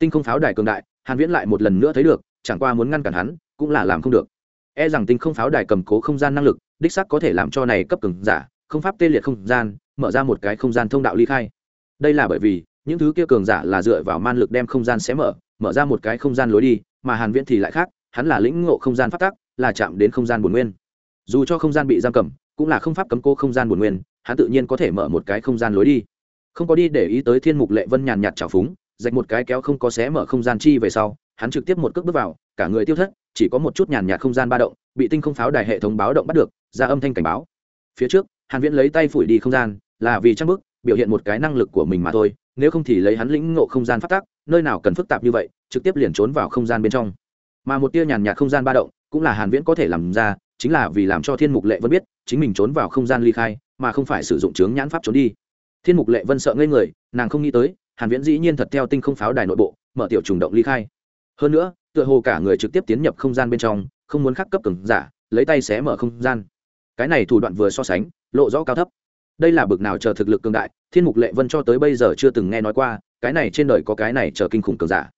tinh không pháo đài cường đại, hàn viễn lại một lần nữa thấy được, chẳng qua muốn ngăn cản hắn, cũng là làm không được. E rằng tinh không pháo đài cầm cố không gian năng lực, đích xác có thể làm cho này cấp cường giả, không pháp tê liệt không gian, mở ra một cái không gian thông đạo ly khai. Đây là bởi vì, những thứ kia cường giả là dựa vào man lực đem không gian sẽ mở mở ra một cái không gian lối đi, mà hàn viễn thì lại khác, hắn là lĩnh ngộ không gian phát tác là chạm đến không gian bổn nguyên. Dù cho không gian bị giam cầm, cũng là không pháp cấm cố không gian bổn nguyên, hắn tự nhiên có thể mở một cái không gian lối đi. Không có đi để ý tới thiên mục lệ vân nhàn nhạt trào phúng dạch một cái kéo không có xé mở không gian chi về sau, hắn trực tiếp một cước bước vào, cả người tiêu thất, chỉ có một chút nhàn nhạt không gian ba động, bị tinh không pháo đài hệ thống báo động bắt được, ra âm thanh cảnh báo. Phía trước, hàn viễn lấy tay phủi đi không gian, là vì trang bức, biểu hiện một cái năng lực của mình mà thôi, nếu không thì lấy hắn lĩnh ngộ không gian phát tác nơi nào cần phức tạp như vậy, trực tiếp liền trốn vào không gian bên trong. Mà một tia nhàn nhạt không gian ba động, cũng là hàn viễn có thể làm ra, chính là vì làm cho thiên mục lệ vân biết, chính mình trốn vào không gian ly khai, mà không phải sử dụng chướng nhãn pháp trốn đi. Thiên mục lệ vân sợ ngây người, nàng không nghĩ tới hàn viễn dĩ nhiên thật theo tinh không pháo đài nội bộ, mở tiểu trùng động ly khai. Hơn nữa, tựa hồ cả người trực tiếp tiến nhập không gian bên trong, không muốn khắc cấp cường giả, lấy tay xé mở không gian. Cái này thủ đoạn vừa so sánh, lộ rõ cao thấp. Đây là bực nào chờ thực lực cường đại, thiên mục lệ vân cho tới bây giờ chưa từng nghe nói qua, cái này trên đời có cái này chờ kinh khủng cường giả.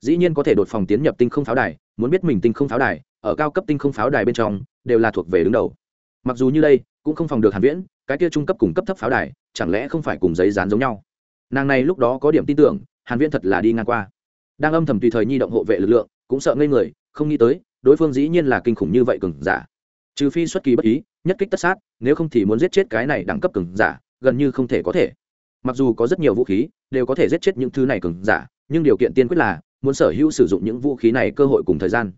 Dĩ nhiên có thể đột phòng tiến nhập tinh không pháo đài, muốn biết mình tinh không pháo đài, ở cao cấp tinh không pháo đài bên trong, đều là thuộc về đứng đầu. Mặc dù như đây, cũng không phòng được hàn viễn, cái kia trung cấp cùng cấp thấp pháo đài, chẳng lẽ không phải cùng giấy dán giống nhau? Nàng này lúc đó có điểm tin tưởng, hàn viễn thật là đi ngang qua. Đang âm thầm tùy thời nhi động hộ vệ lực lượng, cũng sợ ngây người, không nghĩ tới, đối phương dĩ nhiên là kinh khủng như vậy cường giả. Trừ phi xuất kỳ bất ý, nhất kích tất sát, nếu không thì muốn giết chết cái này đẳng cấp cường giả, gần như không thể có thể. Mặc dù có rất nhiều vũ khí, đều có thể giết chết những thứ này cường giả, nhưng điều kiện tiên quyết là, muốn sở hữu sử dụng những vũ khí này cơ hội cùng thời gian.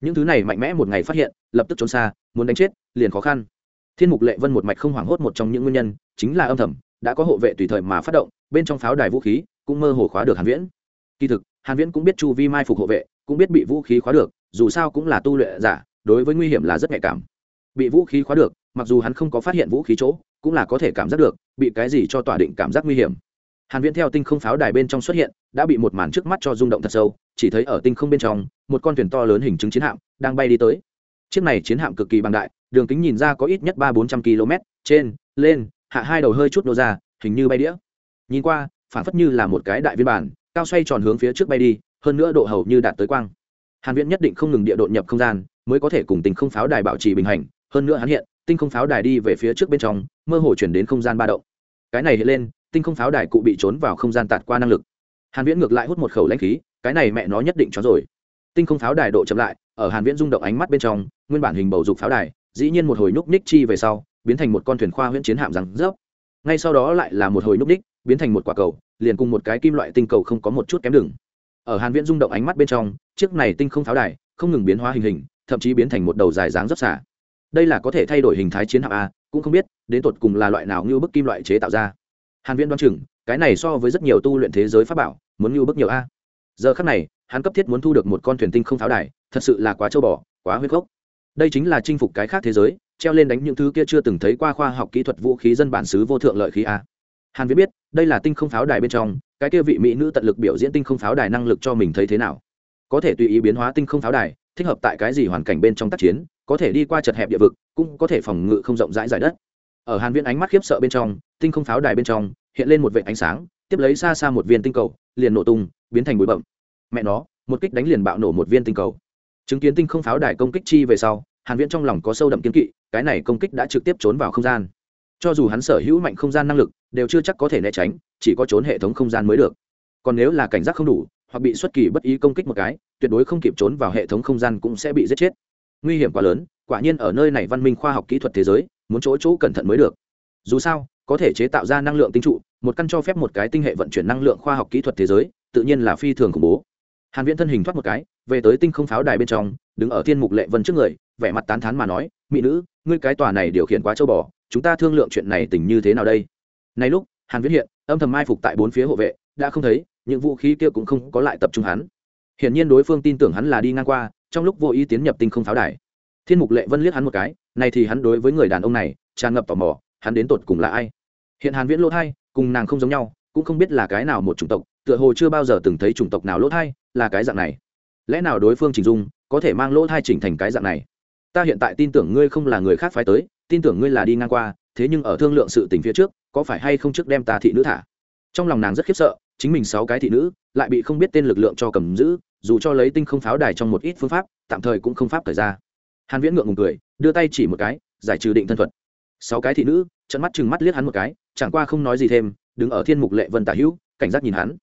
Những thứ này mạnh mẽ một ngày phát hiện, lập tức trốn xa, muốn đánh chết, liền khó khăn. Thiên mục lệ vân một mạch không hoảng hốt một trong những nguyên nhân, chính là âm thầm, đã có hộ vệ tùy thời mà phát động bên trong pháo đài vũ khí cũng mơ hồ khóa được hàn viễn. Kỳ thực, hàn viễn cũng biết chu vi mai phục hộ vệ, cũng biết bị vũ khí khóa được, dù sao cũng là tu luyện giả, đối với nguy hiểm là rất nhạy cảm. Bị vũ khí khóa được, mặc dù hắn không có phát hiện vũ khí chỗ, cũng là có thể cảm giác được, bị cái gì cho tỏa định cảm giác nguy hiểm. Hàn viễn theo tinh không pháo đài bên trong xuất hiện, đã bị một màn trước mắt cho rung động thật sâu, chỉ thấy ở tinh không bên trong, một con thuyền to lớn hình chứng chiến hạm đang bay đi tới. Chiếc này chiến hạm cực kỳ bằng đại, đường kính nhìn ra có ít nhất ba bốn trăm km trên, lên, hạ hai đầu hơi chút nô ra, hình như bay đĩa nhìn qua phản phất như là một cái đại viên bản, cao xoay tròn hướng phía trước bay đi, hơn nữa độ hầu như đạt tới quang. Hàn viễn nhất định không ngừng địa đột nhập không gian, mới có thể cùng tinh không pháo đài bảo trì bình hành, hơn nữa hắn hiện, tinh không pháo đài đi về phía trước bên trong, mơ hồ chuyển đến không gian ba động. Cái này hiện lên, tinh không pháo đài cụ bị trốn vào không gian tạt qua năng lực. Hàn viễn ngược lại hút một khẩu lãnh khí, cái này mẹ nó nhất định cho rồi. Tinh không pháo đài độ chậm lại, ở hàn viễn rung động ánh mắt bên trong, nguyên bản hình bầu dục pháo đài, dĩ nhiên một hồi núc ních chi về sau, biến thành một con thuyền khoa huyễn chiến hạm rằng rớp. Ngay sau đó lại là một hồi núc ních biến thành một quả cầu, liền cùng một cái kim loại tinh cầu không có một chút kém đường. Ở hàn viễn rung động ánh mắt bên trong, chiếc này tinh không pháo đài, không ngừng biến hóa hình hình, thậm chí biến thành một đầu dài dáng rất xả đây là có thể thay đổi hình thái chiến hạm a, cũng không biết, đến tột cùng là loại nào như bức kim loại chế tạo ra. Hàn viễn đoán chừng, cái này so với rất nhiều tu luyện thế giới pháp bảo, muốn như bức nhiều a. Giờ khắc này, hắn cấp thiết muốn thu được một con thuyền tinh không pháo đài, thật sự là quá châu bò, quá huyết gốc. Đây chính là chinh phục cái khác thế giới, treo lên đánh những thứ kia chưa từng thấy qua khoa học kỹ thuật vũ khí dân bản xứ vô thượng lợi khí a hàn viết biết, đây là tinh không pháo đài bên trong, cái kia vị mỹ nữ tận lực biểu diễn tinh không pháo đài năng lực cho mình thấy thế nào. Có thể tùy ý biến hóa tinh không pháo đài, thích hợp tại cái gì hoàn cảnh bên trong tác chiến, có thể đi qua chật hẹp địa vực, cũng có thể phòng ngự không rộng rãi giải đất. Ở hàn viễn ánh mắt khiếp sợ bên trong, tinh không pháo đài bên trong, hiện lên một vệt ánh sáng, tiếp lấy xa xa một viên tinh cầu, liền nổ tung, biến thành bụi bậm mẹ nó, một kích đánh liền bạo nổ một viên tinh cầu. Chứng kiến tinh không pháo đài công kích chi về sau, hàn viễn trong lòng có sâu đậm kiến kỵ, cái này công kích đã trực tiếp trốn vào không gian cho dù hắn sở hữu mạnh không gian năng lực, đều chưa chắc có thể né tránh, chỉ có trốn hệ thống không gian mới được. Còn nếu là cảnh giác không đủ, hoặc bị xuất kỳ bất ý công kích một cái, tuyệt đối không kịp trốn vào hệ thống không gian cũng sẽ bị giết chết. Nguy hiểm quá lớn, quả nhiên ở nơi này văn minh khoa học kỹ thuật thế giới, muốn chỗ chỗ cẩn thận mới được. Dù sao, có thể chế tạo ra năng lượng tinh trụ, một căn cho phép một cái tinh hệ vận chuyển năng lượng khoa học kỹ thuật thế giới, tự nhiên là phi thường khủng bố. Hàn viễn thân hình thoát một cái, về tới tinh không pháo đài bên trong, đứng ở thiên mục lệ vân trước người, vẻ mặt tán thán mà nói, mỹ nữ, ngươi cái tòa này điều khiển quá châu bò chúng ta thương lượng chuyện này tình như thế nào đây? Nay lúc, hàn viễn hiện, âm thầm mai phục tại bốn phía hộ vệ, đã không thấy, những vũ khí kia cũng không có lại tập trung hắn. Hiển nhiên đối phương tin tưởng hắn là đi ngang qua, trong lúc vô ý tiến nhập tinh không pháo đài. Thiên mục lệ vân liếc hắn một cái, này thì hắn đối với người đàn ông này, tràn ngập tò mò, hắn đến tột cùng là ai? Hiện hàn viễn lỗ thai, cùng nàng không giống nhau, cũng không biết là cái nào một chủng tộc, tựa hồ chưa bao giờ từng thấy chủng tộc nào lỗ thai, là cái dạng này. Lẽ nào đối phương chỉnh dung, có thể mang lỗ thai chỉnh thành cái dạng này? Ta hiện tại tin tưởng ngươi không là người khác phái tới tin tưởng ngươi là đi ngang qua, thế nhưng ở thương lượng sự tình phía trước, có phải hay không trước đem ta thị nữ thả? Trong lòng nàng rất khiếp sợ, chính mình sáu cái thị nữ, lại bị không biết tên lực lượng cho cầm giữ, dù cho lấy tinh không pháo đài trong một ít phương pháp, tạm thời cũng không pháp thời ra. Hàn viễn ngượng ngùng cười, đưa tay chỉ một cái, giải trừ định thân thuật. Sáu cái thị nữ trận mắt chừng mắt liếc hắn một cái, chẳng qua không nói gì thêm, đứng ở thiên mục lệ vân tả hữu, cảnh giác nhìn hắn.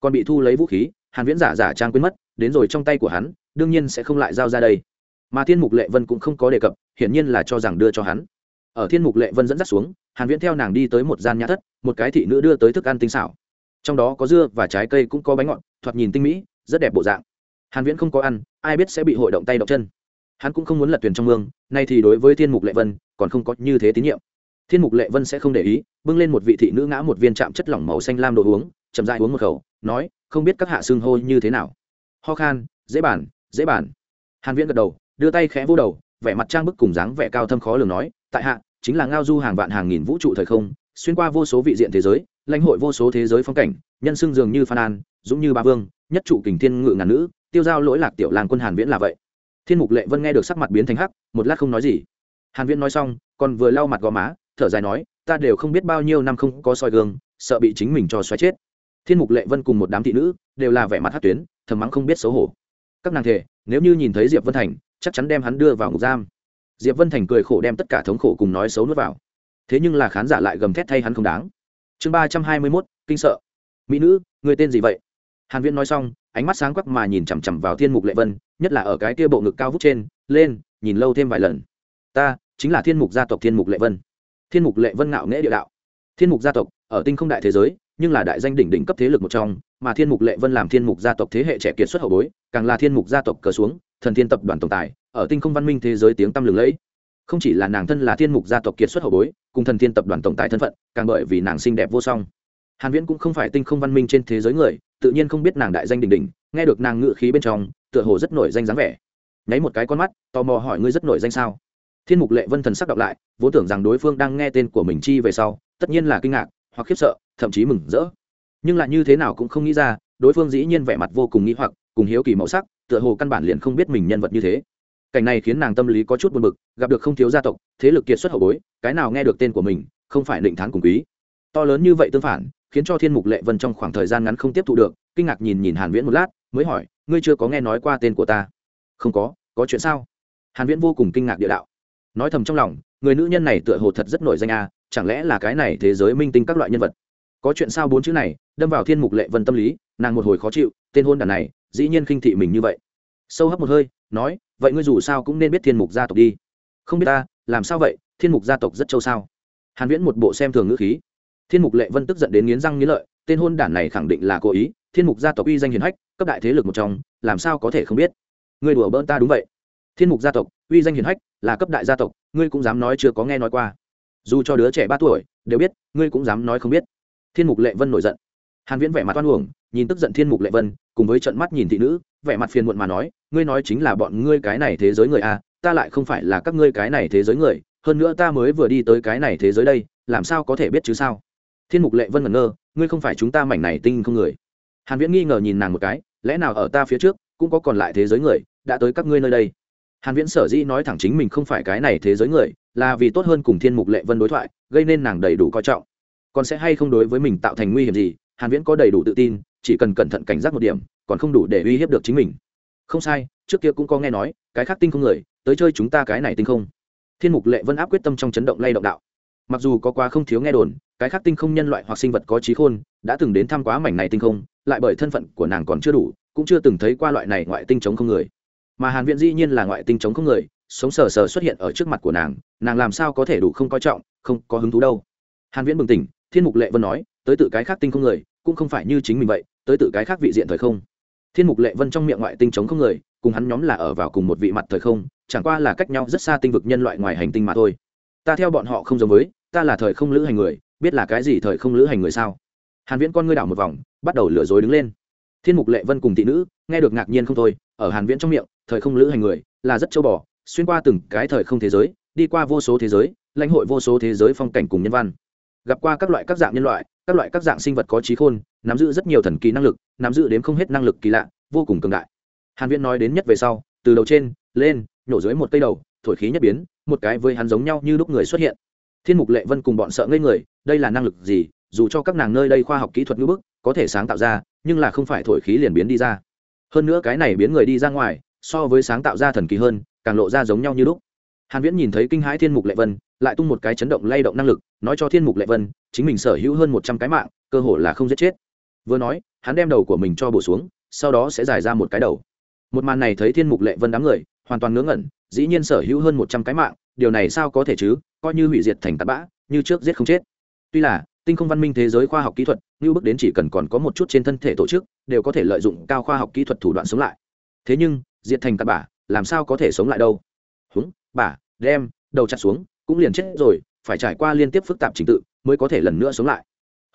Còn bị thu lấy vũ khí, hàn viễn giả giả trang quên mất, đến rồi trong tay của hắn, đương nhiên sẽ không lại giao ra đây mà thiên mục lệ vân cũng không có đề cập, hiển nhiên là cho rằng đưa cho hắn. Ở thiên mục lệ vân dẫn dắt xuống, hàn viễn theo nàng đi tới một gian nhà thất, một cái thị nữ đưa tới thức ăn tinh xảo. Trong đó có dưa và trái cây cũng có bánh ngọt, thoạt nhìn tinh mỹ, rất đẹp bộ dạng. Hàn viễn không có ăn, ai biết sẽ bị hội động tay động chân. Hắn cũng không muốn lật thuyền trong mương, nay thì đối với thiên mục lệ vân, còn không có như thế tín nhiệm. Thiên mục lệ vân sẽ không để ý, bưng lên một vị thị nữ ngã một viên chạm chất lỏng màu xanh lam đồ uống, chậm rãi uống một khẩu, nói, không biết các hạ xương hô như thế nào. Ho khan, dễ bản dễ bản hàn viễn gật đầu đưa tay khẽ vô đầu, vẻ mặt trang bức cùng dáng vẻ cao thâm khó lường nói, tại hạ, chính là ngao du hàng vạn hàng nghìn vũ trụ thời không, xuyên qua vô số vị diện thế giới, lãnh hội vô số thế giới phong cảnh, nhân xưng dường như phan an, dũng như ba vương, nhất trụ kình thiên ngự ngàn nữ, tiêu giao lỗi lạc tiểu làng quân hàn viễn là vậy. Thiên mục lệ vân nghe được sắc mặt biến thành hắc, một lát không nói gì. Hàn viễn nói xong, còn vừa lau mặt gò má, thở dài nói, ta đều không biết bao nhiêu năm không có soi gương, sợ bị chính mình cho xoáy chết. Thiên mục lệ vân cùng một đám thị nữ đều là vẻ mặt hắc tuyến, thầm mắng không biết xấu hổ. Các nàng thể, nếu như nhìn thấy diệp vân thành chắc chắn đem hắn đưa vào ngục giam. Diệp vân thành cười khổ đem tất cả thống khổ cùng nói xấu nuốt vào. Thế nhưng là khán giả lại gầm thét thay hắn không đáng. Chương ba trăm hai mươi mốt, kinh sợ. Mỹ nữ, người tên gì vậy? Hàn viễn nói xong, ánh mắt sáng quắc mà nhìn chằm chằm vào thiên mục lệ vân, nhất là ở cái kia bộ ngực cao vút trên, lên, nhìn lâu thêm vài lần. Ta, chính là thiên mục gia tộc thiên mục lệ vân. Thiên mục lệ vân ngạo nghễ địa đạo. Thiên mục gia tộc, ở tinh không đại thế giới, nhưng là đại danh đỉnh đỉnh cấp thế lực một trong, mà thiên mục lệ vân làm thiên mục gia tộc thế hệ trẻ kiệt xuất hậu bối, càng là thiên mục gia tộc cờ xuống thần thiên tập đoàn tổng tài, ở tinh không văn minh thế giới tiếng tăm lừng lẫy. Không chỉ là nàng thân là thiên mục gia tộc kiệt xuất hậu bối, cùng thần thiên tập đoàn tổng tài thân phận, càng bởi vì nàng xinh đẹp vô song. Hàn viễn cũng không phải tinh không văn minh trên thế giới người, tự nhiên không biết nàng đại danh đỉnh đỉnh, nghe được nàng ngự khí bên trong, tựa hồ rất nổi danh dáng vẻ. Nháy một cái con mắt, tò mò hỏi ngươi rất nổi danh sao? Thiên mục lệ vân thần sắc đọc lại, vốn tưởng rằng đối phương đang nghe tên của mình chi về sau, tất nhiên là kinh ngạc, hoặc khiếp sợ, thậm chí mừng rỡ. Nhưng lại như thế nào cũng không nghĩ ra đối phương dĩ nhiên vẻ mặt vô cùng nghĩ hoặc, cùng hiếu kỳ màu sắc, tựa hồ căn bản liền không biết mình nhân vật như thế. Cảnh này khiến nàng tâm lý có chút buồn bực, gặp được không thiếu gia tộc, thế lực kiệt xuất hậu bối, cái nào nghe được tên của mình, không phải định thán cùng quý. To lớn như vậy tương phản, khiến cho thiên mục lệ vân trong khoảng thời gian ngắn không tiếp thu được, kinh ngạc nhìn nhìn hàn viễn một lát, mới hỏi, ngươi chưa có nghe nói qua tên của ta? Không có có chuyện sao? Hàn viễn vô cùng kinh ngạc địa đạo. Nói thầm trong lòng, người nữ nhân này tựa hồ thật rất nổi danh a, chẳng lẽ là cái này thế giới minh tinh các loại nhân vật? Có chuyện sao bốn chữ này, đâm vào thiên mục lệ vân tâm lý nàng một hồi khó chịu, tên hôn đàn này, dĩ nhiên khinh thị mình như vậy. Sâu hấp một hơi, nói, vậy ngươi dù sao cũng nên biết thiên mục gia tộc đi. Không biết ta, làm sao vậy, thiên mục gia tộc rất châu sao? Hàn viễn một bộ xem thường ngữ khí. Thiên mục lệ vân tức giận đến nghiến răng nghiến lợi, tên hôn đản này khẳng định là cố ý, thiên mục gia tộc uy danh hiền hách, cấp đại thế lực một trong, làm sao có thể không biết? Ngươi đùa bỡn ta đúng vậy. Thiên mục gia tộc, uy danh hiền hách, là cấp đại gia tộc, ngươi cũng dám nói chưa có nghe nói qua. Dù cho đứa trẻ ba tuổi, đều biết, ngươi cũng dám nói không biết. Thiên mục lệ vân nổi giận hàn viễn vẻ mặt oan uổng, nhìn tức giận thiên mục lệ vân, cùng với trận mắt nhìn thị nữ, vẻ mặt phiền muộn mà nói, ngươi nói chính là bọn ngươi cái này thế giới người à ta lại không phải là các ngươi cái này thế giới người, hơn nữa ta mới vừa đi tới cái này thế giới đây, làm sao có thể biết chứ sao? Thiên mục lệ vân ngẩn ngơ, ngươi không phải chúng ta mảnh này tinh không người? Hàn viễn nghi ngờ nhìn nàng một cái, lẽ nào ở ta phía trước, cũng có còn lại thế giới người, đã tới các ngươi nơi đây? Hàn viễn sở dĩ nói thẳng chính mình không phải cái này thế giới người, là vì tốt hơn cùng thiên mục lệ vân đối thoại, gây nên nàng đầy đủ coi trọng. Còn sẽ hay không đối với mình tạo thành nguy hiểm gì hàn viễn có đầy đủ tự tin, chỉ cần cẩn thận cảnh giác một điểm, còn không đủ để uy hiếp được chính mình. Không sai, trước kia cũng có nghe nói, cái khác tinh không người, tới chơi chúng ta cái này tinh không. Thiên mục lệ vân áp quyết tâm trong chấn động lay động đạo. Mặc dù có quá không thiếu nghe đồn, cái khác tinh không nhân loại hoặc sinh vật có trí khôn, đã từng đến thăm quá mảnh này tinh không, lại bởi thân phận của nàng còn chưa đủ, cũng chưa từng thấy qua loại này ngoại tinh chống không người. Mà hàn viễn dĩ nhiên là ngoại tinh chống không người, sống sờ sờ xuất hiện ở trước mặt của nàng nàng làm sao có thể đủ không coi trọng, không có hứng thú đâu. Hàn viễn bừng tỉnh, thiên mục lệ vân nói, tới tự cái khác tinh không người cũng không phải như chính mình vậy, tới tự cái khác vị diện thời không. Thiên mục lệ vân trong miệng ngoại tinh chống không người, cùng hắn nhóm là ở vào cùng một vị mặt thời không, chẳng qua là cách nhau rất xa tinh vực nhân loại ngoài hành tinh mà thôi. Ta theo bọn họ không giống với, ta là thời không lữ hành người, biết là cái gì thời không lữ hành người sao? Hàn viễn con ngươi đảo một vòng, bắt đầu lừa dối đứng lên. Thiên mục lệ vân cùng thị nữ, nghe được ngạc nhiên không thôi, ở hàn viễn trong miệng, thời không lữ hành người, là rất châu bò, xuyên qua từng cái thời không thế giới, đi qua vô số thế giới, lãnh hội vô số thế giới phong cảnh cùng nhân văn. Gặp qua các loại các dạng nhân loại các loại các dạng sinh vật có trí khôn, nắm giữ rất nhiều thần kỳ năng lực, nắm giữ đến không hết năng lực kỳ lạ, vô cùng cường đại. Hàn viễn nói đến nhất về sau, từ đầu trên, lên, nhổ dưới một cây đầu, thổi khí nhất biến, một cái với hắn giống nhau như lúc người xuất hiện. Thiên mục lệ vân cùng bọn sợ ngây người, đây là năng lực gì, dù cho các nàng nơi đây khoa học kỹ thuật ngữ bức, có thể sáng tạo ra, nhưng là không phải thổi khí liền biến đi ra. Hơn nữa cái này biến người đi ra ngoài, so với sáng tạo ra thần kỳ hơn, càng lộ ra giống nhau như lúc. Hàn viễn nhìn thấy kinh hãi thiên mục lệ vân lại tung một cái chấn động lay động năng lực, nói cho thiên mục lệ vân, chính mình sở hữu hơn một trăm cái mạng, cơ hội là không giết chết. Vừa nói, hắn đem đầu của mình cho bổ xuống, sau đó sẽ giải ra một cái đầu. Một màn này thấy thiên mục lệ vân đám người, hoàn toàn ngớ ngẩn, dĩ nhiên sở hữu hơn một trăm cái mạng, điều này sao có thể chứ, coi như hủy diệt thành tạt bã, như trước giết không chết. Tuy là, tinh không văn minh thế giới khoa học kỹ thuật, như bước đến chỉ cần còn có một chút trên thân thể tổ chức, đều có thể lợi dụng cao khoa học kỹ thuật thủ đoạn sống lại. Thế nhưng, diệt thành tạt bã, làm sao có thể sống lại đâu? Húng, bả, đem, đầu chặt xuống cũng liền chết rồi, phải trải qua liên tiếp phức tạp trình tự mới có thể lần nữa sống lại.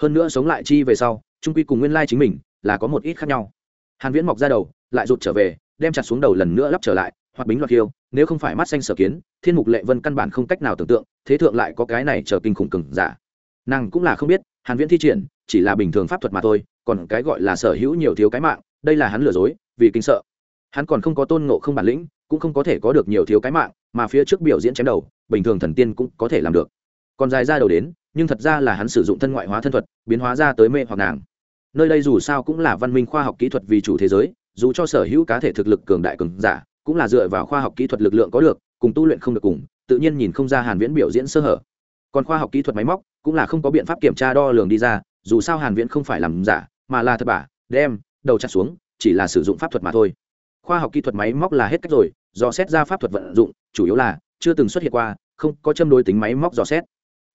Hơn nữa sống lại chi về sau trung quy cùng nguyên lai chính mình là có một ít khác nhau. Hàn viễn mọc ra đầu, lại rụt trở về, đem chặt xuống đầu lần nữa lắp trở lại, hoặc bính loạt kiêu nếu không phải mắt xanh sở kiến, thiên mục lệ vân căn bản không cách nào tưởng tượng, thế thượng lại có cái này trở kinh khủng cừng giả. Nàng cũng là không biết, hàn viễn thi triển, chỉ là bình thường pháp thuật mà thôi, còn cái gọi là sở hữu nhiều thiếu cái mạng, đây là hắn lừa dối, vì kinh sợ. Hắn còn không có tôn ngộ không bản lĩnh cũng không có thể có được nhiều thiếu cái mạng, mà phía trước biểu diễn chém đầu, bình thường thần tiên cũng có thể làm được. Còn dài ra đầu đến, nhưng thật ra là hắn sử dụng thân ngoại hóa thân thuật, biến hóa ra tới mê hoặc nàng. Nơi đây dù sao cũng là văn minh khoa học kỹ thuật vì chủ thế giới, dù cho sở hữu cá thể thực lực cường đại cường giả, cũng là dựa vào khoa học kỹ thuật lực lượng có được, cùng tu luyện không được cùng, tự nhiên nhìn không ra hàn viễn biểu diễn sơ hở. Còn khoa học kỹ thuật máy móc, cũng là không có biện pháp kiểm tra đo lường đi ra, dù sao hàn viễn không phải làm giả, mà là thật bả, đem, đầu chặt xuống, chỉ là sử dụng pháp thuật mà thôi khoa học kỹ thuật máy móc là hết cách rồi, do xét ra pháp thuật vận dụng, chủ yếu là, chưa từng xuất hiện qua, không có châm đối tính máy móc dò xét.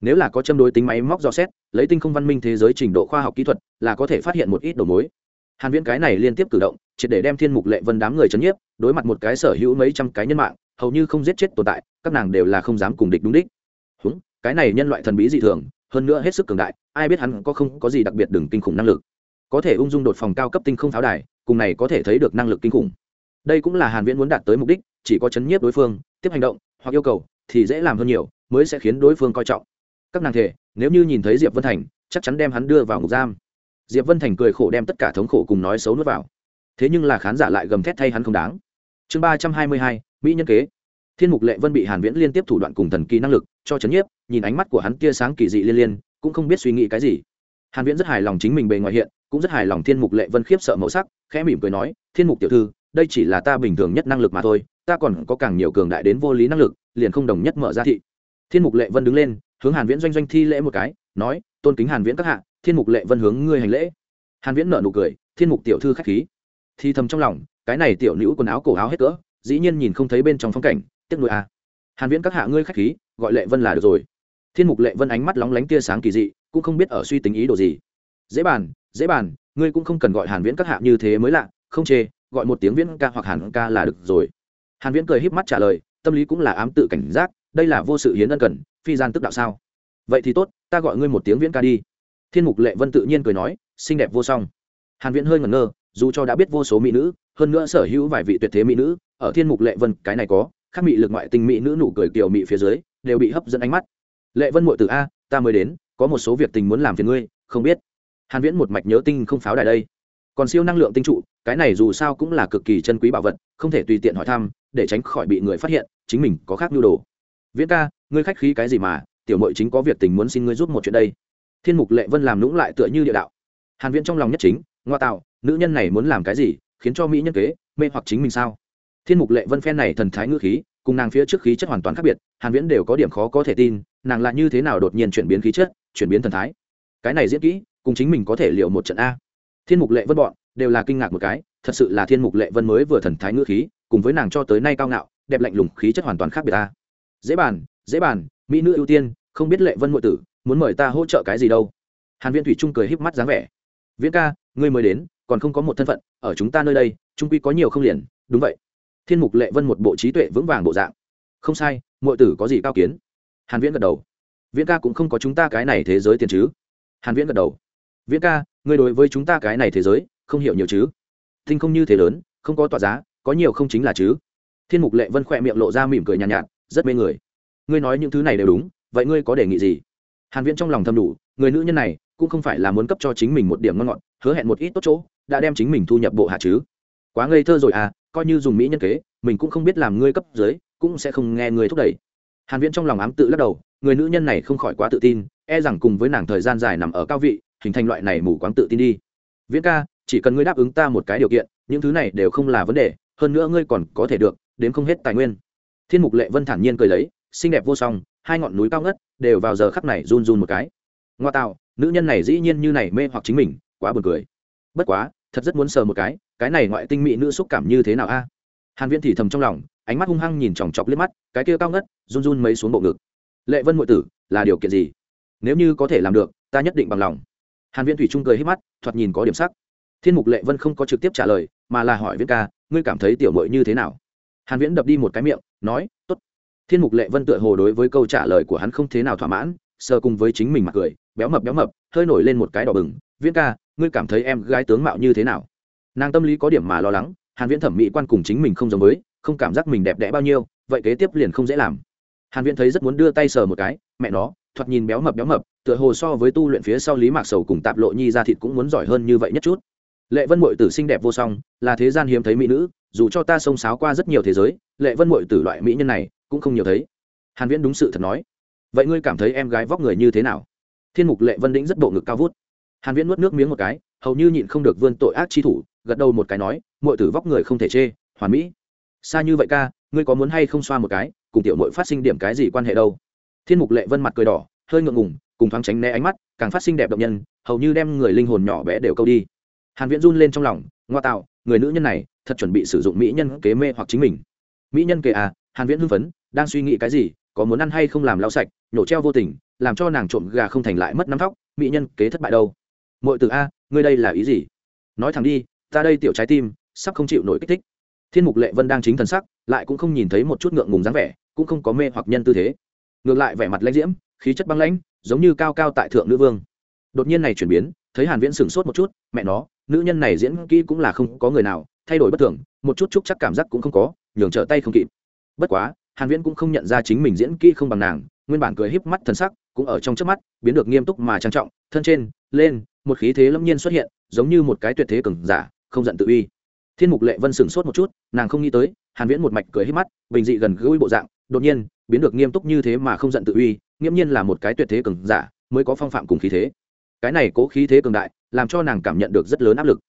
Nếu là có châm đối tính máy móc dò xét, lấy tinh không văn minh thế giới trình độ khoa học kỹ thuật, là có thể phát hiện một ít đầu mối. Hàn viễn cái này liên tiếp cử động chỉ để đem thiên mục lệ vân đám người chấn nhiếp, đối mặt một cái sở hữu mấy trăm cái nhân mạng, hầu như không giết chết tồn tại, các nàng đều là không dám cùng địch đúng đích. Húng, cái này nhân loại thần bí dị thường, hơn nữa hết sức cường đại, ai biết hắn có không có gì đặc biệt đừng kinh khủng năng lực. Có thể ung dung đột phòng cao cấp tinh không tháo đài, cùng này có thể thấy được năng lực kinh khủng đây cũng là hàn viễn muốn đạt tới mục đích, chỉ có chấn nhiếp đối phương, tiếp hành động, hoặc yêu cầu, thì dễ làm hơn nhiều, mới sẽ khiến đối phương coi trọng. Các nàng thể, nếu như nhìn thấy diệp vân thành, chắc chắn đem hắn đưa vào ngục giam. Diệp vân thành cười khổ đem tất cả thống khổ cùng nói xấu nuốt vào. Thế nhưng là khán giả lại gầm thét thay hắn không đáng. Chương ba trăm hai mươi hai, mỹ nhân kế. Thiên mục lệ vân bị hàn viễn liên tiếp thủ đoạn cùng thần kỳ năng lực cho chấn nhiếp, nhìn ánh mắt của hắn tia sáng kỳ dị liên liên, cũng không biết suy nghĩ cái gì. Hàn viễn rất hài lòng chính mình bề ngoài hiện, cũng rất hài lòng thiên mục lệ vân khiếp sợ màu sắc, khẽ mỉm cười nói, thiên mục tiểu thư đây chỉ là ta bình thường nhất năng lực mà thôi, ta còn có càng nhiều cường đại đến vô lý năng lực, liền không đồng nhất mở ra thị. Thiên mục lệ vân đứng lên, hướng hàn viễn doanh doanh thi lễ một cái, nói, tôn kính hàn viễn các hạ, thiên mục lệ vân hướng ngươi hành lễ. Hàn viễn nở nụ cười, thiên mục tiểu thư khách khí. Thì thầm trong lòng, cái này tiểu nữ quần áo cổ áo hết cỡ, dĩ nhiên nhìn không thấy bên trong phong cảnh, tiếc nuôi à. hàn viễn các hạ ngươi khách khí, gọi lệ vân là được rồi. Thiên mục lệ vân ánh mắt lóng lánh tia sáng kỳ dị, cũng không biết ở suy tính ý đồ gì. Dễ bàn dễ bàn, ngươi cũng không cần gọi hàn viễn các hạ như thế mới lạ, không chê gọi một tiếng viễn ca hoặc hàn ca là được rồi. Hàn viễn cười híp mắt trả lời, tâm lý cũng là ám tự cảnh giác, đây là vô sự hiến ân cần, phi gian tức đạo sao? Vậy thì tốt, ta gọi ngươi một tiếng viễn ca đi. Thiên mục lệ vân tự nhiên cười nói, xinh đẹp vô song. Hàn viễn hơi ngẩn ngơ, dù cho đã biết vô số mỹ nữ, hơn nữa sở hữu vài vị tuyệt thế mỹ nữ, ở thiên mục lệ vân cái này có, khác mỹ lực ngoại tình mỹ nữ nụ cười kiều mỹ phía dưới, đều bị hấp dẫn ánh mắt. Lệ vân muội từ a, ta mới đến, có một số việc tình muốn làm phiền ngươi, không biết. Hàn viễn một mạch nhớ tinh không pháo đài đây. Còn siêu năng lượng tinh trụ cái này dù sao cũng là cực kỳ chân quý bảo vật, không thể tùy tiện hỏi thăm, để tránh khỏi bị người phát hiện, chính mình có khác nhu đồ. Viễn ca, ngươi khách khí cái gì mà, tiểu mội chính có việc tình muốn xin ngươi giúp một chuyện đây. Thiên mục lệ vân làm lũng lại tựa như địa đạo. Hàn viễn trong lòng nhất chính, ngoa tạo, nữ nhân này muốn làm cái gì, khiến cho mỹ nhân kế, mê hoặc chính mình sao? Thiên mục lệ vân phen này thần thái ngữ khí, cùng nàng phía trước khí chất hoàn toàn khác biệt, hàn viễn đều có điểm khó có thể tin, nàng là như thế nào đột nhiên chuyển biến khí chất, chuyển biến thần thái? Cái này diễn kỹ, cùng chính mình có thể liệu một trận a. Thiên mục lệ vân bọn đều là kinh ngạc một cái, thật sự là thiên mục lệ vân mới vừa thần thái ngữ khí, cùng với nàng cho tới nay cao ngạo, đẹp lạnh lùng khí chất hoàn toàn khác biệt ta. dễ bàn dễ bàn, mỹ nữ ưu tiên, không biết lệ vân ngụy tử muốn mời ta hỗ trợ cái gì đâu. Hàn viễn thủy trung cười híp mắt dáng vẻ. Viễn ca, ngươi mới đến, còn không có một thân phận, ở chúng ta nơi đây, trung quy có nhiều không liền, đúng vậy. Thiên mục lệ vân một bộ trí tuệ vững vàng bộ dạng. Không sai ngụy tử có gì cao kiến? Hàn viễn gật đầu. Viễn ca cũng không có chúng ta cái này thế giới tiền chứ. Hàn viễn gật đầu. Viễn ca, ngươi đối với chúng ta cái này thế giới không hiểu nhiều chứ? Thinh không như thế lớn không có tọa giá có nhiều không chính là chứ? Thiên mục lệ vân khỏe miệng lộ ra mỉm cười nhàn nhạt, nhạt rất mê người. Ngươi nói những thứ này đều đúng vậy ngươi có đề nghị gì? Hàn viễn trong lòng thầm đủ người nữ nhân này cũng không phải là muốn cấp cho chính mình một điểm ngon ngọt hứa hẹn một ít tốt chỗ đã đem chính mình thu nhập bộ hạ chứ? Quá ngây thơ rồi à coi như dùng mỹ nhân kế mình cũng không biết làm ngươi cấp dưới cũng sẽ không nghe người thúc đẩy. Hàn viễn trong lòng ám tự lắc đầu người nữ nhân này không khỏi quá tự tin e rằng cùng với nàng thời gian dài nằm ở cao vị hình thành loại này mù quáng tự tin đi. Viễn ca chỉ cần ngươi đáp ứng ta một cái điều kiện, những thứ này đều không là vấn đề, hơn nữa ngươi còn có thể được, đến không hết tài nguyên. Thiên mục lệ vân thản nhiên cười lấy, xinh đẹp vô song, hai ngọn núi cao ngất, đều vào giờ khắc này run run một cái. Ngoa tạo, nữ nhân này dĩ nhiên như này mê hoặc chính mình, quá buồn cười. Bất quá, thật rất muốn sờ một cái cái này ngoại tinh mỹ nữ xúc cảm như thế nào a? Hàn viễn thì thầm trong lòng, ánh mắt hung hăng nhìn chòng chọc liếc mắt, cái kia cao ngất, run run mấy xuống bộ ngực. Lệ vân muội tử, là điều kiện gì? Nếu như có thể làm được, ta nhất định bằng lòng. Hàn viễn thủy trung cười hết mắt, thoạt nhìn có điểm sắc thiên mục lệ vân không có trực tiếp trả lời, mà là hỏi viễn ca, ngươi cảm thấy tiểu mội như thế nào? Hàn viễn đập đi một cái miệng, nói, tốt. Thiên mục lệ vân tựa hồ đối với câu trả lời của hắn không thế nào thỏa mãn, sờ cùng với chính mình mặt cười, béo mập béo mập, hơi nổi lên một cái đỏ bừng, viễn ca, ngươi cảm thấy em gái tướng mạo như thế nào? Nàng tâm lý có điểm mà lo lắng, hàn viễn thẩm mỹ quan cùng chính mình không giống với, không cảm giác mình đẹp đẽ bao nhiêu, vậy kế tiếp liền không dễ làm. Hàn viễn thấy rất muốn đưa tay sờ một cái, mẹ nó, thoạt nhìn béo mập béo mập, tựa hồ so với tu luyện phía sau lý mạc sầu cùng tạp lộ nhi ra thịt cũng muốn giỏi hơn như vậy nhất chút lệ vân mội tử xinh đẹp vô song, là thế gian hiếm thấy mỹ nữ, dù cho ta xông xáo qua rất nhiều thế giới, lệ vân mội tử loại mỹ nhân này cũng không nhiều thấy. Hàn viễn đúng sự thật nói. Vậy ngươi cảm thấy em gái vóc người như thế nào? Thiên mục lệ vân đĩnh rất bộ ngực cao vút. Hàn viễn nuốt nước miếng một cái, hầu như nhịn không được vươn tội ác chi thủ, gật đầu một cái nói mội tử vóc người không thể chê, hoàn mỹ. Xa như vậy ca, ngươi có muốn hay không xoa một cái, cùng tiểu mội phát sinh điểm cái gì quan hệ đâu? Thiên mục lệ vân mặt cười đỏ, hơi ngượng ngùng, cùng thoáng tránh né ánh mắt, càng phát sinh đẹp động nhân, hầu như đem người linh hồn nhỏ bé đều câu đi hàn viễn run lên trong lòng, ngoa tạo, người nữ nhân này thật chuẩn bị sử dụng mỹ nhân kế mê hoặc chính mình. Mỹ nhân kế à? Hàn viễn hưng phấn, đang suy nghĩ cái gì, có muốn ăn hay không làm lau sạch, nhổ treo vô tình, làm cho nàng trộm gà không thành lại mất năm thóc, mỹ nhân kế thất bại đâu. Muội Tử a, ngươi đây là ý gì? Nói thẳng đi, ta đây tiểu trái tim, sắp không chịu nổi kích thích. Thiên mục lệ vân đang chính thần sắc, lại cũng không nhìn thấy một chút ngượng ngùng dáng vẻ, cũng không có mê hoặc nhân tư thế. Ngược lại vẻ mặt lãnh diễm, khí chất băng lãnh, giống như cao cao tại thượng nữ vương. Đột nhiên này chuyển biến, thấy hàn viễn sửng sốt một chút, mẹ nó nữ nhân này diễn kỹ cũng là không có người nào, thay đổi bất thường, một chút chút chắc cảm giác cũng không có, nhường trở tay không kịp. Bất quá, hàn viễn cũng không nhận ra chính mình diễn kỹ không bằng nàng, nguyên bản cười híp mắt thần sắc, cũng ở trong chớp mắt, biến được nghiêm túc mà trang trọng, thân trên, lên, một khí thế lâm nhiên xuất hiện, giống như một cái tuyệt thế cường giả, không giận tự uy. Thiên mục lệ vân sửng sốt một chút, nàng không nghĩ tới, hàn viễn một mạch cười híp mắt, bình dị gần gũi bộ dạng, đột nhiên, biến được nghiêm túc như thế mà không giận tự uy, nghiễm nhiên là một cái tuyệt thế cường giả, mới có phong phạm cùng khí thế. Cái này cố khí thế cường đại làm cho nàng cảm nhận được rất lớn áp lực.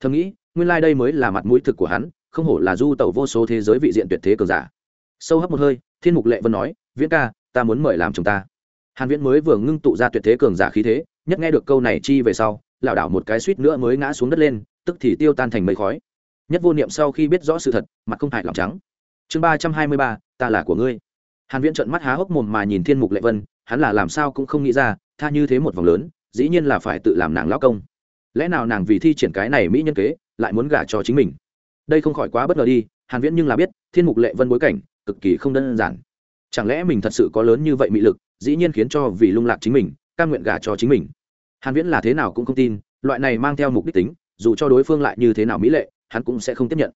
Thầm nghĩ, nguyên lai đây mới là mặt mũi thực của hắn, không hổ là du tẩu vô số thế giới vị diện tuyệt thế cường giả. Sâu hấp một hơi, thiên mục lệ vân nói, viễn ca, ta muốn mời làm chồng ta. Hàn viễn mới vừa ngưng tụ ra tuyệt thế cường giả khí thế, nhất nghe được câu này chi về sau, lảo đảo một cái suýt nữa mới ngã xuống đất lên, tức thì tiêu tan thành mây khói. Nhất vô niệm sau khi biết rõ sự thật, mặt không hại lòng trắng. Chương ba trăm hai mươi ba, ta là của ngươi. Hàn viễn trợn mắt há hốc mồm mà nhìn thiên mục lệ vân, hắn là làm sao cũng không nghĩ ra, tha như thế một vòng lớn, dĩ nhiên là phải tự làm nàng lão công lẽ nào nàng vì thi triển cái này mỹ nhân kế, lại muốn gả cho chính mình? Đây không khỏi quá bất ngờ đi, hàn viễn nhưng là biết, thiên mục lệ vân bối cảnh, cực kỳ không đơn giản. Chẳng lẽ mình thật sự có lớn như vậy mị lực, dĩ nhiên khiến cho vì lung lạc chính mình, cam nguyện gả cho chính mình? Hàn viễn là thế nào cũng không tin, loại này mang theo mục đích tính, dù cho đối phương lại như thế nào mỹ lệ, hắn cũng sẽ không tiếp nhận.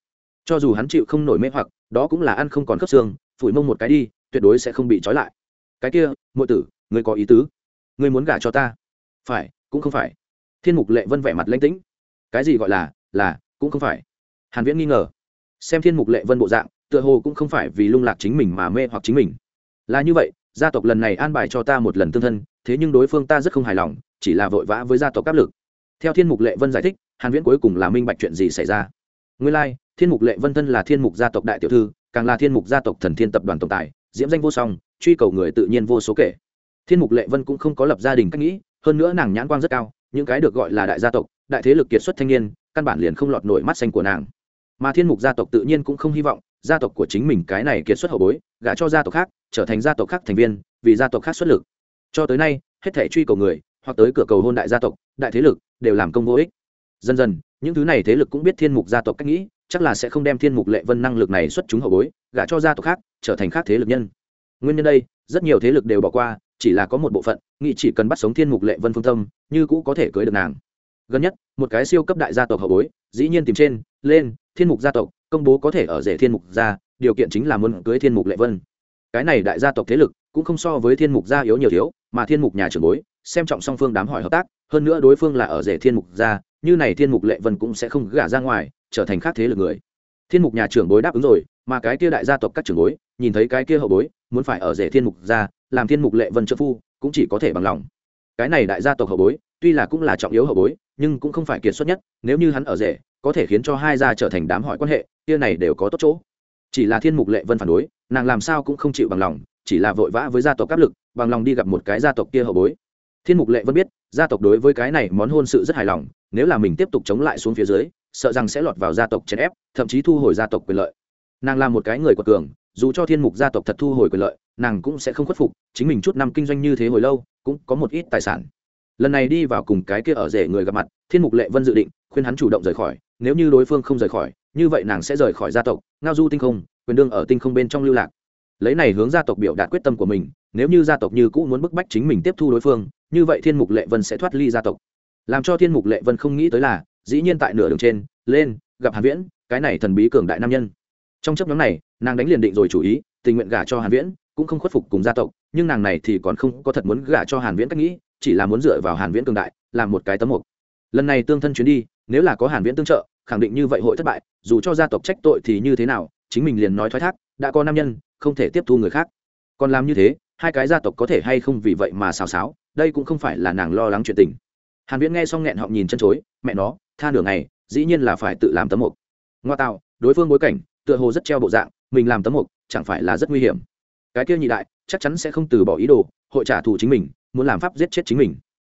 Cho dù hắn chịu không nổi mê hoặc, đó cũng là ăn không còn khớp xương, phủi mông một cái đi, tuyệt đối sẽ không bị trói lại. Cái kia, muội tử, ngươi có ý tứ? Ngươi muốn gả cho ta? Phải, cũng không phải thiên mục lệ vân vẻ mặt lãnh tĩnh. Cái gì gọi là là cũng không phải. Hàn viễn nghi ngờ. Xem thiên mục lệ vân bộ dạng tựa hồ cũng không phải vì lung lạc chính mình mà mê hoặc chính mình. Là như vậy gia tộc lần này an bài cho ta một lần tương thân thế nhưng đối phương ta rất không hài lòng chỉ là vội vã với gia tộc áp lực. Theo thiên mục lệ vân giải thích hàn viễn cuối cùng là minh bạch chuyện gì xảy ra. Nguyên lai like, thiên mục lệ vân thân là thiên mục gia tộc đại tiểu thư càng là thiên mục gia tộc thần thiên tập đoàn tổng tài diễm danh vô song truy cầu người tự nhiên vô số kể. Thiên mục lệ vân cũng không có lập gia đình cách nghĩ hơn nữa nàng nhãn quang rất cao những cái được gọi là đại gia tộc, đại thế lực kiệt xuất thanh niên, căn bản liền không lọt nổi mắt xanh của nàng. Mà thiên mục gia tộc tự nhiên cũng không hy vọng gia tộc của chính mình cái này kiệt xuất hậu bối, gả cho gia tộc khác, trở thành gia tộc khác thành viên, vì gia tộc khác xuất lực. Cho tới nay, hết thể truy cầu người, hoặc tới cửa cầu hôn đại gia tộc, đại thế lực, đều làm công vô ích. Dần dần, những thứ này thế lực cũng biết thiên mục gia tộc cách nghĩ, chắc là sẽ không đem thiên mục lệ vân năng lực này xuất chúng hậu bối, gả cho gia tộc khác, trở thành khác thế lực nhân nguyên nhân đây, rất nhiều thế lực đều bỏ qua, chỉ là có một bộ phận nghị chỉ cần bắt sống thiên mục lệ vân phương tâm, như cũ có thể cưới được nàng. Gần nhất, một cái siêu cấp đại gia tộc hậu bối, dĩ nhiên tìm trên, lên, thiên mục gia tộc, công bố có thể ở rể thiên mục gia, điều kiện chính là muốn cưới thiên mục lệ vân. Cái này đại gia tộc thế lực, cũng không so với thiên mục gia yếu nhiều thiếu, mà thiên mục nhà trưởng bối, xem trọng song phương đám hỏi hợp tác, hơn nữa đối phương là ở rể thiên mục gia, như này thiên mục lệ vân cũng sẽ không gả ra ngoài, trở thành khác thế lực người. Thiên mục nhà trưởng bối đáp ứng rồi mà cái kia đại gia tộc các trưởng bối, nhìn thấy cái kia hậu bối, muốn phải ở rể thiên mục gia làm thiên mục lệ vân trợ phu, cũng chỉ có thể bằng lòng. Cái này đại gia tộc hậu bối, tuy là cũng là trọng yếu hậu bối, nhưng cũng không phải kiệt xuất nhất, nếu như hắn ở rể, có thể khiến cho hai gia trở thành đám hỏi quan hệ, kia này đều có tốt chỗ. Chỉ là thiên mục lệ vân phản đối, nàng làm sao cũng không chịu bằng lòng, chỉ là vội vã với gia tộc áp lực, bằng lòng đi gặp một cái gia tộc kia hậu bối. Thiên mục lệ vân biết, gia tộc đối với cái này món hôn sự rất hài lòng, nếu là mình tiếp tục chống lại xuống phía dưới, sợ rằng sẽ lọt vào gia tộc chèn ép, thậm chí thu hồi gia tộc quyền lợi nàng là một cái người quật cường, dù cho thiên mục gia tộc thật thu hồi quyền lợi, nàng cũng sẽ không khuất phục, chính mình chút năm kinh doanh như thế hồi lâu, cũng có một ít tài sản. Lần này đi vào cùng cái kia ở rể người gặp mặt, thiên mục lệ vân dự định, khuyên hắn chủ động rời khỏi, nếu như đối phương không rời khỏi, như vậy nàng sẽ rời khỏi gia tộc, ngao du tinh không, quyền đương ở tinh không bên trong lưu lạc. Lấy này hướng gia tộc biểu đạt quyết tâm của mình, nếu như gia tộc như cũ muốn bức bách chính mình tiếp thu đối phương, như vậy thiên mục lệ vân sẽ thoát ly gia tộc. Làm cho thiên mục lệ vân không nghĩ tới là, dĩ nhiên tại nửa đường trên, lên, gặp hàn viễn, cái này thần bí cường đại nam nhân trong chấp nhóm này, nàng đánh liền định rồi chủ ý, tình nguyện gả cho hàn viễn, cũng không khuất phục cùng gia tộc, nhưng nàng này thì còn không có thật muốn gả cho hàn viễn cách nghĩ, chỉ là muốn dựa vào hàn viễn cường đại, làm một cái tấm mục. Lần này tương thân chuyến đi, nếu là có hàn viễn tương trợ, khẳng định như vậy hội thất bại, dù cho gia tộc trách tội thì như thế nào, chính mình liền nói thoái thác, đã có nam nhân, không thể tiếp thu người khác. Còn làm như thế, hai cái gia tộc có thể hay không vì vậy mà xào xáo, đây cũng không phải là nàng lo lắng chuyện tình. Hàn viễn nghe xong nghẹn họng nhìn chân chối, mẹ nó, tha nửa ngày, dĩ nhiên là phải tự làm tấm mục. Ngoa tạo, đối phương bối cảnh tựa hồ rất treo bộ dạng, mình làm tấm mục, chẳng phải là rất nguy hiểm. Cái kia nhị đại, chắc chắn sẽ không từ bỏ ý đồ, hội trả thù chính mình, muốn làm pháp giết chết chính mình.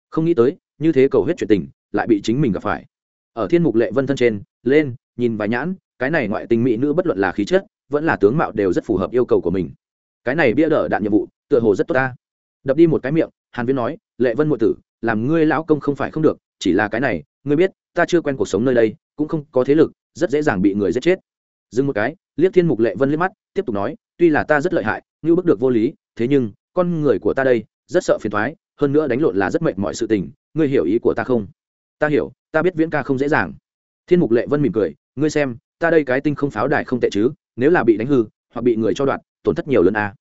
Không nghĩ tới, như thế cầu hết chuyện tình, lại bị chính mình gặp phải. Ở thiên mục lệ vân thân trên, lên, nhìn vài nhãn, cái này ngoại tình mỹ nữ bất luận là khí chất, vẫn là tướng mạo đều rất phù hợp yêu cầu của mình. Cái này bia đỡ đạn nhiệm vụ, tựa hồ rất tốt ta. Đập đi một cái miệng, hàn viễn nói, lệ vân muội tử, làm ngươi lão công không phải không được, chỉ là cái này, ngươi biết, ta chưa quen cuộc sống nơi đây, cũng không có thế lực, rất dễ dàng bị người giết chết dừng một cái, liếc thiên mục lệ vân liếc mắt, tiếp tục nói, tuy là ta rất lợi hại, như bức được vô lý, thế nhưng, con người của ta đây, rất sợ phiền thoái hơn nữa đánh lộn là rất mệnh mọi sự tình, ngươi hiểu ý của ta không? Ta hiểu, ta biết viễn ca không dễ dàng. Thiên mục lệ vân mỉm cười, ngươi xem, ta đây cái tinh không pháo đài không tệ chứ, nếu là bị đánh hư, hoặc bị người cho đoạn, tổn thất nhiều lần à.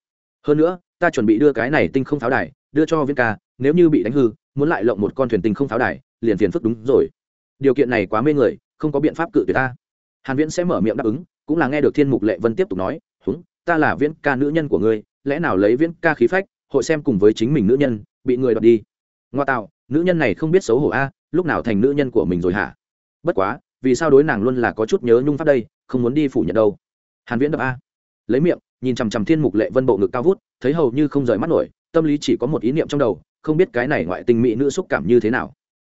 hơn nữa, ta chuẩn bị đưa cái này tinh không pháo đài, đưa cho viễn ca, nếu như bị đánh hư, muốn lại lộng một con thuyền tinh không pháo đài, liền phiền phức đúng rồi. Điều kiện này quá mê người, không có biện pháp cự tuyệt ta. Hàn viễn sẽ mở miệng đáp ứng cũng là nghe được thiên mục lệ vân tiếp tục nói, húng, ta là viễn ca nữ nhân của ngươi, lẽ nào lấy viễn ca khí phách, hội xem cùng với chính mình nữ nhân, bị người đoạt đi? Ngoa tạo, nữ nhân này không biết xấu hổ a, lúc nào thành nữ nhân của mình rồi hả? Bất quá, vì sao đối nàng luôn là có chút nhớ nhung pháp đây, không muốn đi phủ nhận đâu? Hàn viễn đập a. Lấy miệng, nhìn chằm chằm thiên mục lệ vân bộ ngực cao vút, thấy hầu như không rời mắt nổi, tâm lý chỉ có một ý niệm trong đầu, không biết cái này ngoại tình mỹ nữ xúc cảm như thế nào.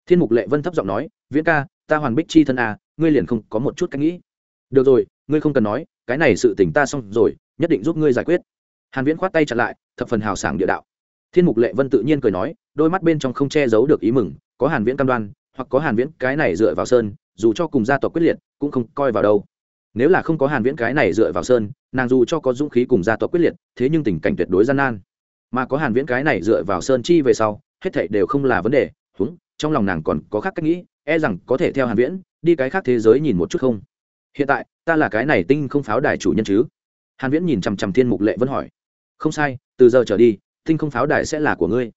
Thiên mục lệ vân thấp giọng nói, viễn ca, ta hoàn bích chi thân a, ngươi liền không có một chút cách nghĩ được rồi, ngươi không cần nói, cái này sự tỉnh ta xong rồi, nhất định giúp ngươi giải quyết. Hàn viễn khoát tay chặn lại, thập phần hào sảng địa đạo. Thiên mục lệ vân tự nhiên cười nói, đôi mắt bên trong không che giấu được ý mừng, có hàn viễn cam đoan, hoặc có hàn viễn cái này dựa vào sơn, dù cho cùng gia tộc quyết liệt, cũng không coi vào đâu. Nếu là không có hàn viễn cái này dựa vào sơn, nàng dù cho có dũng khí cùng gia tộc quyết liệt, thế nhưng tình cảnh tuyệt đối gian nan. Mà có hàn viễn cái này dựa vào sơn chi về sau, hết thảy đều không là vấn đề húng trong lòng nàng còn có khác cách nghĩ e rằng có thể theo hàn viễn, đi cái khác thế giới nhìn một chút không? Hiện tại, ta là cái này tinh không pháo đài chủ nhân chứ? Hàn viễn nhìn chằm chằm thiên mục lệ vẫn hỏi. Không sai, từ giờ trở đi, tinh không pháo đài sẽ là của ngươi.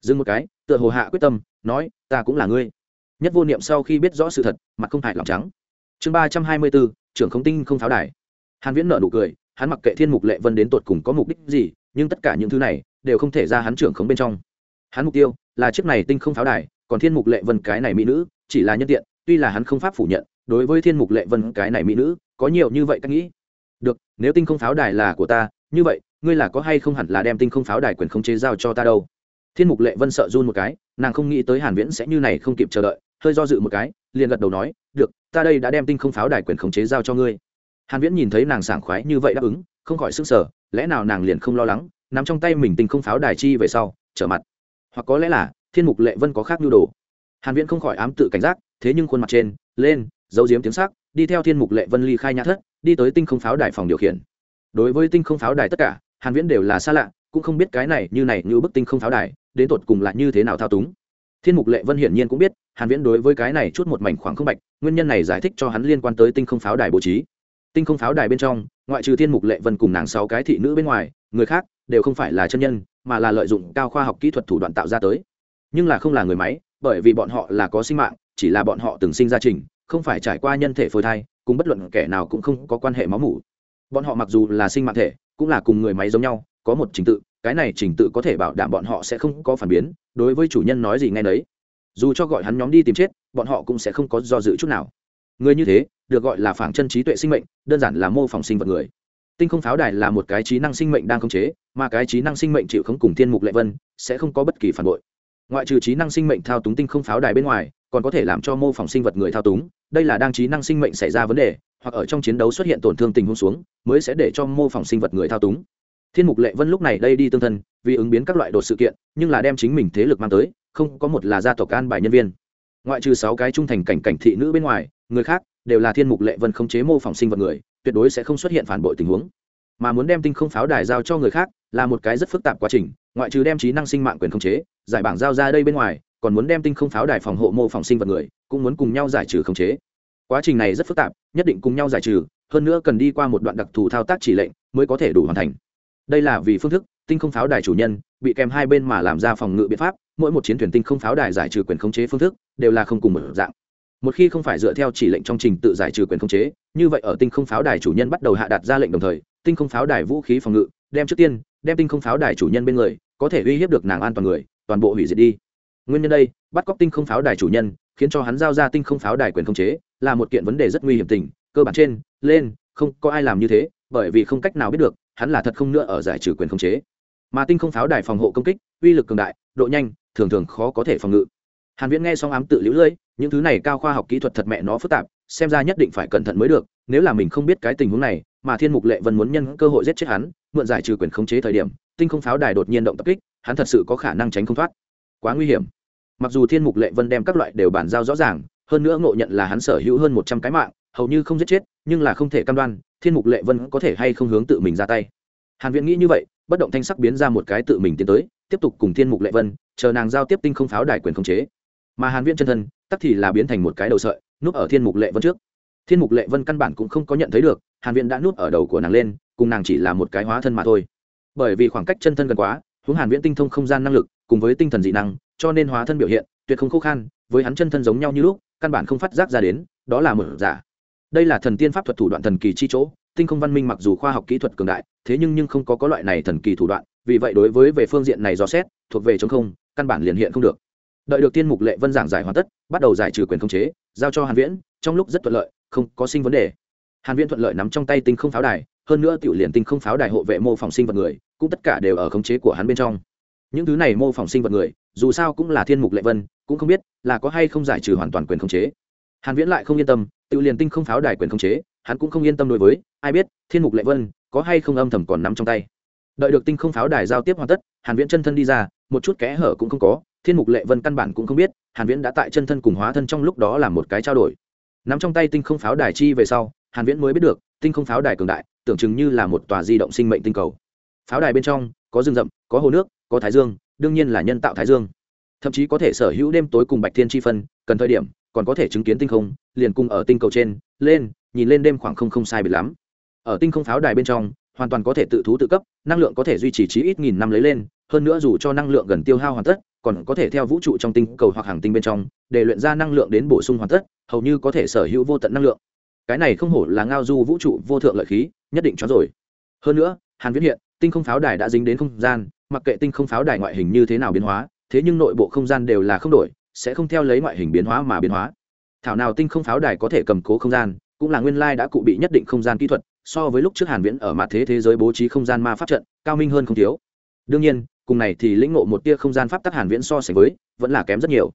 Dừng một cái, tựa hồ hạ quyết tâm, nói, ta cũng là ngươi. Nhất vô niệm sau khi biết rõ sự thật, mặt không hại lòng trắng. Chương ba trăm hai mươi bốn, trưởng không tinh không pháo đài. Hàn viễn nở nụ cười, hắn mặc kệ thiên mục lệ vân đến tột cùng có mục đích gì, nhưng tất cả những thứ này đều không thể ra hắn trưởng khống bên trong. Hắn mục tiêu là chiếc này tinh không pháo đài, còn thiên mục lệ vân cái này mỹ nữ, chỉ là nhân tiện, tuy là hắn không pháp phủ nhận đối với thiên mục lệ vân cái này mỹ nữ, có nhiều như vậy cách nghĩ. Được, nếu tinh không pháo đài là của ta, như vậy, ngươi là có hay không hẳn là đem tinh không pháo đài quyền khống chế giao cho ta đâu? Thiên mục lệ vân sợ run một cái, nàng không nghĩ tới hàn viễn sẽ như này không kịp chờ đợi, hơi do dự một cái, liền gật đầu nói, được, ta đây đã đem tinh không pháo đài quyền khống chế giao cho ngươi. Hàn viễn nhìn thấy nàng sảng khoái như vậy đáp ứng, không khỏi sức sở lẽ nào nàng liền không lo lắng, nắm trong tay mình tinh không pháo đài chi về sau, trở mặt. Hoặc có lẽ là, thiên mục lệ vân có khác nhu đồ. Hàn viễn không khỏi ám tự cảnh giác, thế nhưng khuôn mặt trên, lên giấu giếm tiếng sắc, đi theo thiên mục lệ vân ly khai nhã thất, đi tới tinh không pháo đài phòng điều khiển. Đối với tinh không pháo đài tất cả, hàn viễn đều là xa lạ, cũng không biết cái này như này như bức tinh không pháo đài, đến tột cùng là như thế nào thao túng. Thiên mục lệ vân hiển nhiên cũng biết, hàn viễn đối với cái này chút một mảnh khoảng không bạch, nguyên nhân này giải thích cho hắn liên quan tới tinh không pháo đài bố trí. Tinh không pháo đài bên trong, ngoại trừ thiên mục lệ vân cùng nàng sáu cái thị nữ bên ngoài, người khác đều không phải là chân nhân, mà là lợi dụng cao khoa học kỹ thuật thủ đoạn tạo ra tới. Nhưng là không là người máy, bởi vì bọn họ là có sinh mạng, chỉ là bọn họ từng sinh ra trình không phải trải qua nhân thể phôi thai, cùng bất luận kẻ nào cũng không có quan hệ máu mủ. Bọn họ mặc dù là sinh mạng thể, cũng là cùng người máy giống nhau, có một trình tự, cái này trình tự có thể bảo đảm bọn họ sẽ không có phản biến, đối với chủ nhân nói gì ngay đấy dù cho gọi hắn nhóm đi tìm chết, bọn họ cũng sẽ không có do dự chút nào. Người như thế, được gọi là phản chân trí tuệ sinh mệnh, đơn giản là mô phỏng sinh vật người. Tinh không pháo đài là một cái trí năng sinh mệnh đang khống chế, mà cái trí năng sinh mệnh chịu không cùng thiên mục lệ vân, sẽ không có bất kỳ phản bội. Ngoại trừ trí năng sinh mệnh thao túng tinh không pháo đài bên ngoài còn có thể làm cho mô phỏng sinh vật người thao túng, đây là đang trí năng sinh mệnh xảy ra vấn đề, hoặc ở trong chiến đấu xuất hiện tổn thương tình huống xuống, mới sẽ để cho mô phỏng sinh vật người thao túng. Thiên mục lệ vân lúc này đây đi tương thân, vì ứng biến các loại đột sự kiện, nhưng là đem chính mình thế lực mang tới, không có một là gia tộc an bài nhân viên. Ngoại trừ sáu cái trung thành cảnh cảnh thị nữ bên ngoài, người khác đều là thiên mục lệ vân không chế mô phỏng sinh vật người, tuyệt đối sẽ không xuất hiện phản bội tình huống. Mà muốn đem tinh không pháo đài giao cho người khác, là một cái rất phức tạp quá trình, ngoại trừ đem trí năng sinh mạng quyền khống chế, giải bảng giao ra đây bên ngoài còn muốn đem tinh không pháo đài phòng hộ mô phỏng sinh vật người, cũng muốn cùng nhau giải trừ khống chế. Quá trình này rất phức tạp, nhất định cùng nhau giải trừ, hơn nữa cần đi qua một đoạn đặc thù thao tác chỉ lệnh mới có thể đủ hoàn thành. Đây là vì phương thức, tinh không pháo đài chủ nhân bị kèm hai bên mà làm ra phòng ngự biện pháp, mỗi một chiến thuyền tinh không pháo đài giải trừ quyền khống chế phương thức đều là không cùng một dạng. Một khi không phải dựa theo chỉ lệnh trong trình tự giải trừ quyền khống chế, như vậy ở tinh không pháo đài chủ nhân bắt đầu hạ đặt ra lệnh đồng thời, tinh không pháo đài vũ khí phòng ngự, đem trước tiên, đem tinh không pháo đài chủ nhân bên người, có thể uy hiếp được nàng an toàn người, toàn bộ hủy diệt đi nguyên nhân đây, bắt cóc tinh không pháo đài chủ nhân, khiến cho hắn giao ra tinh không pháo đài quyền khống chế, là một kiện vấn đề rất nguy hiểm tình. Cơ bản trên, lên, không có ai làm như thế, bởi vì không cách nào biết được, hắn là thật không nữa ở giải trừ quyền khống chế. Mà tinh không pháo đài phòng hộ công kích, uy lực cường đại, độ nhanh, thường thường khó có thể phòng ngự. Hàn viễn nghe xong ám tự liễu lưỡi những thứ này cao khoa học kỹ thuật thật mẹ nó phức tạp, xem ra nhất định phải cẩn thận mới được, nếu là mình không biết cái tình huống này, mà thiên mục lệ vân muốn nhân cơ hội giết chết hắn, mượn giải trừ quyền khống chế thời điểm, tinh không pháo đài đột nhiên động tập kích, hắn thật sự có khả năng tránh không thoát. Quá nguy hiểm mặc dù thiên mục lệ vân đem các loại đều bản giao rõ ràng, hơn nữa ngộ nhận là hắn sở hữu hơn một trăm cái mạng, hầu như không giết chết, nhưng là không thể cam đoan, thiên mục lệ vân có thể hay không hướng tự mình ra tay. Hàn viễn nghĩ như vậy, bất động thanh sắc biến ra một cái tự mình tiến tới, tiếp tục cùng thiên mục lệ vân, chờ nàng giao tiếp tinh không pháo đài quyền khống chế. Mà hàn viễn chân thân, tắc thì là biến thành một cái đầu sợi, núp ở thiên mục lệ vân trước. Thiên mục lệ vân căn bản cũng không có nhận thấy được, hàn viễn đã núp ở đầu của nàng lên, cùng nàng chỉ là một cái hóa thân mà thôi. Bởi vì khoảng cách chân thân gần quá, hướng hàn viễn tinh thông không gian năng lực, cùng với tinh thần dị năng cho nên hóa thân biểu hiện tuyệt không khó khăn với hắn chân thân giống nhau như lúc, căn bản không phát giác ra đến, đó là mở giả. Đây là thần tiên pháp thuật thủ đoạn thần kỳ chi chỗ, tinh không văn minh mặc dù khoa học kỹ thuật cường đại, thế nhưng nhưng không có có loại này thần kỳ thủ đoạn, vì vậy đối với về phương diện này do xét, thuộc về chống không, căn bản liền hiện không được. Đợi được tiên mục lệ vân giảng giải hoàn tất, bắt đầu giải trừ quyền khống chế, giao cho hàn viễn, trong lúc rất thuận lợi, không có sinh vấn đề. Hàn viễn thuận lợi nắm trong tay tinh không pháo đài, hơn nữa tiểu liền tinh không pháo đài hộ vệ mô phỏng sinh vật người, cũng tất cả đều ở khống chế của hắn bên trong những thứ này mô phỏng sinh vật người, dù sao cũng là thiên mục lệ vân, cũng không biết là có hay không giải trừ hoàn toàn quyền khống chế. Hàn viễn lại không yên tâm, tự liền tinh không pháo đài quyền khống chế, hắn cũng không yên tâm đối với, ai biết, thiên mục lệ vân có hay không âm thầm còn nắm trong tay. Đợi được tinh không pháo đài giao tiếp hoàn tất, hàn viễn chân thân đi ra, một chút kẽ hở cũng không có, thiên mục lệ vân căn bản cũng không biết, hàn viễn đã tại chân thân cùng hóa thân trong lúc đó làm một cái trao đổi. Nắm trong tay tinh không pháo đài chi về sau, hàn viễn mới biết được, tinh không pháo đài cường đại, tưởng chừng như là một tòa di động sinh mệnh tinh cầu. Pháo đài bên trong, có rừng rậm, có hồ nước có thái dương, đương nhiên là nhân tạo thái dương. Thậm chí có thể sở hữu đêm tối cùng bạch thiên chi phân, cần thời điểm, còn có thể chứng kiến tinh không, liền cùng ở tinh cầu trên, lên, nhìn lên đêm khoảng không không sai biệt lắm. Ở tinh không pháo đài bên trong, hoàn toàn có thể tự thú tự cấp, năng lượng có thể duy trì trí ít nghìn năm lấy lên, hơn nữa dù cho năng lượng gần tiêu hao hoàn tất, còn có thể theo vũ trụ trong tinh cầu hoặc hàng tinh bên trong, để luyện ra năng lượng đến bổ sung hoàn tất, hầu như có thể sở hữu vô tận năng lượng. Cái này không hổ là ngao du vũ trụ vô thượng lợi khí, nhất định cho rồi. Hơn nữa, hàn viễn hiện, tinh không pháo đài đã dính đến không gian mặc kệ tinh không pháo đài ngoại hình như thế nào biến hóa, thế nhưng nội bộ không gian đều là không đổi, sẽ không theo lấy ngoại hình biến hóa mà biến hóa. Thảo nào tinh không pháo đài có thể cầm cố không gian, cũng là nguyên lai đã cụ bị nhất định không gian kỹ thuật, so với lúc trước hàn viễn ở mặt thế thế giới bố trí không gian ma pháp trận, cao minh hơn không thiếu. Đương nhiên, cùng này thì lĩnh ngộ một tia không gian pháp tắc hàn viễn so sánh với, vẫn là kém rất nhiều.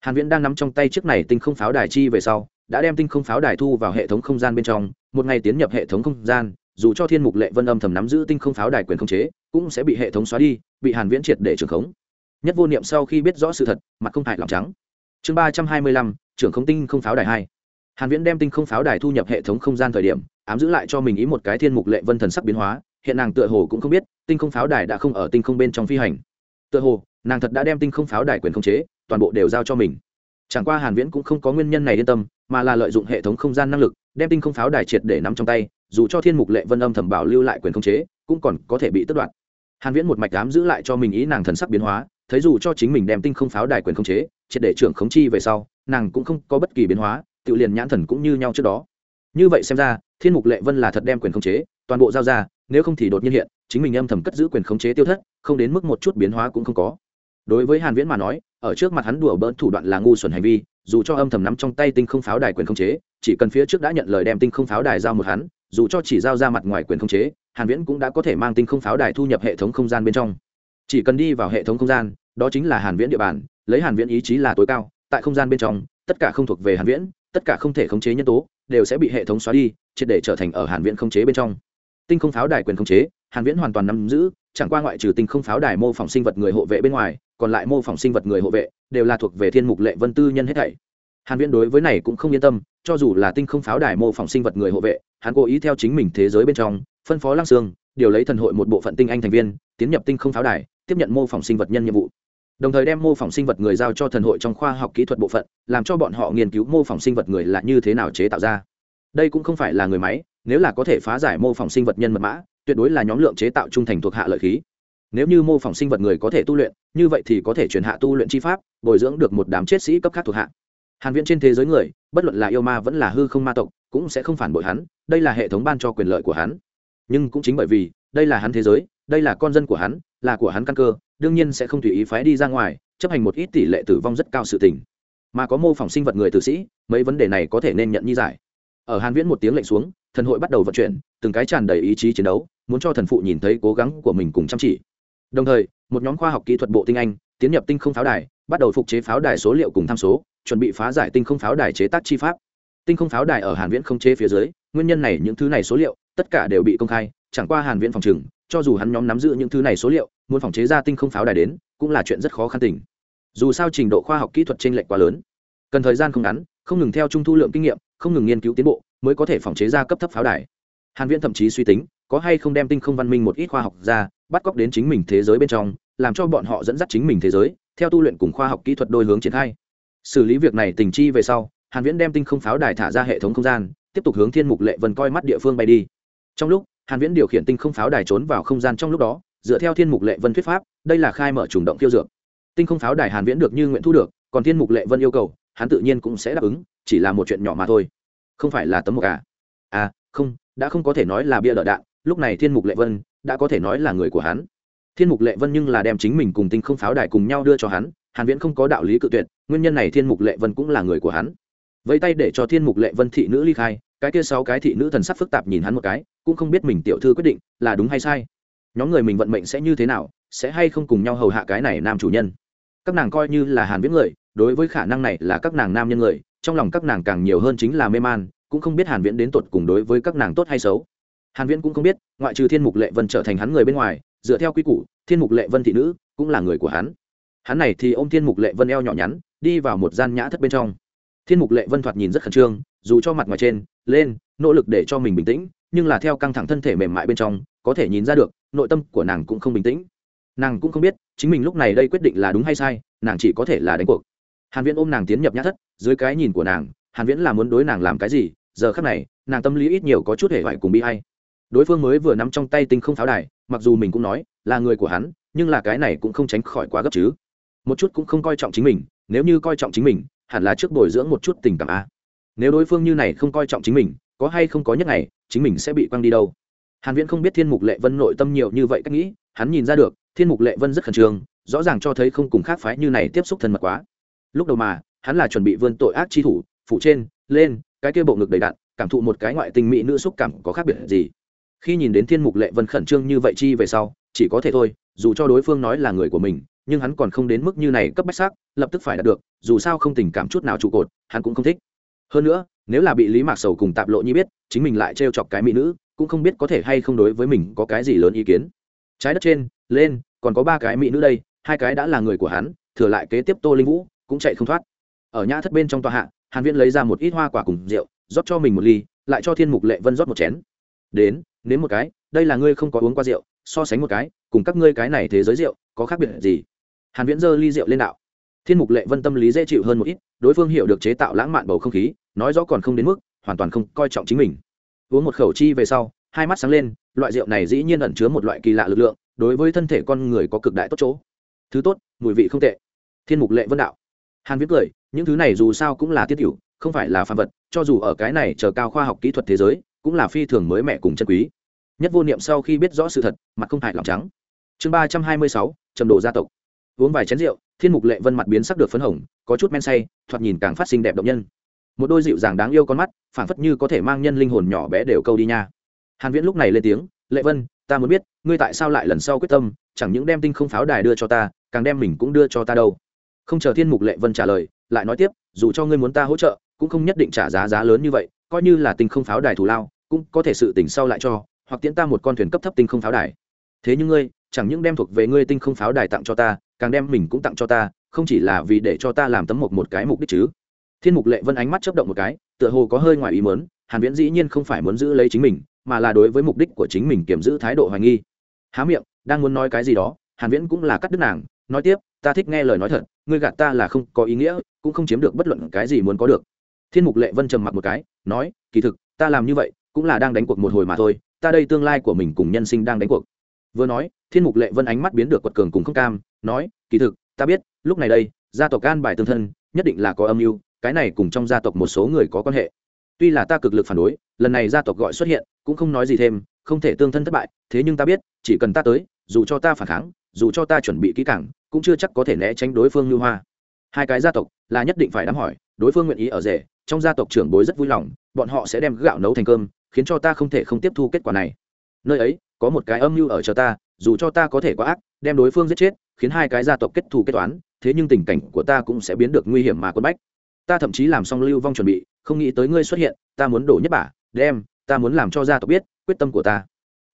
Hàn viễn đang nắm trong tay chiếc này tinh không pháo đài chi về sau, đã đem tinh không pháo đài thu vào hệ thống không gian bên trong, một ngày tiến nhập hệ thống không gian, dù cho thiên mục lệ vân âm thầm nắm giữ tinh không pháo đài quyền không chế cũng sẽ bị hệ thống xóa đi, bị hàn viễn triệt để trưởng khống. Nhất vô niệm sau khi biết rõ sự thật, mặt không hại lòng trắng. Chương ba trăm hai mươi lăm, trưởng không tinh không pháo đài hai. Hàn viễn đem tinh không pháo đài thu nhập hệ thống không gian thời điểm, ám giữ lại cho mình ý một cái thiên mục lệ vân thần sắc biến hóa. Hiện nàng tựa hồ cũng không biết, tinh không pháo đài đã không ở tinh không bên trong phi hành. Tựa hồ, nàng thật đã đem tinh không pháo đài quyền khống chế, toàn bộ đều giao cho mình. Chẳng qua hàn viễn cũng không có nguyên nhân này yên tâm, mà là lợi dụng hệ thống không gian năng lực, đem tinh không pháo đài triệt để nắm trong tay, dù cho thiên mục lệ vân âm thầm bảo lưu lại quyền khống chế, cũng còn có thể bị tước đoạt hàn viễn một mạch dám giữ lại cho mình ý nàng thần sắc biến hóa, thấy dù cho chính mình đem tinh không pháo đài quyền khống chế, triệt để trưởng khống chi về sau, nàng cũng không có bất kỳ biến hóa, tự liền nhãn thần cũng như nhau trước đó. Như vậy xem ra, thiên mục lệ vân là thật đem quyền khống chế, toàn bộ giao ra, nếu không thì đột nhiên hiện, chính mình âm thầm cất giữ quyền khống chế tiêu thất, không đến mức một chút biến hóa cũng không có. Đối với hàn viễn mà nói, ở trước mặt hắn đùa bỡn thủ đoạn là ngu xuẩn hành vi, dù cho âm thầm nắm trong tay tinh không pháo đài quyền khống chế, chỉ cần phía trước đã nhận lời đem tinh không pháo đài giao một hắn, dù cho chỉ giao ra mặt ngoài quyền khống chế hàn viễn cũng đã có thể mang tinh không pháo đài thu nhập hệ thống không gian bên trong. Chỉ cần đi vào hệ thống không gian, đó chính là hàn viễn địa bàn, lấy hàn viễn ý chí là tối cao, tại không gian bên trong, tất cả không thuộc về hàn viễn, tất cả không thể khống chế nhân tố, đều sẽ bị hệ thống xóa đi, triệt để trở thành ở hàn viễn khống chế bên trong. Tinh không pháo đài quyền khống chế, hàn viễn hoàn toàn nắm giữ, chẳng qua ngoại trừ tinh không pháo đài mô phỏng sinh vật người hộ vệ bên ngoài, còn lại mô phỏng sinh vật người hộ vệ đều là thuộc về thiên mục lệ vân tư nhân hết thảy. Hàn viễn đối với này cũng không yên tâm, cho dù là tinh không pháo đài mô phỏng sinh vật người hộ vệ, hắn cố ý theo chính mình thế giới bên trong phân phó lăng sương, điều lấy thần hội một bộ phận tinh anh thành viên, tiến nhập tinh không pháo đài, tiếp nhận mô phỏng sinh vật nhân nhiệm vụ. Đồng thời đem mô phỏng sinh vật người giao cho thần hội trong khoa học kỹ thuật bộ phận, làm cho bọn họ nghiên cứu mô phỏng sinh vật người là như thế nào chế tạo ra. Đây cũng không phải là người máy, nếu là có thể phá giải mô phỏng sinh vật nhân mật mã, tuyệt đối là nhóm lượng chế tạo trung thành thuộc hạ lợi khí. Nếu như mô phỏng sinh vật người có thể tu luyện, như vậy thì có thể truyền hạ tu luyện chi pháp, bồi dưỡng được một đám chết sĩ cấp khác thuộc hạ. Hàn viễn trên thế giới người, bất luận là yêu ma vẫn là hư không ma tộc, cũng sẽ không phản bội hắn, đây là hệ thống ban cho quyền lợi của hắn nhưng cũng chính bởi vì đây là hắn thế giới, đây là con dân của hắn, là của hắn căn cơ, đương nhiên sẽ không tùy ý phái đi ra ngoài, chấp hành một ít tỷ lệ tử vong rất cao sự tình. Mà có mô phỏng sinh vật người tử sĩ, mấy vấn đề này có thể nên nhận như giải. Ở hàn viễn một tiếng lệnh xuống, thần hội bắt đầu vận chuyển, từng cái tràn đầy ý chí chiến đấu, muốn cho thần phụ nhìn thấy cố gắng của mình cùng chăm chỉ. Đồng thời, một nhóm khoa học kỹ thuật bộ tinh anh, tiến nhập tinh không pháo đài, bắt đầu phục chế pháo đài số liệu cùng tham số, chuẩn bị phá giải tinh không pháo đài chế tác chi pháp. Tinh không pháo đài ở hàn viễn không chế phía dưới, nguyên nhân này những thứ này số liệu tất cả đều bị công khai, chẳng qua hàn viễn phòng trừng, cho dù hắn nhóm nắm giữ những thứ này số liệu, muốn phòng chế ra tinh không pháo đài đến, cũng là chuyện rất khó khăn tình. Dù sao trình độ khoa học kỹ thuật trên lệch quá lớn. Cần thời gian không ngắn, không ngừng theo trung thu lượng kinh nghiệm, không ngừng nghiên cứu tiến bộ, mới có thể phòng chế ra cấp thấp pháo đài. Hàn viễn thậm chí suy tính, có hay không đem tinh không văn minh một ít khoa học ra, bắt cóc đến chính mình thế giới bên trong, làm cho bọn họ dẫn dắt chính mình thế giới, theo tu luyện cùng khoa học kỹ thuật đôi hướng triển khai. Xử lý việc này tình chi về sau, hàn viễn đem tinh không pháo đài thả ra hệ thống không gian, tiếp tục hướng thiên mục lệ vân coi mắt địa phương bay đi trong lúc, hàn viễn điều khiển tinh không pháo đài trốn vào không gian trong lúc đó, dựa theo thiên mục lệ vân thuyết pháp, đây là khai mở trùng động tiêu dược. Tinh không pháo đài hàn viễn được như nguyện thu được, còn thiên mục lệ vân yêu cầu, hắn tự nhiên cũng sẽ đáp ứng, chỉ là một chuyện nhỏ mà thôi. Không phải là tấm một à? À không, đã không có thể nói là bia đỡ đạn, lúc này thiên mục lệ vân đã có thể nói là người của hắn. Thiên mục lệ vân nhưng là đem chính mình cùng tinh không pháo đài cùng nhau đưa cho hắn, hàn viễn không có đạo lý cự tuyệt, nguyên nhân này thiên mục lệ vân cũng là người của hắn. Vẫy tay để cho thiên mục lệ vân thị nữ ly khai cái kia sáu cái thị nữ thần sắc phức tạp nhìn hắn một cái, cũng không biết mình tiểu thư quyết định là đúng hay sai. Nhóm người mình vận mệnh sẽ như thế nào, sẽ hay không cùng nhau hầu hạ cái này nam chủ nhân. Các nàng coi như là hàn viễn người, đối với khả năng này là các nàng nam nhân người, trong lòng các nàng càng nhiều hơn chính là mê man, cũng không biết hàn viễn đến tột cùng đối với các nàng tốt hay xấu. Hàn viễn cũng không biết, ngoại trừ thiên mục lệ vân trở thành hắn người bên ngoài, dựa theo quy củ, thiên mục lệ vân thị nữ cũng là người của hắn. Hắn này thì ôm thiên mục lệ vân eo nhỏ nhắn, đi vào một gian nhã thất bên trong. Thiên mục lệ vân thoạt nhìn rất khẩn trương, dù cho mặt ngoài trên lên, nỗ lực để cho mình bình tĩnh, nhưng là theo căng thẳng thân thể mềm mại bên trong, có thể nhìn ra được, nội tâm của nàng cũng không bình tĩnh. Nàng cũng không biết, chính mình lúc này đây quyết định là đúng hay sai, nàng chỉ có thể là đánh cuộc. Hàn viễn ôm nàng tiến nhập nhã thất, dưới cái nhìn của nàng, hàn viễn là muốn đối nàng làm cái gì, giờ khắc này, nàng tâm lý ít nhiều có chút hề hoại cùng bi hay đối phương mới vừa nắm trong tay tinh không pháo đài, mặc dù mình cũng nói, là người của hắn, nhưng là cái này cũng không tránh khỏi quá gấp chứ. Một chút cũng không coi trọng chính mình, nếu như coi trọng chính mình, hẳn là trước bồi dưỡng một chút tình cảm a nếu đối phương như này không coi trọng chính mình có hay không có nhất ngày chính mình sẽ bị quăng đi đâu? Hàn viễn không biết thiên mục lệ vân nội tâm nhiều như vậy cách nghĩ hắn nhìn ra được thiên mục lệ vân rất khẩn trương rõ ràng cho thấy không cùng khác phái như này tiếp xúc thân mật quá. Lúc đầu mà hắn là chuẩn bị vươn tội ác chi thủ phụ trên lên cái kia bộ ngực đầy đạn, cảm thụ một cái ngoại tình mỹ nữ xúc cảm có khác biệt gì. Khi nhìn đến thiên mục lệ vân khẩn trương như vậy chi về sau chỉ có thể thôi dù cho đối phương nói là người của mình nhưng hắn còn không đến mức như này cấp bách xác lập tức phải đạt được dù sao không tình cảm chút nào trụ cột hắn cũng không thích hơn nữa, nếu là bị lý mạc sầu cùng tạp lộ nhi biết, chính mình lại trêu chọc cái mỹ nữ, cũng không biết có thể hay không đối với mình có cái gì lớn ý kiến. Trái đất trên, lên, còn có ba cái mỹ nữ đây, hai cái đã là người của hắn, thừa lại kế tiếp tô linh vũ, cũng chạy không thoát. Ở nhã thất bên trong tòa hạ, hàn viễn lấy ra một ít hoa quả cùng rượu, rót cho mình một ly, lại cho thiên mục lệ vân rót một chén. Đến, nếm một cái, đây là ngươi không có uống qua rượu, so sánh một cái, cùng các ngươi cái này thế giới rượu, có khác biệt gì? Hàn viễn giơ ly rượu lên đạo. Thiên mục lệ vân tâm lý dễ chịu hơn một ít, đối phương hiểu được chế tạo lãng mạn bầu không khí nói rõ còn không đến mức hoàn toàn không coi trọng chính mình. Uống một khẩu chi về sau, hai mắt sáng lên, loại rượu này dĩ nhiên ẩn chứa một loại kỳ lạ lực lượng, đối với thân thể con người có cực đại tốt chỗ. Thứ tốt, mùi vị không tệ. Thiên mục lệ vân đạo. Hàn viết cười, những thứ này dù sao cũng là tiết hữu, không phải là phàm vật, cho dù ở cái này chờ cao khoa học kỹ thuật thế giới, cũng là phi thường mới mẻ cùng chân quý. Nhất vô niệm sau khi biết rõ sự thật, mặt không hại lòng trắng. Chương ba trăm hai mươi sáu, trầm đồ gia tộc. Uống vài chén rượu, thiên mục lệ vân mặt biến sắc được phấn hồng, có chút men say, thoạt nhìn càng phát sinh đẹp động nhân một đôi dịu dàng đáng yêu con mắt, phảng phất như có thể mang nhân linh hồn nhỏ bé đều câu đi nha. Hàn viễn lúc này lên tiếng, lệ vân, ta muốn biết, ngươi tại sao lại lần sau quyết tâm, chẳng những đem tinh không pháo đài đưa cho ta, càng đem mình cũng đưa cho ta đâu? Không chờ thiên mục lệ vân trả lời, lại nói tiếp, dù cho ngươi muốn ta hỗ trợ, cũng không nhất định trả giá giá lớn như vậy, coi như là tinh không pháo đài thủ lao, cũng có thể sự tỉnh sau lại cho, hoặc tiễn ta một con thuyền cấp thấp tinh không pháo đài. Thế nhưng ngươi, chẳng những đem thuộc về ngươi tinh không pháo đài tặng cho ta, càng đem mình cũng tặng cho ta, không chỉ là vì để cho ta làm tấm mộc một cái mục đích chứ thiên mục lệ vân ánh mắt chấp động một cái, tựa hồ có hơi ngoài ý mớn hàn viễn dĩ nhiên không phải muốn giữ lấy chính mình, mà là đối với mục đích của chính mình kiểm giữ thái độ hoài nghi. Há miệng, đang muốn nói cái gì đó, hàn viễn cũng là cắt đứt nàng, nói tiếp, ta thích nghe lời nói thật, ngươi gạt ta là không có ý nghĩa, cũng không chiếm được bất luận cái gì muốn có được. Thiên mục lệ vân trầm mặc một cái, nói, kỳ thực, ta làm như vậy, cũng là đang đánh cuộc một hồi mà thôi, ta đây tương lai của mình cùng nhân sinh đang đánh cuộc. Vừa nói, thiên mục lệ vân ánh mắt biến được quật cường cùng không cam, nói, kỳ thực, ta biết, lúc này đây, gia tộc can bài tương thân, nhất định là có âm mưu cái này cùng trong gia tộc một số người có quan hệ. Tuy là ta cực lực phản đối, lần này gia tộc gọi xuất hiện, cũng không nói gì thêm, không thể tương thân thất bại, thế nhưng ta biết, chỉ cần ta tới, dù cho ta phản kháng, dù cho ta chuẩn bị kỹ càng, cũng chưa chắc có thể né tránh đối phương như hoa. Hai cái gia tộc là nhất định phải đám hỏi, đối phương nguyện ý ở rể, trong gia tộc trưởng bối rất vui lòng, bọn họ sẽ đem gạo nấu thành cơm, khiến cho ta không thể không tiếp thu kết quả này. Nơi ấy, có một cái âm mưu ở chờ ta, dù cho ta có thể có ác, đem đối phương giết chết, khiến hai cái gia tộc kết thù kết toán, thế nhưng tình cảnh của ta cũng sẽ biến được nguy hiểm mà quân bách ta thậm chí làm xong lưu vong chuẩn bị, không nghĩ tới ngươi xuất hiện, ta muốn đổ nhất bả, đem, ta muốn làm cho gia tộc biết, quyết tâm của ta.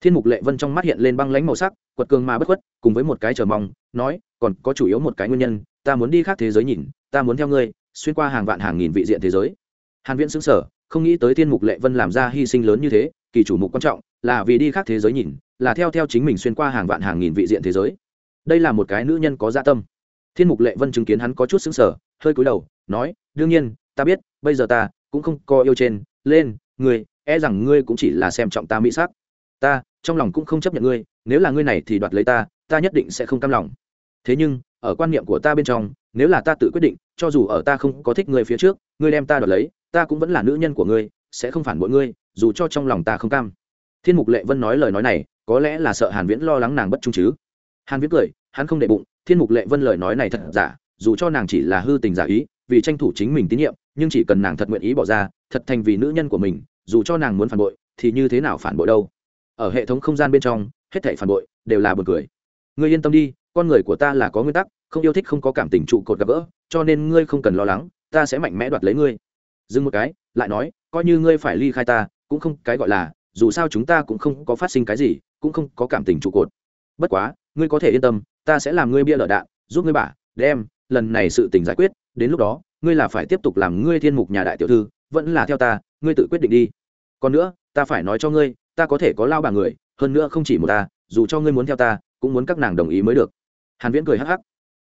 Thiên mục lệ vân trong mắt hiện lên băng lánh màu sắc, quật cường mà bất khuất, cùng với một cái chờ mong, nói, còn có chủ yếu một cái nguyên nhân, ta muốn đi khác thế giới nhìn, ta muốn theo ngươi, xuyên qua hàng vạn hàng nghìn vị diện thế giới. Hàn viễn xứng sở không nghĩ tới thiên mục lệ vân làm ra hy sinh lớn như thế, kỳ chủ mục quan trọng, là vì đi khác thế giới nhìn, là theo theo chính mình xuyên qua hàng vạn hàng nghìn vị diện thế giới. Đây là một cái nữ nhân có dạ tâm thiên mục lệ vân chứng kiến hắn có chút xứng sở hơi cúi đầu, nói, đương nhiên, ta biết, bây giờ ta cũng không có yêu trên, lên người e rằng ngươi cũng chỉ là xem trọng ta mỹ sắc. Ta, trong lòng cũng không chấp nhận ngươi, nếu là ngươi này thì đoạt lấy ta ta nhất định sẽ không cam lòng. Thế nhưng, ở quan niệm của ta bên trong, nếu là ta tự quyết định, cho dù ở ta không có thích ngươi phía trước, ngươi đem ta đoạt lấy, ta cũng vẫn là nữ nhân của ngươi, sẽ không phản bội ngươi, dù cho trong lòng ta không cam. Thiên mục lệ vân nói lời nói này, có lẽ là sợ hàn viễn lo lắng nàng bất trung chứ. Hàn viễn cười, hắn không để bụng thiên mục lệ vân lời nói này thật giả, dù cho nàng chỉ là hư tình giả ý, vì tranh thủ chính mình tín nhiệm, nhưng chỉ cần nàng thật nguyện ý bỏ ra, thật thành vì nữ nhân của mình, dù cho nàng muốn phản bội, thì như thế nào phản bội đâu? Ở hệ thống không gian bên trong, hết thảy phản bội đều là buồn cười. Ngươi yên tâm đi, con người của ta là có nguyên tắc, không yêu thích không có cảm tình trụ cột gặp gỡ, cho nên ngươi không cần lo lắng, ta sẽ mạnh mẽ đoạt lấy ngươi. Dừng một cái, lại nói, coi như ngươi phải ly khai ta, cũng không cái gọi là, dù sao chúng ta cũng không có phát sinh cái gì, cũng không có cảm tình trụ cột. Bất quá, ngươi có thể yên tâm ta sẽ làm ngươi bia lở đạn, giúp ngươi bả, đem, lần này sự tình giải quyết, đến lúc đó, ngươi là phải tiếp tục làm ngươi thiên mục nhà đại tiểu thư, vẫn là theo ta, ngươi tự quyết định đi. Còn nữa, ta phải nói cho ngươi, ta có thể có lao bà người, hơn nữa không chỉ một ta, dù cho ngươi muốn theo ta, cũng muốn các nàng đồng ý mới được. Hàn viễn cười hắc hắc.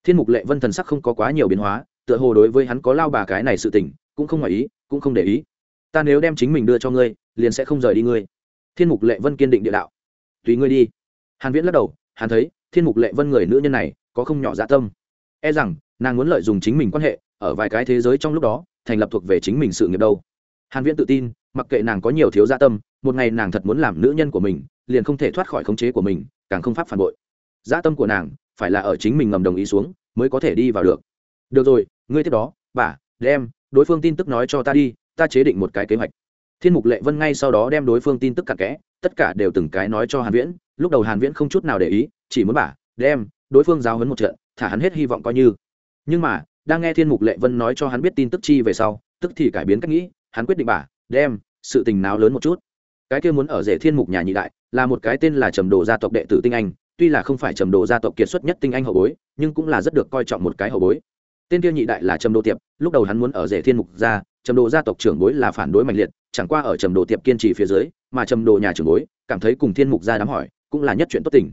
Thiên mục lệ vân thần sắc không có quá nhiều biến hóa, tựa hồ đối với hắn có lao bà cái này sự tình, cũng không ngoài ý, cũng không để ý. Ta nếu đem chính mình đưa cho ngươi, liền sẽ không rời đi ngươi. Thiên mục lệ vân kiên định địa đạo. Tùy ngươi đi. Hàn viễn lắc đầu, hắn thấy thiên mục lệ vân người nữ nhân này có không nhỏ dạ tâm. E rằng, nàng muốn lợi dụng chính mình quan hệ ở vài cái thế giới trong lúc đó, thành lập thuộc về chính mình sự nghiệp đâu. Hàn viễn tự tin, mặc kệ nàng có nhiều thiếu dạ tâm, một ngày nàng thật muốn làm nữ nhân của mình, liền không thể thoát khỏi khống chế của mình, càng không pháp phản bội. Dạ tâm của nàng phải là ở chính mình ngầm đồng ý xuống, mới có thể đi vào được. Được rồi, ngươi tiếp đó, bà, đem đối phương tin tức nói cho ta đi, ta chế định một cái kế hoạch. Thiên mục lệ vân ngay sau đó đem đối phương tin tức cặn kẽ, tất cả đều từng cái nói cho hàn viễn, lúc đầu hàn viễn không chút nào để ý chỉ muốn bà, đem, đối phương giáo huấn một trận, thả hắn hết hy vọng coi như. Nhưng mà, đang nghe thiên mục lệ vân nói cho hắn biết tin tức chi về sau, tức thì cải biến cách nghĩ, hắn quyết định bà, đem, sự tình nào lớn một chút. Cái kia muốn ở rể thiên mục nhà nhị đại, là một cái tên là trầm đồ gia tộc đệ tử tinh anh, tuy là không phải trầm đồ gia tộc kiệt xuất nhất tinh anh hậu bối, nhưng cũng là rất được coi trọng một cái hậu bối. Tên kia nhị đại là trầm đồ tiệp, lúc đầu hắn muốn ở rể thiên mục gia trầm đồ gia tộc trưởng bối là phản đối mạnh liệt, chẳng qua ở trầm đồ tiệp kiên trì phía dưới, mà trầm đồ nhà trưởng bối cảm thấy cùng thiên mục gia đám hỏi, cũng là nhất chuyện tốt tình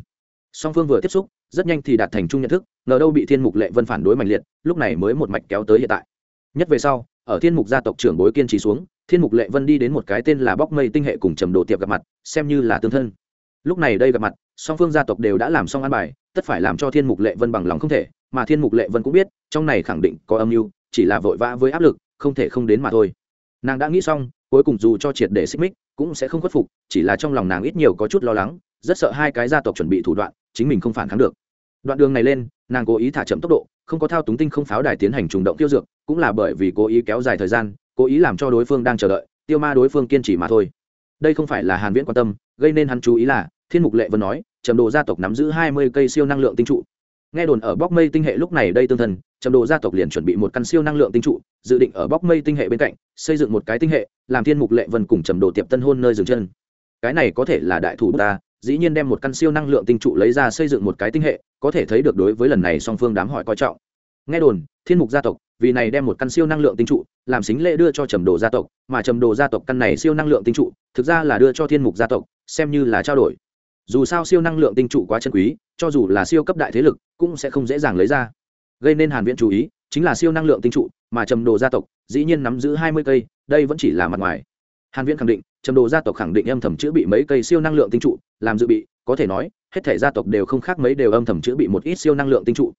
song phương vừa tiếp xúc, rất nhanh thì đạt thành chung nhận thức, ngờ đâu bị thiên mục lệ vân phản đối mạnh liệt, lúc này mới một mạch kéo tới hiện tại. Nhất về sau, ở thiên mục gia tộc trưởng bối kiên trì xuống, thiên mục lệ vân đi đến một cái tên là bóc mây tinh hệ cùng trầm đồ tiệp gặp mặt, xem như là tương thân. Lúc này đây gặp mặt, song phương gia tộc đều đã làm xong an bài, tất phải làm cho thiên mục lệ vân bằng lòng không thể, mà thiên mục lệ vân cũng biết, trong này khẳng định có âm mưu, chỉ là vội vã với áp lực, không thể không đến mà thôi. Nàng đã nghĩ xong, cuối cùng dù cho triệt để xích mích, cũng sẽ không khuất phục, chỉ là trong lòng nàng ít nhiều có chút lo lắng, rất sợ hai cái gia tộc chuẩn bị thủ đoạn chính mình không phản kháng được. Đoạn đường này lên, nàng cố ý thả chậm tốc độ, không có thao túng tinh không pháo đài tiến hành trùng động tiêu dược, cũng là bởi vì cố ý kéo dài thời gian, cố ý làm cho đối phương đang chờ đợi, tiêu ma đối phương kiên trì mà thôi. Đây không phải là hàn viễn quan tâm, gây nên hắn chú ý là, thiên mục lệ vân nói, trầm đồ gia tộc nắm giữ 20 cây siêu năng lượng tinh trụ. Nghe đồn ở bóc mây tinh hệ lúc này đây tương thần trầm đồ gia tộc liền chuẩn bị một căn siêu năng lượng tinh trụ, dự định ở bóc mây tinh hệ bên cạnh, xây dựng một cái tinh hệ, làm thiên mục lệ vân cùng trầm đồ tiệp tân hôn nơi dừng chân. Cái này có thể là đại thủ ta dĩ nhiên đem một căn siêu năng lượng tinh trụ lấy ra xây dựng một cái tinh hệ, có thể thấy được đối với lần này song phương đám hỏi coi trọng. Nghe đồn, thiên mục gia tộc, vì này đem một căn siêu năng lượng tinh trụ, làm xính lễ đưa cho trầm đồ gia tộc, mà trầm đồ gia tộc căn này siêu năng lượng tinh trụ, thực ra là đưa cho thiên mục gia tộc, xem như là trao đổi. Dù sao siêu năng lượng tinh trụ quá chân quý, cho dù là siêu cấp đại thế lực, cũng sẽ không dễ dàng lấy ra. Gây nên hàn viễn chú ý, chính là siêu năng lượng tinh trụ, mà trầm đồ gia tộc, dĩ nhiên nắm giữ 20 cây, đây vẫn chỉ là mặt ngoài hàn viễn khẳng định, trầm đồ gia tộc khẳng định âm thầm chữa bị mấy cây siêu năng lượng tinh trụ, làm dự bị, có thể nói, hết thể gia tộc đều không khác mấy đều âm thầm chữa bị một ít siêu năng lượng tinh trụ.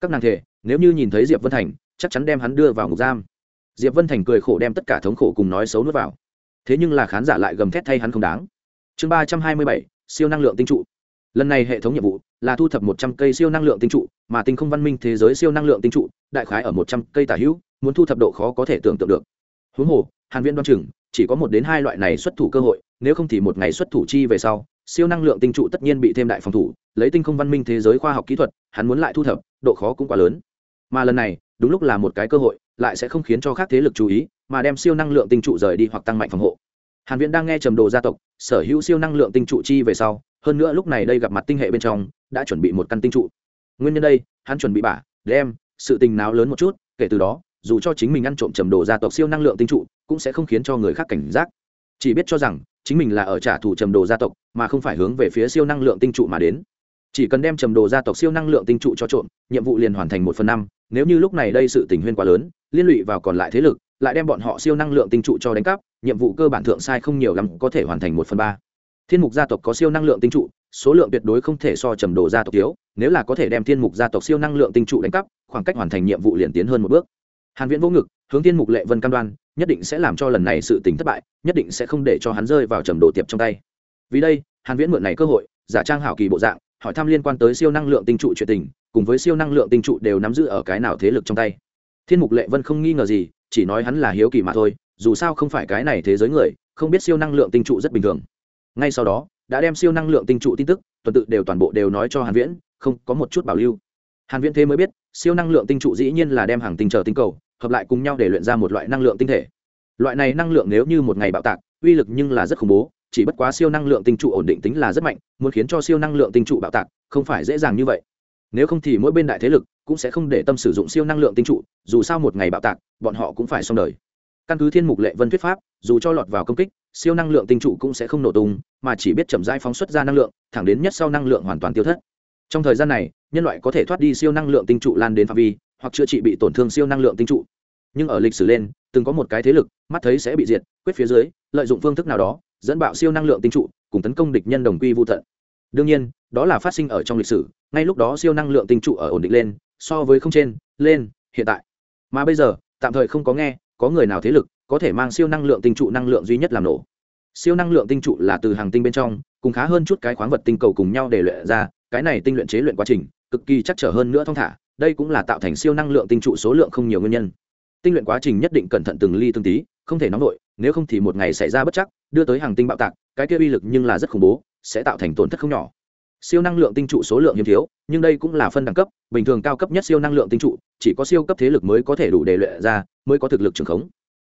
Các nàng thể nếu như nhìn thấy diệp vân thành, chắc chắn đem hắn đưa vào ngục giam. Diệp vân thành cười khổ đem tất cả thống khổ cùng nói xấu nuốt vào. Thế nhưng là khán giả lại gầm thét thay hắn không đáng. Chương ba trăm hai mươi bảy, siêu năng lượng tinh trụ. Lần này hệ thống nhiệm vụ là thu thập một trăm cây siêu năng lượng tinh trụ, mà tinh không văn minh thế giới siêu năng lượng tinh trụ, đại khái ở một trăm cây tả hữu, muốn thu thập độ khó có thể tưởng tượng được. Huống hồ, hàn viên đoan chừng chỉ có một đến hai loại này xuất thủ cơ hội, nếu không thì một ngày xuất thủ chi về sau, siêu năng lượng tinh trụ tất nhiên bị thêm đại phòng thủ, lấy tinh không văn minh thế giới khoa học kỹ thuật, hắn muốn lại thu thập, độ khó cũng quá lớn. Mà lần này, đúng lúc là một cái cơ hội, lại sẽ không khiến cho khác thế lực chú ý, mà đem siêu năng lượng tinh trụ rời đi hoặc tăng mạnh phòng hộ. Hàn viễn đang nghe trầm đồ gia tộc, sở hữu siêu năng lượng tinh trụ chi về sau, hơn nữa lúc này đây gặp mặt tinh hệ bên trong, đã chuẩn bị một căn tinh trụ. Nguyên nhân đây, hắn chuẩn bị bả, đem, sự tình náo lớn một chút, kể từ đó dù cho chính mình ăn trộm trầm đồ gia tộc siêu năng lượng tinh trụ, cũng sẽ không khiến cho người khác cảnh giác. Chỉ biết cho rằng, chính mình là ở trả thù trầm đồ gia tộc, mà không phải hướng về phía siêu năng lượng tinh trụ mà đến. Chỉ cần đem trầm đồ gia tộc siêu năng lượng tinh trụ cho trộm, nhiệm vụ liền hoàn thành một phần năm. Nếu như lúc này đây sự tình huyên quá lớn, liên lụy vào còn lại thế lực, lại đem bọn họ siêu năng lượng tinh trụ cho đánh cắp, nhiệm vụ cơ bản thượng sai không nhiều lắm, có thể hoàn thành một phần ba. Thiên mục gia tộc có siêu năng lượng tinh trụ, số lượng tuyệt đối không thể so trầm đồ gia tộc thiếu. Nếu là có thể đem thiên mục gia tộc siêu năng lượng tinh trụ đánh cắp, khoảng cách hoàn thành nhiệm vụ liền tiến hơn một bước hàn viễn vô ngực, hướng thiên mục lệ vân cam đoan, nhất định sẽ làm cho lần này sự tình thất bại, nhất định sẽ không để cho hắn rơi vào trầm đồ tiệp trong tay. Vì đây, hàn viễn mượn này cơ hội, giả trang hảo kỳ bộ dạng, hỏi thăm liên quan tới siêu năng lượng tinh trụ chuyện tình, cùng với siêu năng lượng tinh trụ đều nắm giữ ở cái nào thế lực trong tay. Thiên mục lệ vân không nghi ngờ gì, chỉ nói hắn là hiếu kỳ mà thôi, dù sao không phải cái này thế giới người, không biết siêu năng lượng tinh trụ rất bình thường. Ngay sau đó, đã đem siêu năng lượng tinh trụ tin tức, tuần tự đều toàn bộ đều nói cho hàn viễn, không có một chút bảo lưu. Hàn viễn thế mới biết, siêu năng lượng tinh trụ dĩ nhiên là đem hàng tinh chờ tinh cầu hợp lại cùng nhau để luyện ra một loại năng lượng tinh thể. Loại này năng lượng nếu như một ngày bạo tạc, uy lực nhưng là rất khủng bố, chỉ bất quá siêu năng lượng tinh trụ ổn định tính là rất mạnh, muốn khiến cho siêu năng lượng tinh trụ bạo tạc, không phải dễ dàng như vậy. Nếu không thì mỗi bên đại thế lực cũng sẽ không để tâm sử dụng siêu năng lượng tinh trụ, dù sao một ngày bạo tạc, bọn họ cũng phải xong đời. Căn cứ thiên mục lệ vân thuyết pháp, dù cho lọt vào công kích, siêu năng lượng tinh trụ cũng sẽ không nổ tung, mà chỉ biết chậm rãi phóng xuất ra năng lượng, thẳng đến nhất sau năng lượng hoàn toàn tiêu thất. Trong thời gian này, nhân loại có thể thoát đi siêu năng lượng tinh trụ lan đến phạm vi hoặc chữa trị bị tổn thương siêu năng lượng tinh trụ. Nhưng ở lịch sử lên, từng có một cái thế lực, mắt thấy sẽ bị diệt, quyết phía dưới, lợi dụng phương thức nào đó, dẫn bạo siêu năng lượng tinh trụ, cùng tấn công địch nhân đồng quy vô tận. Đương nhiên, đó là phát sinh ở trong lịch sử, ngay lúc đó siêu năng lượng tinh trụ ở ổn định lên, so với không trên, lên, hiện tại. Mà bây giờ, tạm thời không có nghe, có người nào thế lực, có thể mang siêu năng lượng tinh trụ năng lượng duy nhất làm nổ. Siêu năng lượng tinh trụ là từ hàng tinh bên trong, cùng khá hơn chút cái khoáng vật tinh cầu cùng nhau để luyện ra, cái này tinh luyện chế luyện quá trình, cực kỳ chắc trở hơn nữa thong thả đây cũng là tạo thành siêu năng lượng tinh trụ số lượng không nhiều nguyên nhân. Tinh luyện quá trình nhất định cẩn thận từng ly từng tí, không thể nóng nổi nếu không thì một ngày xảy ra bất chắc, đưa tới hàng tinh bạo tạc, cái kia uy lực nhưng là rất khủng bố, sẽ tạo thành tổn thất không nhỏ. Siêu năng lượng tinh trụ số lượng hiếm thiếu, nhưng đây cũng là phân đẳng cấp, bình thường cao cấp nhất siêu năng lượng tinh trụ, chỉ có siêu cấp thế lực mới có thể đủ để luyện ra, mới có thực lực trường khống.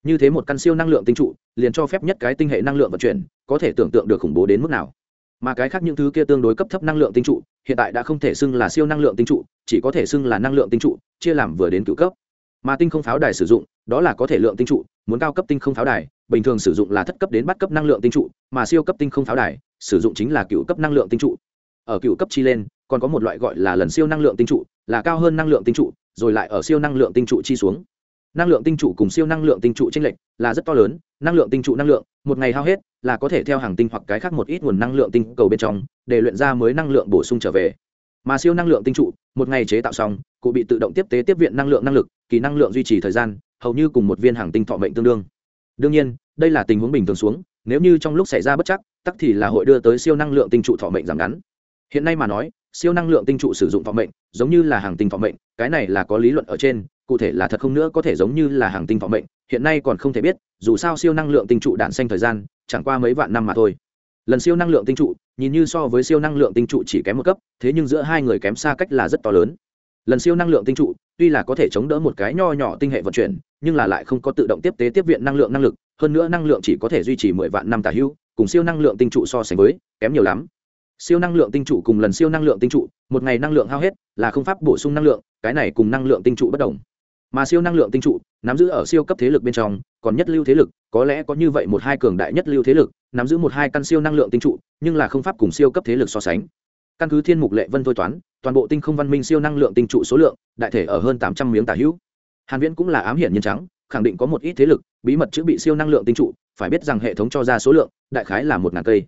Như thế một căn siêu năng lượng tinh trụ, liền cho phép nhất cái tinh hệ năng lượng vận chuyển, có thể tưởng tượng được khủng bố đến mức nào mà cái khác những thứ kia tương đối cấp thấp năng lượng tinh trụ hiện tại đã không thể xưng là siêu năng lượng tinh trụ chỉ có thể xưng là năng lượng tinh trụ chia làm vừa đến cựu cấp mà tinh không pháo đài sử dụng đó là có thể lượng tinh trụ muốn cao cấp tinh không pháo đài bình thường sử dụng là thất cấp đến bắt cấp năng lượng tinh trụ mà siêu cấp tinh không pháo đài sử dụng chính là cựu cấp năng lượng tinh trụ ở cựu cấp chi lên còn có một loại gọi là lần siêu năng lượng tinh trụ là cao hơn năng lượng tinh trụ rồi lại ở siêu năng lượng tinh trụ chi xuống năng lượng tinh trụ cùng siêu năng lượng tinh trụ tranh lệch là rất to lớn năng lượng tinh trụ năng lượng một ngày hao hết là có thể theo hàng tinh hoặc cái khác một ít nguồn năng lượng tinh cầu bên trong, để luyện ra mới năng lượng bổ sung trở về. Mà siêu năng lượng tinh trụ, một ngày chế tạo xong, cụ bị tự động tiếp tế tiếp viện năng lượng năng lực, kỳ năng lượng duy trì thời gian, hầu như cùng một viên hàng tinh thọ mệnh tương đương. Đương nhiên, đây là tình huống bình thường xuống, nếu như trong lúc xảy ra bất chắc, tắc thì là hội đưa tới siêu năng lượng tinh trụ thọ mệnh giảm ngắn. Hiện nay mà nói, siêu năng lượng tinh trụ sử dụng thọ mệnh, giống như là hàng tinh thọ mệnh, cái này là có lý luận ở trên, cụ thể là thật không nữa có thể giống như là hàng tinh thọ mệnh, hiện nay còn không thể biết, dù sao siêu năng lượng tinh trụ đạn xanh thời gian chẳng qua mấy vạn năm mà thôi lần siêu năng lượng tinh trụ nhìn như so với siêu năng lượng tinh trụ chỉ kém một cấp thế nhưng giữa hai người kém xa cách là rất to lớn lần siêu năng lượng tinh trụ tuy là có thể chống đỡ một cái nho nhỏ tinh hệ vận chuyển nhưng là lại không có tự động tiếp tế tiếp viện năng lượng năng lực hơn nữa năng lượng chỉ có thể duy trì mười vạn năm tả hữu cùng siêu năng lượng tinh trụ so sánh với kém nhiều lắm siêu năng lượng tinh trụ cùng lần siêu năng lượng tinh trụ một ngày năng lượng hao hết là không pháp bổ sung năng lượng cái này cùng năng lượng tinh trụ bất đồng mà siêu năng lượng tinh trụ, nắm giữ ở siêu cấp thế lực bên trong, còn nhất lưu thế lực, có lẽ có như vậy một hai cường đại nhất lưu thế lực, nắm giữ một hai căn siêu năng lượng tinh trụ, nhưng là không pháp cùng siêu cấp thế lực so sánh. Căn cứ thiên mục lệ vân thôi toán, toàn bộ tinh không văn minh siêu năng lượng tinh trụ số lượng, đại thể ở hơn tám trăm miếng tả hữu. Hàn viễn cũng là ám hiển nhân trắng, khẳng định có một ít thế lực, bí mật chữ bị siêu năng lượng tinh trụ, phải biết rằng hệ thống cho ra số lượng, đại khái là một ngàn cây.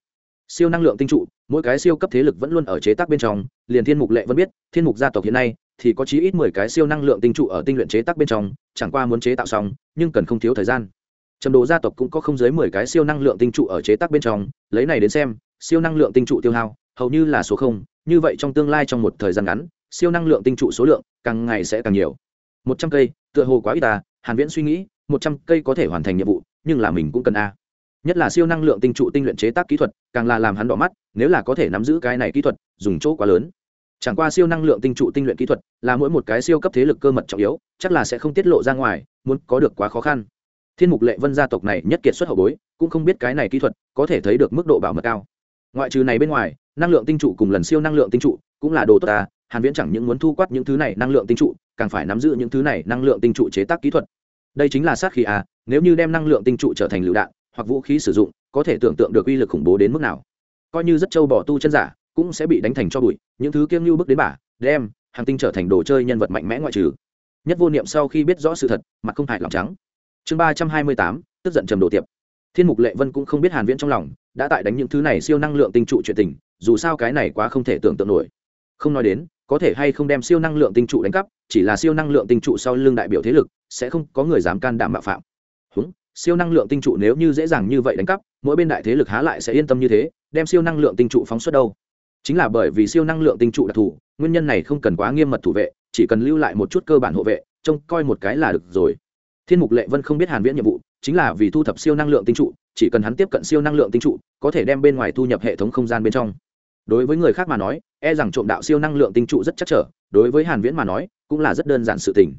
Siêu năng lượng tinh trụ, mỗi cái siêu cấp thế lực vẫn luôn ở chế tác bên trong, liền thiên mục lệ vẫn biết, thiên mục gia tộc hiện nay thì có chí ít mười cái siêu năng lượng tinh trụ ở tinh luyện chế tác bên trong, chẳng qua muốn chế tạo xong, nhưng cần không thiếu thời gian. Trầm đồ gia tộc cũng có không dưới mười cái siêu năng lượng tinh trụ ở chế tác bên trong, lấy này đến xem, siêu năng lượng tinh trụ tiêu hao, hầu như là số không, như vậy trong tương lai trong một thời gian ngắn, siêu năng lượng tinh trụ số lượng càng ngày sẽ càng nhiều. Một trăm cây, tựa hồ quá ít ta hàn viễn suy nghĩ, một trăm cây có thể hoàn thành nhiệm vụ, nhưng là mình cũng cần a. Nhất là siêu năng lượng tinh trụ tinh luyện chế tác kỹ thuật, càng là làm hắn đỏ mắt, nếu là có thể nắm giữ cái này kỹ thuật, dùng chỗ quá lớn chẳng qua siêu năng lượng tinh trụ tinh luyện kỹ thuật là mỗi một cái siêu cấp thế lực cơ mật trọng yếu, chắc là sẽ không tiết lộ ra ngoài, muốn có được quá khó khăn. Thiên mục lệ vân gia tộc này nhất kiệt xuất hậu bối, cũng không biết cái này kỹ thuật có thể thấy được mức độ bảo mật cao. Ngoại trừ này bên ngoài, năng lượng tinh trụ cùng lần siêu năng lượng tinh trụ cũng là đồ tốt ta, hàn viễn chẳng những muốn thu quát những thứ này năng lượng tinh trụ, càng phải nắm giữ những thứ này năng lượng tinh trụ chế tác kỹ thuật. Đây chính là sát khí à nếu như đem năng lượng tinh trụ trở thành lựu đạn hoặc vũ khí sử dụng, có thể tưởng tượng được uy lực khủng bố đến mức nào. Coi như rất châu bỏ tu chân giả cũng sẽ bị đánh thành cho bụi, những thứ kiêng như bước đến bả, đem hàng tinh trở thành đồ chơi nhân vật mạnh mẽ ngoại trừ. Nhất vô niệm sau khi biết rõ sự thật, mặt không hại lòng trắng. Chương ba trăm hai mươi tám, tức giận trầm đồ tiệp. Thiên mục lệ vân cũng không biết hàn viễn trong lòng, đã tại đánh những thứ này siêu năng lượng tinh trụ chuyện tình, dù sao cái này quá không thể tưởng tượng nổi. Không nói đến, có thể hay không đem siêu năng lượng tinh trụ đánh cắp, chỉ là siêu năng lượng tinh trụ sau lưng đại biểu thế lực, sẽ không có người dám can đảm mạo phạm. Húng, siêu năng lượng tinh trụ nếu như dễ dàng như vậy đánh cắp, mỗi bên đại thế lực há lại sẽ yên tâm như thế, đem siêu năng lượng tinh trụ phóng xuất đâu? Chính là bởi vì siêu năng lượng tinh trụ đặc thù, nguyên nhân này không cần quá nghiêm mật thủ vệ, chỉ cần lưu lại một chút cơ bản hộ vệ, trông coi một cái là được rồi. Thiên mục lệ vân không biết hàn viễn nhiệm vụ, chính là vì thu thập siêu năng lượng tinh trụ, chỉ cần hắn tiếp cận siêu năng lượng tinh trụ, có thể đem bên ngoài thu nhập hệ thống không gian bên trong. Đối với người khác mà nói e rằng trộm đạo siêu năng lượng tinh trụ rất chắc trở, đối với hàn viễn mà nói, cũng là rất đơn giản sự tình.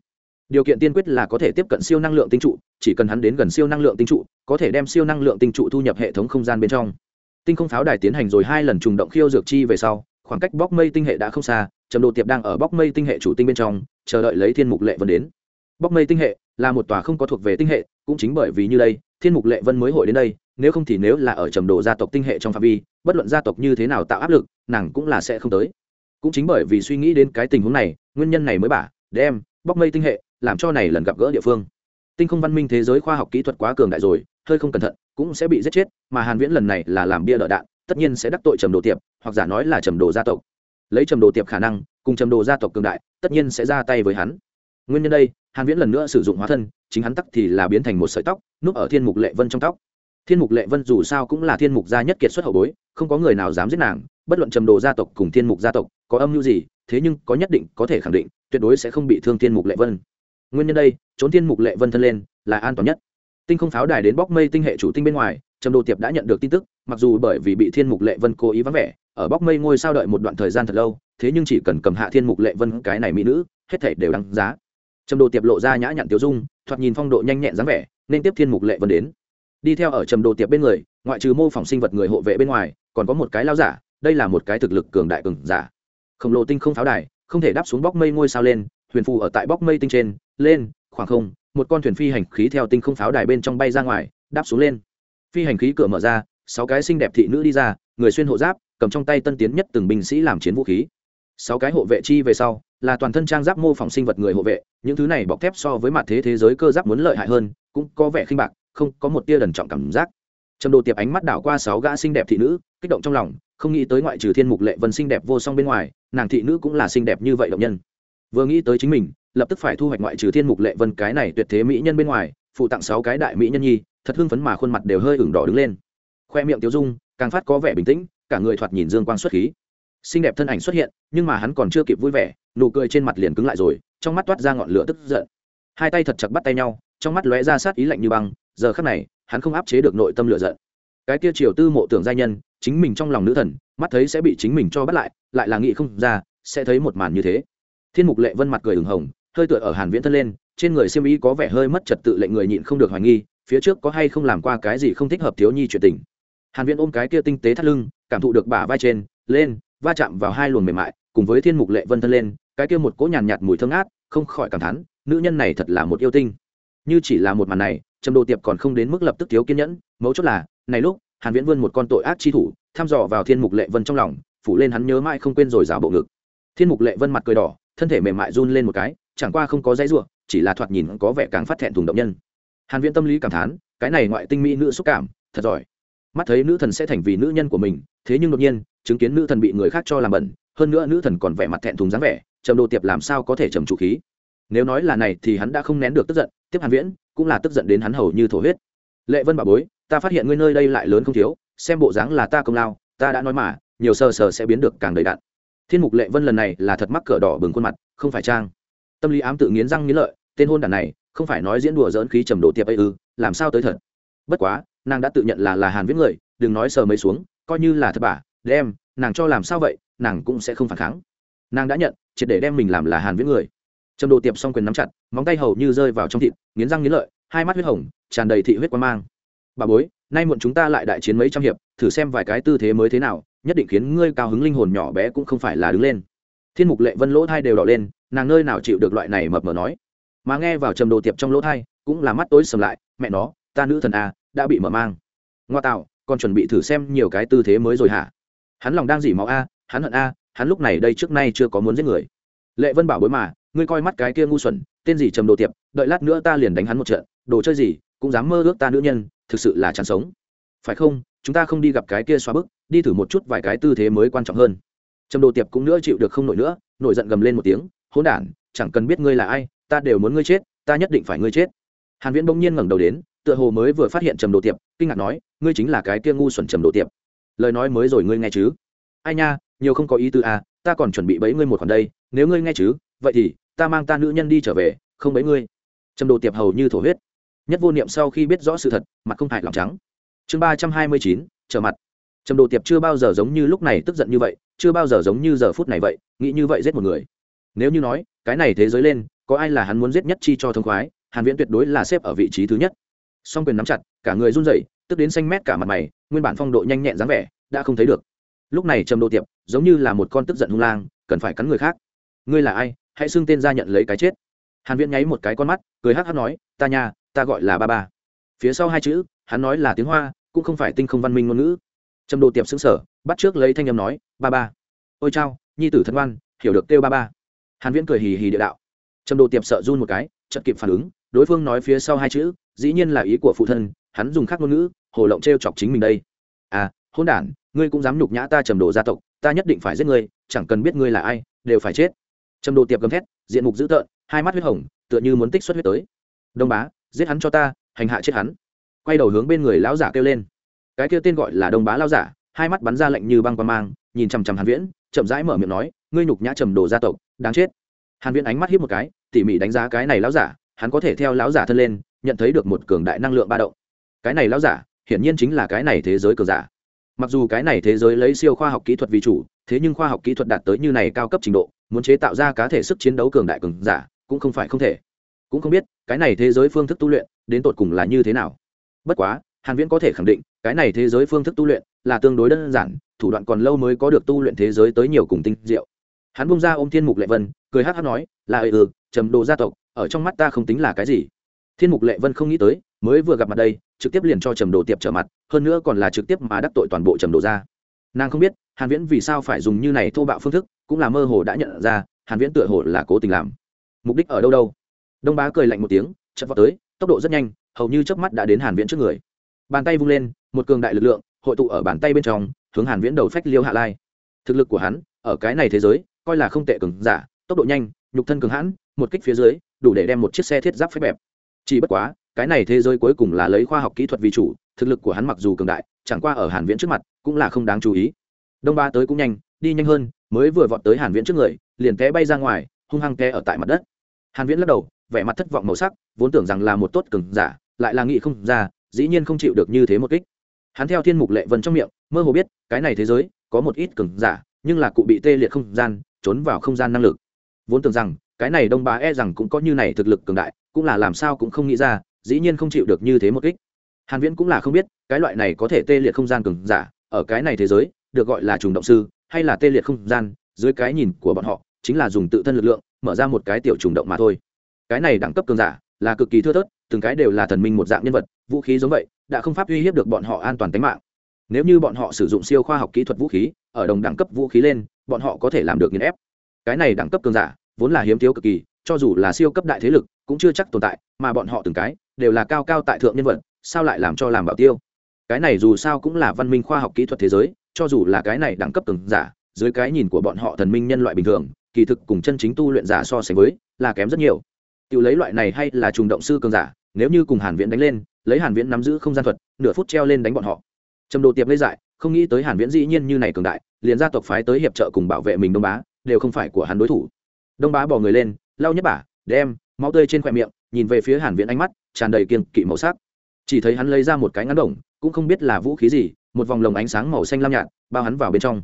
Điều kiện tiên quyết là có thể tiếp cận siêu năng lượng tinh trụ, chỉ cần hắn đến gần siêu năng lượng tinh trụ, có thể đem siêu năng lượng tinh trụ thu nhập hệ thống không gian bên trong tinh không pháo đài tiến hành rồi hai lần trùng động khiêu dược chi về sau, khoảng cách bóc mây tinh hệ đã không xa, trầm đồ tiệp đang ở bóc mây tinh hệ chủ tinh bên trong, chờ đợi lấy thiên mục lệ vân đến. Bóc mây tinh hệ là một tòa không có thuộc về tinh hệ, cũng chính bởi vì như đây, thiên mục lệ vân mới hội đến đây, nếu không thì nếu là ở trầm đồ gia tộc tinh hệ trong phạm vi, bất luận gia tộc như thế nào tạo áp lực, nàng cũng là sẽ không tới. Cũng chính bởi vì suy nghĩ đến cái tình huống này, nguyên nhân này mới bả đem bóc mây tinh hệ làm cho này lần gặp gỡ địa phương. Tinh không văn minh thế giới khoa học kỹ thuật quá cường đại rồi, hơi không cẩn thận cũng sẽ bị giết chết, mà hàn viễn lần này là làm bia đỡ đạn, tất nhiên sẽ đắc tội trầm đồ tiệp, hoặc giả nói là trầm đồ gia tộc. Lấy trầm đồ tiệp khả năng, cùng trầm đồ gia tộc cường đại, tất nhiên sẽ ra tay với hắn. Nguyên nhân đây, hàn viễn lần nữa sử dụng hóa thân, chính hắn tắc thì là biến thành một sợi tóc, núp ở thiên mục lệ vân trong tóc. Thiên mục lệ vân dù sao cũng là thiên mục gia nhất kiệt xuất hậu bối, không có người nào dám giết nàng, bất luận trầm đồ gia tộc cùng thiên mục gia tộc có âm mưu gì, thế nhưng có nhất định, có thể khẳng định, tuyệt đối sẽ không bị thương thiên mục lệ vân. Nguyên nhân đây, trốn thiên mục lệ vân thân lên, là an toàn nhất tinh không pháo đài đến bóc mây tinh hệ chủ tinh bên ngoài, trầm đồ tiệp đã nhận được tin tức, mặc dù bởi vì bị thiên mục lệ vân cố ý vắng vẻ, ở bóc mây ngôi sao đợi một đoạn thời gian thật lâu, thế nhưng chỉ cần cầm hạ thiên mục lệ vân cái này mỹ nữ, hết thể đều đăng giá. Trầm đồ tiệp lộ ra nhã nhặn tiêu dung, thoạt nhìn phong độ nhanh nhẹn dáng vẻ, nên tiếp thiên mục lệ vân đến. Đi theo ở trầm đồ tiệp bên người, ngoại trừ mô phỏng sinh vật người hộ vệ bên ngoài, còn có một cái lao giả, đây là một cái thực lực cường đại cường giả. Khổng lồ tinh không pháo đài, không thể đáp xuống bóc mây ngôi sao lên, huyền phù ở tại bóc mây tinh trên, lên, khoảng không một con thuyền phi hành khí theo tinh không pháo đài bên trong bay ra ngoài, đáp xuống lên. Phi hành khí cửa mở ra, sáu cái xinh đẹp thị nữ đi ra, người xuyên hộ giáp, cầm trong tay tân tiến nhất từng binh sĩ làm chiến vũ khí. Sáu cái hộ vệ chi về sau, là toàn thân trang giáp mô phỏng sinh vật người hộ vệ, những thứ này bọc thép so với mặt thế thế giới cơ giáp muốn lợi hại hơn, cũng có vẻ khinh bạc, không có một tia đần trọng cảm giác. Trầm đồ tiệp ánh mắt đảo qua sáu gã xinh đẹp thị nữ, kích động trong lòng, không nghĩ tới ngoại trừ thiên mục lệ vân xinh đẹp vô song bên ngoài, nàng thị nữ cũng là xinh đẹp như vậy động nhân. Vừa nghĩ tới chính mình lập tức phải thu hoạch ngoại trừ thiên mục lệ vân cái này tuyệt thế mỹ nhân bên ngoài, phụ tặng sáu cái đại mỹ nhân nhi, thật hưng phấn mà khuôn mặt đều hơi ửng đỏ đứng lên. Khoe miệng tiêu dung, càng phát có vẻ bình tĩnh, cả người thoạt nhìn dương quang xuất khí. Xinh đẹp thân ảnh xuất hiện, nhưng mà hắn còn chưa kịp vui vẻ, nụ cười trên mặt liền cứng lại rồi, trong mắt toát ra ngọn lửa tức giận. Hai tay thật chặt bắt tay nhau, trong mắt lóe ra sát ý lạnh như băng, giờ khắc này, hắn không áp chế được nội tâm lửa giận. Cái kia triều tư mộ tưởng gia nhân, chính mình trong lòng nữ thần, mắt thấy sẽ bị chính mình cho bắt lại lại là nghĩ không ra, sẽ thấy một màn như thế. Thiên mục lệ vân mặt cười ửng hồng hơi tựa ở hàn viễn thân lên trên người siêm ý có vẻ hơi mất trật tự lệnh người nhịn không được hoài nghi phía trước có hay không làm qua cái gì không thích hợp thiếu nhi chuyện tình. Hàn viễn ôm cái kia tinh tế thắt lưng cảm thụ được bả vai trên lên va chạm vào hai luồng mềm mại cùng với thiên mục lệ vân thân lên cái kia một cỗ nhàn nhạt, nhạt mùi thơm ngát không khỏi cảm thán nữ nhân này thật là một yêu tinh. Như chỉ là một màn này trầm đồ tiệp còn không đến mức lập tức thiếu kiên nhẫn mấu chốt là này lúc hàn viễn vươn một con tội ác chi thủ thăm dò vào thiên mục lệ vân trong lòng phủ lên hắn nhớ mãi không quên rồi rào bộ ngực. Thiên mục lệ vân mặt cười đỏ thân thể mềm mại run lên một cái chẳng qua không có dãy ruộng chỉ là thoạt nhìn có vẻ càng phát thẹn thùng động nhân. Hàn viễn tâm lý cảm thán, cái này ngoại tinh mỹ nữ xúc cảm, thật giỏi. Mắt thấy nữ thần sẽ thành vì nữ nhân của mình, thế nhưng đột nhiên, chứng kiến nữ thần bị người khác cho làm bẩn, hơn nữa nữ thần còn vẻ mặt thẹn thùng dáng vẻ, trầm đồ tiệp làm sao có thể trầm trụ khí. Nếu nói là này thì hắn đã không nén được tức giận, tiếp hàn viễn, cũng là tức giận đến hắn hầu như thổ huyết. Lệ vân bà bối, ta phát hiện ngươi nơi đây lại lớn không thiếu, xem bộ dáng là ta công lao, ta đã nói mà, nhiều sờ sờ sẽ biến được càng đầy đặn. Thiên mục lệ vân lần này là thật mắc cỡ đỏ bừng khuôn mặt, không phải trang tâm lý ám tự nghiến răng nghiến lợi, tên hôn đàn này, không phải nói diễn đùa dỡn khí trầm đồ tiệp ấy ư, làm sao tới thật? Bất quá, nàng đã tự nhận là là hàn viễn người, đừng nói sờ mấy xuống, coi như là thật bà, đem, nàng cho làm sao vậy, nàng cũng sẽ không phản kháng. Nàng đã nhận, triệt để đem mình làm là hàn viết người. Trầm đồ tiệp xong quyền nắm chặt, móng tay hầu như rơi vào trong thịt, nghiến răng nghiến lợi, hai mắt huyết hồng, tràn đầy thị huyết quan mang. Bà bối, nay muộn chúng ta lại đại chiến mấy trăm hiệp, thử xem vài cái tư thế mới thế nào, nhất định khiến ngươi cao hứng linh hồn nhỏ bé cũng không phải là đứng lên. Thiên mục lệ vân lỗ thai đều đỏ lên nàng nơi nào chịu được loại này mập mờ nói. Mà nghe vào trầm đồ tiệp trong lỗ thai, cũng là mắt tối sầm lại, mẹ nó, ta nữ thần a, đã bị mở mang. Ngoa tạo còn chuẩn bị thử xem nhiều cái tư thế mới rồi hả? Hắn lòng đang dỉ máu a, hắn hận a, hắn lúc này đây trước nay chưa có muốn giết người. Lệ vân bảo bối mà, ngươi coi mắt cái kia ngu xuẩn, tên gì trầm đồ tiệp, đợi lát nữa ta liền đánh hắn một trận, đồ chơi gì, cũng dám mơ ước ta nữ nhân, thực sự là chán sống. Phải không, chúng ta không đi gặp cái kia xóa bức, đi thử một chút vài cái tư thế mới quan trọng hơn. Trầm đồ tiệp cũng nữa chịu được không nổi nữa, nổi giận gầm lên một tiếng hỗn đản, chẳng cần biết ngươi là ai, ta đều muốn ngươi chết, ta nhất định phải ngươi chết. Hàn viễn bỗng nhiên ngẩng đầu đến, tựa hồ mới vừa phát hiện trầm đồ tiệp, kinh ngạc nói, ngươi chính là cái kia ngu xuẩn trầm đồ tiệp. Lời nói mới rồi ngươi nghe chứ? Ai nha, nhiều không có ý tư à ta còn chuẩn bị bấy ngươi một khoản đây, nếu ngươi nghe chứ, vậy thì, ta mang ta nữ nhân đi trở về, không bấy ngươi. Trầm đồ tiệp hầu như thổ huyết. Nhất vô niệm sau khi biết rõ sự thật, mặt không hại lòng trắng. Chương ba trăm hai mươi chín, trở mặt. Trầm đồ tiệp chưa bao giờ giống như lúc này tức giận như vậy, chưa bao giờ giống như giờ phút này vậy, nghĩ như vậy giết một người nếu như nói, cái này thế giới lên, có ai là hắn muốn giết nhất chi cho thông khoái, hàn viễn tuyệt đối là xếp ở vị trí thứ nhất. Song quyền nắm chặt, cả người run rẩy, tức đến xanh mét cả mặt mày, nguyên bản phong độ nhanh nhẹn dáng vẻ, đã không thấy được. Lúc này trầm độ tiệp, giống như là một con tức giận hung lang, cần phải cắn người khác. Ngươi là ai? Hãy xưng tên ra nhận lấy cái chết. Hàn viễn nháy một cái con mắt, cười hắc hắc nói, ta nha, ta gọi là ba ba. Phía sau hai chữ, hắn nói là tiếng hoa, cũng không phải tinh không văn minh ngôn ngữ. Trầm độ tiệp sững sở bắt trước lấy thanh âm nói, ba ba. Ôi chao, nhi tử thân văn hiểu được kêu ba ba hàn viễn cười hì hì địa đạo. Trầm đồ tiệp sợ run một cái, chợt kịp phản ứng, đối phương nói phía sau hai chữ, dĩ nhiên là ý của phụ thân, hắn dùng khác ngôn ngữ, hồ lộng treo chọc chính mình đây. À hôn đản, ngươi cũng dám nhục nhã ta trầm đồ gia tộc, ta nhất định phải giết ngươi, chẳng cần biết ngươi là ai, đều phải chết. Trầm đồ tiệp gầm thét, diện mục dữ tợn, hai mắt huyết hồng, tựa như muốn tích xuất huyết tới. Đông bá, giết hắn cho ta, hành hạ chết hắn. Quay đầu hướng bên người lão giả kêu lên. Cái kia tên gọi là đông bá lão giả, hai mắt bắn ra lệnh như băng qua mang, nhìn chằm chằm hàn viễn, chậm rãi mở miệng nói, ngươi nhục nhã trầm đồ gia tộc đáng chết. Hàn viễn ánh mắt hiếp một cái, tỉ mỉ đánh giá cái này lão giả, hắn có thể theo lão giả thân lên, nhận thấy được một cường đại năng lượng ba động. Cái này lão giả, hiển nhiên chính là cái này thế giới cường giả. Mặc dù cái này thế giới lấy siêu khoa học kỹ thuật vì chủ, thế nhưng khoa học kỹ thuật đạt tới như này cao cấp trình độ, muốn chế tạo ra cá thể sức chiến đấu cường đại cường giả, cũng không phải không thể. Cũng không biết, cái này thế giới phương thức tu luyện, đến tột cùng là như thế nào. Bất quá, hàn viễn có thể khẳng định, cái này thế giới phương thức tu luyện là tương đối đơn giản, thủ đoạn còn lâu mới có được tu luyện thế giới tới nhiều cùng tinh diệu hắn bung ra ôm thiên mục lệ vân, cười hát hát nói, là ừ trầm đồ gia tộc, ở trong mắt ta không tính là cái gì. Thiên mục lệ vân không nghĩ tới, mới vừa gặp mặt đây, trực tiếp liền cho trầm đồ tiệp trở mặt, hơn nữa còn là trực tiếp mà đắc tội toàn bộ trầm đồ ra nàng không biết, hàn viễn vì sao phải dùng như này thô bạo phương thức, cũng là mơ hồ đã nhận ra, hàn viễn tựa hồ là cố tình làm. Mục đích ở đâu đâu? Đông bá cười lạnh một tiếng, chợt vọt tới, tốc độ rất nhanh, hầu như chớp mắt đã đến hàn viễn trước người. Bàn tay vung lên, một cường đại lực lượng, hội tụ ở bàn tay bên trong, hướng hàn viễn đầu phách liêu hạ lai. Thực lực của hắn, ở cái này thế giới coi là không tệ cường giả, tốc độ nhanh, nhục thân cường hãn, một kích phía dưới, đủ để đem một chiếc xe thiết giáp phép bẹp. Chỉ bất quá, cái này thế giới cuối cùng là lấy khoa học kỹ thuật vì chủ, thực lực của hắn mặc dù cường đại, chẳng qua ở hàn viễn trước mặt, cũng là không đáng chú ý. Đông ba tới cũng nhanh, đi nhanh hơn, mới vừa vọt tới hàn viễn trước người, liền té bay ra ngoài, hung hăng té ở tại mặt đất. Hàn viễn lắc đầu, vẻ mặt thất vọng màu sắc, vốn tưởng rằng là một tốt cường giả, lại là nghĩ không ra, dĩ nhiên không chịu được như thế một kích. Hắn theo thiên mục lệ vân trong miệng, mơ hồ biết, cái này thế giới, có một ít cường giả, nhưng là cụ bị tê liệt không gian trốn vào không gian năng lực. Vốn tưởng rằng, cái này đông bá e rằng cũng có như này thực lực cường đại, cũng là làm sao cũng không nghĩ ra, dĩ nhiên không chịu được như thế một kích. Hàn viễn cũng là không biết, cái loại này có thể tê liệt không gian cường giả, ở cái này thế giới, được gọi là trùng động sư, hay là tê liệt không gian, dưới cái nhìn của bọn họ, chính là dùng tự thân lực lượng, mở ra một cái tiểu trùng động mà thôi. Cái này đẳng cấp cường giả, là cực kỳ thưa thớt, từng cái đều là thần minh một dạng nhân vật, vũ khí giống vậy, đã không pháp uy hiếp được bọn họ an toàn tính mạng. Nếu như bọn họ sử dụng siêu khoa học kỹ thuật vũ khí, ở đồng đẳng cấp vũ khí lên bọn họ có thể làm được nghiền ép. Cái này đẳng cấp cường giả, vốn là hiếm thiếu cực kỳ, cho dù là siêu cấp đại thế lực, cũng chưa chắc tồn tại, mà bọn họ từng cái, đều là cao cao tại thượng nhân vật, sao lại làm cho làm bảo tiêu? Cái này dù sao cũng là văn minh khoa học kỹ thuật thế giới, cho dù là cái này đẳng cấp cường giả, dưới cái nhìn của bọn họ thần minh nhân loại bình thường, kỳ thực cùng chân chính tu luyện giả so sánh với, là kém rất nhiều. Tự lấy loại này hay là trùng động sư cường giả, nếu như cùng hàn viễn đánh lên, lấy hàn viễn nắm giữ không gian thuật, nửa phút treo lên đánh bọn họ. Trầm đồ tiệp lấy dại, không nghĩ tới hàn viễn dĩ nhiên như này cường đại liền gia tộc phái tới hiệp trợ cùng bảo vệ mình đông bá, đều không phải của hắn đối thủ. Đông bá bỏ người lên, lau nhất bả, đem máu tươi trên khoe miệng, nhìn về phía hàn viễn ánh mắt, tràn đầy kiên kỵ màu sắc. Chỉ thấy hắn lấy ra một cái ngắn đồng, cũng không biết là vũ khí gì, một vòng lồng ánh sáng màu xanh lam nhạt, bao hắn vào bên trong.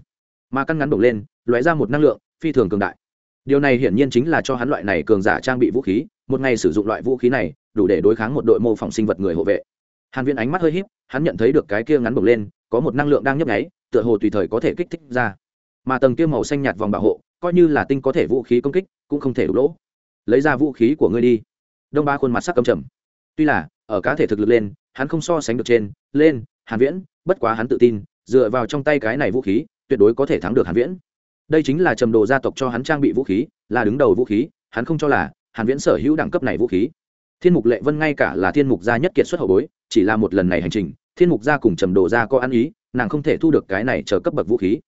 Mà căn ngắn đồng lên, lóe ra một năng lượng, phi thường cường đại. Điều này hiển nhiên chính là cho hắn loại này cường giả trang bị vũ khí, một ngày sử dụng loại vũ khí này, đủ để đối kháng một đội mô phỏng sinh vật người hộ vệ. Hàn viễn ánh mắt hơi híp, hắn nhận thấy được cái kia ngắn bổng lên, có một năng lượng đang nhấp nháy tựa hồ tùy thời có thể kích thích ra. Mà tầng kia màu xanh nhạt vòng bảo hộ, coi như là tinh có thể vũ khí công kích, cũng không thể đủ lỗ. Lấy ra vũ khí của ngươi đi. Đông ba khuôn mặt sắc cầm trầm. Tuy là, ở cá thể thực lực lên, hắn không so sánh được trên, lên, hàn viễn, bất quá hắn tự tin, dựa vào trong tay cái này vũ khí, tuyệt đối có thể thắng được hàn viễn. Đây chính là trầm đồ gia tộc cho hắn trang bị vũ khí, là đứng đầu vũ khí, hắn không cho là hàn viễn sở hữu đẳng cấp này vũ khí. Thiên mục lệ vân ngay cả là thiên mục gia nhất kiệt xuất hậu bối, chỉ là một lần này hành trình, thiên mục gia cùng trầm đồ gia có ăn ý nàng không thể thu được cái này chờ cấp bậc vũ khí.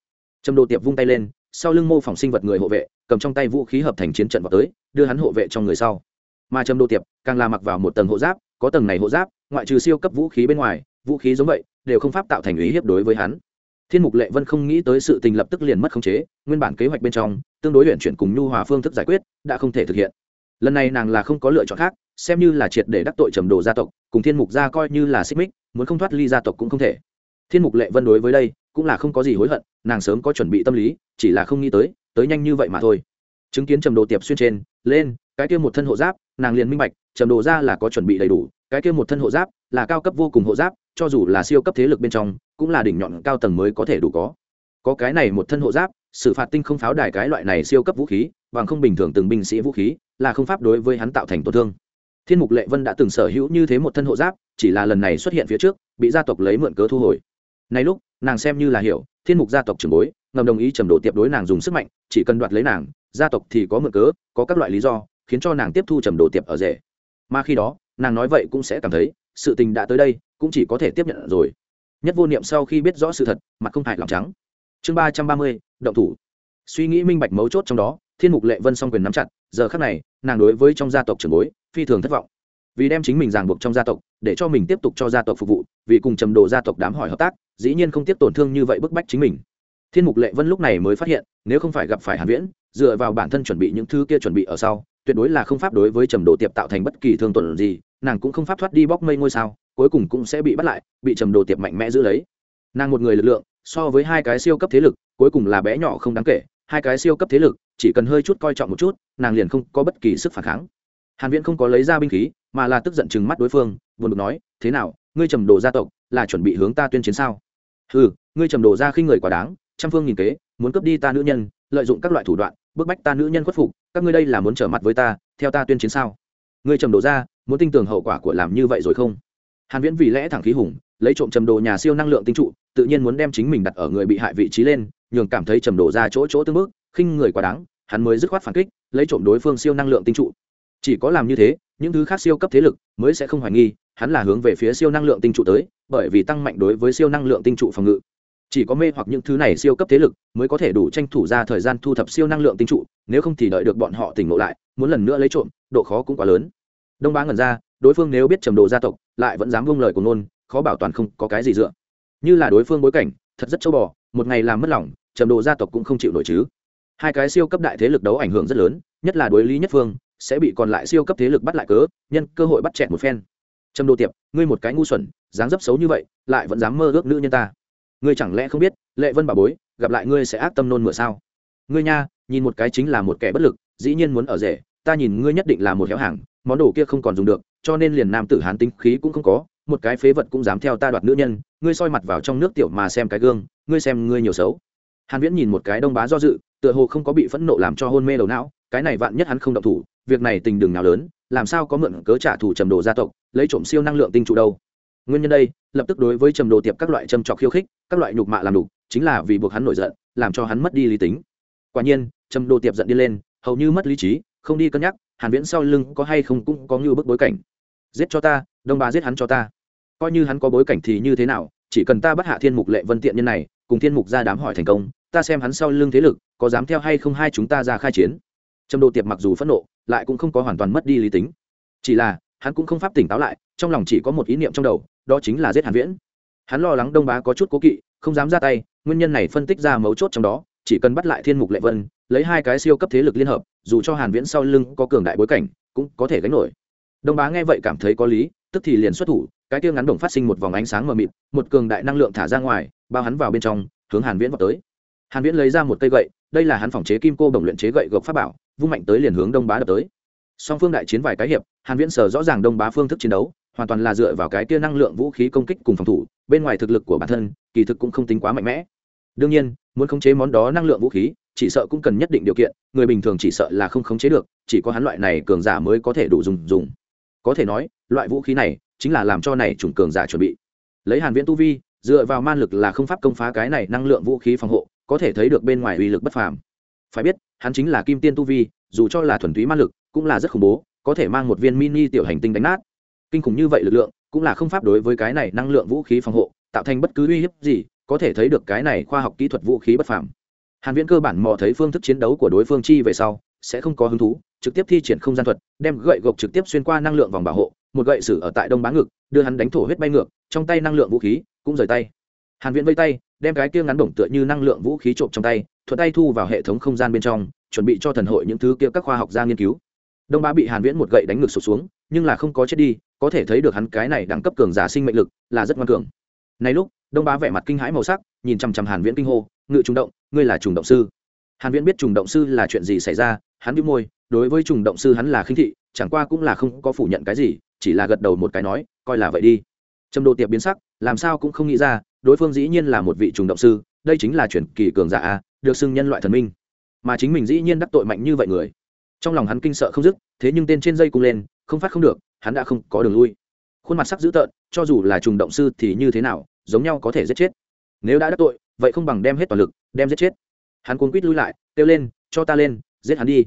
Trầm đồ tiệp vung tay lên, sau lưng mô phỏng sinh vật người hộ vệ, cầm trong tay vũ khí hợp thành chiến trận vào tới, đưa hắn hộ vệ trong người sau. Mà trầm đồ tiệp, càng là mặc vào một tầng hộ giáp, có tầng này hộ giáp, ngoại trừ siêu cấp vũ khí bên ngoài, vũ khí giống vậy, đều không pháp tạo thành ý hiếp đối với hắn. Thiên mục lệ vân không nghĩ tới sự tình lập tức liền mất khống chế, nguyên bản kế hoạch bên trong, tương đối luyện chuyển cùng nhu hòa phương thức giải quyết, đã không thể thực hiện. Lần này nàng là không có lựa chọn khác, xem như là triệt để đắc tội trầm đồ gia tộc, cùng thiên mục gia coi như là xích mích, muốn không thoát ly gia tộc cũng không thể thiên mục lệ vân đối với đây cũng là không có gì hối hận, nàng sớm có chuẩn bị tâm lý, chỉ là không nghĩ tới tới nhanh như vậy mà thôi. Chứng kiến trầm đồ tiệp xuyên trên, lên, cái kia một thân hộ giáp, nàng liền minh bạch, trầm đồ ra là có chuẩn bị đầy đủ, cái kia một thân hộ giáp là cao cấp vô cùng hộ giáp, cho dù là siêu cấp thế lực bên trong, cũng là đỉnh nhọn cao tầng mới có thể đủ có. Có cái này một thân hộ giáp, xử phạt tinh không pháo đài cái loại này siêu cấp vũ khí, bằng không bình thường từng binh sĩ vũ khí, là không pháp đối với hắn tạo thành tổn thương. Thiên mục lệ vân đã từng sở hữu như thế một thân hộ giáp, chỉ là lần này xuất hiện phía trước, bị gia tộc lấy mượn cớ thu hồi nay lúc, nàng xem như là hiểu, thiên mục gia tộc trưởng bối, ngầm đồng ý trầm độ tiệp đối nàng dùng sức mạnh, chỉ cần đoạt lấy nàng, gia tộc thì có mượn cớ, có các loại lý do, khiến cho nàng tiếp thu trầm độ tiệp ở rể. Mà khi đó, nàng nói vậy cũng sẽ cảm thấy, sự tình đã tới đây, cũng chỉ có thể tiếp nhận rồi. Nhất vô niệm sau khi biết rõ sự thật, mặt không hại lòng trắng. Chương ba trăm ba mươi, động thủ. Suy nghĩ minh bạch mấu chốt trong đó, thiên mục lệ vân song quyền nắm chặt, giờ khác này, nàng đối với trong gia tộc trường bối, phi thường thất vọng vì đem chính mình ràng buộc trong gia tộc, để cho mình tiếp tục cho gia tộc phục vụ, vì cùng trầm đồ gia tộc đám hỏi hợp tác, dĩ nhiên không tiếp tổn thương như vậy bức bách chính mình. Thiên mục lệ vân lúc này mới phát hiện, nếu không phải gặp phải hàn viễn, dựa vào bản thân chuẩn bị những thứ kia chuẩn bị ở sau, tuyệt đối là không pháp đối với trầm đồ tiệp tạo thành bất kỳ thương tổn gì, nàng cũng không pháp thoát đi bóc mây ngôi sao, cuối cùng cũng sẽ bị bắt lại, bị trầm đồ tiệp mạnh mẽ giữ lấy. Nàng một người lực lượng, so với hai cái siêu cấp thế lực, cuối cùng là bé nhỏ không đáng kể, hai cái siêu cấp thế lực, chỉ cần hơi chút coi trọng một chút, nàng liền không có bất kỳ sức phản kháng. Hàn viễn không có lấy ra binh khí mà là tức giận chừng mắt đối phương, buồn bực nói, thế nào, ngươi trầm đồ gia tộc là chuẩn bị hướng ta tuyên chiến sao? Ừ ngươi trầm đồ ra khi người quá đáng, trăm phương nghìn kế, muốn cướp đi ta nữ nhân, lợi dụng các loại thủ đoạn, bức bách ta nữ nhân khuất phục, các ngươi đây là muốn trở mặt với ta, theo ta tuyên chiến sao? Ngươi trầm đồ ra muốn tin tưởng hậu quả của làm như vậy rồi không? Hàn viễn vì lẽ thẳng khí hùng, lấy trộm trầm đồ nhà siêu năng lượng tinh trụ, tự nhiên muốn đem chính mình đặt ở người bị hại vị trí lên, nhường cảm thấy trầm đồ ra chỗ chỗ tương bước khinh người quá đáng, hắn mới dứt khoát phản kích, lấy trộm đối phương siêu năng lượng tinh trụ. Chỉ có làm như thế những thứ khác siêu cấp thế lực mới sẽ không hoài nghi, hắn là hướng về phía siêu năng lượng tinh trụ tới, bởi vì tăng mạnh đối với siêu năng lượng tinh trụ phòng ngự. Chỉ có mê hoặc những thứ này siêu cấp thế lực mới có thể đủ tranh thủ ra thời gian thu thập siêu năng lượng tinh trụ, nếu không thì đợi được bọn họ tỉnh ngộ lại, muốn lần nữa lấy trộm, độ khó cũng quá lớn. Đông bá ngẩn ra, đối phương nếu biết trầm đồ gia tộc, lại vẫn dám vung lời của nôn khó bảo toàn không có cái gì dựa. Như là đối phương bối cảnh, thật rất châu bò, một ngày làm mất lòng, trầm đồ gia tộc cũng không chịu nổi chứ. Hai cái siêu cấp đại thế lực đấu ảnh hưởng rất lớn, nhất là đối lý nhất phương sẽ bị còn lại siêu cấp thế lực bắt lại cớ, nhân cơ hội bắt chẹt một phen. Trâm Đô tiệp, ngươi một cái ngu xuẩn, dáng dấp xấu như vậy, lại vẫn dám mơ ước nữ nhân ta. Ngươi chẳng lẽ không biết, lệ vân bà bối, gặp lại ngươi sẽ ác tâm nôn mửa sao? Ngươi nha, nhìn một cái chính là một kẻ bất lực, dĩ nhiên muốn ở rể, ta nhìn ngươi nhất định là một héo hàng, món đồ kia không còn dùng được, cho nên liền nam tử hán tính khí cũng không có, một cái phế vật cũng dám theo ta đoạt nữ nhân, ngươi soi mặt vào trong nước tiểu mà xem cái gương, ngươi xem ngươi nhiều xấu. Hàn viễn nhìn một cái đông bá do dự, tựa hồ không có bị phẫn nộ làm cho hôn mê đầu não, cái này vạn nhất hắn không động thủ việc này tình đường nào lớn, làm sao có mượn cớ trả thù trầm đồ gia tộc, lấy trộm siêu năng lượng tinh trụ đâu? Nguyên nhân đây, lập tức đối với trầm đồ tiệp các loại châm trọc khiêu khích, các loại nhục mạ làm đủ chính là vì buộc hắn nổi giận, làm cho hắn mất đi lý tính. Quả nhiên, trầm đồ tiệp giận đi lên, hầu như mất lý trí, không đi cân nhắc, hàn viễn sau lưng có hay không cũng có như bức bối cảnh. Giết cho ta, đông bá giết hắn cho ta. Coi như hắn có bối cảnh thì như thế nào, chỉ cần ta bắt hạ thiên mục lệ vân tiện nhân này, cùng thiên mục ra đám hỏi thành công, ta xem hắn sau lưng thế lực, có dám theo hay không hai chúng ta ra khai chiến trầm đồ tiệp mặc dù phẫn nộ, lại cũng không có hoàn toàn mất đi lý tính. Chỉ là, hắn cũng không pháp tỉnh táo lại, trong lòng chỉ có một ý niệm trong đầu, đó chính là giết hàn viễn. Hắn lo lắng đông bá có chút cố kỵ, không dám ra tay, nguyên nhân này phân tích ra mấu chốt trong đó, chỉ cần bắt lại thiên mục lệ vân, lấy hai cái siêu cấp thế lực liên hợp, dù cho hàn viễn sau lưng có cường đại bối cảnh, cũng có thể gánh nổi. Đông bá nghe vậy cảm thấy có lý, tức thì liền xuất thủ, cái kia ngắn đồng phát sinh một vòng ánh sáng mờ mịt, một cường đại năng lượng thả ra ngoài, bao hắn vào bên trong, hướng hàn viễn vào tới. Hàn viễn lấy ra một cây gậy, đây là hắn phòng chế kim cô đồng luyện chế gậy gộc pháp bảo vung mạnh tới liền hướng đông bá đập tới. Song phương đại chiến vài cái hiệp, hàn viễn sở rõ ràng đông bá phương thức chiến đấu, hoàn toàn là dựa vào cái kia năng lượng vũ khí công kích cùng phòng thủ, bên ngoài thực lực của bản thân, kỳ thực cũng không tính quá mạnh mẽ. Đương nhiên, muốn khống chế món đó năng lượng vũ khí, chỉ sợ cũng cần nhất định điều kiện, người bình thường chỉ sợ là không khống chế được, chỉ có hắn loại này cường giả mới có thể đủ dùng dùng. Có thể nói, loại vũ khí này chính là làm cho này chủng cường giả chuẩn bị. Lấy hàn viễn tu vi, dựa vào man lực là không pháp công phá cái này năng lượng vũ khí phòng hộ, có thể thấy được bên ngoài uy lực bất phàm phải biết, hắn chính là kim tiên tu vi, dù cho là thuần túy ma lực, cũng là rất khủng bố, có thể mang một viên mini tiểu hành tinh đánh nát. Kinh khủng như vậy lực lượng, cũng là không pháp đối với cái này năng lượng vũ khí phòng hộ, tạo thành bất cứ uy hiếp gì, có thể thấy được cái này khoa học kỹ thuật vũ khí bất phàm. Hàn viễn cơ bản mò thấy phương thức chiến đấu của đối phương chi về sau, sẽ không có hứng thú, trực tiếp thi triển không gian thuật, đem gậy gộc trực tiếp xuyên qua năng lượng vòng bảo hộ, một gậy sử ở tại đông bá ngực, đưa hắn đánh thổ huyết bay ngược, trong tay năng lượng vũ khí cũng rời tay. Hàn viễn vây tay đem cái kia ngắn bổng tựa như năng lượng vũ khí trộm trong tay, thuận tay thu vào hệ thống không gian bên trong, chuẩn bị cho thần hội những thứ kia các khoa học gia nghiên cứu. Đông bá bị hàn viễn một gậy đánh ngực sụp xuống, nhưng là không có chết đi, có thể thấy được hắn cái này đẳng cấp cường giả sinh mệnh lực, là rất ngoan cường. Này lúc, đông bá vẻ mặt kinh hãi màu sắc, nhìn chăm chăm hàn viễn kinh hô, ngự trùng động, ngươi là trùng động sư. Hàn viễn biết trùng động sư là chuyện gì xảy ra, hắn bĩu môi, đối với trùng động sư hắn là khinh thị, chẳng qua cũng là không có phủ nhận cái gì, chỉ là gật đầu một cái nói, coi là vậy đi. Trầm đồ tiệp biến sắc, làm sao cũng không nghĩ ra đối phương dĩ nhiên là một vị trùng động sư, đây chính là chuyển kỳ cường giả a, được xưng nhân loại thần minh. Mà chính mình dĩ nhiên đắc tội mạnh như vậy người. Trong lòng hắn kinh sợ không dứt, thế nhưng tên trên dây cung lên, không phát không được, hắn đã không có đường lui. Khuôn mặt sắc dữ tợn, cho dù là trùng động sư thì như thế nào, giống nhau có thể giết chết. Nếu đã đắc tội, vậy không bằng đem hết toàn lực, đem giết chết. Hắn cuốn quýt lui lại, kêu lên, cho ta lên, giết hắn đi.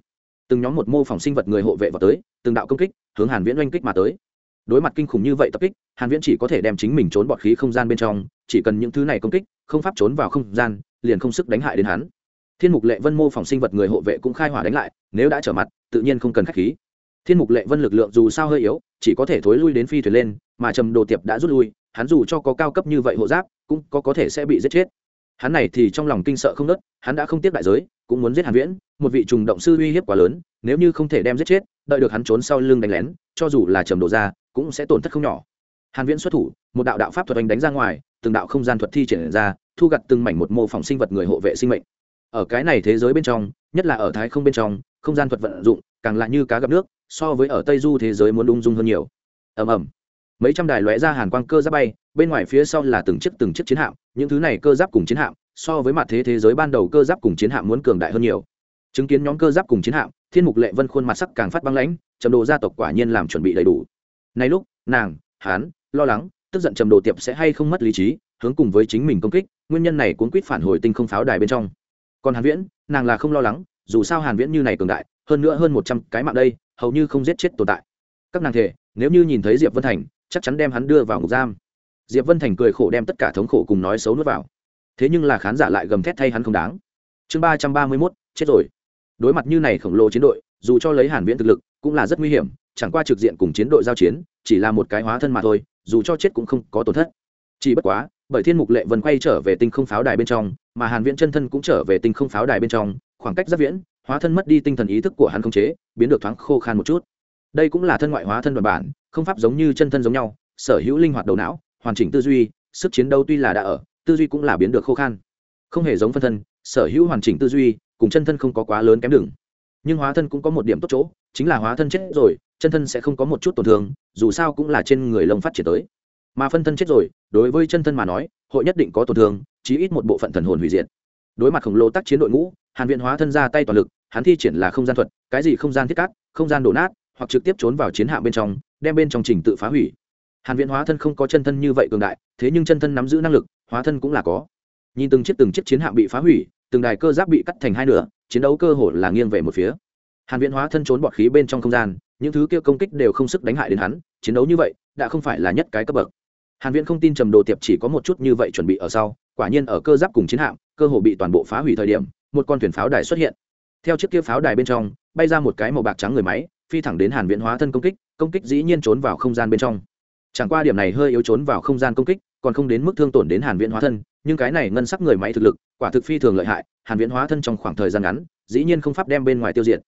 Từng nhóm một mô phỏng sinh vật người hộ vệ vào tới, từng đạo công kích, hướng hàn viễn oanh kích mà tới đối mặt kinh khủng như vậy tập kích, hàn viễn chỉ có thể đem chính mình trốn bọt khí không gian bên trong, chỉ cần những thứ này công kích, không pháp trốn vào không gian, liền không sức đánh hại đến hắn. Thiên mục lệ vân mô phỏng sinh vật người hộ vệ cũng khai hỏa đánh lại, nếu đã trở mặt, tự nhiên không cần khách khí. Thiên mục lệ vân lực lượng dù sao hơi yếu, chỉ có thể thối lui đến phi thuyền lên, mà trầm đồ tiệp đã rút lui, hắn dù cho có cao cấp như vậy hộ giáp, cũng có có thể sẽ bị giết chết. Hắn này thì trong lòng kinh sợ không nớt, hắn đã không tiếc đại giới, cũng muốn giết hàn viễn, một vị trùng động sư uy hiếp quá lớn, nếu như không thể đem giết chết, đợi được hắn trốn sau lưng đánh lén, cho dù là trầm đồ ra cũng sẽ tổn thất không nhỏ. Hàn viễn xuất thủ, một đạo đạo pháp thuật đánh đánh ra ngoài, từng đạo không gian thuật thi triển ra, thu gặt từng mảnh một mô phỏng sinh vật người hộ vệ sinh mệnh. Ở cái này thế giới bên trong, nhất là ở thái không bên trong, không gian thuật vận dụng, càng là như cá gặp nước, so với ở tây du thế giới muốn ung dung hơn nhiều. Ầm ầm. Mấy trăm đài lóe ra hàn quang cơ giáp bay, bên ngoài phía sau là từng chiếc từng chiếc chiến hạm, những thứ này cơ giáp cùng chiến hạm, so với mặt thế thế giới ban đầu cơ giáp cùng chiến hạm muốn cường đại hơn nhiều. Chứng kiến nhóm cơ giáp cùng chiến hạm, thiên mục lệ vân khuôn mặt sắc càng phát băng lãnh, trầm đồ gia tộc quả nhiên làm chuẩn bị đầy đủ nay lúc, nàng, hắn, lo lắng, tức giận trầm đồ tiệp sẽ hay không mất lý trí, hướng cùng với chính mình công kích, nguyên nhân này cuốn quýt phản hồi tinh không pháo đài bên trong. Còn hàn viễn, nàng là không lo lắng, dù sao hàn viễn như này cường đại, hơn nữa hơn 100 cái mạng đây, hầu như không giết chết tồn tại. Các nàng thể, nếu như nhìn thấy diệp vân thành, chắc chắn đem hắn đưa vào ngục giam. Diệp vân thành cười khổ đem tất cả thống khổ cùng nói xấu nuốt vào. Thế nhưng là khán giả lại gầm thét thay hắn không đáng. Chương ba trăm ba mươi mốt, chết rồi. Đối mặt như này khổng lồ chiến đội, dù cho lấy hàn viễn thực lực, cũng là rất nguy hiểm chẳng qua trực diện cùng chiến đội giao chiến, chỉ là một cái hóa thân mà thôi, dù cho chết cũng không có tổn thất. Chỉ bất quá, bởi thiên mục lệ vân quay trở về tinh không pháo đài bên trong, mà hàn viễn chân thân cũng trở về tinh không pháo đài bên trong, khoảng cách rất viễn, hóa thân mất đi tinh thần ý thức của hắn không chế, biến được thoáng khô khan một chút. Đây cũng là thân ngoại hóa thân đoàn bản, không pháp giống như chân thân giống nhau, sở hữu linh hoạt đầu não, hoàn chỉnh tư duy, sức chiến đấu tuy là đã ở, tư duy cũng là biến được khô khan. Không hề giống phân thân, sở hữu hoàn chỉnh tư duy, cùng chân thân không có quá lớn kém đừng nhưng hóa thân cũng có một điểm tốt chỗ, chính là hóa thân chết rồi chân thân sẽ không có một chút tổn thương, dù sao cũng là trên người lông phát triển tới. Mà phân thân chết rồi, đối với chân thân mà nói, hội nhất định có tổn thương, chí ít một bộ phận thần hồn hủy diệt. Đối mặt khổng lồ tác chiến đội ngũ, hàn viện hóa thân ra tay toàn lực, hắn thi triển là không gian thuật, cái gì không gian thiết cát, không gian đổ nát, hoặc trực tiếp trốn vào chiến hạm bên trong, đem bên trong trình tự phá hủy. Hàn viện hóa thân không có chân thân như vậy cường đại, thế nhưng chân thân nắm giữ năng lực, hóa thân cũng là có. Nhìn từng chiếc từng chiếc chiến hạm bị phá hủy, từng đài cơ giáp bị cắt thành hai nửa, chiến đấu cơ hồ là nghiêng về một phía hàn Viễn hóa thân trốn bọt khí bên trong không gian, những thứ kia công kích đều không sức đánh hại đến hắn, chiến đấu như vậy, đã không phải là nhất cái cấp bậc. Hàn viễn không tin trầm đồ tiệp chỉ có một chút như vậy chuẩn bị ở sau, quả nhiên ở cơ giáp cùng chiến hạm, cơ hồ bị toàn bộ phá hủy thời điểm, một con thuyền pháo đài xuất hiện. Theo chiếc kia pháo đài bên trong, bay ra một cái màu bạc trắng người máy, phi thẳng đến hàn viễn hóa thân công kích công kích dĩ nhiên trốn vào không gian bên trong. Chẳng qua điểm này hơi yếu trốn vào không gian công kích, còn không đến mức thương tổn đến hàn viễn hóa thân, nhưng cái này ngân sắc người máy thực lực, quả thực phi thường lợi hại, hàn viễn hóa thân trong khoảng thời gian ngắn, dĩ nhiên không pháp đem bên ngoài tiêu diệt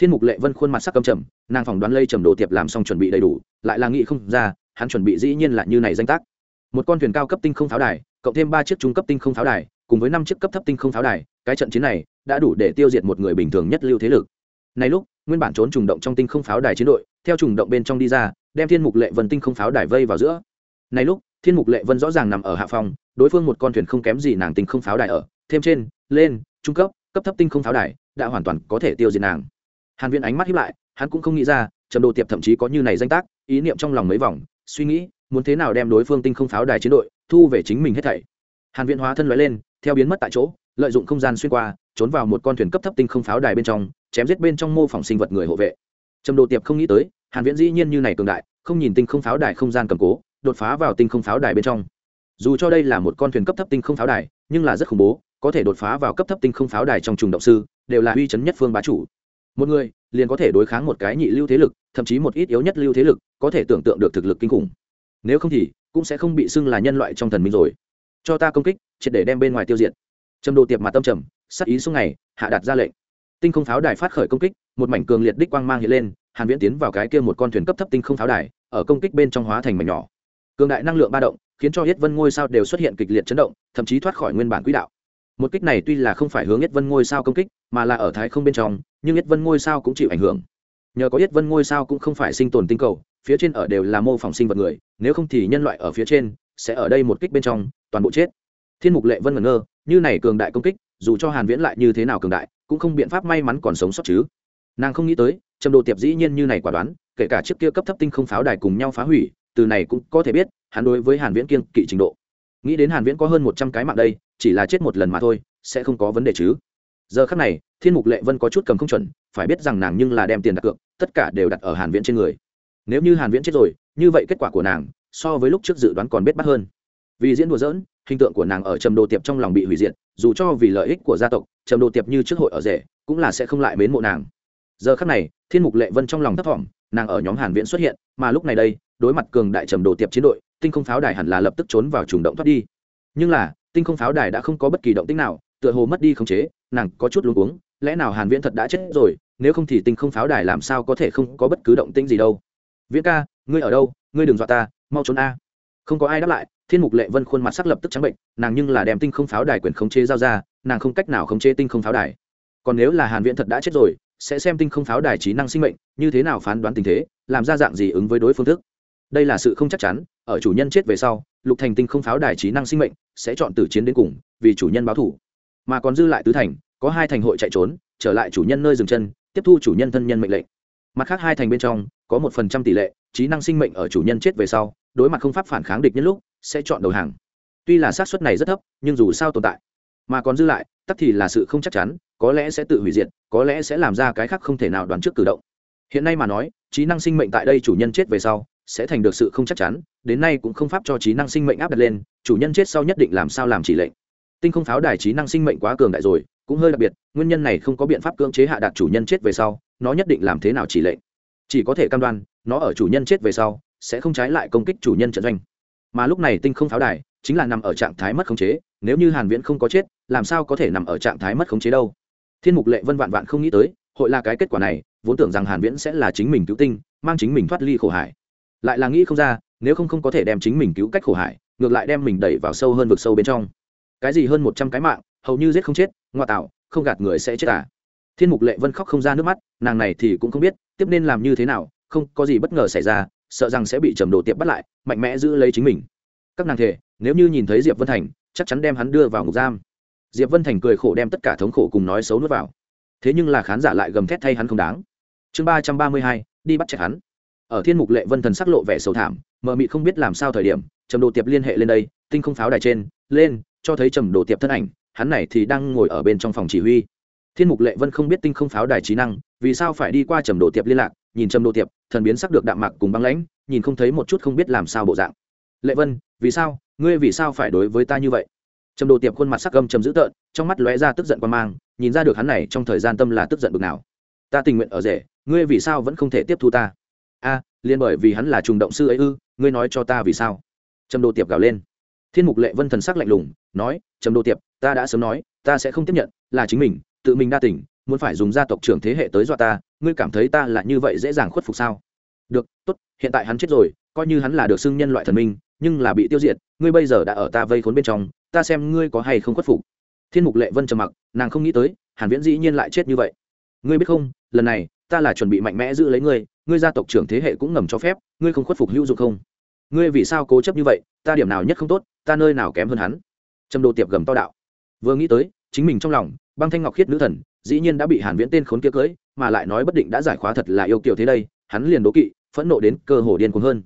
thiên mục lệ vân khuôn mặt sắc cầm trầm, nàng phỏng đoán lây trầm đồ tiệp làm xong chuẩn bị đầy đủ, lại là nghĩ không ra, hắn chuẩn bị dĩ nhiên là như này danh tác. Một con thuyền cao cấp tinh không pháo đài, cộng thêm ba chiếc trung cấp tinh không pháo đài, cùng với năm chiếc cấp thấp tinh không pháo đài, cái trận chiến này đã đủ để tiêu diệt một người bình thường nhất lưu thế lực. Này lúc, nguyên bản trốn trùng động trong tinh không pháo đài chiến đội, theo trùng động bên trong đi ra, đem thiên mục lệ vân tinh không pháo đài vây vào giữa. Này lúc, thiên mục lệ vân rõ ràng nằm ở hạ phòng, đối phương một con thuyền không kém gì nàng tinh không pháo đài ở. Thêm trên, lên, trung cấp cấp thấp tinh không pháo đài, đã hoàn toàn có thể tiêu diệt nàng hàn viễn ánh mắt hiếp lại, hắn cũng không nghĩ ra, trầm đồ tiệp thậm chí có như này danh tác, ý niệm trong lòng mấy vòng, suy nghĩ, muốn thế nào đem đối phương tinh không pháo đài chiến đội, thu về chính mình hết thảy. Hàn viễn hóa thân lóe lên, theo biến mất tại chỗ, lợi dụng không gian xuyên qua, trốn vào một con thuyền cấp thấp tinh không pháo đài bên trong, chém giết bên trong mô phỏng sinh vật người hộ vệ. Trầm đồ tiệp không nghĩ tới, hàn viễn dĩ nhiên như này cường đại, không nhìn tinh không pháo đài không gian cầm cố, đột phá vào tinh không pháo đài bên trong. Dù cho đây là một con thuyền cấp thấp tinh không pháo đài, nhưng là rất khủng bố, có thể đột phá vào cấp thấp tinh không pháo đài trong trùng động sư, đều là uy chấn nhất phương bá chủ một người liền có thể đối kháng một cái nhị lưu thế lực, thậm chí một ít yếu nhất lưu thế lực, có thể tưởng tượng được thực lực kinh khủng. Nếu không thì cũng sẽ không bị xưng là nhân loại trong thần minh rồi. Cho ta công kích, triệt để đem bên ngoài tiêu diệt. Trầm đồ tiệp mặt tâm trầm, sắc ý xuống này hạ đặt ra lệnh. Tinh không pháo đài phát khởi công kích, một mảnh cường liệt đích quang mang hiện lên, hàn viễn tiến vào cái kia một con thuyền cấp thấp tinh không pháo đài, ở công kích bên trong hóa thành mảnh nhỏ. Cường đại năng lượng ba động, khiến cho hết vân ngôi sao đều xuất hiện kịch liệt chấn động, thậm chí thoát khỏi nguyên bản quỹ đạo một kích này tuy là không phải hướng Nhất vân ngôi sao công kích, mà là ở thái không bên trong, nhưng Nhất vân ngôi sao cũng chịu ảnh hưởng. Nhờ có Nhất vân ngôi sao cũng không phải sinh tồn tinh cầu, phía trên ở đều là mô phỏng sinh vật người, nếu không thì nhân loại ở phía trên sẽ ở đây một kích bên trong, toàn bộ chết. Thiên mục lệ vân ngẩn ngơ, như này cường đại công kích, dù cho hàn viễn lại như thế nào cường đại, cũng không biện pháp may mắn còn sống sót chứ. Nàng không nghĩ tới, trầm đồ tiệp dĩ nhiên như này quả đoán, kể cả trước kia cấp thấp tinh không pháo đài cùng nhau phá hủy, từ này cũng có thể biết, hắn đối với hàn viễn kiên kỵ trình độ nghĩ đến hàn viễn có hơn 100 cái mạng đây, chỉ là chết một lần mà thôi, sẽ không có vấn đề chứ. Giờ khắc này, thiên mục lệ vân có chút cầm không chuẩn, phải biết rằng nàng nhưng là đem tiền đặt cược, tất cả đều đặt ở hàn viễn trên người. Nếu như hàn viễn chết rồi, như vậy kết quả của nàng, so với lúc trước dự đoán còn biết bắt hơn. Vì diễn đùa dỡn hình tượng của nàng ở trầm đồ tiệp trong lòng bị hủy diệt, dù cho vì lợi ích của gia tộc, trầm đồ tiệp như trước hội ở rể, cũng là sẽ không lại mến mộ nàng. Giờ khắc này, thiên mục lệ vân trong lòng thấp thỏm, nàng ở nhóm hàn viễn xuất hiện, mà lúc này đây, đối mặt cường đại trầm đồ tiệp chiến đội tinh không pháo đài hẳn là lập tức trốn vào trùng động thoát đi. Nhưng là, tinh không pháo đài đã không có bất kỳ động tĩnh nào, tựa hồ mất đi khống chế, nàng có chút luống cuống, lẽ nào hàn viễn thật đã chết rồi, nếu không thì tinh không pháo đài làm sao có thể không có bất cứ động tĩnh gì đâu. Viễn ca, ngươi ở đâu? Ngươi đừng dọa ta, mau trốn a. Không có ai đáp lại, thiên mục lệ vân khuôn mặt sắc lập tức trắng bệnh, nàng nhưng là đem tinh không pháo đài quyền khống chế giao ra, nàng không cách nào khống chế tinh không pháo đài. Còn nếu là hàn viễn thật đã chết rồi, sẽ xem tinh không pháo đài trí năng sinh mệnh, như thế nào phán đoán tình thế, làm ra dạng gì ứng với đối phương thức đây là sự không chắc chắn, ở chủ nhân chết về sau, lục thành tinh không pháo đài trí năng sinh mệnh sẽ chọn tử chiến đến cùng, vì chủ nhân báo thủ. Mà còn dư lại tứ thành, có hai thành hội chạy trốn, trở lại chủ nhân nơi dừng chân, tiếp thu chủ nhân thân nhân mệnh lệnh. Mặt khác hai thành bên trong, có một phần trăm tỷ lệ, trí năng sinh mệnh ở chủ nhân chết về sau, đối mặt không pháp phản kháng địch nhân lúc, sẽ chọn đầu hàng. Tuy là xác suất này rất thấp, nhưng dù sao tồn tại. Mà còn dư lại, tắc thì là sự không chắc chắn, có lẽ sẽ tự hủy diệt, có lẽ sẽ làm ra cái khác không thể nào đoán trước cử động. Hiện nay mà nói, trí năng sinh mệnh tại đây chủ nhân chết về sau sẽ thành được sự không chắc chắn, đến nay cũng không pháp cho trí năng sinh mệnh áp đặt lên, chủ nhân chết sau nhất định làm sao làm chỉ lệnh. Tinh không pháo đài trí năng sinh mệnh quá cường đại rồi, cũng hơi đặc biệt, nguyên nhân này không có biện pháp cưỡng chế hạ đạt chủ nhân chết về sau, nó nhất định làm thế nào chỉ lệnh. Chỉ có thể cam đoan, nó ở chủ nhân chết về sau, sẽ không trái lại công kích chủ nhân trận doanh. Mà lúc này tinh không pháo đài chính là nằm ở trạng thái mất khống chế, nếu như hàn viễn không có chết, làm sao có thể nằm ở trạng thái mất khống chế đâu? Thiên mục lệ vân vạn vạn không nghĩ tới, hội là cái kết quả này, vốn tưởng rằng hàn viễn sẽ là chính mình cứu tinh, mang chính mình thoát ly khổ hải lại là nghĩ không ra, nếu không không có thể đem chính mình cứu cách khổ hải, ngược lại đem mình đẩy vào sâu hơn vực sâu bên trong. Cái gì hơn một trăm cái mạng, hầu như giết không chết, ngoa tạo, không gạt người sẽ chết à? Thiên mục lệ vân khóc không ra nước mắt, nàng này thì cũng không biết, tiếp nên làm như thế nào, không, có gì bất ngờ xảy ra, sợ rằng sẽ bị trầm đồ tiệp bắt lại, mạnh mẽ giữ lấy chính mình. Các nàng thể, nếu như nhìn thấy diệp vân thành, chắc chắn đem hắn đưa vào ngục giam. Diệp vân thành cười khổ đem tất cả thống khổ cùng nói xấu nuốt vào. Thế nhưng là khán giả lại gầm thét thay hắn không đáng. Chương ba trăm ba mươi hai, đi bắt chặt hắn ở thiên mục lệ vân thần sắc lộ vẻ sầu thảm, mờ mị không biết làm sao thời điểm, trầm đồ tiệp liên hệ lên đây, tinh không pháo đài trên, lên, cho thấy trầm đồ tiệp thân ảnh, hắn này thì đang ngồi ở bên trong phòng chỉ huy. Thiên mục lệ vân không biết tinh không pháo đài trí năng, vì sao phải đi qua trầm đồ tiệp liên lạc, nhìn trầm đồ tiệp, thần biến sắc được đạm mạc cùng băng lãnh, nhìn không thấy một chút không biết làm sao bộ dạng. Lệ vân, vì sao, ngươi vì sao phải đối với ta như vậy? Trầm đồ tiệp khuôn mặt sắc gâm trầm dữ tợn, trong mắt lóe ra tức giận quan mang, nhìn ra được hắn này trong thời gian tâm là tức giận bực nào. Ta tình nguyện ở rể, ngươi vì sao vẫn không thể tiếp thu ta? A liên bởi vì hắn là trùng động sư ấy ư, ngươi nói cho ta vì sao? Trầm đồ tiệp gào lên. Thiên mục lệ vân thần sắc lạnh lùng, nói, trầm đồ tiệp, ta đã sớm nói, ta sẽ không tiếp nhận, là chính mình, tự mình đa tỉnh muốn phải dùng gia tộc trưởng thế hệ tới dọa ta, ngươi cảm thấy ta là như vậy dễ dàng khuất phục sao? Được, tốt, hiện tại hắn chết rồi, coi như hắn là được xưng nhân loại thần minh, nhưng là bị tiêu diệt, ngươi bây giờ đã ở ta vây khốn bên trong, ta xem ngươi có hay không khuất phục. Thiên mục lệ vân trầm mặc, nàng không nghĩ tới, hàn viễn dĩ nhiên lại chết như vậy. Ngươi biết không, lần này ta là chuẩn bị mạnh mẽ giữ lấy ngươi ngươi gia tộc trưởng thế hệ cũng ngầm cho phép, ngươi không khuất phục hữu dụng không? Ngươi vì sao cố chấp như vậy, ta điểm nào nhất không tốt, ta nơi nào kém hơn hắn? Trầm đồ tiệp gầm to đạo. Vừa nghĩ tới, chính mình trong lòng, băng thanh ngọc khiết nữ thần, dĩ nhiên đã bị hàn viễn tên khốn kia cưới, mà lại nói bất định đã giải khóa thật là yêu kiều thế đây, hắn liền đố kỵ, phẫn nộ đến cơ hồ điên cuồng hơn.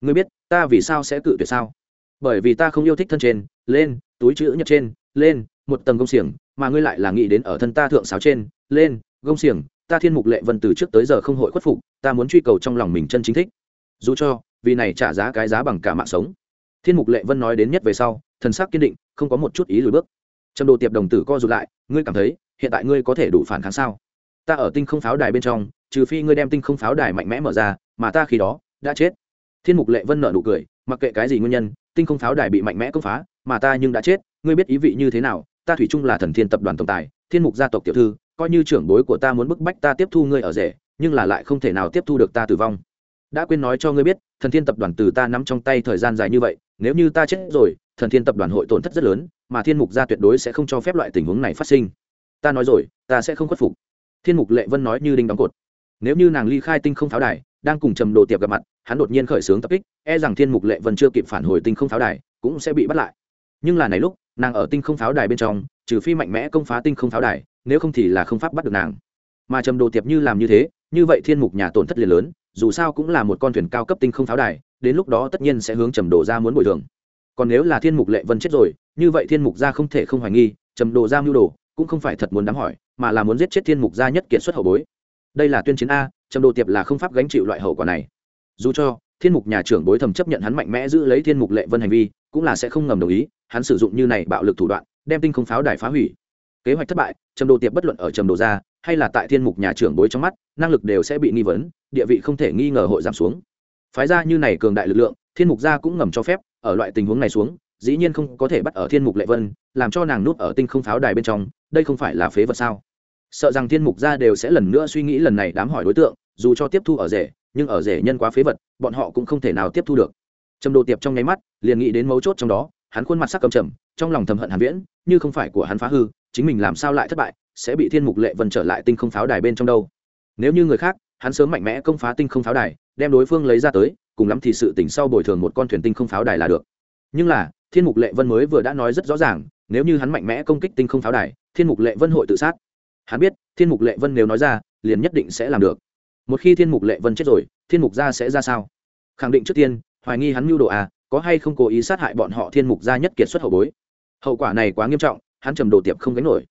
Ngươi biết, ta vì sao sẽ cự tuyệt sao? Bởi vì ta không yêu thích thân trên, lên, túi chữ nhật trên, lên, một tầng công xiềng, mà ngươi lại là nghĩ đến ở thân ta thượng sáo trên, lên, gông xiềng ta thiên mục lệ vân từ trước tới giờ không hội khuất phục, ta muốn truy cầu trong lòng mình chân chính thích. Dù cho, vì này trả giá cái giá bằng cả mạng sống. Thiên mục lệ vân nói đến nhất về sau, thần sắc kiên định, không có một chút ý lùi bước. Trầm đồ tiệp đồng tử co rụt lại, ngươi cảm thấy, hiện tại ngươi có thể đủ phản kháng sao? Ta ở tinh không pháo đài bên trong, trừ phi ngươi đem tinh không pháo đài mạnh mẽ mở ra, mà ta khi đó, đã chết. Thiên mục lệ vân nợ nụ cười, mặc kệ cái gì nguyên nhân, tinh không pháo đài bị mạnh mẽ công phá, mà ta nhưng đã chết. Ngươi biết ý vị như thế nào? Ta thủy chung là thần thiên tập đoàn tổng tài, thiên mục gia tộc tiểu thư coi như trưởng bối của ta muốn bức bách ta tiếp thu ngươi ở rể, nhưng là lại không thể nào tiếp thu được ta tử vong. Đã quên nói cho ngươi biết, thần thiên tập đoàn từ ta nắm trong tay thời gian dài như vậy, nếu như ta chết rồi, thần thiên tập đoàn hội tổn thất rất lớn, mà thiên mục gia tuyệt đối sẽ không cho phép loại tình huống này phát sinh. Ta nói rồi, ta sẽ không khuất phục. Thiên mục lệ vân nói như đinh đóng cột. Nếu như nàng ly khai tinh không pháo đài, đang cùng trầm đồ tiệp gặp mặt, hắn đột nhiên khởi xướng tập kích e rằng thiên mục lệ vân chưa kịp phản hồi tinh không pháo đài, cũng sẽ bị bắt lại. Nhưng là này lúc, nàng ở tinh không pháo đài bên trong trừ phi mạnh mẽ công phá tinh không pháo đài, nếu không thì là không pháp bắt được nàng. Mà trầm đồ tiệp như làm như thế, như vậy thiên mục nhà tổn thất liền lớn, dù sao cũng là một con thuyền cao cấp tinh không pháo đài, đến lúc đó tất nhiên sẽ hướng trầm đồ ra muốn bồi thường. Còn nếu là thiên mục lệ vân chết rồi, như vậy thiên mục gia không thể không hoài nghi, trầm đồ ra mưu đồ, cũng không phải thật muốn đám hỏi, mà là muốn giết chết thiên mục gia nhất kiệt xuất hậu bối. Đây là tuyên chiến a, trầm đồ tiệp là không pháp gánh chịu loại hậu quả này. Dù cho, thiên mục nhà trưởng bối thầm chấp nhận hắn mạnh mẽ giữ lấy thiên mục lệ vân hành vi, cũng là sẽ không ngầm đồng ý, hắn sử dụng như này bạo lực thủ đoạn đem tinh không pháo đài phá hủy. Kế hoạch thất bại, trầm đồ tiệp bất luận ở trầm đồ gia hay là tại thiên mục nhà trưởng bối trong mắt, năng lực đều sẽ bị nghi vấn, địa vị không thể nghi ngờ hội giảm xuống. Phái ra như này cường đại lực lượng, thiên mục gia cũng ngầm cho phép, ở loại tình huống này xuống, dĩ nhiên không có thể bắt ở thiên mục lệ vân, làm cho nàng nút ở tinh không pháo đài bên trong, đây không phải là phế vật sao? Sợ rằng thiên mục gia đều sẽ lần nữa suy nghĩ lần này đám hỏi đối tượng, dù cho tiếp thu ở rể, nhưng ở rể nhân quá phế vật, bọn họ cũng không thể nào tiếp thu được. Trầm đồ tiệp trong nháy mắt, liền nghĩ đến mấu chốt trong đó hắn khuôn mặt sắc cầm trầm, trong lòng thầm hận hàn viễn, như không phải của hắn phá hư, chính mình làm sao lại thất bại, sẽ bị thiên mục lệ vân trở lại tinh không pháo đài bên trong đâu. Nếu như người khác, hắn sớm mạnh mẽ công phá tinh không pháo đài, đem đối phương lấy ra tới, cùng lắm thì sự tỉnh sau bồi thường một con thuyền tinh không pháo đài là được. Nhưng là, thiên mục lệ vân mới vừa đã nói rất rõ ràng, nếu như hắn mạnh mẽ công kích tinh không pháo đài, thiên mục lệ vân hội tự sát. Hắn biết, thiên mục lệ vân nếu nói ra, liền nhất định sẽ làm được. Một khi thiên mục lệ vân chết rồi, thiên mục gia sẽ ra sao? Khẳng định trước tiên, hoài nghi hắn mưu đồ à có hay không cố ý sát hại bọn họ thiên mục gia nhất kiệt xuất hậu bối? Hậu quả này quá nghiêm trọng, hắn trầm đồ tiệp không gánh nổi.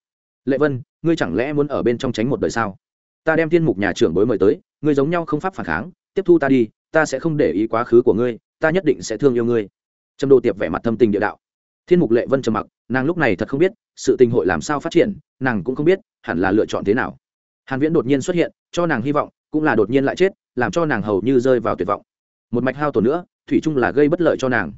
Lệ vân, ngươi chẳng lẽ muốn ở bên trong tránh một đời sao? Ta đem thiên mục nhà trưởng bối mời tới, ngươi giống nhau không pháp phản kháng, tiếp thu ta đi, ta sẽ không để ý quá khứ của ngươi, ta nhất định sẽ thương yêu ngươi. Trầm đồ tiệp vẻ mặt thâm tình địa đạo. Thiên mục lệ vân trầm mặc, nàng lúc này thật không biết, sự tình hội làm sao phát triển, nàng cũng không biết, hẳn là lựa chọn thế nào. Hàn viễn đột nhiên xuất hiện, cho nàng hy vọng, cũng là đột nhiên lại chết, làm cho nàng hầu như rơi vào tuyệt vọng. Một mạch hao tổn nữa thủy chung là gây bất lợi cho nàng.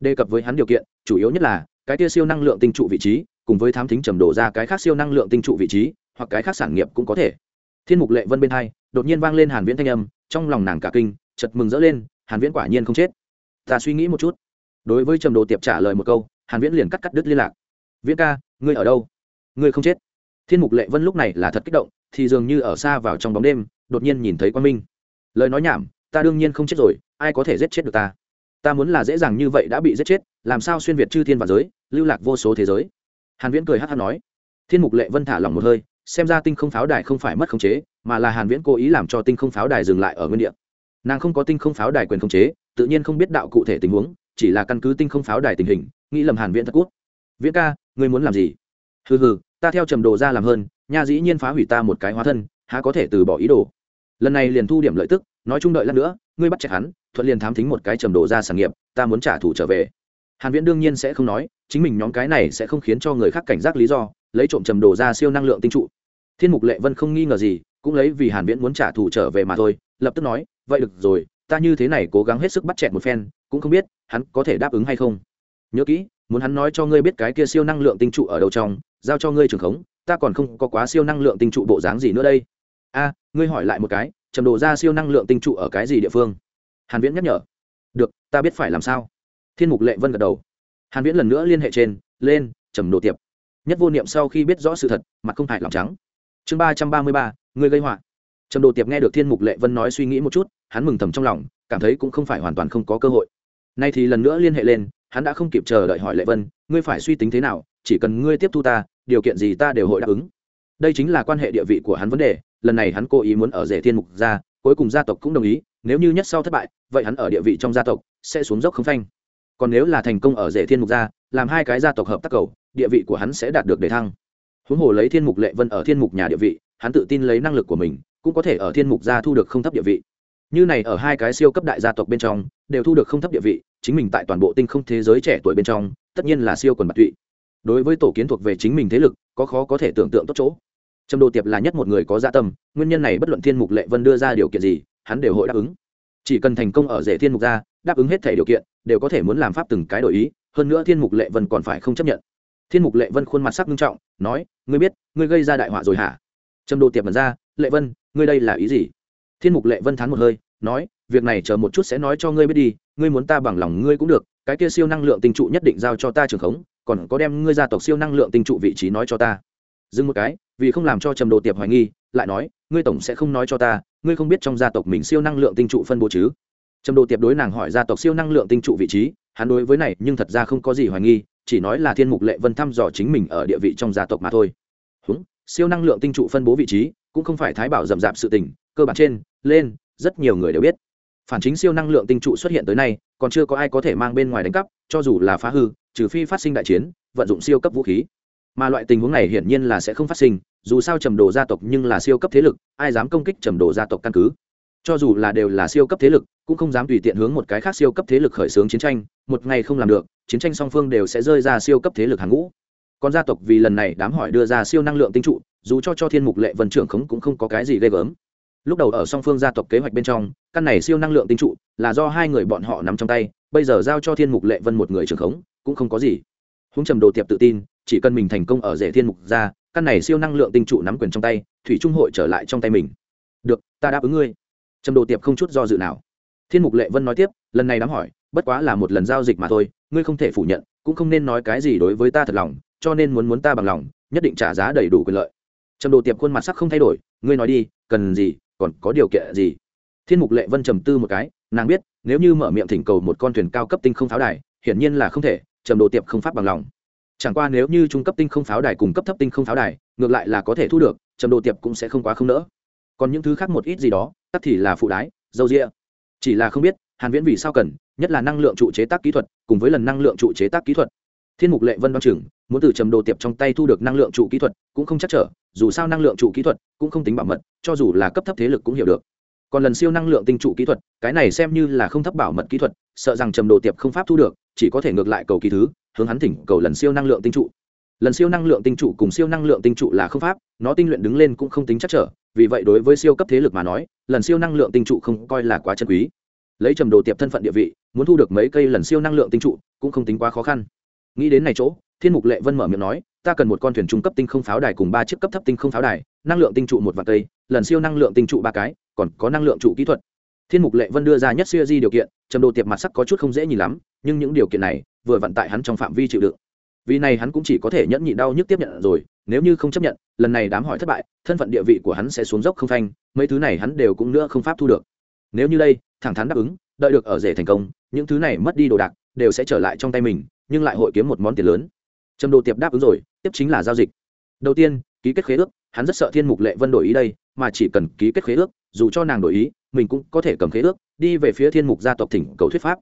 Đề cập với hắn điều kiện, chủ yếu nhất là, cái kia siêu năng lượng tinh trụ vị trí, cùng với thám thính trầm đổ ra cái khác siêu năng lượng tinh trụ vị trí, hoặc cái khác sản nghiệp cũng có thể. Thiên mục lệ vân bên hai, đột nhiên vang lên hàn viễn thanh âm, trong lòng nàng cả kinh, chợt mừng rỡ lên, hàn viễn quả nhiên không chết. Ta suy nghĩ một chút. Đối với trầm đồ tiệp trả lời một câu, hàn viễn liền cắt cắt đứt liên lạc. Viễn ca, ngươi ở đâu? Ngươi không chết. Thiên mục lệ vân lúc này là thật kích động, thì dường như ở xa vào trong bóng đêm, đột nhiên nhìn thấy quan minh. Lời nói nhảm ta đương nhiên không chết rồi, ai có thể giết chết được ta? Ta muốn là dễ dàng như vậy đã bị giết chết, làm sao xuyên việt chư thiên và giới, lưu lạc vô số thế giới? Hàn viễn cười hát hát nói. Thiên mục lệ vân thả lỏng một hơi, xem ra tinh không pháo đài không phải mất khống chế, mà là hàn viễn cố ý làm cho tinh không pháo đài dừng lại ở nguyên địa. Nàng không có tinh không pháo đài quyền khống chế, tự nhiên không biết đạo cụ thể tình huống, chỉ là căn cứ tinh không pháo đài tình hình, nghĩ lầm hàn viễn thật cút. Viễn ca, ngươi muốn làm gì? Hừ hừ, ta theo trầm đồ ra làm hơn, nha dĩ nhiên phá hủy ta một cái hóa thân, há có thể từ bỏ ý đồ? Lần này liền thu điểm lợi tức, nói chung đợi lần nữa, ngươi bắt chẹt hắn, thuận liền thám thính một cái trầm đồ ra sản nghiệp, ta muốn trả thù trở về. Hàn viễn đương nhiên sẽ không nói, chính mình nhóm cái này sẽ không khiến cho người khác cảnh giác lý do, lấy trộm trầm đồ ra siêu năng lượng tinh trụ. Thiên mục lệ vân không nghi ngờ gì, cũng lấy vì hàn viễn muốn trả thù trở về mà thôi, lập tức nói, vậy được rồi, ta như thế này cố gắng hết sức bắt chẹt một phen, cũng không biết, hắn có thể đáp ứng hay không. Nhớ kỹ, muốn hắn nói cho ngươi biết cái kia siêu năng lượng tinh trụ ở đâu trong, giao cho ngươi trường khống, ta còn không có quá siêu năng lượng tinh trụ bộ dáng gì nữa đây. A ngươi hỏi lại một cái, trầm đồ ra siêu năng lượng tinh trụ ở cái gì địa phương? Hàn viễn nhắc nhở. Được, ta biết phải làm sao. Thiên mục lệ vân gật đầu. Hàn viễn lần nữa liên hệ trên, lên, trầm đồ tiệp. Nhất vô niệm sau khi biết rõ sự thật, mặt không hại lòng trắng. Chương ba trăm ba mươi ba người gây họa. Trầm đồ tiệp nghe được thiên mục lệ vân nói suy nghĩ một chút, hắn mừng thầm trong lòng, cảm thấy cũng không phải hoàn toàn không có cơ hội. Nay thì lần nữa liên hệ lên, hắn đã không kịp chờ đợi hỏi lệ vân, ngươi phải suy tính thế nào, chỉ cần ngươi tiếp thu ta, điều kiện gì ta đều hội đáp ứng. Đây chính là quan hệ địa vị của hắn vấn đề lần này hắn cố ý muốn ở rể thiên mục ra, cuối cùng gia tộc cũng đồng ý, nếu như nhất sau thất bại, vậy hắn ở địa vị trong gia tộc sẽ xuống dốc không phanh. Còn nếu là thành công ở rể thiên mục gia làm hai cái gia tộc hợp tác cầu, địa vị của hắn sẽ đạt được đề thăng. Huống hồ lấy thiên mục lệ vân ở thiên mục nhà địa vị, hắn tự tin lấy năng lực của mình, cũng có thể ở thiên mục gia thu được không thấp địa vị. Như này ở hai cái siêu cấp đại gia tộc bên trong, đều thu được không thấp địa vị, chính mình tại toàn bộ tinh không thế giới trẻ tuổi bên trong, tất nhiên là siêu quần bạc tụy. Đối với tổ kiến thuộc về chính mình thế lực, có khó có thể tưởng tượng tốt chỗ trầm đồ tiệp là nhất một người có dạ tâm, nguyên nhân này bất luận thiên mục lệ vân đưa ra điều kiện gì, hắn đều hội đáp ứng. Chỉ cần thành công ở rể thiên mục gia đáp ứng hết thể điều kiện, đều có thể muốn làm pháp từng cái đổi ý, hơn nữa thiên mục lệ vân còn phải không chấp nhận. Thiên mục lệ vân khuôn mặt sắc nghiêm trọng, nói, ngươi biết, ngươi gây ra đại họa rồi hả? Trầm đồ tiệp mật ra, lệ vân, ngươi đây là ý gì? Thiên mục lệ vân thán một hơi, nói, việc này chờ một chút sẽ nói cho ngươi biết đi, ngươi muốn ta bằng lòng ngươi cũng được, cái kia siêu năng lượng tinh trụ nhất định giao cho ta trường khống, còn có đem ngươi gia tộc siêu năng lượng tinh trụ vị trí nói cho ta dừng một cái, vì không làm cho trầm đồ tiệp hoài nghi, lại nói, ngươi tổng sẽ không nói cho ta, ngươi không biết trong gia tộc mình siêu năng lượng tinh trụ phân bố chứ? Trầm đồ tiệp đối nàng hỏi, gia tộc siêu năng lượng tinh trụ vị trí? Hắn đối với này, nhưng thật ra không có gì hoài nghi, chỉ nói là thiên mục lệ vân thăm dò chính mình ở địa vị trong gia tộc mà thôi. Húng, siêu năng lượng tinh trụ phân bố vị trí, cũng không phải thái bảo rậm rạp sự tình, cơ bản trên, lên, rất nhiều người đều biết. Phản chính siêu năng lượng tinh trụ xuất hiện tới nay, còn chưa có ai có thể mang bên ngoài đánh cắp, cho dù là phá hư, trừ phi phát sinh đại chiến, vận dụng siêu cấp vũ khí mà loại tình huống này hiển nhiên là sẽ không phát sinh, dù sao trầm đồ gia tộc nhưng là siêu cấp thế lực, ai dám công kích trầm đồ gia tộc căn cứ? Cho dù là đều là siêu cấp thế lực, cũng không dám tùy tiện hướng một cái khác siêu cấp thế lực khởi xướng chiến tranh, một ngày không làm được, chiến tranh song phương đều sẽ rơi ra siêu cấp thế lực hàng ngũ. Còn gia tộc vì lần này đám hỏi đưa ra siêu năng lượng tinh trụ, dù cho cho thiên mục lệ vân trưởng khống cũng không có cái gì ghê gớm. Lúc đầu ở song phương gia tộc kế hoạch bên trong, căn này siêu năng lượng tinh trụ là do hai người bọn họ nắm trong tay, bây giờ giao cho thiên mục lệ vân một người trưởng khống, cũng không có gì húng trầm đồ tiệp tự tin, chỉ cần mình thành công ở rể thiên mục ra, căn này siêu năng lượng tinh trụ nắm quyền trong tay, thủy trung hội trở lại trong tay mình. Được, ta đáp ứng ngươi. Trầm đồ tiệp không chút do dự nào. Thiên mục lệ vân nói tiếp, lần này đám hỏi, bất quá là một lần giao dịch mà thôi, ngươi không thể phủ nhận, cũng không nên nói cái gì đối với ta thật lòng, cho nên muốn muốn ta bằng lòng, nhất định trả giá đầy đủ quyền lợi. Trầm đồ tiệp khuôn mặt sắc không thay đổi, ngươi nói đi, cần gì, còn có điều kiện gì? Thiên mục lệ vân trầm tư một cái, nàng biết, nếu như mở miệng thỉnh cầu một con thuyền cao cấp tinh không pháo đài, hiển nhiên là không thể trầm đồ tiệp không pháp bằng lòng. Chẳng qua nếu như trung cấp tinh không pháo đài cùng cấp thấp tinh không pháo đài, ngược lại là có thể thu được, trầm đồ tiệp cũng sẽ không quá không nỡ. Còn những thứ khác một ít gì đó, tắc thì là phụ đái, dâu rịa chỉ là không biết, hàn viễn vì sao cần, nhất là năng lượng trụ chế tác kỹ thuật, cùng với lần năng lượng trụ chế tác kỹ thuật. Thiên mục lệ vân đoan chừng, muốn từ trầm đồ tiệp trong tay thu được năng lượng trụ kỹ thuật cũng không chắc trở, dù sao năng lượng trụ kỹ thuật cũng không tính bảo mật, cho dù là cấp thấp thế lực cũng hiểu được còn lần siêu năng lượng tinh trụ kỹ thuật, cái này xem như là không thấp bảo mật kỹ thuật, sợ rằng trầm đồ tiệp không pháp thu được, chỉ có thể ngược lại cầu kỳ thứ, hướng hắn thỉnh cầu lần siêu năng lượng tinh trụ. Lần siêu năng lượng tinh trụ cùng siêu năng lượng tinh trụ là không pháp, nó tinh luyện đứng lên cũng không tính chắc trở, vì vậy đối với siêu cấp thế lực mà nói, lần siêu năng lượng tinh trụ không coi là quá chân quý. Lấy trầm đồ tiệp thân phận địa vị, muốn thu được mấy cây lần siêu năng lượng tinh trụ cũng không tính quá khó khăn. Nghĩ đến này chỗ, thiên mục lệ vân mở miệng nói, ta cần một con thuyền trung cấp tinh không pháo đài cùng ba chiếc cấp thấp tinh không pháo đài, năng lượng tinh trụ một vạn cây, lần siêu năng lượng tinh trụ ba cái còn có năng lượng trụ kỹ thuật. Thiên mục lệ vân đưa ra nhất siêu di điều kiện, trầm đồ tiệp mặt sắc có chút không dễ nhìn lắm, nhưng những điều kiện này vừa vận tại hắn trong phạm vi chịu đựng. Vì này hắn cũng chỉ có thể nhẫn nhịn đau nhức tiếp nhận rồi, nếu như không chấp nhận, lần này đám hỏi thất bại, thân phận địa vị của hắn sẽ xuống dốc không phanh, mấy thứ này hắn đều cũng nữa không pháp thu được. Nếu như đây, thẳng thắn đáp ứng, đợi được ở rể thành công, những thứ này mất đi đồ đạc, đều sẽ trở lại trong tay mình, nhưng lại hội kiếm một món tiền lớn. Trầm đồ tiệp đáp ứng rồi, tiếp chính là giao dịch. Đầu tiên, ký kết khế ước, hắn rất sợ thiên mục lệ vân đổi ý đây, mà chỉ cần ký kết khế ước dù cho nàng đổi ý, mình cũng có thể cầm khế ước, đi về phía thiên mục gia tộc thỉnh cầu thuyết pháp.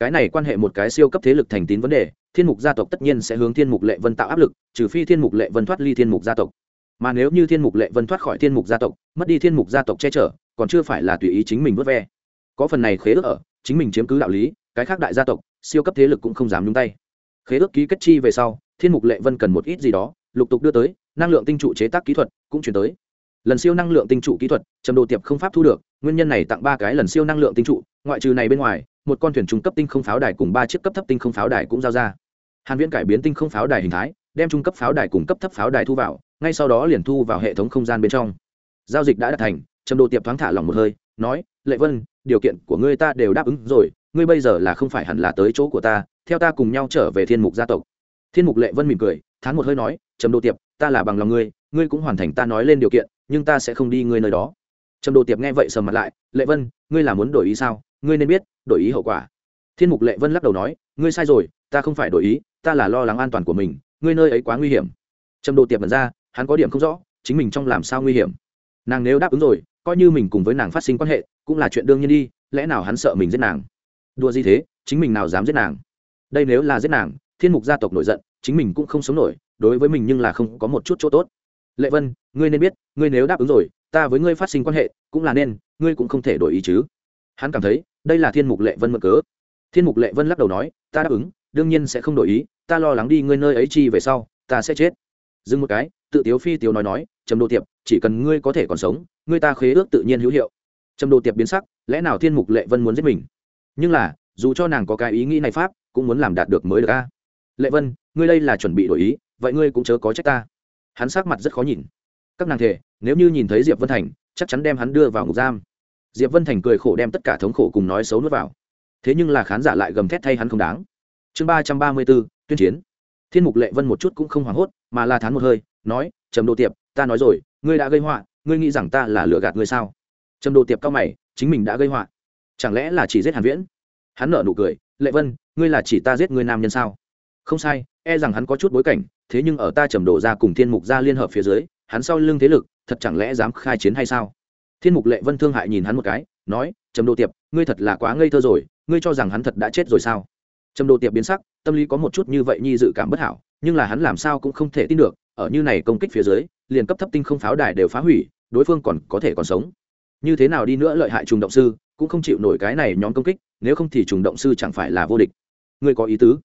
Cái này quan hệ một cái siêu cấp thế lực thành tín vấn đề, thiên mục gia tộc tất nhiên sẽ hướng thiên mục lệ vân tạo áp lực, trừ phi thiên mục lệ vân thoát ly thiên mục gia tộc. Mà nếu như thiên mục lệ vân thoát khỏi thiên mục gia tộc, mất đi thiên mục gia tộc che chở, còn chưa phải là tùy ý chính mình vớt ve. Có phần này khế ước ở, chính mình chiếm cứ đạo lý, cái khác đại gia tộc, siêu cấp thế lực cũng không dám nhúng tay. Khế ước ký kết chi về sau, thiên mục lệ vân cần một ít gì đó, lục tục đưa tới, năng lượng tinh trụ chế tác kỹ thuật cũng chuyển tới lần siêu năng lượng tinh trụ kỹ thuật, trầm đồ tiệp không pháp thu được, nguyên nhân này tặng ba cái lần siêu năng lượng tinh trụ, ngoại trừ này bên ngoài, một con thuyền trung cấp tinh không pháo đài cùng ba chiếc cấp thấp tinh không pháo đài cũng giao ra. Hàn viễn cải biến tinh không pháo đài hình thái, đem trung cấp pháo đài cùng cấp thấp pháo đài thu vào, ngay sau đó liền thu vào hệ thống không gian bên trong. Giao dịch đã đạt thành, trầm đồ tiệp thoáng thả lỏng một hơi, nói, lệ vân, điều kiện của ngươi ta đều đáp ứng rồi, ngươi bây giờ là không phải hẳn là tới chỗ của ta, theo ta cùng nhau trở về thiên mục gia tộc. Thiên mục lệ vân mỉm cười, thán một hơi nói, trầm đồ tiệp, ta là bằng lòng ngươi ngươi cũng hoàn thành ta nói lên điều kiện nhưng ta sẽ không đi ngươi nơi đó. Trầm đồ tiệp nghe vậy sầm mặt lại, lệ vân, ngươi là muốn đổi ý sao? Ngươi nên biết, đổi ý hậu quả. Thiên mục lệ vân lắc đầu nói, ngươi sai rồi, ta không phải đổi ý, ta là lo lắng an toàn của mình, ngươi nơi ấy quá nguy hiểm. Trầm đồ tiệp bật ra, hắn có điểm không rõ, chính mình trong làm sao nguy hiểm. Nàng nếu đáp ứng rồi, coi như mình cùng với nàng phát sinh quan hệ, cũng là chuyện đương nhiên đi, lẽ nào hắn sợ mình giết nàng? Đùa gì thế, chính mình nào dám giết nàng? Đây nếu là giết nàng, thiên mục gia tộc nổi giận, chính mình cũng không sống nổi, đối với mình nhưng là không có một chút chỗ tốt lệ vân, ngươi nên biết, ngươi nếu đáp ứng rồi, ta với ngươi phát sinh quan hệ, cũng là nên, ngươi cũng không thể đổi ý chứ. Hắn cảm thấy, đây là thiên mục lệ vân mượn cớ. Thiên mục lệ vân lắc đầu nói, ta đáp ứng, đương nhiên sẽ không đổi ý, ta lo lắng đi ngươi nơi ấy chi về sau, ta sẽ chết. Dừng một cái, tự tiếu phi tiếu nói nói, trầm đồ tiệp, chỉ cần ngươi có thể còn sống, ngươi ta khế ước tự nhiên hữu hiệu. Trầm đồ tiệp biến sắc, lẽ nào thiên mục lệ vân muốn giết mình? Nhưng là, dù cho nàng có cái ý nghĩ này pháp, cũng muốn làm đạt được mới được a. Lệ vân, ngươi đây là chuẩn bị đổi ý, vậy ngươi cũng chớ có trách ta hắn sắc mặt rất khó nhìn. Các nàng thể nếu như nhìn thấy diệp vân thành, chắc chắn đem hắn đưa vào ngục giam. Diệp vân thành cười khổ đem tất cả thống khổ cùng nói xấu nuốt vào. Thế nhưng là khán giả lại gầm thét thay hắn không đáng. Chương ba trăm ba mươi bốn, tuyên chiến. Thiên mục lệ vân một chút cũng không hoảng hốt, mà la thán một hơi, nói, trầm đồ tiệp, ta nói rồi, ngươi đã gây họa, ngươi nghĩ rằng ta là lừa gạt ngươi sao? Trầm đồ tiệp cao mày, chính mình đã gây họa. Chẳng lẽ là chỉ giết hàn viễn? Hắn nở nụ cười, lệ vân, ngươi là chỉ ta giết ngươi nam nhân sao? Không sai e rằng hắn có chút bối cảnh, thế nhưng ở ta trầm đổ ra cùng thiên mục ra liên hợp phía dưới, hắn sau lưng thế lực, thật chẳng lẽ dám khai chiến hay sao? Thiên mục lệ vân thương hại nhìn hắn một cái, nói, trầm đồ tiệp, ngươi thật là quá ngây thơ rồi, ngươi cho rằng hắn thật đã chết rồi sao? Trầm đồ tiệp biến sắc, tâm lý có một chút như vậy nhi dự cảm bất hảo, nhưng là hắn làm sao cũng không thể tin được, ở như này công kích phía dưới, liền cấp thấp tinh không pháo đài đều phá hủy, đối phương còn có thể còn sống. Như thế nào đi nữa lợi hại trùng động sư, cũng không chịu nổi cái này nhóm công kích, nếu không thì trùng động sư chẳng phải là vô địch. Ngươi có ý tứ?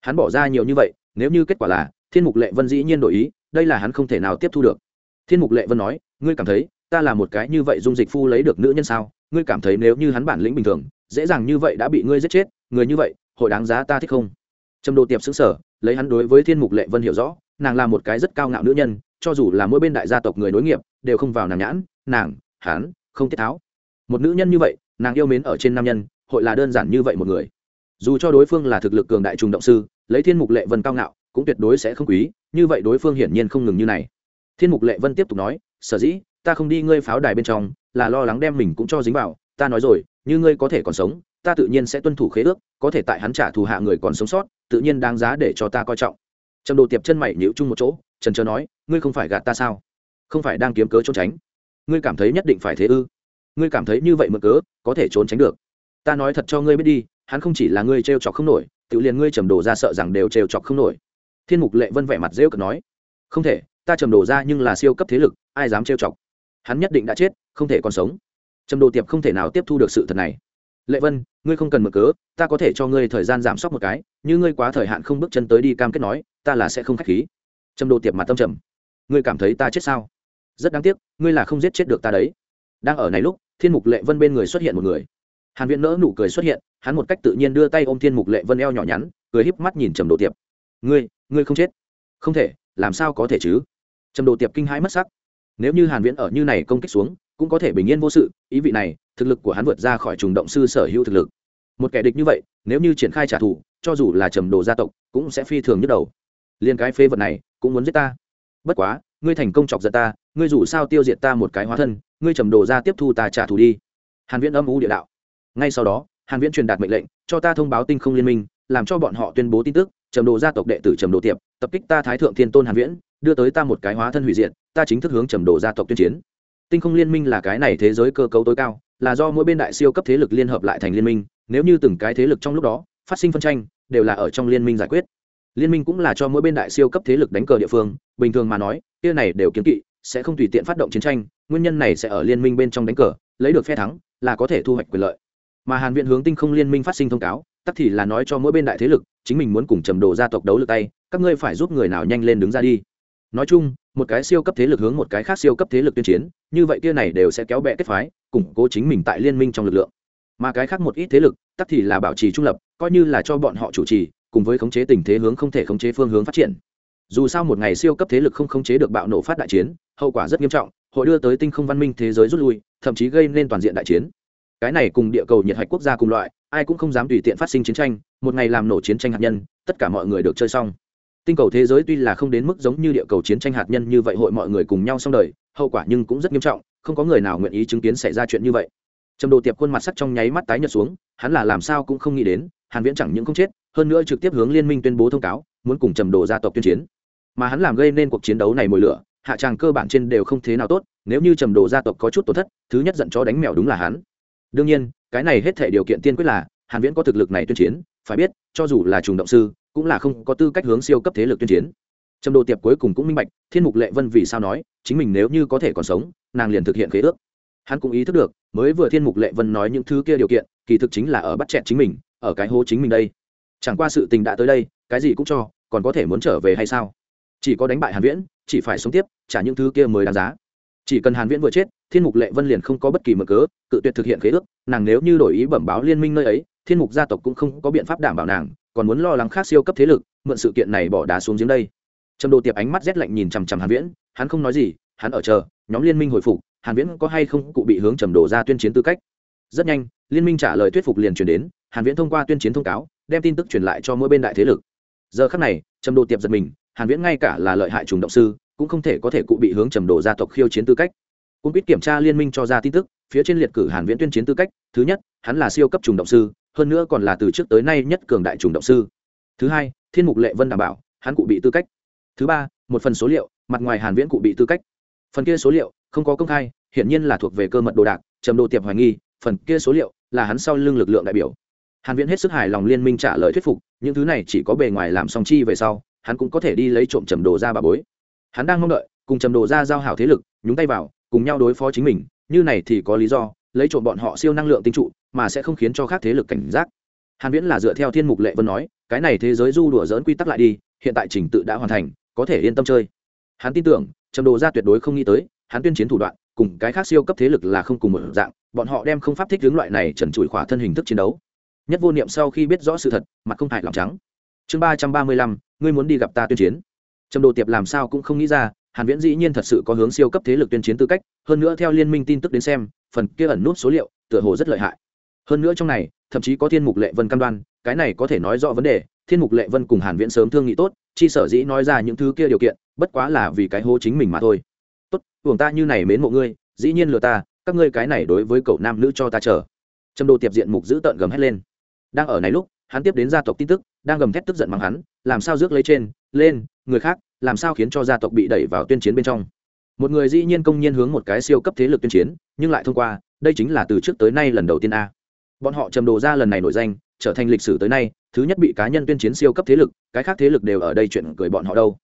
Hắn bỏ ra nhiều như vậy nếu như kết quả là thiên mục lệ vân dĩ nhiên đổi ý đây là hắn không thể nào tiếp thu được thiên mục lệ vân nói ngươi cảm thấy ta là một cái như vậy dung dịch phu lấy được nữ nhân sao ngươi cảm thấy nếu như hắn bản lĩnh bình thường dễ dàng như vậy đã bị ngươi giết chết người như vậy hội đáng giá ta thích không trầm đồ tiệp xứng sở lấy hắn đối với thiên mục lệ vân hiểu rõ nàng là một cái rất cao ngạo nữ nhân cho dù là mỗi bên đại gia tộc người nối nghiệp đều không vào nàng nhãn nàng hắn không tiết tháo một nữ nhân như vậy nàng yêu mến ở trên nam nhân hội là đơn giản như vậy một người dù cho đối phương là thực lực cường đại trùng động sư lấy thiên mục lệ vân cao ngạo, cũng tuyệt đối sẽ không quý, như vậy đối phương hiển nhiên không ngừng như này. Thiên mục lệ vân tiếp tục nói, sở dĩ, ta không đi ngươi pháo đài bên trong, là lo lắng đem mình cũng cho dính vào, ta nói rồi, như ngươi có thể còn sống, ta tự nhiên sẽ tuân thủ khế ước, có thể tại hắn trả thù hạ người còn sống sót, tự nhiên đáng giá để cho ta coi trọng. Trầm đồ tiệp chân mày nhịu chung một chỗ, trần trờ nói, ngươi không phải gạt ta sao? Không phải đang kiếm cớ trốn tránh. Ngươi cảm thấy nhất định phải thế ư? Ngươi cảm thấy như vậy mượn cớ, có thể trốn tránh được. Ta nói thật cho ngươi biết đi, hắn không chỉ là ngươi trêu chọc không nổi tự liền ngươi trầm đồ ra sợ rằng đều trêu chọc không nổi. Thiên mục lệ vân vẻ mặt rêu cực nói, không thể, ta trầm đồ ra nhưng là siêu cấp thế lực, ai dám trêu chọc? Hắn nhất định đã chết, không thể còn sống. Trầm đồ tiệp không thể nào tiếp thu được sự thật này. Lệ vân, ngươi không cần mở cớ, ta có thể cho ngươi thời gian giảm sốc một cái, như ngươi quá thời hạn không bước chân tới đi cam kết nói, ta là sẽ không k h á c h khí. Trầm đồ tiệp mặt tâm trầm. Ngươi cảm thấy ta chết sao? Rất đáng tiếc, ngươi là không giết chết được ta đấy. Đang ở này lúc, thiên mục lệ vân bên người xuất hiện một người hàn viễn nỡ nụ cười xuất hiện, hắn một cách tự nhiên đưa tay ôm thiên mục lệ vân eo nhỏ nhắn, cười híp mắt nhìn trầm đồ tiệp. Ngươi ngươi không chết? Không thể, làm sao có thể chứ? Trầm đồ tiệp kinh hãi mất sắc. Nếu như hàn viễn ở như này công kích xuống, cũng có thể bình yên vô sự, ý vị này, thực lực của hắn vượt ra khỏi trùng động sư sở hữu thực lực. Một kẻ địch như vậy, nếu như triển khai trả thù, cho dù là trầm đồ gia tộc, cũng sẽ phi thường nhức đầu. Liên cái phế vật này, cũng muốn giết ta. Bất quá, ngươi thành công chọc giận ta, ngươi dù sao tiêu diệt ta một cái hóa thân, ngươi trầm đồ ra tiếp thu ta trả thù đi. Hàn viễn âm u địa đạo ngay sau đó, hàn viễn truyền đạt mệnh lệnh, cho ta thông báo tinh không liên minh, làm cho bọn họ tuyên bố tin tức, trầm đồ gia tộc đệ tử trầm đồ tiệp, tập kích ta thái thượng thiên tôn hàn viễn, đưa tới ta một cái hóa thân hủy diệt, ta chính thức hướng trầm đồ gia tộc tuyên chiến. Tinh không liên minh là cái này thế giới cơ cấu tối cao, là do mỗi bên đại siêu cấp thế lực liên hợp lại thành liên minh, nếu như từng cái thế lực trong lúc đó phát sinh phân tranh, đều là ở trong liên minh giải quyết. Liên minh cũng là cho mỗi bên đại siêu cấp thế lực đánh cờ địa phương, bình thường mà nói, kia này đều kiến kỵ, sẽ không tùy tiện phát động chiến tranh, nguyên nhân này sẽ ở liên minh bên trong đánh cờ, lấy được phe thắng, là có thể thu hoạch quyền lợi mà hàn viện hướng tinh không liên minh phát sinh thông cáo, tắc thì là nói cho mỗi bên đại thế lực, chính mình muốn cùng trầm đồ gia tộc đấu lượt tay, các ngươi phải giúp người nào nhanh lên đứng ra đi. Nói chung, một cái siêu cấp thế lực hướng một cái khác siêu cấp thế lực tuyên chiến, như vậy kia này đều sẽ kéo bẹ kết phái, củng cố chính mình tại liên minh trong lực lượng. Mà cái khác một ít thế lực, tắc thì là bảo trì trung lập, coi như là cho bọn họ chủ trì, cùng với khống chế tình thế hướng không thể khống chế phương hướng phát triển. Dù sao một ngày siêu cấp thế lực không khống chế được bạo nổ phát đại chiến, hậu quả rất nghiêm trọng, hội đưa tới tinh không văn minh thế giới rút lui, thậm chí gây nên toàn diện đại chiến cái này cùng địa cầu nhiệt hạch quốc gia cùng loại, ai cũng không dám tùy tiện phát sinh chiến tranh, một ngày làm nổ chiến tranh hạt nhân, tất cả mọi người được chơi xong. Tinh cầu thế giới tuy là không đến mức giống như địa cầu chiến tranh hạt nhân như vậy hội mọi người cùng nhau xong đời, hậu quả nhưng cũng rất nghiêm trọng, không có người nào nguyện ý chứng kiến xảy ra chuyện như vậy. Trầm đồ tiệp khuôn mặt sắc trong nháy mắt tái nhợt xuống, hắn là làm sao cũng không nghĩ đến, hàn viễn chẳng những không chết, hơn nữa trực tiếp hướng liên minh tuyên bố thông cáo, muốn cùng trầm đồ gia tộc tuyên chiến. Mà hắn làm gây nên cuộc chiến đấu này mùi lửa, hạ tràng cơ bản trên đều không thế nào tốt, nếu như trầm đồ gia tộc có chút tổn thất, thứ nhất giận chó đánh mèo đúng là hắn đương nhiên, cái này hết thể điều kiện tiên quyết là, hàn viễn có thực lực này tuyên chiến, phải biết, cho dù là trùng động sư, cũng là không có tư cách hướng siêu cấp thế lực tuyên chiến. Trầm đồ tiệp cuối cùng cũng minh bạch, thiên mục lệ vân vì sao nói, chính mình nếu như có thể còn sống, nàng liền thực hiện khế ước. Hắn cũng ý thức được, mới vừa thiên mục lệ vân nói những thứ kia điều kiện, kỳ thực chính là ở bắt chẹn chính mình, ở cái hố chính mình đây. Chẳng qua sự tình đã tới đây, cái gì cũng cho, còn có thể muốn trở về hay sao? Chỉ có đánh bại hàn viễn, chỉ phải sống tiếp, trả những thứ kia mới đáng giá. Chỉ cần hàn viễn vừa chết thiên mục lệ vân liền không có bất kỳ mở cớ tự tuyệt thực hiện khế ước, nàng nếu như đổi ý bẩm báo liên minh nơi ấy, thiên mục gia tộc cũng không có biện pháp đảm bảo nàng, còn muốn lo lắng khác siêu cấp thế lực, mượn sự kiện này bỏ đá xuống giếng đây. Trầm đồ tiệp ánh mắt rét lạnh nhìn chằm chằm hàn viễn, hắn không nói gì, hắn ở chờ, nhóm liên minh hồi phục, hàn viễn có hay không cụ bị hướng trầm đồ ra tuyên chiến tư cách? Rất nhanh, liên minh trả lời thuyết phục liền truyền đến, hàn viễn thông qua tuyên chiến thông cáo, đem tin tức truyền lại cho mỗi bên đại thế lực. Giờ khắc này, trầm đồ tiệp giật mình, hàn viễn ngay cả là lợi hại trùng động sư, cũng không thể có thể cụ bị hướng trầm đồ gia tộc khiêu chiến tư cách cũng biết kiểm tra liên minh cho ra tin tức, phía trên liệt cử hàn viễn tuyên chiến tư cách, thứ nhất, hắn là siêu cấp trùng động sư, hơn nữa còn là từ trước tới nay nhất cường đại trùng động sư. Thứ hai, thiên mục lệ vân đảm bảo, hắn cụ bị tư cách. Thứ ba, một phần số liệu, mặt ngoài hàn viễn cụ bị tư cách. Phần kia số liệu, không có công khai, hiển nhiên là thuộc về cơ mật đồ đạc, trầm đồ tiệp hoài nghi, phần kia số liệu là hắn sau lưng lực lượng đại biểu. Hàn viễn hết sức hài lòng liên minh trả lời thuyết phục, những thứ này chỉ có bề ngoài làm song chi về sau, hắn cũng có thể đi lấy trộm trầm đồ ra bà bối. Hắn đang mong đợi, cùng trầm đồ ra giao hảo thế lực, nhúng tay vào cùng nhau đối phó chính mình, như này thì có lý do, lấy trộm bọn họ siêu năng lượng tinh trụ, mà sẽ không khiến cho khác thế lực cảnh giác. Hàn viễn là dựa theo thiên mục lệ vân nói, cái này thế giới du đùa dỡn quy tắc lại đi, hiện tại trình tự đã hoàn thành, có thể yên tâm chơi. Hắn tin tưởng, trầm đồ ra tuyệt đối không nghĩ tới, hắn tuyên chiến thủ đoạn, cùng cái khác siêu cấp thế lực là không cùng một dạng, bọn họ đem không pháp thích hướng loại này trần trụi khỏa thân hình thức chiến đấu. Nhất vô niệm sau khi biết rõ sự thật, mặt không hại lòng trắng. Chương ba trăm ba mươi lăm, ngươi muốn đi gặp ta tuyên chiến. Trầm đồ tiệp làm sao cũng không nghĩ ra hàn viễn dĩ nhiên thật sự có hướng siêu cấp thế lực tuyên chiến tư cách, hơn nữa theo liên minh tin tức đến xem, phần kia ẩn nút số liệu tựa hồ rất lợi hại. Hơn nữa trong này, thậm chí có thiên mục lệ vân cam đoan, cái này có thể nói rõ vấn đề, thiên mục lệ vân cùng hàn viễn sớm thương nghị tốt, chi sở dĩ nói ra những thứ kia điều kiện, bất quá là vì cái hố chính mình mà thôi. Tốt, hưởng ta như này mến mộ ngươi, dĩ nhiên lừa ta, các ngươi cái này đối với cậu nam nữ cho ta chờ. Trầm đồ tiệp diện mục giữ tợn gầm hét lên. Đang ở này lúc, hắn tiếp đến gia tộc tin tức, đang gầm thét tức giận mắng hắn, làm sao rước lấy trên, lên, người khác làm sao khiến cho gia tộc bị đẩy vào tuyên chiến bên trong? Một người dĩ nhiên công nhiên hướng một cái siêu cấp thế lực tuyên chiến, nhưng lại thông qua, đây chính là từ trước tới nay lần đầu tiên a. Bọn họ trầm đồ ra lần này nổi danh, trở thành lịch sử tới nay, thứ nhất bị cá nhân tuyên chiến siêu cấp thế lực, cái khác thế lực đều ở đây chuyện cười bọn họ đâu.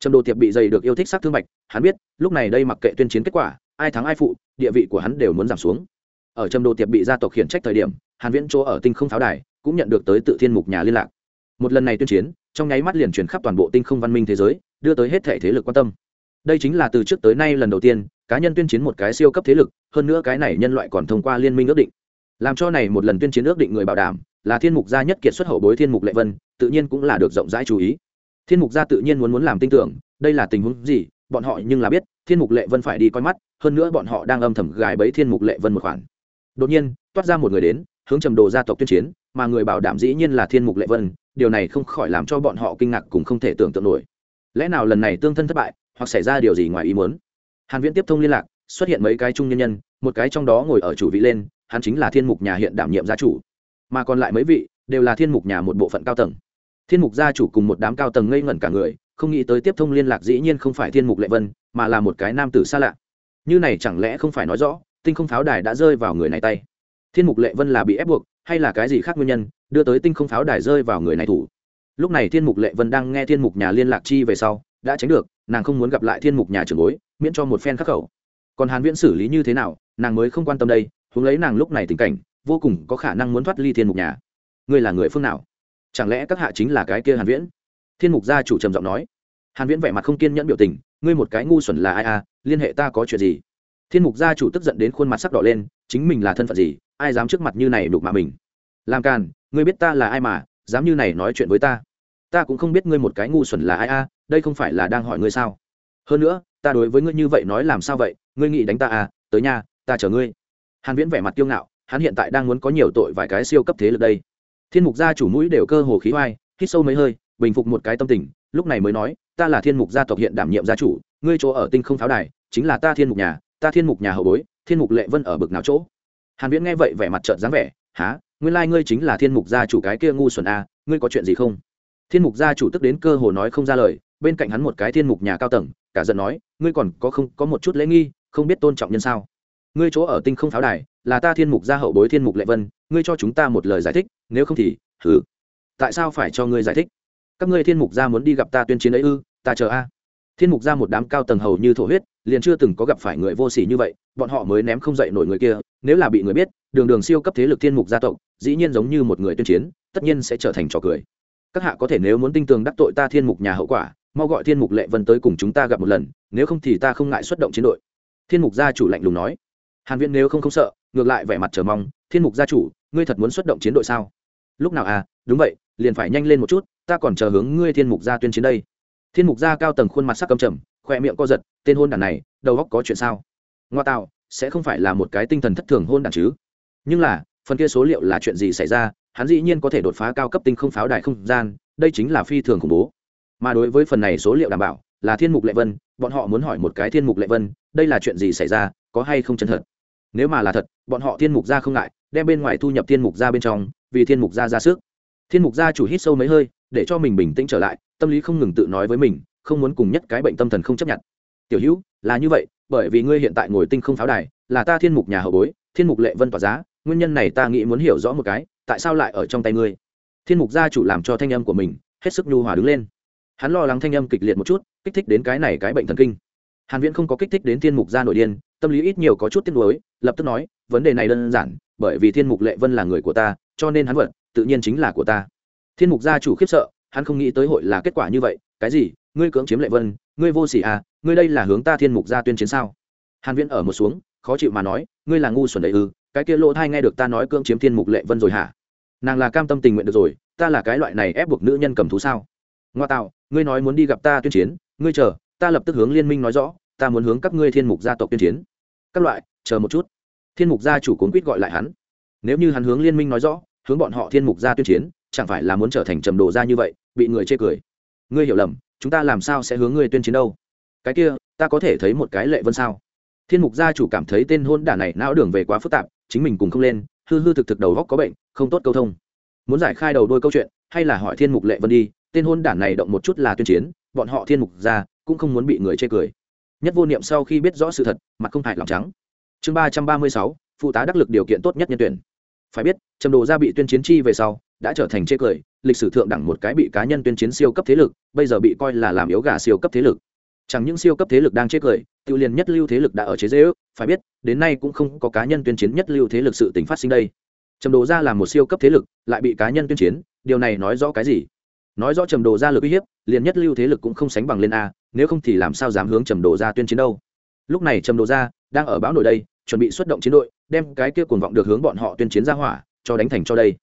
Trầm đồ tiệp bị dày được yêu thích sắc thương mạch hắn biết, lúc này đây mặc kệ tuyên chiến kết quả, ai thắng ai phụ, địa vị của hắn đều muốn giảm xuống. Ở trầm đồ tiệp bị gia tộc khiển trách thời điểm, hàn viễn chỗ ở tinh không pháo đài cũng nhận được tới tự thiên mục nhà liên lạc. Một lần này tuyên chiến, trong nháy mắt liền truyền khắp toàn bộ tinh không văn minh thế giới đưa tới hết thể thế lực quan tâm. Đây chính là từ trước tới nay lần đầu tiên, cá nhân tuyên chiến một cái siêu cấp thế lực, hơn nữa cái này nhân loại còn thông qua liên minh ước định. Làm cho này một lần tuyên chiến ước định người bảo đảm, là thiên mục gia nhất kiệt xuất hậu bối thiên mục lệ vân, tự nhiên cũng là được rộng rãi chú ý. Thiên mục gia tự nhiên muốn muốn làm tin tưởng, đây là tình huống gì, bọn họ nhưng là biết, thiên mục lệ vân phải đi coi mắt, hơn nữa bọn họ đang âm thầm gài bẫy thiên mục lệ vân một khoản. Đột nhiên, toát ra một người đến, hướng trầm đồ gia tộc tuyên chiến, mà người bảo đảm dĩ nhiên là thiên mục lệ vân, điều này không khỏi làm cho bọn họ kinh ngạc cùng không thể tưởng tượng nổi lẽ nào lần này tương thân thất bại, hoặc xảy ra điều gì ngoài ý muốn? Hàn viễn tiếp thông liên lạc, xuất hiện mấy cái trung nhân nhân, một cái trong đó ngồi ở chủ vị lên, hắn chính là thiên mục nhà hiện đảm nhiệm gia chủ. Mà còn lại mấy vị, đều là thiên mục nhà một bộ phận cao tầng. Thiên mục gia chủ cùng một đám cao tầng ngây ngẩn cả người, không nghĩ tới tiếp thông liên lạc dĩ nhiên không phải thiên mục lệ vân, mà là một cái nam tử xa lạ. Như này chẳng lẽ không phải nói rõ, tinh không pháo đài đã rơi vào người này tay? Thiên mục lệ vân là bị ép buộc, hay là cái gì khác nguyên nhân, đưa tới tinh không pháo đài rơi vào người này thủ? Lúc này thiên mục lệ vân đang nghe thiên mục nhà liên lạc chi về sau, đã tránh được, nàng không muốn gặp lại thiên mục nhà trưởng bối, miễn cho một phen khắc khẩu. Còn hàn viễn xử lý như thế nào, nàng mới không quan tâm đây, huống lấy nàng lúc này tình cảnh, vô cùng có khả năng muốn thoát ly thiên mục nhà. Ngươi là người phương nào? Chẳng lẽ các hạ chính là cái kia hàn viễn? Thiên mục gia chủ trầm giọng nói. Hàn viễn vẻ mặt không kiên nhẫn biểu tình, ngươi một cái ngu xuẩn là ai à liên hệ ta có chuyện gì? Thiên mục gia chủ tức giận đến khuôn mặt sắc đỏ lên, chính mình là thân phận gì, ai dám trước mặt như này đục mà mình? Làm càn, ngươi biết ta là ai mà dám như này nói chuyện với ta. Ta cũng không biết ngươi một cái ngu xuẩn là ai a à, đây không phải là đang hỏi ngươi sao? Hơn nữa ta đối với ngươi như vậy nói làm sao vậy? Ngươi nghĩ đánh ta à? Tới nhà ta chờ ngươi. Hàn viễn vẻ mặt kiêu ngạo hắn hiện tại đang muốn có nhiều tội vài cái siêu cấp thế lực đây. Thiên mục gia chủ mũi đều cơ hồ khí hoai hít sâu mấy hơi bình phục một cái tâm tình lúc này mới nói ta là thiên mục gia tộc hiện đảm nhiệm gia chủ ngươi chỗ ở tinh không pháo đài chính là ta thiên mục nhà ta thiên mục nhà hậu bối thiên mục lệ vân ở bực nào chỗ? Hàn viễn nghe vậy vẻ mặt trợn dáng vẻ há nguyên lai ngươi chính là thiên mục gia chủ cái kia ngu xuẩn a à, ngươi có chuyện gì không? Thiên mục gia chủ tức đến cơ hồ nói không ra lời bên cạnh hắn một cái thiên mục nhà cao tầng cả giận nói ngươi còn có không có một chút lễ nghi không biết tôn trọng nhân sao? Ngươi chỗ ở tinh không pháo đài là ta thiên mục gia hậu bối thiên mục lệ vân ngươi cho chúng ta một lời giải thích nếu không thì thử tại sao phải cho ngươi giải thích? Các ngươi thiên mục gia muốn đi gặp ta tuyên chiến ấy ư ta chờ a. Thiên mục gia một đám cao tầng hầu như thổ huyết liền chưa từng có gặp phải người vô sỉ như vậy bọn họ mới ném không dậy nổi người kia nếu là bị người biết, đường đường siêu cấp thế lực thiên mục gia tộc, dĩ nhiên giống như một người tuyên chiến, tất nhiên sẽ trở thành trò cười. Các hạ có thể nếu muốn tinh tường đắc tội ta thiên mục nhà hậu quả, mau gọi thiên mục lệ vân tới cùng chúng ta gặp một lần, nếu không thì ta không ngại xuất động chiến đội. Thiên mục gia chủ lạnh lùng nói. Hàn viễn nếu không không sợ, ngược lại vẻ mặt chờ mong, thiên mục gia chủ, ngươi thật muốn xuất động chiến đội sao? Lúc nào à đúng vậy, liền phải nhanh lên một chút, ta còn chờ hướng ngươi thiên mục gia tuyên chiến đây. Thiên mục gia cao tầng khuôn mặt sắc căm trầm, khoe miệng co giật, tên hôn đàn này, đầu óc có chuyện sao? Ngoa tạo sẽ không phải là một cái tinh thần thất thường hôn đản chứ. Nhưng là, phần kia số liệu là chuyện gì xảy ra, hắn dĩ nhiên có thể đột phá cao cấp tinh không pháo đài không gian, đây chính là phi thường khủng bố. Mà đối với phần này số liệu đảm bảo, là thiên mục lệ vân, bọn họ muốn hỏi một cái thiên mục lệ vân, đây là chuyện gì xảy ra, có hay không chân thật? Nếu mà là thật, bọn họ thiên mục ra không ngại, đem bên ngoài thu nhập thiên mục ra bên trong, vì thiên mục ra ra sức. Thiên mục gia chủ hít sâu mấy hơi, để cho mình bình tĩnh trở lại, tâm lý không ngừng tự nói với mình, không muốn cùng nhất cái bệnh tâm thần không chấp nhận. Tiểu hữu, là như vậy bởi vì ngươi hiện tại ngồi tinh không pháo đài, là ta thiên mục nhà hậu bối, thiên mục lệ vân tỏa giá, nguyên nhân này ta nghĩ muốn hiểu rõ một cái, tại sao lại ở trong tay ngươi? Thiên mục gia chủ làm cho thanh âm của mình, hết sức nhu hòa đứng lên. Hắn lo lắng thanh âm kịch liệt một chút, kích thích đến cái này cái bệnh thần kinh. Hàn viễn không có kích thích đến thiên mục gia nội điên, tâm lý ít nhiều có chút tiếc nuối, lập tức nói, vấn đề này đơn giản, bởi vì thiên mục lệ vân là người của ta, cho nên hắn vận tự nhiên chính là của ta. Thiên mục gia chủ khiếp sợ, hắn không nghĩ tới hội là kết quả như vậy, cái gì? Ngươi cưỡng chiếm lệ vân ngươi vô sỉ à ngươi đây là hướng ta thiên mục gia tuyên chiến sao? Hàn viễn ở một xuống, khó chịu mà nói, ngươi là ngu xuẩn đấy ư, cái kia lỗ thai nghe được ta nói cưỡng chiếm thiên mục lệ vân rồi hả? Nàng là cam tâm tình nguyện được rồi, ta là cái loại này ép buộc nữ nhân cầm thú sao? Ngoa tạo, ngươi nói muốn đi gặp ta tuyên chiến, ngươi chờ, ta lập tức hướng liên minh nói rõ, ta muốn hướng các ngươi thiên mục gia tộc tuyên chiến. Các loại, chờ một chút. Thiên mục gia chủ cuốn quýt gọi lại hắn. Nếu như hắn hướng liên minh nói rõ, hướng bọn họ thiên mục gia tuyên chiến, chẳng phải là muốn trở thành trầm đồ gia như vậy, bị người chê cười. Ngươi hiểu lầm chúng ta làm sao sẽ hướng ngươi tuyên chiến đâu? Cái kia, ta có thể thấy một cái lệ vân sao? Thiên mục gia chủ cảm thấy tên hôn đả này não đường về quá phức tạp, chính mình cùng không lên, hư hư thực thực đầu góc có bệnh, không tốt câu thông. Muốn giải khai đầu đôi câu chuyện, hay là hỏi thiên mục lệ vân đi, tên hôn đản này động một chút là tuyên chiến, bọn họ thiên mục ra cũng không muốn bị người chê cười. Nhất vô niệm sau khi biết rõ sự thật, mặt không hại lòng trắng. Chương ba trăm ba mươi sáu, phụ tá đắc lực điều kiện tốt nhất nhân tuyển. Phải biết, trầm đồ gia bị tuyên chiến chi về sau, đã trở thành chê cười lịch sử thượng đẳng một cái bị cá nhân tuyên chiến siêu cấp thế lực, bây giờ bị coi là làm yếu gà siêu cấp thế lực. Chẳng những siêu cấp thế lực đang chết cười tự liền nhất lưu thế lực đã ở chế dễ ước, phải biết, đến nay cũng không có cá nhân tuyên chiến nhất lưu thế lực sự tình phát sinh đây. Trầm đồ gia là một siêu cấp thế lực, lại bị cá nhân tuyên chiến, điều này nói rõ cái gì? Nói rõ trầm đồ gia lực uy hiếp, liền nhất lưu thế lực cũng không sánh bằng lên a, nếu không thì làm sao dám hướng trầm đồ gia tuyên chiến đâu? Lúc này trầm đồ gia đang ở bão nổi đây, chuẩn bị xuất động chiến đội, đem cái kia cuồng vọng được hướng bọn họ tuyên chiến ra hỏa, cho đánh thành cho đây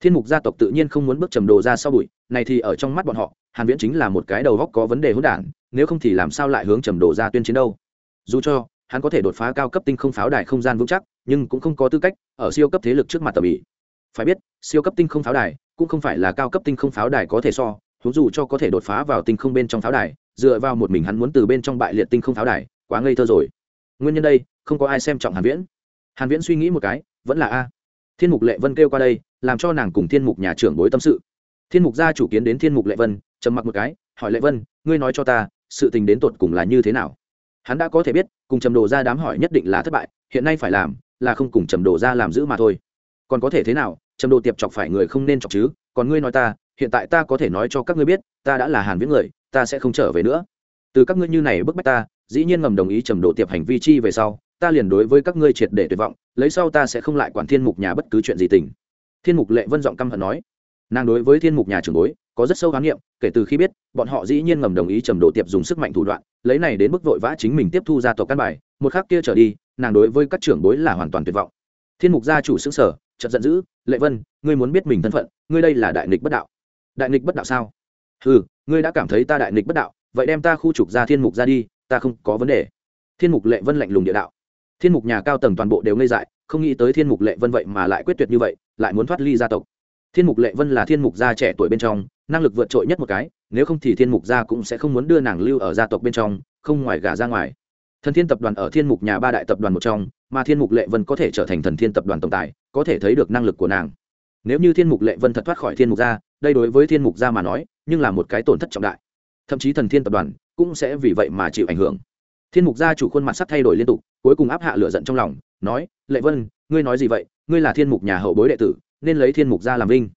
thiên mục gia tộc tự nhiên không muốn bước trầm đồ ra sau bụi, này thì ở trong mắt bọn họ, hàn viễn chính là một cái đầu góc có vấn đề hỗn đản, nếu không thì làm sao lại hướng trầm đồ ra tuyên chiến đâu? Dù cho, hắn có thể đột phá cao cấp tinh không pháo đài không gian vững chắc, nhưng cũng không có tư cách ở siêu cấp thế lực trước mặt tầm ỉ. Phải biết, siêu cấp tinh không pháo đài cũng không phải là cao cấp tinh không pháo đài có thể so thú dù cho có thể đột phá vào tinh không bên trong pháo đài, dựa vào một mình hắn muốn từ bên trong bại liệt tinh không pháo đài, quá ngây thơ rồi. Nguyên nhân đây, không có ai xem trọng hàn viễn. Hàn viễn suy nghĩ một cái, vẫn là a thiên mục lệ vân kêu qua đây, làm cho nàng cùng thiên mục nhà trưởng bối tâm sự. Thiên mục gia chủ kiến đến thiên mục lệ vân, trầm mặc một cái, hỏi lệ vân, ngươi nói cho ta, sự tình đến tột cùng là như thế nào? Hắn đã có thể biết, cùng trầm đồ ra đám hỏi nhất định là thất bại, hiện nay phải làm là không cùng trầm đồ ra làm giữ mà thôi. Còn có thể thế nào, trầm đồ tiệp chọc phải người không nên chọc chứ, còn ngươi nói ta, hiện tại ta có thể nói cho các ngươi biết, ta đã là hàn viễn người, ta sẽ không trở về nữa. Từ các ngươi như này bức bách ta, dĩ nhiên ngầm đồng ý trầm đồ tiệp hành vi chi về sau ta liền đối với các ngươi triệt để tuyệt vọng, lấy sau ta sẽ không lại quản thiên mục nhà bất cứ chuyện gì tình. Thiên mục lệ vân giọng căm hận nói. Nàng đối với thiên mục nhà trưởng bối, có rất sâu khám nghiệm kể từ khi biết, bọn họ dĩ nhiên ngầm đồng ý trầm đồ tiệp dùng sức mạnh thủ đoạn, lấy này đến mức vội vã chính mình tiếp thu gia tộc căn bài, một khắc kia trở đi, nàng đối với các trưởng bối là hoàn toàn tuyệt vọng. Thiên mục gia chủ xứng sở chợt giận dữ, lệ vân, ngươi muốn biết mình thân phận, ngươi đây là đại nghịch bất đạo. Đại nghịch bất đạo sao? Ừ ngươi đã cảm thấy ta đại nghịch bất đạo, vậy đem ta khu trục ra thiên mục ra đi, ta không có vấn đề. Thiên mục lệ vân lạnh lùng địa đạo thiên mục nhà cao tầng toàn bộ đều ngây dại, không nghĩ tới thiên mục lệ vân vậy mà lại quyết tuyệt như vậy, lại muốn thoát ly gia tộc. Thiên mục lệ vân là thiên mục gia trẻ tuổi bên trong, năng lực vượt trội nhất một cái, nếu không thì thiên mục gia cũng sẽ không muốn đưa nàng lưu ở gia tộc bên trong, không ngoài gả ra ngoài. Thần thiên tập đoàn ở thiên mục nhà ba đại tập đoàn một trong, mà thiên mục lệ vân có thể trở thành thần thiên tập đoàn tổng tài, có thể thấy được năng lực của nàng. Nếu như thiên mục lệ vân thật thoát khỏi thiên mục gia, đây đối với thiên mục gia mà nói, nhưng là một cái tổn thất trọng đại. Thậm chí thần thiên tập đoàn cũng sẽ vì vậy mà chịu ảnh hưởng thiên mục gia chủ khuôn mặt sắc thay đổi liên tục, cuối cùng áp hạ lửa giận trong lòng, nói, lệ vân, ngươi nói gì vậy? Ngươi là thiên mục nhà hậu bối đệ tử, nên lấy thiên mục gia làm vinh.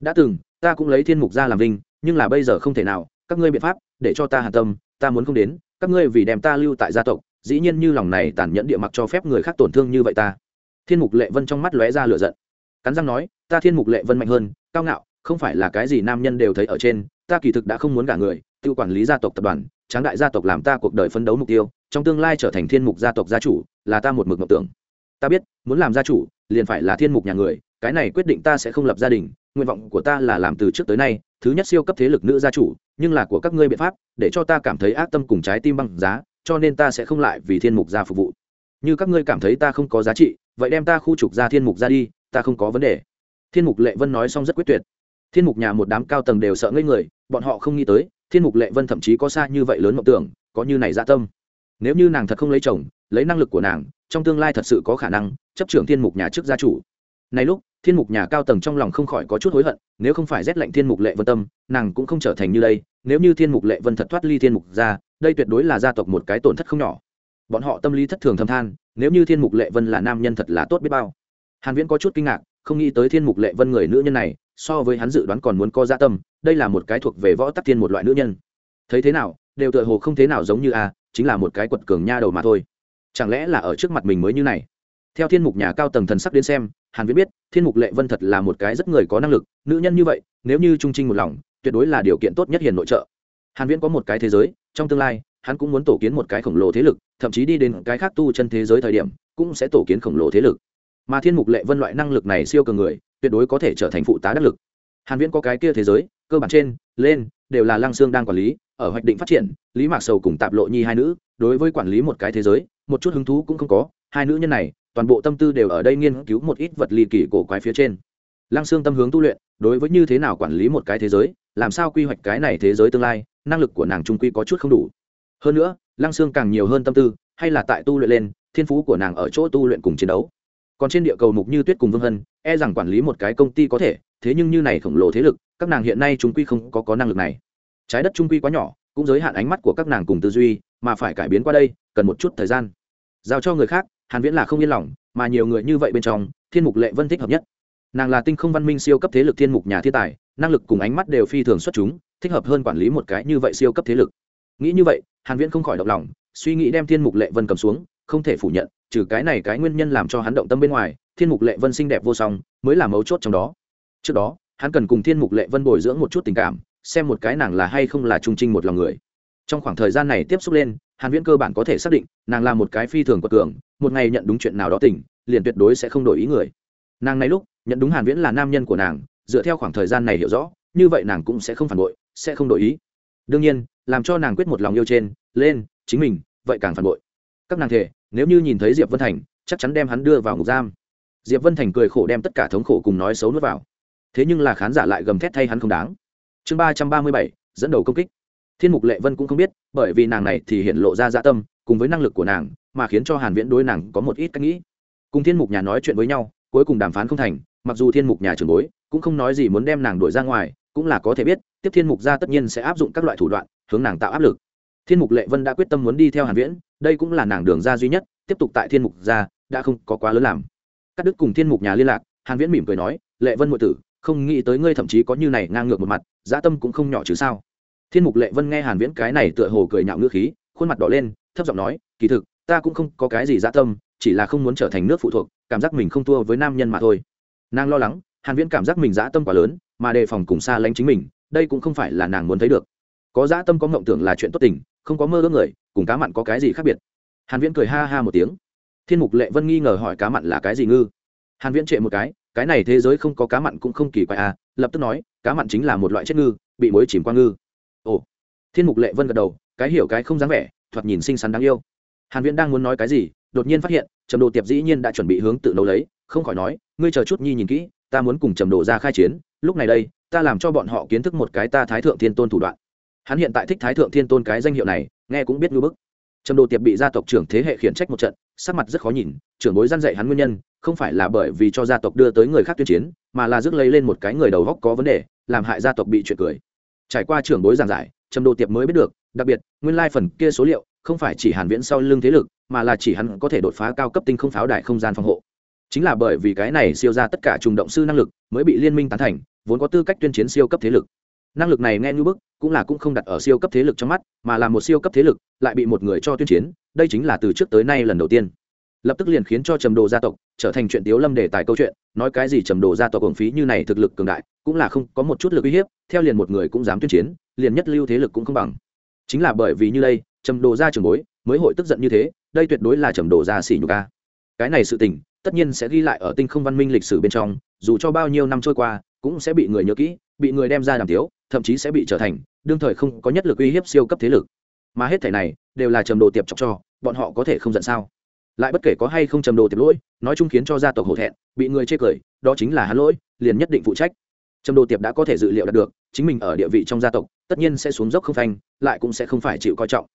Đã từng, ta cũng lấy thiên mục gia làm vinh, nhưng là bây giờ không thể nào, các ngươi biện pháp, để cho ta hàn tâm, ta muốn không đến, các ngươi vì đem ta lưu tại gia tộc, dĩ nhiên như lòng này tàn nhẫn địa mặc cho phép người khác tổn thương như vậy ta. Thiên mục lệ vân trong mắt lóe ra lửa giận. Cắn răng nói, ta thiên mục lệ vân mạnh hơn, cao ngạo, không phải là cái gì nam nhân đều thấy ở trên, ta kỳ thực đã không muốn cả người, tự quản lý gia tộc tập đoàn tráng đại gia tộc làm ta cuộc đời phấn đấu mục tiêu, trong tương lai trở thành thiên mục gia tộc gia chủ, là ta một mực mộng tưởng. Ta biết, muốn làm gia chủ, liền phải là thiên mục nhà người, cái này quyết định ta sẽ không lập gia đình, nguyện vọng của ta là làm từ trước tới nay, thứ nhất siêu cấp thế lực nữ gia chủ, nhưng là của các ngươi biện pháp, để cho ta cảm thấy ác tâm cùng trái tim băng giá, cho nên ta sẽ không lại vì thiên mục gia phục vụ. Như các ngươi cảm thấy ta không có giá trị, vậy đem ta khu trục ra thiên mục ra đi, ta không có vấn đề. Thiên mục lệ vân nói xong rất quyết tuyệt. Thiên mục nhà một đám cao tầng đều sợ ngây người, bọn họ không nghĩ tới thiên mục lệ vân thậm chí có xa như vậy lớn mộng tưởng, có như này dạ tâm. Nếu như nàng thật không lấy chồng, lấy năng lực của nàng, trong tương lai thật sự có khả năng chấp trưởng thiên mục nhà trước gia chủ. Này lúc, thiên mục nhà cao tầng trong lòng không khỏi có chút hối hận, nếu không phải rét lệnh thiên mục lệ vân tâm, nàng cũng không trở thành như đây, nếu như thiên mục lệ vân thật thoát ly thiên mục ra đây tuyệt đối là gia tộc một cái tổn thất không nhỏ. Bọn họ tâm lý thất thường thâm than, nếu như thiên mục lệ vân là nam nhân thật là tốt biết bao. Hàn viễn có chút kinh ngạc, không nghĩ tới thiên mục lệ vân người nữ nhân này so với hắn dự đoán còn muốn có dạ tâm, đây là một cái thuộc về võ tắc thiên một loại nữ nhân. Thấy thế nào, đều tựa hồ không thế nào giống như a, chính là một cái quật cường nha đầu mà thôi. Chẳng lẽ là ở trước mặt mình mới như này? Theo thiên mục nhà cao tầng thần sắc đến xem, hàn viễn biết, thiên mục lệ vân thật là một cái rất người có năng lực, nữ nhân như vậy, nếu như trung trinh một lòng, tuyệt đối là điều kiện tốt nhất hiền nội trợ. Hàn viễn có một cái thế giới, trong tương lai, hắn cũng muốn tổ kiến một cái khổng lồ thế lực, thậm chí đi đến cái khác tu chân thế giới thời điểm, cũng sẽ tổ kiến khổng lồ thế lực. Mà thiên mục lệ vân loại năng lực này siêu cường người tuyệt đối có thể trở thành phụ tá đắc lực. Hàn viễn có cái kia thế giới, cơ bản trên, lên, đều là lăng xương đang quản lý, ở hoạch định phát triển, lý mạc sầu cùng tạp lộ nhi hai nữ, đối với quản lý một cái thế giới, một chút hứng thú cũng không có, hai nữ nhân này, toàn bộ tâm tư đều ở đây nghiên cứu một ít vật ly kỳ cổ quái phía trên. Lăng xương tâm hướng tu luyện, đối với như thế nào quản lý một cái thế giới, làm sao quy hoạch cái này thế giới tương lai, năng lực của nàng trung quy có chút không đủ. Hơn nữa, lăng xương càng nhiều hơn tâm tư, hay là tại tu luyện lên, thiên phú của nàng ở chỗ tu luyện cùng chiến đấu còn trên địa cầu mục như tuyết cùng vương hân e rằng quản lý một cái công ty có thể thế nhưng như này khổng lồ thế lực các nàng hiện nay chúng quy không có, có năng lực này. Trái đất trung quy quá nhỏ cũng giới hạn ánh mắt của các nàng cùng tư duy mà phải cải biến qua đây cần một chút thời gian. Giao cho người khác hàn viễn là không yên lòng mà nhiều người như vậy bên trong thiên mục lệ vân thích hợp nhất. Nàng là tinh không văn minh siêu cấp thế lực thiên mục nhà thiên tài năng lực cùng ánh mắt đều phi thường xuất chúng thích hợp hơn quản lý một cái như vậy siêu cấp thế lực. Nghĩ như vậy hàn viễn không khỏi động lòng suy nghĩ đem thiên mục lệ vân cầm xuống không thể phủ nhận, trừ cái này cái nguyên nhân làm cho hắn động tâm bên ngoài, thiên mục lệ vân xinh đẹp vô song, mới là mấu chốt trong đó. Trước đó, hắn cần cùng thiên mục lệ vân bồi dưỡng một chút tình cảm, xem một cái nàng là hay không là trung trinh một lòng người. Trong khoảng thời gian này tiếp xúc lên, hàn viễn cơ bản có thể xác định, nàng là một cái phi thường quật cường, một ngày nhận đúng chuyện nào đó tỉnh liền tuyệt đối sẽ không đổi ý người. Nàng này lúc, nhận đúng hàn viễn là nam nhân của nàng, dựa theo khoảng thời gian này hiểu rõ, như vậy nàng cũng sẽ không phản bội, sẽ không đổi ý. Đương nhiên, làm cho nàng quyết một lòng yêu trên, lên, chính mình, vậy càng phản bội. Các nàng thể nếu như nhìn thấy diệp vân thành, chắc chắn đem hắn đưa vào ngục giam. Diệp vân thành cười khổ đem tất cả thống khổ cùng nói xấu nuốt vào. Thế nhưng là khán giả lại gầm thét thay hắn không đáng. Chương ba trăm ba mươi bảy, dẫn đầu công kích. Thiên mục lệ vân cũng không biết, bởi vì nàng này thì hiện lộ ra dạ tâm, cùng với năng lực của nàng, mà khiến cho hàn viễn đối nàng có một ít cách nghĩ. Cùng thiên mục nhà nói chuyện với nhau, cuối cùng đàm phán không thành, mặc dù thiên mục nhà trưởng bối cũng không nói gì muốn đem nàng đuổi ra ngoài, cũng là có thể biết, tiếp thiên mục gia tất nhiên sẽ áp dụng các loại thủ đoạn, hướng nàng tạo áp lực. Thiên mục lệ vân đã quyết tâm muốn đi theo hàn viễn đây cũng là nàng đường ra duy nhất, tiếp tục tại thiên mục gia, đã không có quá lớn làm. Cắt đứt cùng thiên mục nhà liên lạc, hàn viễn mỉm cười nói, lệ vân muội tử, không nghĩ tới ngươi thậm chí có như này ngang ngược một mặt dạ tâm cũng không nhỏ chứ sao? Thiên mục lệ vân nghe hàn viễn cái này tựa hồ cười nhạo ngữ khí, khuôn mặt đỏ lên, thấp giọng nói, kỳ thực, ta cũng không có cái gì dạ tâm, chỉ là không muốn trở thành nước phụ thuộc, cảm giác mình không thua với nam nhân mà thôi. Nàng lo lắng, hàn viễn cảm giác mình dạ tâm quá lớn, mà đề phòng cùng xa lánh chính mình, đây cũng không phải là nàng muốn thấy được. Có dạ tâm có mộng tưởng là chuyện tốt tình, không có mơ ước người cùng cá mặn có cái gì khác biệt? Hàn viễn cười ha ha một tiếng. Thiên mục lệ vân nghi ngờ hỏi cá mặn là cái gì ngư? Hàn viễn trệ một cái cái này thế giới không có cá mặn cũng không kỳ quái à lập tức nói, cá mặn chính là một loại chết ngư, bị muối chìm qua ngư. Ồ. Thiên mục lệ vân gật đầu, cái hiểu cái không dáng vẻ, thoạt nhìn xinh xắn đáng yêu. Hàn viễn đang muốn nói cái gì, đột nhiên phát hiện, trầm đồ tiệp dĩ nhiên đã chuẩn bị hướng tự nấu lấy, không khỏi nói, ngươi chờ chút nhi nhìn kỹ, ta muốn cùng trầm đồ ra khai chiến, lúc này đây, ta làm cho bọn họ kiến thức một cái ta thái thượng thiên tôn thủ đoạn. Hắn hiện tại thích thái thượng thiên tôn cái danh hiệu này nghe cũng biết ngư bức. Trầm đồ tiệp bị gia tộc trưởng thế hệ khiển trách một trận, sắc mặt rất khó nhìn, trưởng bối gian dạy hắn nguyên nhân, không phải là bởi vì cho gia tộc đưa tới người khác tuyên chiến, mà là rước lấy lên một cái người đầu góc có vấn đề, làm hại gia tộc bị chuyện cười. Trải qua trưởng bối giảng giải, trầm đồ tiệp mới biết được, đặc biệt, nguyên lai phần kia số liệu không phải chỉ hàn viễn sau lưng thế lực, mà là chỉ hắn có thể đột phá cao cấp tinh không pháo đại không gian phòng hộ. Chính là bởi vì cái này siêu ra tất cả trùng động sư năng lực mới bị liên minh tán thành, vốn có tư cách tuyên chiến siêu cấp thế lực năng lực này nghe như bức, cũng là cũng không đặt ở siêu cấp thế lực trong mắt, mà là một siêu cấp thế lực, lại bị một người cho tuyên chiến, đây chính là từ trước tới nay lần đầu tiên. Lập tức liền khiến cho trầm đồ gia tộc trở thành chuyện tiếu lâm đề tài câu chuyện, nói cái gì trầm đồ gia tộc hưởng phí như này thực lực cường đại, cũng là không có một chút lực uy hiếp, theo liền một người cũng dám tuyên chiến, liền nhất lưu thế lực cũng không bằng. Chính là bởi vì như đây, trầm đồ gia trường bối mới hội tức giận như thế, đây tuyệt đối là trầm đồ gia xỉ nhục ca cái này sự tình, tất nhiên sẽ ghi lại ở tinh không văn minh lịch sử bên trong, dù cho bao nhiêu năm trôi qua, cũng sẽ bị người nhớ kỹ, bị người đem ra đàm tiếu thậm chí sẽ bị trở thành đương thời không có nhất lực uy hiếp siêu cấp thế lực. Mà hết thể này đều là trầm đồ tiệp chọc cho, bọn họ có thể không giận sao? Lại bất kể có hay không trầm đồ tiệp lỗi, nói chung khiến cho gia tộc hổ thẹn, bị người chê cười, đó chính là hắn lỗi, liền nhất định phụ trách. Trầm đồ tiệp đã có thể dự liệu đạt được, chính mình ở địa vị trong gia tộc, tất nhiên sẽ xuống dốc không phanh, lại cũng sẽ không phải chịu coi trọng.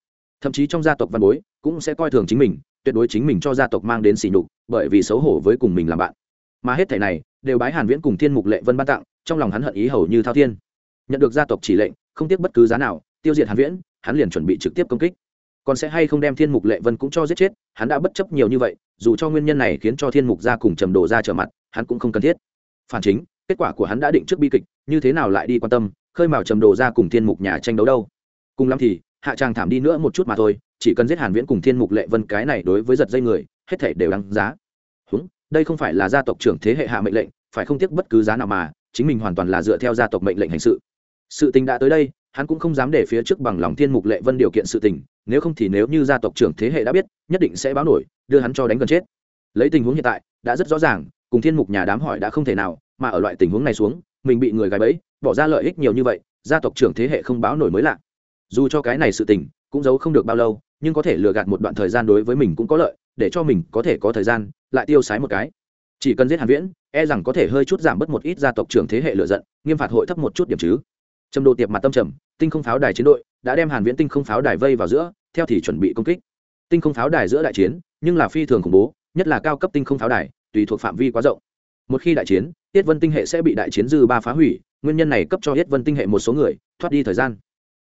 Thậm chí trong gia tộc văn bối cũng sẽ coi thường chính mình, tuyệt đối chính mình cho gia tộc mang đến sỉ nhục, bởi vì xấu hổ với cùng mình làm bạn. Mà hết thể này đều bái hàn viễn cùng thiên mục lệ vân ban tặng, trong lòng hắn hận ý hầu như thao thiên nhận được gia tộc chỉ lệnh, không tiếc bất cứ giá nào, tiêu diệt hàn viễn, hắn liền chuẩn bị trực tiếp công kích. Còn sẽ hay không đem thiên mục lệ vân cũng cho giết chết, hắn đã bất chấp nhiều như vậy, dù cho nguyên nhân này khiến cho thiên mục gia cùng trầm đồ ra trở mặt, hắn cũng không cần thiết. Phản chính, kết quả của hắn đã định trước bi kịch, như thế nào lại đi quan tâm, khơi mào trầm đồ ra cùng thiên mục nhà tranh đấu đâu? Cùng lắm thì, hạ tràng thảm đi nữa một chút mà thôi, chỉ cần giết hàn viễn cùng thiên mục lệ vân cái này đối với giật dây người, hết thảy đều đáng giá. Húng, đây không phải là gia tộc trưởng thế hệ hạ mệnh lệnh, phải không tiếc bất cứ giá nào mà, chính mình hoàn toàn là dựa theo gia tộc mệnh lệnh hành sự sự tình đã tới đây, hắn cũng không dám để phía trước bằng lòng thiên mục lệ vân điều kiện sự tình, nếu không thì nếu như gia tộc trưởng thế hệ đã biết, nhất định sẽ báo nổi, đưa hắn cho đánh gần chết. Lấy tình huống hiện tại, đã rất rõ ràng, cùng thiên mục nhà đám hỏi đã không thể nào, mà ở loại tình huống này xuống, mình bị người gài bẫy, bỏ ra lợi ích nhiều như vậy, gia tộc trưởng thế hệ không báo nổi mới lạ. Dù cho cái này sự tình, cũng giấu không được bao lâu, nhưng có thể lừa gạt một đoạn thời gian đối với mình cũng có lợi, để cho mình có thể có thời gian, lại tiêu sái một cái. Chỉ cần giết hàn viễn e rằng có thể hơi chút giảm bớt một ít gia tộc trưởng thế hệ lựa giận, nghiêm phạt hội thấp một chút điểm chứ trầm đồ tiệp mặt tâm trầm, tinh không pháo đài chiến đội đã đem hàn viễn tinh không pháo đài vây vào giữa, theo thì chuẩn bị công kích. Tinh không pháo đài giữa đại chiến, nhưng là phi thường khủng bố, nhất là cao cấp tinh không pháo đài, tùy thuộc phạm vi quá rộng. Một khi đại chiến, tiết vân tinh hệ sẽ bị đại chiến dư ba phá hủy, nguyên nhân này cấp cho tiết vân tinh hệ một số người, thoát đi thời gian.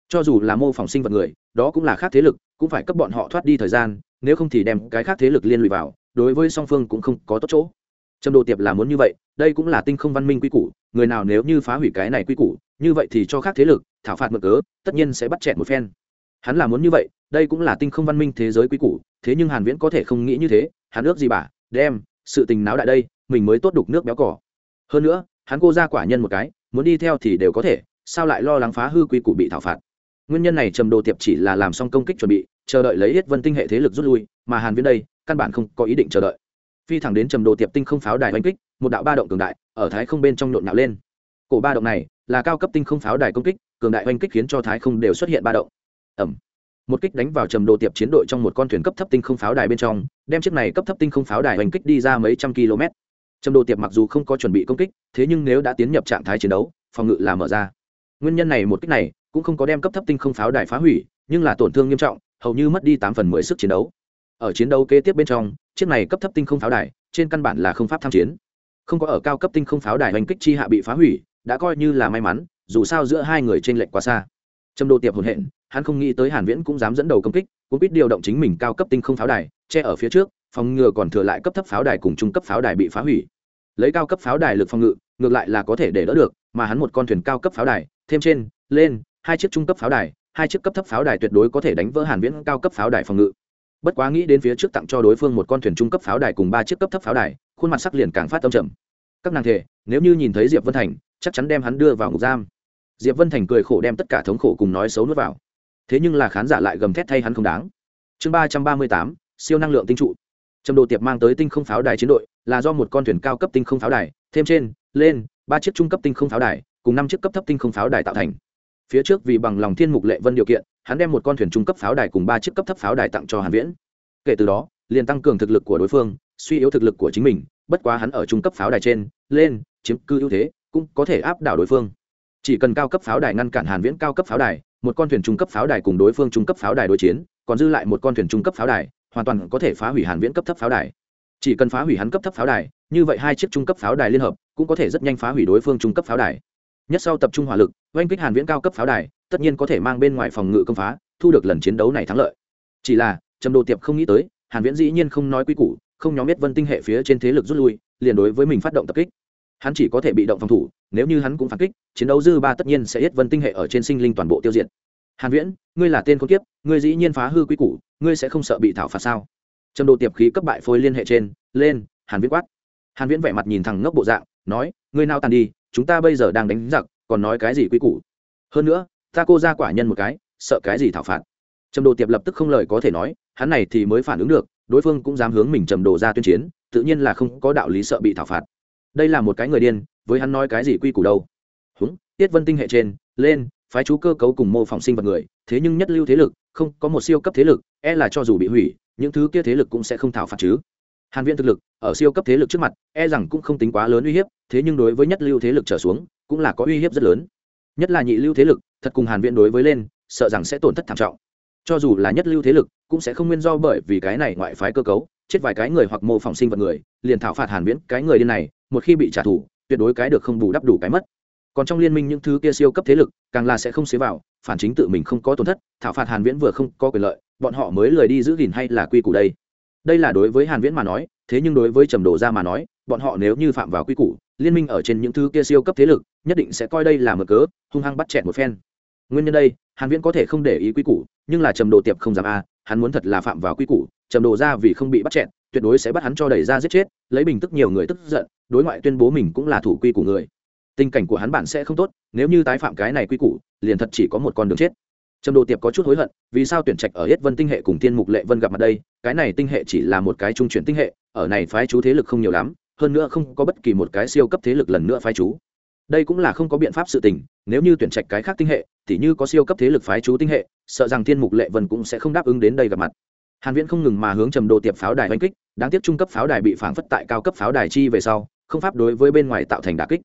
Cho dù là mô phỏng sinh vật người, đó cũng là khác thế lực, cũng phải cấp bọn họ thoát đi thời gian, nếu không thì đem cái khác thế lực liên lụy vào, đối với song phương cũng không có tốt chỗ. Trầm đồ tiệp là muốn như vậy, đây cũng là tinh không văn minh quy củ, người nào nếu như phá hủy cái này quy củ như vậy thì cho khác thế lực, thảo phạt mượn cớ, tất nhiên sẽ bắt chẹt một phen. Hắn là muốn như vậy, đây cũng là tinh không văn minh thế giới quý củ, thế nhưng hàn viễn có thể không nghĩ như thế, hắn ước gì bà, đem, sự tình náo đại đây, mình mới tốt đục nước béo cỏ. Hơn nữa, hắn cô ra quả nhân một cái, muốn đi theo thì đều có thể, sao lại lo lắng phá hư quy củ bị thảo phạt? Nguyên nhân này trầm đồ tiệp chỉ là làm xong công kích chuẩn bị, chờ đợi lấy hết vân tinh hệ thế lực rút lui, mà hàn viễn đây, căn bản không có ý định chờ đợi. Phi thẳng đến trầm đồ tiệp tinh không pháo đài đánh kích, một đạo ba động cường đại, ở thái không bên trong nhộn nhạo lên cổ ba động này là cao cấp tinh không pháo đài công kích, cường đại oanh kích khiến cho thái không đều xuất hiện ba động. Ẩm. Một kích đánh vào trầm đồ tiệp chiến đội trong một con thuyền cấp thấp tinh không pháo đài bên trong, đem chiếc này cấp thấp tinh không pháo đài oanh kích đi ra mấy trăm km. Trầm đồ tiệp mặc dù không có chuẩn bị công kích, thế nhưng nếu đã tiến nhập trạng thái chiến đấu, phòng ngự là mở ra. Nguyên nhân này một kích này cũng không có đem cấp thấp tinh không pháo đài phá hủy, nhưng là tổn thương nghiêm trọng, hầu như mất đi tám phần mười sức chiến đấu. Ở chiến đấu kế tiếp bên trong, chiếc này cấp thấp tinh không pháo đài trên căn bản là không pháp tham chiến. Không có ở cao cấp tinh không pháo đài oanh kích chi hạ bị phá hủy đã coi như là may mắn, dù sao giữa hai người t r ê n lệch quá xa. Trầm đồ tiệp hồn hện, hắn không nghĩ tới hàn viễn cũng dám dẫn đầu công kích, cũng biết điều động chính mình cao cấp tinh không pháo đài, che ở phía trước, phòng ngừa còn thừa lại cấp thấp pháo đài cùng trung cấp pháo đài bị phá hủy. Lấy cao cấp pháo đài lực phòng ngự, ngược lại là có thể để đỡ được, mà hắn một con thuyền cao cấp pháo đài, thêm trên, lên, hai chiếc trung cấp pháo đài, hai chiếc cấp thấp pháo đài tuyệt đối có thể đánh vỡ hàn viễn cao cấp pháo đài phòng ngự. Bất quá nghĩ đến phía trước tặng cho đối phương một con thuyền trung cấp pháo đài cùng ba chiếc cấp thấp pháo đài, khuôn mặt sắc liền càng phát tâm trầm. Các nàng thể, nếu như nhìn thấy diệp vân thành chắc chắn đem hắn đưa vào ngục giam. Diệp vân thành cười khổ đem tất cả thống khổ cùng nói xấu nuốt vào. Thế nhưng là khán giả lại gầm thét thay hắn không đáng. Chương ba trăm ba mươi tám, siêu năng lượng tinh trụ. Trầm đồ tiệp mang tới tinh không pháo đài chiến đội, là do một con thuyền cao cấp tinh không pháo đài, thêm trên, lên, ba chiếc trung cấp tinh không pháo đài, cùng năm chiếc cấp thấp tinh không pháo đài tạo thành. Phía trước vì bằng lòng thiên mục lệ vân điều kiện, hắn đem một con thuyền trung cấp pháo đài cùng ba chiếc cấp thấp pháo đài tặng cho hàn viễn. Kể từ đó, liền tăng cường thực lực của đối phương, suy yếu thực lực của chính mình, bất quá hắn ở trung cấp pháo đài trên, lên, chiếm cư ưu thế cũng có thể áp đảo đối phương. Chỉ cần cao cấp pháo đài ngăn cản hàn viễn cao cấp pháo đài, một con thuyền trung cấp pháo đài cùng đối phương trung cấp pháo đài đối chiến, còn dư lại một con thuyền trung cấp pháo đài, hoàn toàn có thể phá hủy hàn viễn cấp thấp pháo đài. Chỉ cần phá hủy hắn cấp thấp pháo đài, như vậy hai chiếc trung cấp pháo đài liên hợp, cũng có thể rất nhanh phá hủy đối phương trung cấp pháo đài. Nhất sau tập trung hỏa lực, oanh kích hàn viễn cao cấp pháo đài, tất nhiên có thể mang bên ngoài phòng ngự công phá, thu được lần chiến đấu này thắng lợi. Chỉ là, trầm đồ tiệp không nghĩ tới, hàn viễn dĩ nhiên không nói quy củ, không nhóm biết vân tinh hệ phía trên thế lực rút lui, liền đối với mình phát động tập kích hắn chỉ có thể bị động phòng thủ, nếu như hắn cũng phản kích, chiến đấu dư ba tất nhiên sẽ hết vân tinh hệ ở trên sinh linh toàn bộ tiêu diệt. Hàn viễn, ngươi là tên con kiếp, ngươi dĩ nhiên phá hư quy củ, ngươi sẽ không sợ bị thảo phạt sao? Trầm đồ tiệp khí cấp bại phôi liên hệ trên, lên, hàn viễn quát. Hàn viễn vẻ mặt nhìn thẳng ngốc bộ dạng, nói, ngươi nào tàn đi, chúng ta bây giờ đang đánh giặc, còn nói cái gì quy củ? Hơn nữa, ta cô ra quả nhân một cái, sợ cái gì thảo phạt? Trầm đồ tiệp lập tức không lời có thể nói, hắn này thì mới phản ứng được, đối phương cũng dám hướng mình trầm đồ ra tuyên chiến, tự nhiên là không có đạo lý sợ bị thảo phạt đây là một cái người điên, với hắn nói cái gì quy củ đâu? Húng, tiết vân tinh hệ trên, lên, phái chú cơ cấu cùng mô phỏng sinh vật người, thế nhưng nhất lưu thế lực, không, có một siêu cấp thế lực e là cho dù bị hủy, những thứ kia thế lực cũng sẽ không thảo phạt chứ. Hàn viện thực lực, ở siêu cấp thế lực trước mặt e rằng cũng không tính quá lớn uy hiếp, thế nhưng đối với nhất lưu thế lực trở xuống, cũng là có uy hiếp rất lớn. Nhất là nhị lưu thế lực, thật cùng hàn viện đối với lên, sợ rằng sẽ tổn thất thảm trọng. Cho dù là nhất lưu thế lực, cũng sẽ không nguyên do bởi vì cái này ngoại phái cơ cấu, chết vài cái người hoặc mô phỏng sinh vật người, liền thảo phạt hàn viễn cái người điên này một khi bị trả thù, tuyệt đối cái được không bù đắp đủ cái mất. Còn trong liên minh những thứ kia siêu cấp thế lực, càng là sẽ không xế vào, phản chính tự mình không có tổn thất, thảo phạt hàn viễn vừa không có quyền lợi, bọn họ mới lười đi giữ gìn hay là quy củ đây? Đây là đối với hàn viễn mà nói, thế nhưng đối với trầm đồ gia mà nói, bọn họ nếu như phạm vào quy củ, liên minh ở trên những thứ kia siêu cấp thế lực, nhất định sẽ coi đây là mở cớ, hung hăng bắt chẹt một phen. Nguyên nhân đây, hàn viễn có thể không để ý quy củ, nhưng là trầm đồ tiệp không dám a, hắn muốn thật là phạm vào quy củ, trầm đồ ra vì không bị bắt chẹn tuyệt đối sẽ bắt hắn cho đẩy ra giết chết, lấy bình tức nhiều người tức giận đối ngoại tuyên bố mình cũng là thủ quy của người. Tình cảnh của hắn bản sẽ không tốt, nếu như tái phạm cái này quy củ, liền thật chỉ có một con đường chết. Trầm đồ tiệp có chút hối hận, vì sao tuyển trạch ở hết vân tinh hệ cùng thiên mục lệ vân gặp mặt đây? Cái này tinh hệ chỉ là một cái trung chuyển tinh hệ, ở này phái chú thế lực không nhiều lắm, hơn nữa không có bất kỳ một cái siêu cấp thế lực lần nữa phái chú. Đây cũng là không có biện pháp sự tình, nếu như tuyển trạch cái khác tinh hệ, thì như có siêu cấp thế lực phái chú tinh hệ, sợ rằng thiên mục lệ vân cũng sẽ không đáp ứng đến đây gặp mặt. Hàn viễn không ngừng mà hướng trầm đồ tiệp pháo đài oanh kích, đáng tiếc trung cấp pháo đài bị phản phất tại cao cấp pháo đài chi về sau không pháp đối với bên ngoài tạo thành đả kích.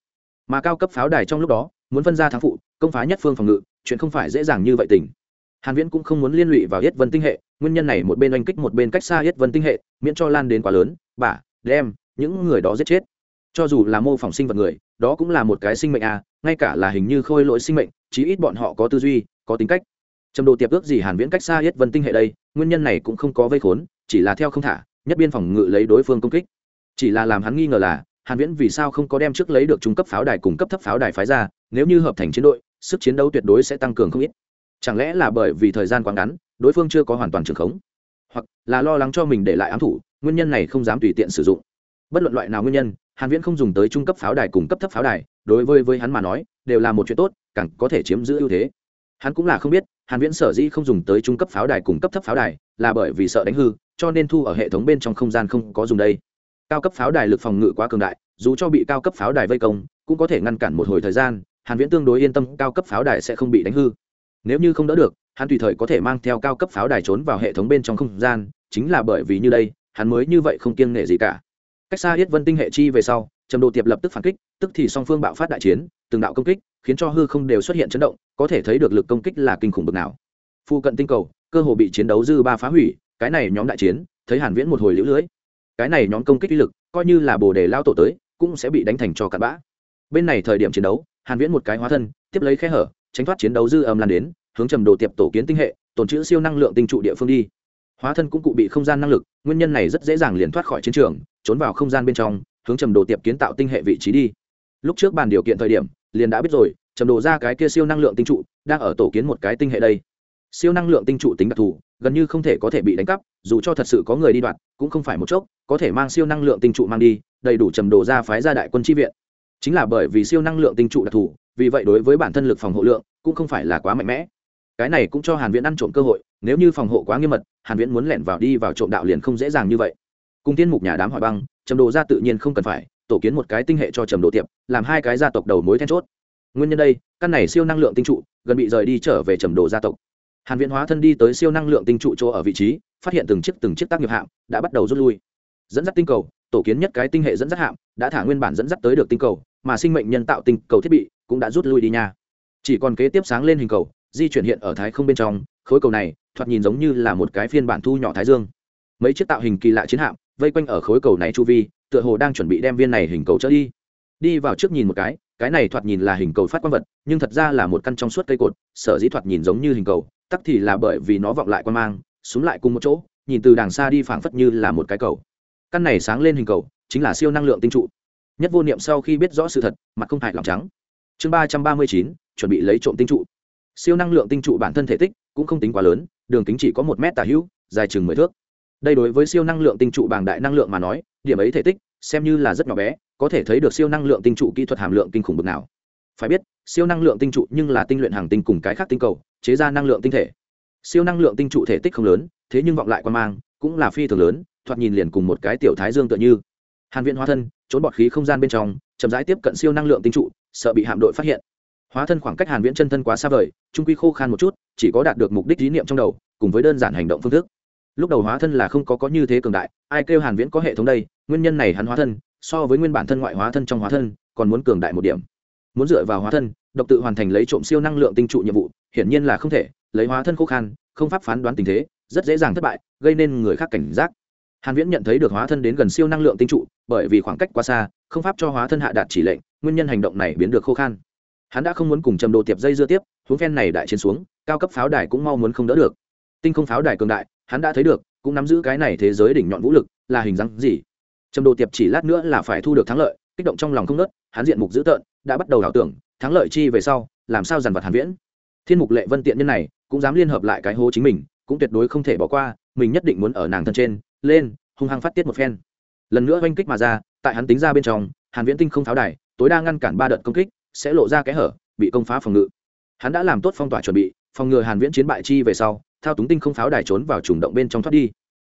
Mà cao cấp pháo đài trong lúc đó, muốn phân ra thắng phụ, công phá nhất phương phòng ngự, chuyện không phải dễ dàng như vậy tình. Hàn viễn cũng không muốn liên lụy vào yết vân tinh hệ, nguyên nhân này một bên oanh kích một bên cách xa yết vân tinh hệ, miễn cho lan đến quá lớn bà đem, những người đó giết chết. Cho dù là mô phỏng sinh vật người, đó cũng là một cái sinh mệnh à ngay cả là hình như khôi lỗi sinh mệnh, chí ít bọn họ có tư duy, có tính cách. Trầm đồ tiệp ước gì hàn viễn cách xa yết vân tinh hệ đây, nguyên nhân này cũng không có vây khốn, chỉ là theo không thả, nhất biên phòng ngự lấy đối phương công kích. Chỉ là làm hắn nghi ngờ là hàn viễn vì sao không có đem trước lấy được trung cấp pháo đài cùng cấp thấp pháo đài phái ra, nếu như hợp thành chiến đội, sức chiến đấu tuyệt đối sẽ tăng cường không ít. Chẳng lẽ là bởi vì thời gian quá ngắn, đối phương chưa có hoàn toàn trường khống? Hoặc là lo lắng cho mình để lại ám thủ, nguyên nhân này không dám tùy tiện sử dụng. Bất luận loại nào nguyên nhân, hàn viễn không dùng tới trung cấp pháo đài cùng cấp thấp pháo đài, đối với với hắn mà nói, đều là một chuyện tốt, càng có thể chiếm giữ ưu thế. Hắn cũng là không biết, hàn viễn sở dĩ không dùng tới trung cấp pháo đài cùng cấp thấp pháo đài, là bởi vì sợ đánh hư, cho nên thu ở hệ thống bên trong không gian không có dùng đây cao cấp pháo đài lực phòng ngự quá cường đại, dù cho bị cao cấp pháo đài vây công, cũng có thể ngăn cản một hồi thời gian, hàn viễn tương đối yên tâm, cao cấp pháo đài sẽ không bị đánh hư. Nếu như không đỡ được, hắn tùy thời có thể mang theo cao cấp pháo đài trốn vào hệ thống bên trong không gian, chính là bởi vì như đây, hắn mới như vậy không kiêng nể gì cả. Cách xa yết vân tinh hệ chi về sau, trầm đồ tiệp lập tức phản kích, tức thì song phương bạo phát đại chiến, từng đạo công kích, khiến cho hư không đều xuất hiện chấn động, có thể thấy được lực công kích là kinh khủng bực nào. Phu cận tinh cầu, cơ hồ bị chiến đấu dư ba phá hủy, cái này nhóm đại chiến, thấy hàn viễn một hồi liễu lưỡi cái này nhóm công kích uy lực, coi như là bồ đề lao tổ tới, cũng sẽ bị đánh thành cho cặn bã. Bên này thời điểm chiến đấu, hàn viễn một cái hóa thân, tiếp lấy khe hở, tránh thoát chiến đấu dư âm lan đến, hướng trầm đồ tiệp tổ kiến tinh hệ tồn trữ siêu năng lượng tinh trụ địa phương đi. Hóa thân cũng cụ bị không gian năng lực, nguyên nhân này rất dễ dàng liền thoát khỏi chiến trường, trốn vào không gian bên trong, hướng trầm đồ tiệp kiến tạo tinh hệ vị trí đi. Lúc trước bàn điều kiện thời điểm, liền đã biết rồi, trầm đồ ra cái kia siêu năng lượng tinh trụ, đang ở tổ kiến một cái tinh hệ đây. Siêu năng lượng tinh trụ tính đặc thù gần như không thể có thể bị đánh cắp, dù cho thật sự có người đi đoạt, cũng không phải một chốc, có thể mang siêu năng lượng tinh trụ mang đi, đầy đủ trầm đồ ra phái ra đại quân tri viện. Chính là bởi vì siêu năng lượng tinh trụ đặc thù, vì vậy đối với bản thân lực phòng hộ lượng cũng không phải là quá mạnh mẽ. Cái này cũng cho hàn viễn ăn trộm cơ hội, nếu như phòng hộ quá nghiêm mật, hàn viễn muốn lẻn vào đi vào trộm đạo liền không dễ dàng như vậy. Cùng tiên mục nhà đám hỏi băng, trầm đồ ra tự nhiên không cần phải, tổ kiến một cái tinh hệ cho trầm đồ tiệm làm hai cái gia tộc đầu mối then chốt. Nguyên nhân đây, căn này siêu năng lượng tinh trụ, gần bị rời đi trở về trầm đồ gia tộc hàn viễn hóa thân đi tới siêu năng lượng tinh trụ chỗ ở vị trí, phát hiện từng chiếc từng chiếc tác nghiệp hạm đã bắt đầu rút lui. Dẫn dắt tinh cầu, tổ kiến nhất cái tinh hệ dẫn dắt hạm, đã thả nguyên bản dẫn dắt tới được tinh cầu, mà sinh mệnh nhân tạo tinh cầu thiết bị cũng đã rút lui đi nha. Chỉ còn kế tiếp sáng lên hình cầu, di chuyển hiện ở thái không bên trong, khối cầu này thoạt nhìn giống như là một cái phiên bản thu nhỏ thái dương. Mấy chiếc tạo hình kỳ lạ chiến hạm, vây quanh ở khối cầu này chu vi, tựa hồ đang chuẩn bị đem viên này hình cầu trở đi. Đi vào trước nhìn một cái cái này thoạt nhìn là hình cầu phát quang vật, nhưng thật ra là một căn trong suốt cây cột, sở dĩ thoạt nhìn giống như hình cầu tắc thì là bởi vì nó vọng lại quan mang xuống lại cùng một chỗ, nhìn từ đàng xa đi phảng phất như là một cái cầu. Căn này sáng lên hình cầu, chính là siêu năng lượng tinh trụ. Nhất vô niệm sau khi biết rõ sự thật, mặt không hại lòng trắng. Chương ba trăm ba mươi chín, chuẩn bị lấy trộm tinh trụ. Siêu năng lượng tinh trụ bản thân thể tích cũng không tính quá lớn, đường kính chỉ có một mét tả hữu, dài chừng mười thước. Đây đối với siêu năng lượng tinh trụ bằng đại năng lượng mà nói, điểm ấy thể tích, xem như là rất nhỏ bé, có thể thấy được siêu năng lượng tinh trụ kỹ thuật hàm lượng kinh khủng bực nào. Phải biết, siêu năng lượng tinh trụ nhưng là tinh luyện hàng tinh cùng cái khác tinh cầu chế ra năng lượng tinh thể. Siêu năng lượng tinh trụ thể tích không lớn, thế nhưng vọng lại quan mang, cũng là phi thường lớn, thoạt nhìn liền cùng một cái tiểu thái dương tựa như. Hàn viện hóa thân, trốn bọt khí không gian bên trong, chậm rãi tiếp cận siêu năng lượng tinh trụ, sợ bị hạm đội phát hiện. Hóa thân khoảng cách hàn viễn chân thân quá xa vời trung quy khô khan một chút, chỉ có đạt được mục đích ý niệm trong đầu, cùng với đơn giản hành động phương thức. Lúc đầu hóa thân là không có có như thế cường đại, ai kêu hàn viễn có hệ thống đây, nguyên nhân này hắn hóa thân, so với nguyên bản thân ngoại hóa thân trong hóa thân, còn muốn cường đại một điểm muốn dựa vào hóa thân, độc tự hoàn thành lấy trộm siêu năng lượng tinh trụ nhiệm vụ, hiển nhiên là không thể, lấy hóa thân khô khan, không pháp phán đoán tình thế, rất dễ dàng thất bại, gây nên người khác cảnh giác. Hàn viễn nhận thấy được hóa thân đến gần siêu năng lượng tinh trụ, bởi vì khoảng cách quá xa, không pháp cho hóa thân hạ đạt chỉ lệnh, nguyên nhân hành động này biến được khô khan. Hắn đã không muốn cùng trầm đồ tiệp dây dưa tiếp, huống phen này đại chiến xuống, cao cấp pháo đài cũng mau muốn không đỡ được. Tinh không pháo đài cường đại, hắn đã thấy được, cũng nắm giữ cái này thế giới đỉnh nhọn vũ lực, là hình dáng gì? Trầm đồ tiệp chỉ lát nữa là phải thu được thắng lợi, kích động trong lòng không nớt hắn diện mục dữ tợn, đã bắt đầu đảo tưởng, thắng lợi chi về sau, làm sao dằn vặt hàn viễn? Thiên mục lệ vân tiện nhân này, cũng dám liên hợp lại cái hố chính mình, cũng tuyệt đối không thể bỏ qua, mình nhất định muốn ở nàng thân trên, lên, hung hăng phát tiết một phen. Lần nữa oanh kích mà ra, tại hắn tính ra bên trong, hàn viễn tinh không pháo đài, tối đa ngăn cản ba đợt công kích, sẽ lộ ra cái hở, bị công phá phòng ngự. Hắn đã làm tốt phong tỏa chuẩn bị, phòng ngừa hàn viễn chiến bại chi về sau, thao túng tinh không pháo đài trốn vào trùng động bên trong thoát đi.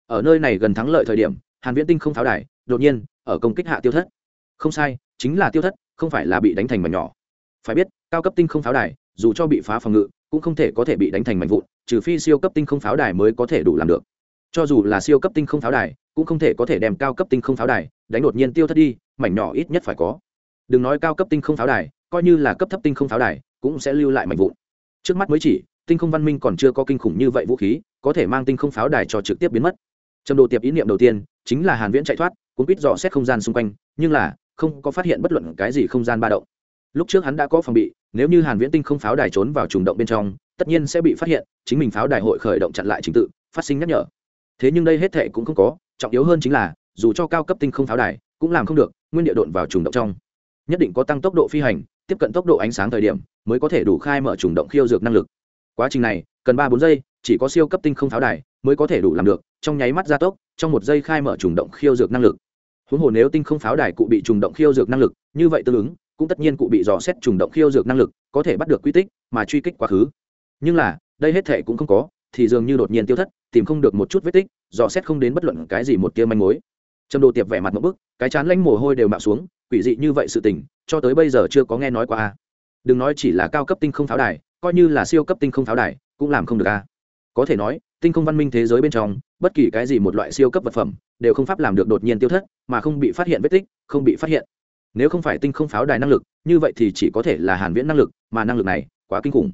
Ở nơi này gần thắng lợi thời điểm, hàn viễn tinh không pháo đài, đột nhiên, ở công kích hạ tiêu thất. Không sai chính là tiêu thất, không phải là bị đánh thành mảnh nhỏ. Phải biết, cao cấp tinh không pháo đài, dù cho bị phá phòng ngự, cũng không thể có thể bị đánh thành mảnh vụn, trừ phi siêu cấp tinh không pháo đài mới có thể đủ làm được. Cho dù là siêu cấp tinh không pháo đài, cũng không thể có thể đem cao cấp tinh không pháo đài đánh đột nhiên tiêu thất đi, mảnh nhỏ ít nhất phải có. Đừng nói cao cấp tinh không pháo đài, coi như là cấp thấp tinh không pháo đài, cũng sẽ lưu lại mảnh vụn. Trước mắt mới chỉ, tinh không văn minh còn chưa có kinh khủng như vậy vũ khí, có thể mang tinh không pháo đài cho trực tiếp biến mất. Trầm đồ tiệp ý niệm đầu tiên, chính là hàn viễn chạy thoát cũng biết dò xét không gian xung quanh, nhưng là không có phát hiện bất luận cái gì không gian ba động. Lúc trước hắn đã có phòng bị, nếu như hàn viễn tinh không pháo đài trốn vào trùng động bên trong, tất nhiên sẽ bị phát hiện, chính mình pháo đài hội khởi động chặn lại trình tự, phát sinh nhắc nhở. Thế nhưng đây hết thệ cũng không có, trọng yếu hơn chính là, dù cho cao cấp tinh không pháo đài, cũng làm không được, nguyên địa độn vào trùng động trong. Nhất định có tăng tốc độ phi hành, tiếp cận tốc độ ánh sáng thời điểm, mới có thể đủ khai mở trùng động khiêu dược năng lực. Quá trình này, cần ba bốn giây, chỉ có siêu cấp tinh không pháo đài mới có thể đủ làm được, trong nháy mắt gia tốc, trong một giây khai mở trùng động khiêu dược năng lực huống hồ nếu tinh không pháo đài cụ bị trùng động khiêu dược năng lực, như vậy tương ứng, cũng tất nhiên cụ bị dò xét trùng động khiêu dược năng lực, có thể bắt được quy tích, mà truy kích quá khứ. Nhưng là, đây hết thể cũng không có, thì dường như đột nhiên tiêu thất, tìm không được một chút vết tích, dò xét không đến bất luận cái gì một tia manh mối. Trầm đồ tiệp vẻ mặt một bức, cái chán lanh mồ hôi đều mạo xuống, quỷ dị như vậy sự tình, cho tới bây giờ chưa có nghe nói qua a. Đừng nói chỉ là cao cấp tinh không pháo đài, coi như là siêu cấp tinh không pháo đài, cũng làm không được a. Có thể nói, tinh không văn minh thế giới bên trong bất kỳ cái gì một loại siêu cấp vật phẩm, đều không pháp làm được đột nhiên tiêu thất, mà không bị phát hiện vết tích, không bị phát hiện. Nếu không phải tinh không pháo đài năng lực, như vậy thì chỉ có thể là hàn viễn năng lực, mà năng lực này quá kinh khủng.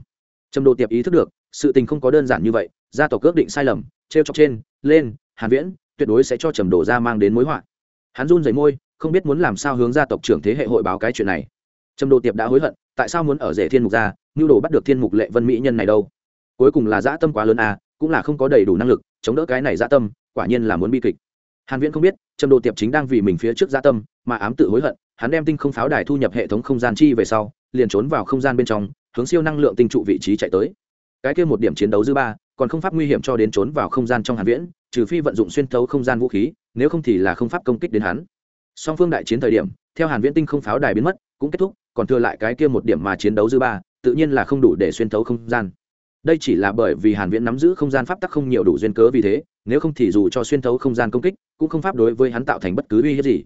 Trầm đồ tiệp ý thức được, sự tình không có đơn giản như vậy, gia tộc cước định sai lầm treo chọc trên, lên, hàn viễn, tuyệt đối sẽ cho trầm đồ ra mang đến mối họa. Hắn run rẩy môi, không biết muốn làm sao hướng gia tộc trưởng thế hệ hội báo cái chuyện này. Trầm đồ tiệp đã hối hận, tại sao muốn ở rể thiên mục gia nhu đồ bắt được thiên mục lệ vân mỹ nhân này đâu? Cuối cùng là dã tâm quá lớn à cũng là không có đầy đủ năng lực chống đỡ cái này dã tâm, quả nhiên là muốn bi kịch. Hàn viễn không biết, trầm đồ tiệp chính đang vì mình phía trước dã tâm, mà ám tự hối hận, hắn đem tinh không pháo đài thu nhập hệ thống không gian chi về sau, liền trốn vào không gian bên trong, hướng siêu năng lượng tinh trụ vị trí chạy tới. Cái kia một điểm chiến đấu dư ba, còn không pháp nguy hiểm cho đến trốn vào không gian trong hàn viễn, trừ phi vận dụng xuyên thấu không gian vũ khí, nếu không thì là không pháp công kích đến hắn. Song phương đại chiến thời điểm, theo hàn viễn tinh không pháo đài biến mất, cũng kết thúc, còn thừa lại cái kia một điểm mà chiến đấu dư ba, tự nhiên là không đủ để xuyên thấu không gian đây chỉ là bởi vì hàn viễn nắm giữ không gian pháp tắc không nhiều đủ duyên cớ vì thế, nếu không thì dù cho xuyên thấu không gian công kích, cũng không pháp đối với hắn tạo thành bất cứ uy hiếp gì.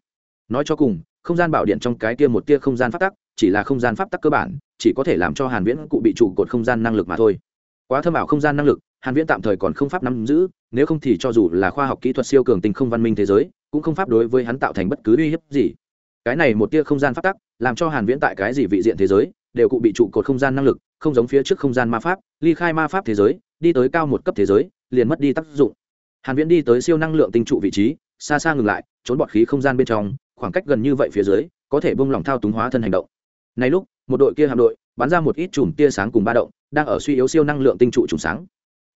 Nói cho cùng, không gian bảo điện trong cái kia một tia không gian pháp tắc, chỉ là không gian pháp tắc cơ bản, chỉ có thể làm cho hàn viễn cụ bị trụ cột không gian năng lực mà thôi. Quá thâm ảo không gian năng lực, hàn viễn tạm thời còn không pháp nắm giữ, nếu không thì cho dù là khoa học kỹ thuật siêu cường tinh không văn minh thế giới, cũng không pháp đối với hắn tạo thành bất cứ uy hiếp gì. Cái này một tia không gian pháp tắc, làm cho hàn viễn tại cái gì vị diện thế giới đều cụ bị trụ cột không gian năng lực, không giống phía trước không gian ma pháp, ly khai ma pháp thế giới, đi tới cao một cấp thế giới, liền mất đi tác dụng. Hàn viễn đi tới siêu năng lượng tinh trụ vị trí, xa xa ngừng lại, trốn bọt khí không gian bên trong, khoảng cách gần như vậy phía dưới, có thể bung lỏng thao túng hóa thân hành động. Này lúc, một đội kia hạm đội, bắn ra một ít chùm tia sáng cùng ba động, đang ở suy yếu siêu năng lượng tinh trụ trùng sáng.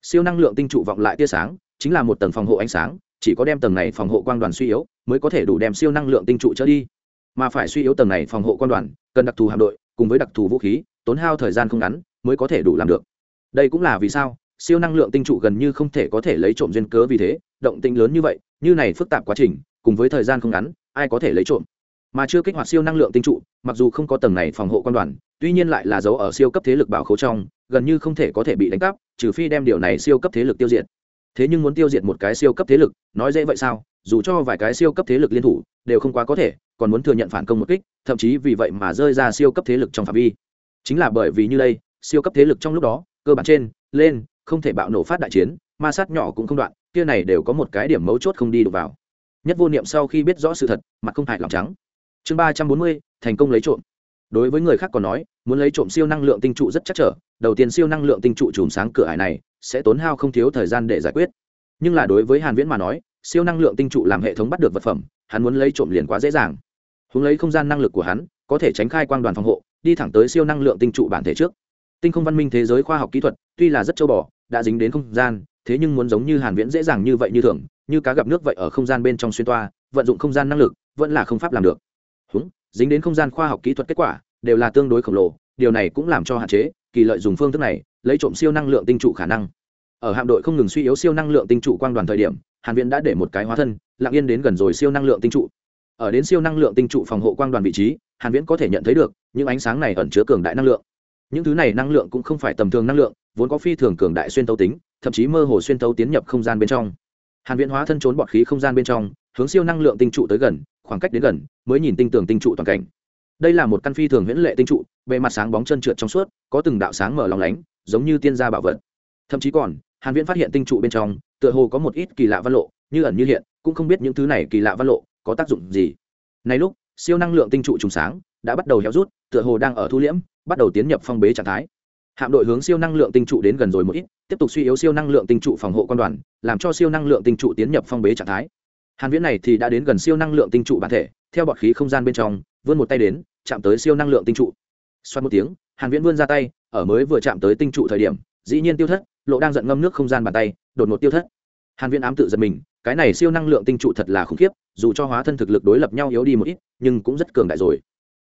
Siêu năng lượng tinh trụ vọng lại tia sáng, chính là một tầng phòng hộ ánh sáng, chỉ có đem tầng này phòng hộ quang đoàn suy yếu, mới có thể đủ đem siêu năng lượng tinh trụ trở đi. Mà phải suy yếu tầng này phòng hộ quang đoàn, cần đặc thù hạm đội cùng với đặc thù vũ khí, tốn hao thời gian không ngắn mới có thể đủ làm được. Đây cũng là vì sao siêu năng lượng tinh trụ gần như không thể có thể lấy trộm duyên cớ vì thế, động tinh lớn như vậy, như này phức tạp quá trình, cùng với thời gian không ngắn, ai có thể lấy trộm? Mà chưa kích hoạt siêu năng lượng tinh trụ, mặc dù không có tầng này phòng hộ quan đoàn, tuy nhiên lại là dấu ở siêu cấp thế lực bảo khấu trong, gần như không thể có thể bị đánh cắp, trừ phi đem điều này siêu cấp thế lực tiêu diệt. Thế nhưng muốn tiêu diệt một cái siêu cấp thế lực, nói dễ vậy sao? Dù cho vài cái siêu cấp thế lực liên thủ, đều không quá có thể, còn muốn thừa nhận phản công một kích, thậm chí vì vậy mà rơi ra siêu cấp thế lực trong phạm vi. Chính là bởi vì như đây, siêu cấp thế lực trong lúc đó, cơ bản trên, lên, không thể bạo nổ phát đại chiến, ma sát nhỏ cũng không đoạn, kia này đều có một cái điểm mấu chốt không đi được vào. Nhất vô niệm sau khi biết rõ sự thật, mặt không hại lòng trắng. Chương ba trăm bốn mươi, thành công lấy trộm. Đối với người khác còn nói, muốn lấy trộm siêu năng lượng tinh trụ rất chắc trở, đầu tiên siêu năng lượng tinh trụ chùm sáng cửa hải này, sẽ tốn hao không thiếu thời gian để giải quyết. Nhưng là đối với hàn viễn mà nói siêu năng lượng tinh trụ làm hệ thống bắt được vật phẩm, hắn muốn lấy trộm liền quá dễ dàng. Hướng lấy không gian năng lực của hắn, có thể tránh khai quang đoàn phòng hộ, đi thẳng tới siêu năng lượng tinh trụ bản thể trước. Tinh không văn minh thế giới khoa học kỹ thuật, tuy là rất châu bò, đã dính đến không gian, thế nhưng muốn giống như hàn viễn dễ dàng như vậy như thường, như cá gặp nước vậy ở không gian bên trong xuyên toa, vận dụng không gian năng lực, vẫn là không pháp làm được. Húng dính đến không gian khoa học kỹ thuật kết quả, đều là tương đối khổng lồ, điều này cũng làm cho hạn chế, kỳ lợi dùng phương thức này, lấy trộm siêu năng lượng tinh trụ khả năng. Ở hạm đội không ngừng suy yếu siêu năng lượng tinh trụ quang đoàn thời điểm hàn viễn đã để một cái hóa thân, lặng yên đến gần rồi siêu năng lượng tinh trụ. Ở đến siêu năng lượng tinh trụ phòng hộ quang đoàn vị trí, hàn viễn có thể nhận thấy được, những ánh sáng này ẩn chứa cường đại năng lượng. Những thứ này năng lượng cũng không phải tầm thường năng lượng, vốn có phi thường cường đại xuyên tấu tính, thậm chí mơ hồ xuyên tấu tiến nhập không gian bên trong. Hàn viễn hóa thân trốn bọt khí không gian bên trong, hướng siêu năng lượng tinh trụ tới gần, khoảng cách đến gần, mới nhìn tinh tường tinh trụ toàn cảnh. Đây là một căn phi thường huyễn lệ tinh trụ, bề mặt sáng bóng chân trượt trong suốt, có từng đạo sáng mở lóng lánh, giống như tiên gia bảo vật. Thậm chí còn hàn viễn phát hiện tinh trụ bên trong, tựa hồ có một ít kỳ lạ văn lộ, như ẩn như hiện, cũng không biết những thứ này kỳ lạ văn lộ có tác dụng gì. Này lúc, siêu năng lượng tinh trụ trùng sáng đã bắt đầu héo rút, tựa hồ đang ở thu liễm, bắt đầu tiến nhập phong bế trạng thái. Hạm đội hướng siêu năng lượng tinh trụ đến gần rồi một ít, tiếp tục suy yếu siêu năng lượng tinh trụ phòng hộ quan đoàn, làm cho siêu năng lượng tinh trụ tiến nhập phong bế trạng thái. Hàn viễn này thì đã đến gần siêu năng lượng tinh trụ bản thể, theo bọt khí không gian bên trong, vươn một tay đến, chạm tới siêu năng lượng tinh trụ. Xoát một tiếng, hàn viễn vươn ra tay, ở mới vừa chạm tới tinh trụ thời điểm, dĩ nhiên tiêu thất lộ đang giận ngâm nước không gian bàn tay, đột ngột tiêu thất. Hàn viễn ám tự giật mình, cái này siêu năng lượng tinh trụ thật là khủng khiếp, dù cho hóa thân thực lực đối lập nhau yếu đi một ít, nhưng cũng rất cường đại rồi.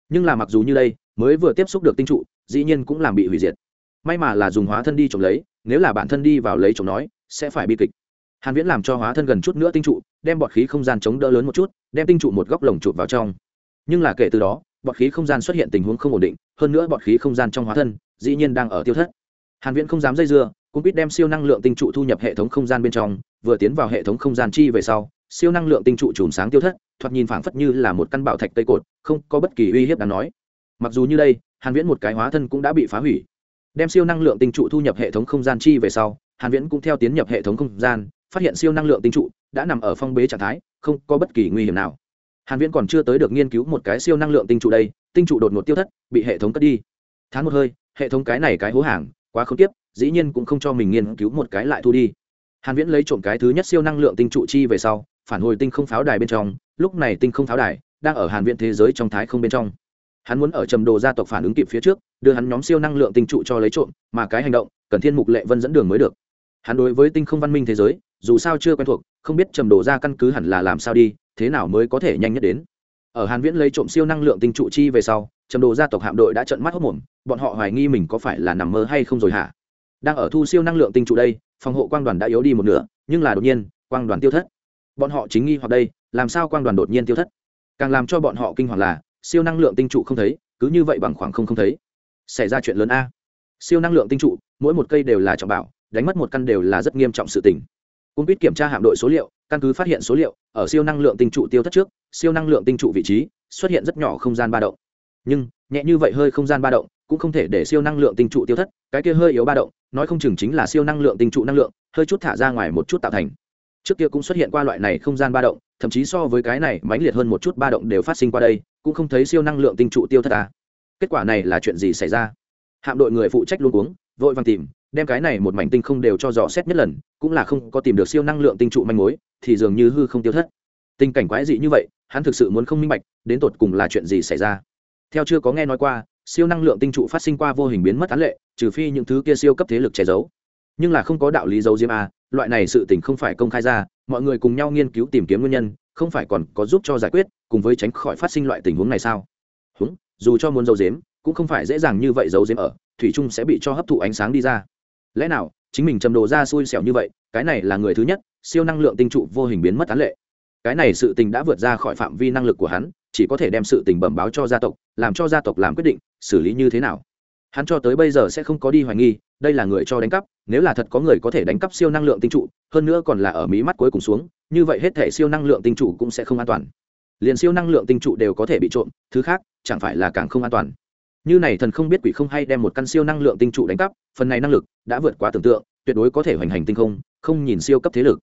Nhưng là mặc dù như đây, mới vừa tiếp xúc được tinh trụ, dĩ nhiên cũng làm bị hủy diệt. May mà là dùng hóa thân đi trồng lấy, nếu là bản thân đi vào lấy trồng nói, sẽ phải bi kịch. Hàn viễn làm cho hóa thân gần chút nữa tinh trụ, đem bọt khí không gian chống đỡ lớn một chút, đem tinh trụ một góc lồng chụp vào trong. Nhưng là kể từ đó, bọt khí không gian xuất hiện tình huống không ổn định, hơn nữa bọt khí không gian trong hóa thân, dĩ nhiên đang ở tiêu thất. Hàn viễn không dám dây dưa cung quýt đem siêu năng lượng tinh trụ thu nhập hệ thống không gian bên trong, vừa tiến vào hệ thống không gian chi về sau, siêu năng lượng tinh trụ chùm sáng tiêu thất, thoạt nhìn phảng phất như là một căn bảo thạch cây cột, không có bất kỳ uy hiếp đáng nói. Mặc dù như đây, hàn viễn một cái hóa thân cũng đã bị phá hủy. Đem siêu năng lượng tinh trụ thu nhập hệ thống không gian chi về sau, hàn viễn cũng theo tiến nhập hệ thống không gian, phát hiện siêu năng lượng tinh trụ đã nằm ở phong bế trạng thái, không có bất kỳ nguy hiểm nào. Hàn viễn còn chưa tới được nghiên cứu một cái siêu năng lượng tinh trụ đây, tinh trụ đột ngột tiêu thất, bị hệ thống cất đi. Thán một hơi, hệ thống cái này cái hố hàng, quá không tiếp dĩ nhiên cũng không cho mình nghiên cứu một cái lại thu đi. Hàn viễn lấy trộm cái thứ nhất siêu năng lượng tinh trụ chi về sau, phản hồi tinh không pháo đài bên trong, lúc này tinh không pháo đài đang ở hàn viễn thế giới trong thái không bên trong. Hắn muốn ở trầm đồ gia tộc phản ứng kịp phía trước, đưa hắn nhóm siêu năng lượng tinh trụ cho lấy trộm, mà cái hành động, cần thiên mục lệ vân dẫn đường mới được. Hắn đối với tinh không văn minh thế giới, dù sao chưa quen thuộc, không biết trầm đồ ra căn cứ hẳn là làm sao đi, thế nào mới có thể nhanh nhất đến. Ở hàn viễn lấy trộm siêu năng lượng tinh trụ chi về sau, trầm đồ gia tộc hạm đội đã trợn mắt hốt mồm, bọn họ hoài nghi mình có phải là nằm mơ hay không rồi hả? Đang ở thu siêu năng lượng tinh trụ đây, phòng hộ quang đoàn đã yếu đi một nửa, nhưng là đột nhiên, quang đoàn tiêu thất. Bọn họ chính nghi hoặc đây, làm sao quang đoàn đột nhiên tiêu thất? Càng làm cho bọn họ kinh hoàng là, siêu năng lượng tinh trụ không thấy, cứ như vậy bằng khoảng không không thấy. Xảy ra chuyện lớn a. Siêu năng lượng tinh trụ, mỗi một cây đều là trọng bảo, đánh mất một căn đều là rất nghiêm trọng sự tình. Cung biết kiểm tra hạm đội số liệu, căn cứ phát hiện số liệu, ở siêu năng lượng tinh trụ tiêu thất trước, siêu năng lượng tinh trụ vị trí xuất hiện rất nhỏ không gian ba động. Nhưng, nhẹ như vậy hơi không gian ba động cũng không thể để siêu năng lượng tinh trụ tiêu thất, cái kia hơi yếu ba động, nói không chừng chính là siêu năng lượng tinh trụ năng lượng, hơi chút thả ra ngoài một chút tạo thành. Trước kia cũng xuất hiện qua loại này không gian ba động, thậm chí so với cái này mãnh liệt hơn một chút ba động đều phát sinh qua đây, cũng không thấy siêu năng lượng tinh trụ tiêu thất à. kết quả này là chuyện gì xảy ra? Hạm đội người phụ trách luôn uống vội vàng tìm, đem cái này một mảnh tinh không đều cho dò xét nhất lần, cũng là không có tìm được siêu năng lượng tinh trụ manh mối, thì dường như hư không tiêu thất. Tình cảnh quái dị như vậy, hắn thực sự muốn không minh bạch, đến tột cùng là chuyện gì xảy ra. Theo chưa có nghe nói qua siêu năng lượng tinh trụ phát sinh qua vô hình biến mất án lệ, trừ phi những thứ kia siêu cấp thế lực che giấu. Nhưng là không có đạo lý giấu diếm a à, loại này sự tình không phải công khai ra, mọi người cùng nhau nghiên cứu tìm kiếm nguyên nhân, không phải còn có giúp cho giải quyết, cùng với tránh khỏi phát sinh loại tình huống này sao? Húng, dù cho muốn giấu diếm cũng không phải dễ dàng như vậy giấu diếm ở, thủy trung sẽ bị cho hấp thụ ánh sáng đi ra. Lẽ nào, chính mình trầm đồ ra xui xẻo như vậy, cái này là người thứ nhất, siêu năng lượng tinh trụ vô hình biến mất án lệ cái này sự tình đã vượt ra khỏi phạm vi năng lực của hắn, chỉ có thể đem sự tình bẩm báo cho gia tộc, làm cho gia tộc làm quyết định, xử lý như thế nào. Hắn cho tới bây giờ sẽ không có đi hoài nghi, đây là người cho đánh cắp, nếu là thật có người có thể đánh cắp siêu năng lượng tinh trụ, hơn nữa còn là ở mí mắt cuối cùng xuống, như vậy hết thể siêu năng lượng tinh trụ cũng sẽ không an toàn. Liền siêu năng lượng tinh trụ đều có thể bị trộm, thứ khác, chẳng phải là càng không an toàn. Như này thần không biết quỷ không hay đem một căn siêu năng lượng tinh trụ đánh cắp, phần này năng lực đã vượt quá tưởng tượng, tuyệt đối có thể hoành hành tinh không không nhìn siêu cấp thế lực.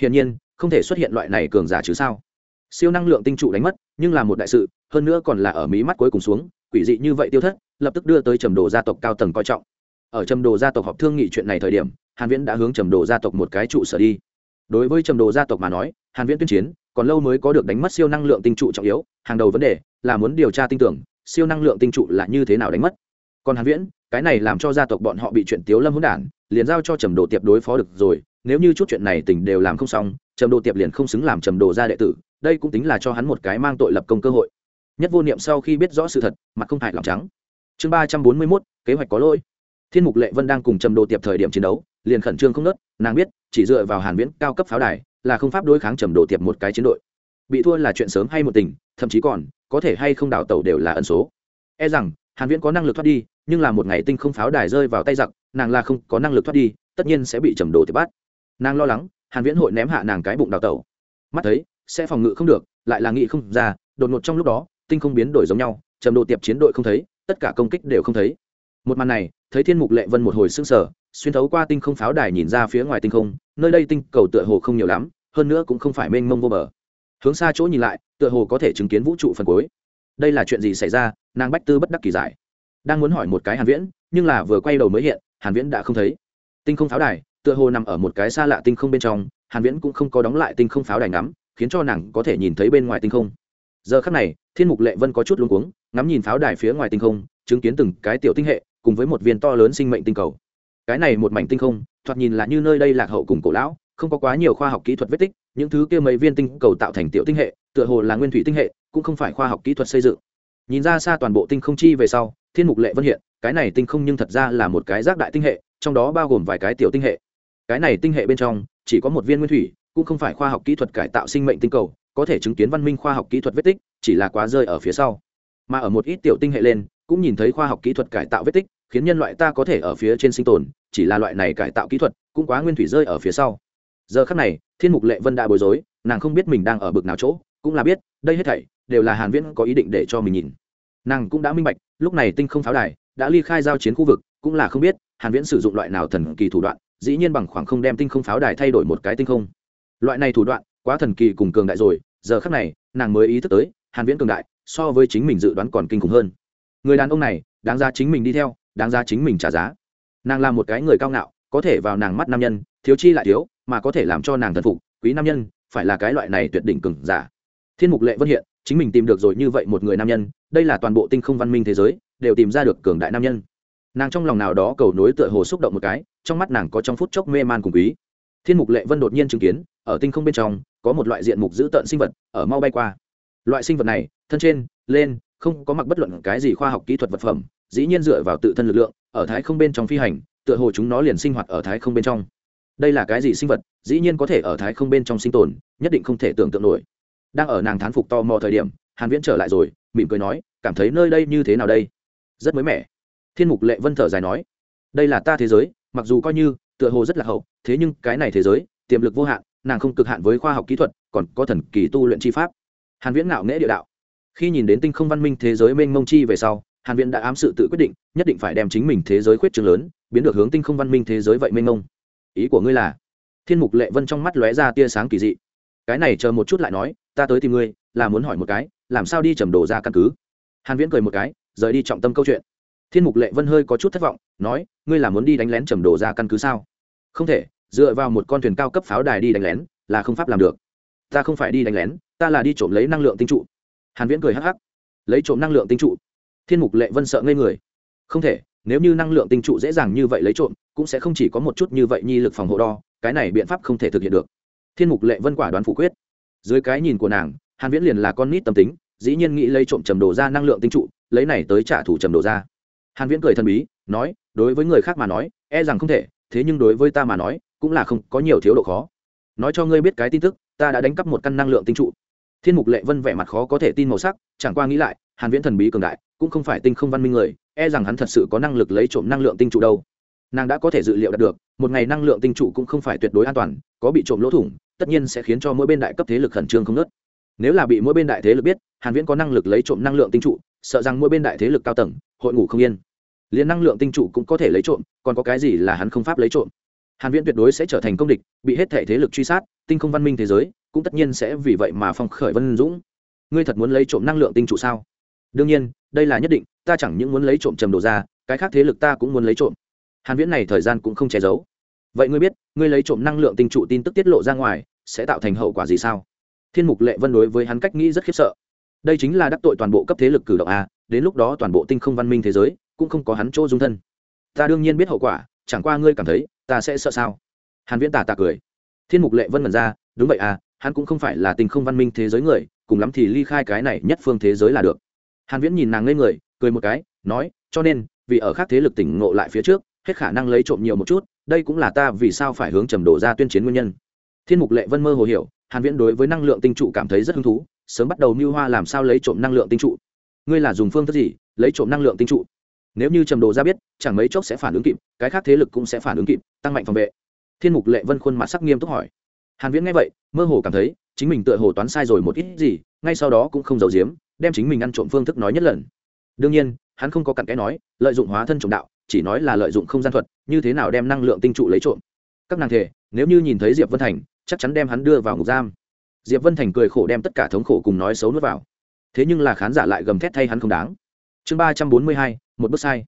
Hiển nhiên không thể xuất hiện loại này cường giả chứ sao? Siêu năng lượng tinh trụ đánh mất, nhưng là một đại sự, hơn nữa còn là ở mí mắt cuối cùng xuống, quỷ dị như vậy tiêu thất, lập tức đưa tới trầm đồ gia tộc cao tầng coi trọng. Ở trầm đồ gia tộc họp thương nghị chuyện này thời điểm, hàn viễn đã hướng trầm đồ gia tộc một cái trụ sở đi. Đối với trầm đồ gia tộc mà nói, hàn viễn tuyên chiến, còn lâu mới có được đánh mất siêu năng lượng tinh trụ trọng yếu, hàng đầu vấn đề là muốn điều tra tinh tưởng, siêu năng lượng tinh trụ là như thế nào đánh mất. Còn hàn viễn, cái này làm cho gia tộc bọn họ bị chuyện tiếu lâm hỗn đản, liền giao cho trầm đồ tiệp đối phó được rồi nếu như chút chuyện này tình đều làm không xong, trầm đồ tiệp liền không xứng làm trầm đồ gia đệ tử, đây cũng tính là cho hắn một cái mang tội lập công cơ hội. Nhất vô niệm sau khi biết rõ sự thật, mặt không hại lòng trắng. Chương ba trăm bốn mươi mốt, kế hoạch có lỗi. Thiên mục lệ vân đang cùng trầm đồ tiệp thời điểm chiến đấu, liền khẩn trương không nớt, nàng biết, chỉ dựa vào hàn viễn cao cấp pháo đài, là không pháp đối kháng trầm đồ tiệp một cái chiến đội. Bị thua là chuyện sớm hay một tình, thậm chí còn, có thể hay không đảo tàu đều là ẩn số. E rằng, hàn viễn có năng lực thoát đi, nhưng là một ngày tinh không pháo đài rơi vào tay giặc, nàng là không có năng lực thoát đi, tất nhiên sẽ bị trầm đồ tiệp bắt nàng lo lắng, hàn viễn hội ném hạ nàng cái bụng đào tẩu. Mắt thấy, sẽ phòng ngự không được, lại là nghị không ra, đột ngột trong lúc đó, tinh không biến đổi giống nhau, trầm độ tiệp chiến đội không thấy, tất cả công kích đều không thấy. Một màn này, thấy thiên mục lệ vân một hồi sững sờ, xuyên thấu qua tinh không pháo đài nhìn ra phía ngoài tinh không, nơi đây tinh cầu tựa hồ không nhiều lắm, hơn nữa cũng không phải mênh mông vô bờ. Hướng xa chỗ nhìn lại, tựa hồ có thể chứng kiến vũ trụ phần cuối. Đây là chuyện gì xảy ra? Nàng bách tư bất đắc kỳ giải. Đang muốn hỏi một cái hàn viễn, nhưng là vừa quay đầu mới hiện, hàn viễn đã không thấy. Tinh không pháo đài tựa hồ nằm ở một cái xa lạ tinh không bên trong, hàn viễn cũng không có đóng lại tinh không pháo đài ngắm, khiến cho nàng có thể nhìn thấy bên ngoài tinh không. Giờ khắc này, thiên mục lệ vân có chút luống cuống, ngắm nhìn pháo đài phía ngoài tinh không, chứng kiến từng cái tiểu tinh hệ, cùng với một viên to lớn sinh mệnh tinh cầu. Cái này một mảnh tinh không, thoạt nhìn là như nơi đây lạc hậu cùng cổ lão, không có quá nhiều khoa học kỹ thuật vết tích, những thứ kia mấy viên tinh cầu tạo thành tiểu tinh hệ, tựa hồ là nguyên thủy tinh hệ, cũng không phải khoa học kỹ thuật xây dựng. Nhìn ra xa toàn bộ tinh không chi về sau, thiên mục lệ vân hiện, cái này tinh không nhưng thật ra là một cái rác đại tinh hệ, trong đó bao gồm vài cái tiểu tinh hệ cái này tinh hệ bên trong, chỉ có một viên nguyên thủy, cũng không phải khoa học kỹ thuật cải tạo sinh mệnh tinh cầu, có thể chứng kiến văn minh khoa học kỹ thuật vết tích, chỉ là quá rơi ở phía sau. Mà ở một ít tiểu tinh hệ lên, cũng nhìn thấy khoa học kỹ thuật cải tạo vết tích, khiến nhân loại ta có thể ở phía trên sinh tồn, chỉ là loại này cải tạo kỹ thuật, cũng quá nguyên thủy rơi ở phía sau. Giờ khắc này, thiên mục lệ vân đã bối rối, nàng không biết mình đang ở bực nào chỗ, cũng là biết, đây hết thảy, đều là hàn viễn có ý định để cho mình nhìn. Nàng cũng đã minh bạch, lúc này tinh không pháo đài, đã ly khai giao chiến khu vực, cũng là không biết, hàn viễn sử dụng loại nào thần kỳ thủ đoạn dĩ nhiên bằng khoảng không đem tinh không pháo đài thay đổi một cái tinh không. Loại này thủ đoạn, quá thần kỳ cùng cường đại rồi, giờ khắc này, nàng mới ý thức tới, hàn viễn cường đại, so với chính mình dự đoán còn kinh khủng hơn. Người đàn ông này, đáng ra chính mình đi theo, đáng ra chính mình trả giá. Nàng là một cái người cao ngạo, có thể vào nàng mắt nam nhân, thiếu chi lại thiếu, mà có thể làm cho nàng thần phục, quý nam nhân, phải là cái loại này tuyệt đỉnh cường giả. Thiên mục lệ vân hiện, chính mình tìm được rồi như vậy một người nam nhân, đây là toàn bộ tinh không văn minh thế giới, đều tìm ra được cường đại nam nhân. Nàng trong lòng nào đó cầu nối tựa hồ xúc động một cái trong mắt nàng có trong phút chốc mê man cùng quý. Thiên mục lệ vân đột nhiên chứng kiến, ở tinh không bên trong, có một loại diện mục dữ tợn sinh vật, ở mau bay qua. Loại sinh vật này, thân trên, lên, không có mặc bất luận cái gì khoa học kỹ thuật vật phẩm, dĩ nhiên dựa vào tự thân lực lượng, ở thái không bên trong phi hành, tựa hồ chúng nó liền sinh hoạt ở thái không bên trong. Đây là cái gì sinh vật, dĩ nhiên có thể ở thái không bên trong sinh tồn, nhất định không thể tưởng tượng nổi. Đang ở nàng thán phục to mò thời điểm, hàn viễn trở lại rồi, mỉm cười nói, cảm thấy nơi đây như thế nào đây? Rất mới mẻ. Thiên mục lệ vân thở dài nói, đây là ta thế giới mặc dù coi như, tựa hồ rất là hậu, thế nhưng cái này thế giới, tiềm lực vô hạn, nàng không cực hạn với khoa học kỹ thuật, còn có thần kỳ tu luyện chi pháp. Hàn viễn ngạo nghễ địa đạo. Khi nhìn đến tinh không văn minh thế giới mênh mông chi về sau, hàn viễn đã ám sự tự quyết định, nhất định phải đem chính mình thế giới khuyết trường lớn, biến được hướng tinh không văn minh thế giới vậy mênh mông. Ý của ngươi là? Thiên mục lệ vân trong mắt lóe ra tia sáng kỳ dị. Cái này chờ một chút lại nói, ta tới tìm ngươi, là muốn hỏi một cái, làm sao đi trầm đồ ra căn cứ? Hàn viễn cười một cái, rời đi trọng tâm câu chuyện thiên mục lệ vân hơi có chút thất vọng, nói, ngươi là muốn đi đánh lén trầm đồ ra căn cứ sao? Không thể, dựa vào một con thuyền cao cấp pháo đài đi đánh lén, là không pháp làm được. Ta không phải đi đánh lén, ta là đi trộm lấy năng lượng tinh trụ. Hàn viễn cười hắc hắc. Lấy trộm năng lượng tinh trụ? Thiên mục lệ vân sợ ngây người. Không thể, nếu như năng lượng tinh trụ dễ dàng như vậy lấy trộm, cũng sẽ không chỉ có một chút như vậy nhi lực phòng hộ đo, cái này biện pháp không thể thực hiện được. Thiên mục lệ vân quả đoán phủ quyết. Dưới cái nhìn của nàng, hàn viễn liền là con nít tâm tính, dĩ nhiên nghĩ lấy trộm trầm đồ ra năng lượng tinh trụ, lấy này tới trả thù trầm đồ ra hàn viễn cười thần bí, nói, đối với người khác mà nói e rằng không thể, thế nhưng đối với ta mà nói, cũng là không có nhiều thiếu độ khó. Nói cho ngươi biết cái tin tức, ta đã đánh cắp một căn năng lượng tinh trụ. Thiên mục lệ vân vẻ mặt khó có thể tin màu sắc, chẳng qua nghĩ lại, hàn viễn thần bí cường đại, cũng không phải tinh không văn minh người e rằng hắn thật sự có năng lực lấy trộm năng lượng tinh trụ đâu. Nàng đã có thể dự liệu đạt được, một ngày năng lượng tinh trụ cũng không phải tuyệt đối an toàn, có bị trộm lỗ thủng, tất nhiên sẽ khiến cho mỗi bên đại cấp thế lực khẩn trương không nớt nếu là bị mỗi bên đại thế lực biết, hàn viễn có năng lực lấy trộm năng lượng tinh trụ, sợ rằng mỗi bên đại thế lực cao tầng, hội ngủ không yên liền năng lượng tinh trụ cũng có thể lấy trộm, còn có cái gì là hắn không pháp lấy trộm? Hàn viễn tuyệt đối sẽ trở thành công địch, bị hết thể thế lực truy sát, tinh không văn minh thế giới, cũng tất nhiên sẽ vì vậy mà phong khởi vân dũng. Ngươi thật muốn lấy trộm năng lượng tinh trụ sao? Đương nhiên, đây là nhất định, ta chẳng những muốn lấy trộm trầm đồ ra cái khác thế lực ta cũng muốn lấy trộm. Hàn viễn này thời gian cũng không che giấu. Vậy ngươi biết, ngươi lấy trộm năng lượng tinh trụ tin tức tiết lộ ra ngoài, sẽ tạo thành hậu quả gì sao? Thiên mục lệ vân đối với hắn cách nghĩ rất khiếp sợ. Đây chính là đắc tội toàn bộ cấp thế lực cử động a, đến lúc đó toàn bộ tinh không văn minh thế giới cũng không có hắn chỗ dung thân. Ta đương nhiên biết hậu quả, chẳng qua ngươi cảm thấy, ta sẽ sợ sao? Hàn viễn tà tà cười. Thiên mục lệ vân mẩn ra, đúng vậy à hắn cũng không phải là tình không văn minh thế giới người, cùng lắm thì ly khai cái này nhất phương thế giới là được. Hàn viễn nhìn nàng lên người, cười một cái, nói, cho nên, vì ở khác thế lực tỉnh ngộ lại phía trước, hết khả năng lấy trộm nhiều một chút, đây cũng là ta vì sao phải hướng trầm đổ ra tuyên chiến nguyên nhân. Thiên mục lệ vân mơ hồ hiểu, hàn viễn đối với năng lượng tinh trụ cảm thấy rất hứng thú, sớm bắt đầu mưu hoa làm sao lấy trộm năng lượng tinh trụ. Ngươi là dùng phương thức gì, lấy trộm năng lượng tinh trụ? Nếu như trầm đồ ra biết, chẳng mấy chốc sẽ phản ứng kịp, cái khác thế lực cũng sẽ phản ứng kịp, tăng mạnh phòng vệ. Thiên mục lệ vân khuôn mặt sắc nghiêm túc hỏi. Hàn viễn nghe vậy, mơ hồ cảm thấy, chính mình tựa hồ toán sai rồi một ít gì, ngay sau đó cũng không giấu giếm, đem chính mình ăn trộm phương thức nói nhất lần. Đương nhiên, hắn không có cặn cái nói, lợi dụng hóa thân trộm đạo, chỉ nói là lợi dụng không gian thuật, như thế nào đem năng lượng tinh trụ lấy trộm. Các nàng thể, nếu như nhìn thấy diệp vân thành, chắc chắn đem hắn đưa vào ngục giam. Diệp vân thành cười khổ đem tất cả thống khổ cùng nói xấu nuốt vào. Thế nhưng là khán giả lại gầm thét thay hắn không đáng. Chương ba trăm bốn mươi hai một bước sai.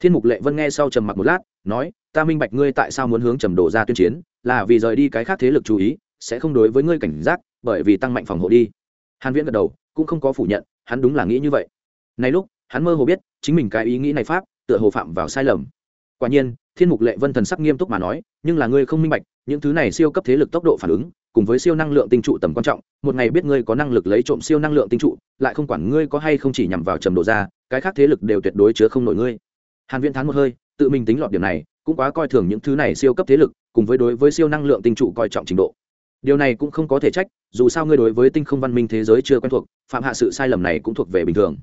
Thiên mục lệ vân nghe sau trầm mặc một lát, nói, ta minh bạch ngươi tại sao muốn hướng trầm đổ ra tuyên chiến, là vì rời đi cái khác thế lực chú ý, sẽ không đối với ngươi cảnh giác, bởi vì tăng mạnh phòng hộ đi. Hàn viễn gật đầu, cũng không có phủ nhận, hắn đúng là nghĩ như vậy. Này lúc, hắn mơ hồ biết, chính mình cái ý nghĩ này pháp, tựa hồ phạm vào sai lầm. Quả nhiên, thiên mục lệ vân thần sắc nghiêm túc mà nói, nhưng là ngươi không minh bạch những thứ này siêu cấp thế lực tốc độ phản ứng, cùng với siêu năng lượng tinh trụ tầm quan trọng, một ngày biết ngươi có năng lực lấy trộm siêu năng lượng tinh trụ, lại không quản ngươi có hay không chỉ nhằm vào trầm độ ra, cái khác thế lực đều tuyệt đối chứa không nổi ngươi. Hàn viễn thán một hơi, tự mình tính lọt điểm này, cũng quá coi thường những thứ này siêu cấp thế lực, cùng với đối với siêu năng lượng tinh trụ coi trọng trình độ. Điều này cũng không có thể trách, dù sao ngươi đối với tinh không văn minh thế giới chưa quen thuộc, phạm hạ sự sai lầm này cũng thuộc về bình thường.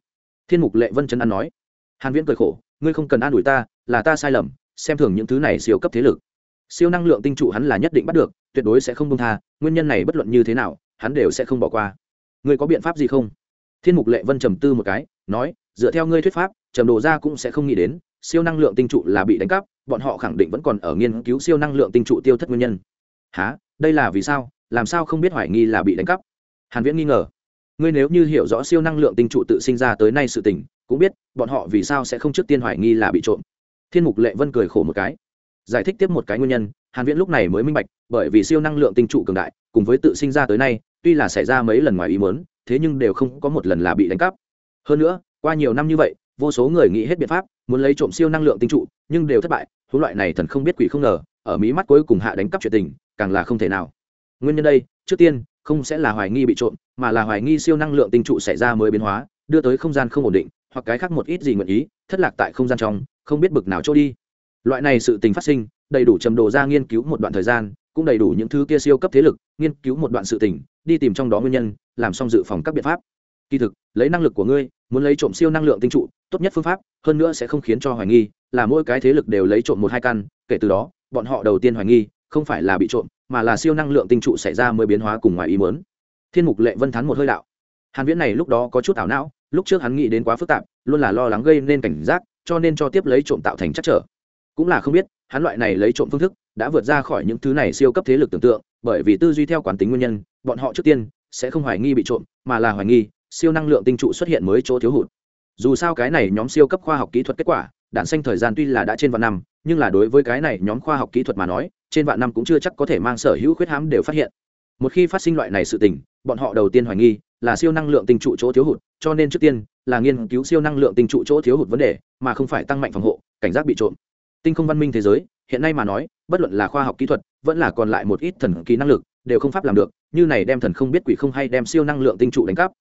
Thiên mục lệ vân chân an nói. Hàn viễn cười khổ, ngươi không cần an ủi ta, là ta sai lầm, xem thường những thứ này siêu cấp thế lực siêu năng lượng tinh trụ hắn là nhất định bắt được, tuyệt đối sẽ không công tha, nguyên nhân này bất luận như thế nào, hắn đều sẽ không bỏ qua. Ngươi có biện pháp gì không? Thiên mục lệ vân trầm tư một cái, nói, dựa theo ngươi thuyết pháp, trầm đồ ra cũng sẽ không nghĩ đến, siêu năng lượng tinh trụ là bị đánh cắp, bọn họ khẳng định vẫn còn ở nghiên cứu siêu năng lượng tinh trụ tiêu thất nguyên nhân. Há đây là vì sao? Làm sao không biết hoài nghi là bị đánh cắp? Hàn viễn nghi ngờ. Ngươi nếu như hiểu rõ siêu năng lượng tinh trụ tự sinh ra tới nay sự tình, cũng biết, bọn họ vì sao sẽ không trước tiên hoài nghi là bị trộm. Thiên mục lệ vân cười khổ một cái giải thích tiếp một cái nguyên nhân, hàn viễn lúc này mới minh bạch, bởi vì siêu năng lượng tinh trụ cường đại, cùng với tự sinh ra tới nay, tuy là xảy ra mấy lần ngoài ý muốn, thế nhưng đều không có một lần là bị đánh cắp. Hơn nữa, qua nhiều năm như vậy, vô số người nghĩ hết biện pháp, muốn lấy trộm siêu năng lượng tinh trụ, nhưng đều thất bại, huống loại này thần không biết quỷ không ngờ, ở mí mắt cuối cùng hạ đánh cắp chuyện tình, càng là không thể nào. Nguyên nhân đây, trước tiên, không sẽ là hoài nghi bị trộm, mà là hoài nghi siêu năng lượng tinh trụ xảy ra mới biến hóa, đưa tới không gian không ổn định, hoặc cái khác một ít gì nguyện ý, thất lạc tại không gian trong, không biết bực nào chỗ đi loại này sự tình phát sinh, đầy đủ trầm đồ ra nghiên cứu một đoạn thời gian, cũng đầy đủ những thứ kia siêu cấp thế lực nghiên cứu một đoạn sự tình, đi tìm trong đó nguyên nhân, làm xong dự phòng các biện pháp. Kỳ thực, lấy năng lực của ngươi, muốn lấy trộm siêu năng lượng tinh trụ, tốt nhất phương pháp, hơn nữa sẽ không khiến cho hoài nghi, là mỗi cái thế lực đều lấy trộm một hai căn, kể từ đó, bọn họ đầu tiên hoài nghi, không phải là bị trộm, mà là siêu năng lượng tinh trụ xảy ra mới biến hóa cùng ngoài ý muốn. Thiên mục lệ vân thắn một hơi đạo. Hàn viễn này lúc đó có chút ảo não, lúc trước hắn nghĩ đến quá phức tạp, luôn là lo lắng gây nên cảnh giác, cho nên cho tiếp lấy trộm tạo thành chắc trở cũng là không biết, hắn loại này lấy trộm phương thức, đã vượt ra khỏi những thứ này siêu cấp thế lực tưởng tượng, bởi vì tư duy theo quán tính nguyên nhân, bọn họ trước tiên sẽ không hoài nghi bị trộm, mà là hoài nghi siêu năng lượng tinh trụ xuất hiện mới chỗ thiếu hụt. Dù sao cái này nhóm siêu cấp khoa học kỹ thuật kết quả đạn xanh thời gian tuy là đã trên vạn năm, nhưng là đối với cái này nhóm khoa học kỹ thuật mà nói, trên vạn năm cũng chưa chắc có thể mang sở hữu khuyết hãm đều phát hiện. Một khi phát sinh loại này sự tình, bọn họ đầu tiên hoài nghi là siêu năng lượng tinh trụ chỗ thiếu hụt, cho nên trước tiên là nghiên cứu siêu năng lượng tinh trụ chỗ thiếu hụt vấn đề, mà không phải tăng mạnh phòng hộ, cảnh giác bị trộm tinh không văn minh thế giới, hiện nay mà nói, bất luận là khoa học kỹ thuật, vẫn là còn lại một ít thần kỳ năng lực, đều không pháp làm được, như này đem thần không biết quỷ không hay đem siêu năng lượng tinh trụ đánh cắp.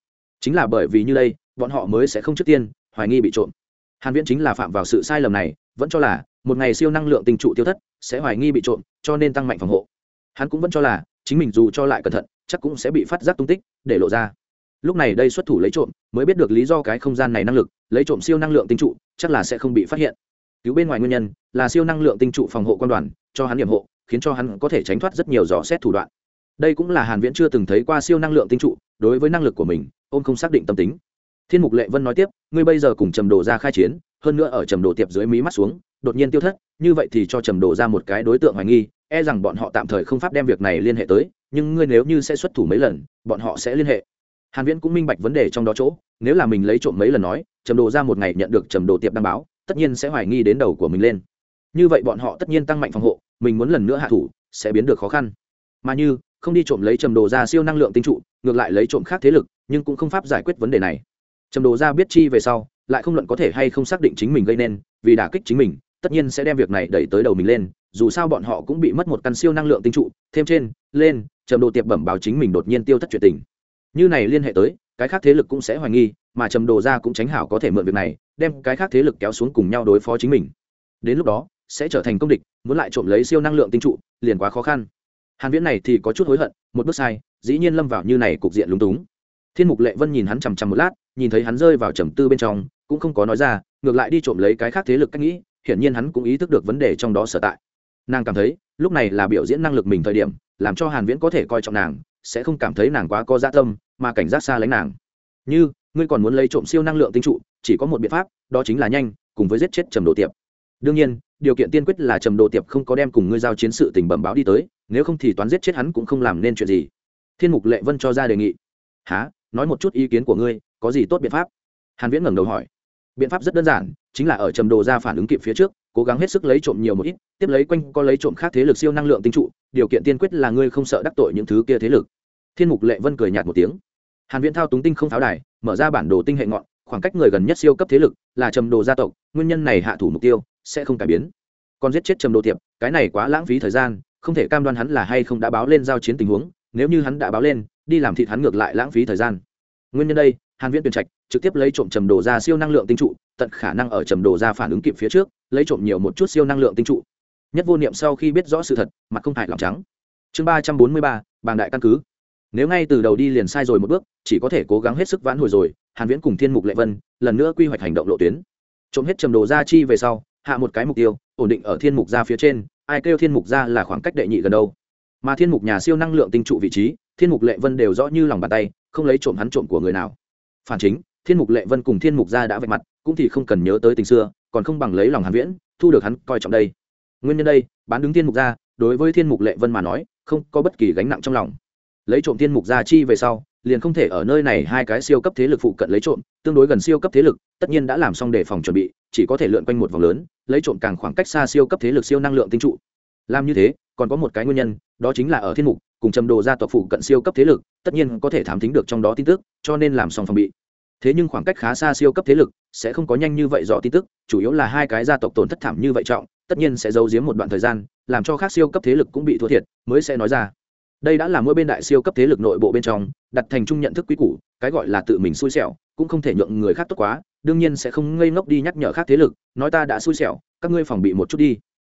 Chính là bởi vì như đây, bọn họ mới sẽ không trước tiên, hoài nghi bị trộm. Hàn viễn chính là phạm vào sự sai lầm này, vẫn cho là, một ngày siêu năng lượng tinh trụ tiêu thất, sẽ hoài nghi bị trộm, cho nên tăng mạnh phòng hộ. Hắn cũng vẫn cho là, chính mình dù cho lại cẩn thận, chắc cũng sẽ bị phát giác tung tích, để lộ ra. Lúc này đây xuất thủ lấy trộm, mới biết được lý do cái không gian này năng lực, lấy trộm siêu năng lượng tinh trụ, chắc là sẽ không bị phát hiện cứu bên ngoài nguyên nhân là siêu năng lượng tinh trụ phòng hộ quan đoàn, cho hắn nhiệm hộ, khiến cho hắn có thể tránh thoát rất nhiều dò xét thủ đoạn. Đây cũng là hàn viễn chưa từng thấy qua siêu năng lượng tinh trụ, đối với năng lực của mình, ông không xác định tâm tính. Thiên mục lệ vân nói tiếp, ngươi bây giờ cùng trầm đồ ra khai chiến, hơn nữa ở trầm đồ tiệp dưới mí mắt xuống, đột nhiên tiêu thất, như vậy thì cho trầm đồ ra một cái đối tượng hoài nghi e rằng bọn họ tạm thời không pháp đem việc này liên hệ tới, nhưng ngươi nếu như sẽ xuất thủ mấy lần, bọn họ sẽ liên hệ. Hàn viễn cũng minh bạch vấn đề trong đó chỗ, nếu là mình lấy trộm mấy lần nói, trầm đồ ra một ngày nhận được trầm đồ tiệp đăng báo tất nhiên sẽ hoài nghi đến đầu của mình lên. Như vậy bọn họ tất nhiên tăng mạnh phòng hộ, mình muốn lần nữa hạ thủ, sẽ biến được khó khăn. Mà như, không đi trộm lấy trầm đồ ra siêu năng lượng tinh trụ, ngược lại lấy trộm khác thế lực, nhưng cũng không pháp giải quyết vấn đề này. Trầm đồ ra biết chi về sau, lại không luận có thể hay không xác định chính mình gây nên, vì đả kích chính mình, tất nhiên sẽ đem việc này đẩy tới đầu mình lên, dù sao bọn họ cũng bị mất một căn siêu năng lượng tinh trụ, thêm trên, lên, trầm đồ tiệp bẩm báo chính mình đột nhiên tiêu thất chuyện tình. Như này liên hệ tới, cái khác thế lực cũng sẽ hoài nghi, mà trầm đồ ra cũng tránh hảo có thể mượn việc này đem cái khác thế lực kéo xuống cùng nhau đối phó chính mình. Đến lúc đó, sẽ trở thành công địch, muốn lại trộm lấy siêu năng lượng tinh trụ, liền quá khó khăn. Hàn viễn này thì có chút hối hận, một bước sai, dĩ nhiên lâm vào như này cục diện lúng túng. Thiên mục lệ vân nhìn hắn chằm chằm một lát, nhìn thấy hắn rơi vào trầm tư bên trong, cũng không có nói ra, ngược lại đi trộm lấy cái khác thế lực cách nghĩ, hiển nhiên hắn cũng ý thức được vấn đề trong đó sở tại. Nàng cảm thấy, lúc này là biểu diễn năng lực mình thời điểm, làm cho hàn viễn có thể coi trọng nàng, sẽ không cảm thấy nàng quá có dạ tâm, mà cảnh giác xa lánh nàng. Như ngươi còn muốn lấy trộm siêu năng lượng tinh trụ, chỉ có một biện pháp, đó chính là nhanh, cùng với giết chết trầm đồ tiệp. Đương nhiên, điều kiện tiên quyết là trầm đồ tiệp không có đem cùng ngươi giao chiến sự tình bẩm báo đi tới, nếu không thì toán giết chết hắn cũng không làm nên chuyện gì. Thiên mục lệ vân cho ra đề nghị. Há nói một chút ý kiến của ngươi, có gì tốt biện pháp? Hàn viễn ngẩng đầu hỏi. Biện pháp rất đơn giản, chính là ở trầm đồ ra phản ứng kịp phía trước, cố gắng hết sức lấy trộm nhiều một ít, tiếp lấy quanh có lấy trộm khác thế lực siêu năng lượng tinh trụ, điều kiện tiên quyết là ngươi không sợ đắc tội những thứ kia thế lực. Thiên mục lệ vân cười nhạt một tiếng hàn viễn thao túng tinh không pháo đài, mở ra bản đồ tinh hệ ngọn, khoảng cách người gần nhất siêu cấp thế lực là trầm đồ gia tộc, nguyên nhân này hạ thủ mục tiêu sẽ không cải biến. Còn giết chết trầm đồ tiệp, cái này quá lãng phí thời gian, không thể cam đoan hắn là hay không đã báo lên giao chiến tình huống, nếu như hắn đã báo lên, đi làm thịt hắn ngược lại lãng phí thời gian. Nguyên nhân đây, hàn viễn tuyển trạch, trực tiếp lấy trộm trầm đồ ra siêu năng lượng tinh trụ, tận khả năng ở trầm đồ ra phản ứng kịp phía trước, lấy trộm nhiều một chút siêu năng lượng tinh trụ. Nhất vô niệm sau khi biết rõ sự thật, mặt không hại lòng trắng. Chương ba trăm bốn mươi ba, bàng đại căn cứ nếu ngay từ đầu đi liền sai rồi một bước, chỉ có thể cố gắng hết sức vãn hồi rồi, hàn viễn cùng thiên mục lệ vân, lần nữa quy hoạch hành động lộ tuyến. Trộm hết trầm đồ ra chi về sau, hạ một cái mục tiêu, ổn định ở thiên mục ra phía trên, ai kêu thiên mục ra là khoảng cách đệ nhị gần đâu. Mà thiên mục nhà siêu năng lượng tinh trụ vị trí, thiên mục lệ vân đều rõ như lòng bàn tay, không lấy trộm hắn trộm của người nào. Phản chính, thiên mục lệ vân cùng thiên mục gia đã vạch mặt, cũng thì không cần nhớ tới tình xưa, còn không bằng lấy lòng hàn viễn, thu được hắn coi trọng đây. Nguyên nhân đây, bán đứng thiên mục gia, đối với thiên mục lệ vân mà nói, không có bất kỳ gánh nặng trong lòng lấy trộm thiên mục gia chi về sau, liền không thể ở nơi này hai cái siêu cấp thế lực phụ cận lấy trộm, tương đối gần siêu cấp thế lực, tất nhiên đã làm xong đề phòng chuẩn bị, chỉ có thể lượn quanh một vòng lớn, lấy trộm càng khoảng cách xa siêu cấp thế lực siêu năng lượng tinh trụ. Làm như thế, còn có một cái nguyên nhân, đó chính là ở thiên mục, cùng trầm đồ gia tộc phụ cận siêu cấp thế lực, tất nhiên có thể thám tính được trong đó tin tức, cho nên làm xong phòng bị. Thế nhưng khoảng cách khá xa siêu cấp thế lực, sẽ không có nhanh như vậy rõ tin tức, chủ yếu là hai cái gia tộc tổn thất thảm như vậy trọng, tất nhiên sẽ giấu giếm một đoạn thời gian, làm cho khác siêu cấp thế lực cũng bị thua thiệt, mới sẽ nói ra đây đã là mỗi bên đại siêu cấp thế lực nội bộ bên trong, đặt thành chung nhận thức quý củ, cái gọi là tự mình xui xẻo, cũng không thể nhượng người khác tốt quá, đương nhiên sẽ không ngây ngốc đi nhắc nhở khác thế lực, nói ta đã xui xẻo, các ngươi phòng bị một chút đi.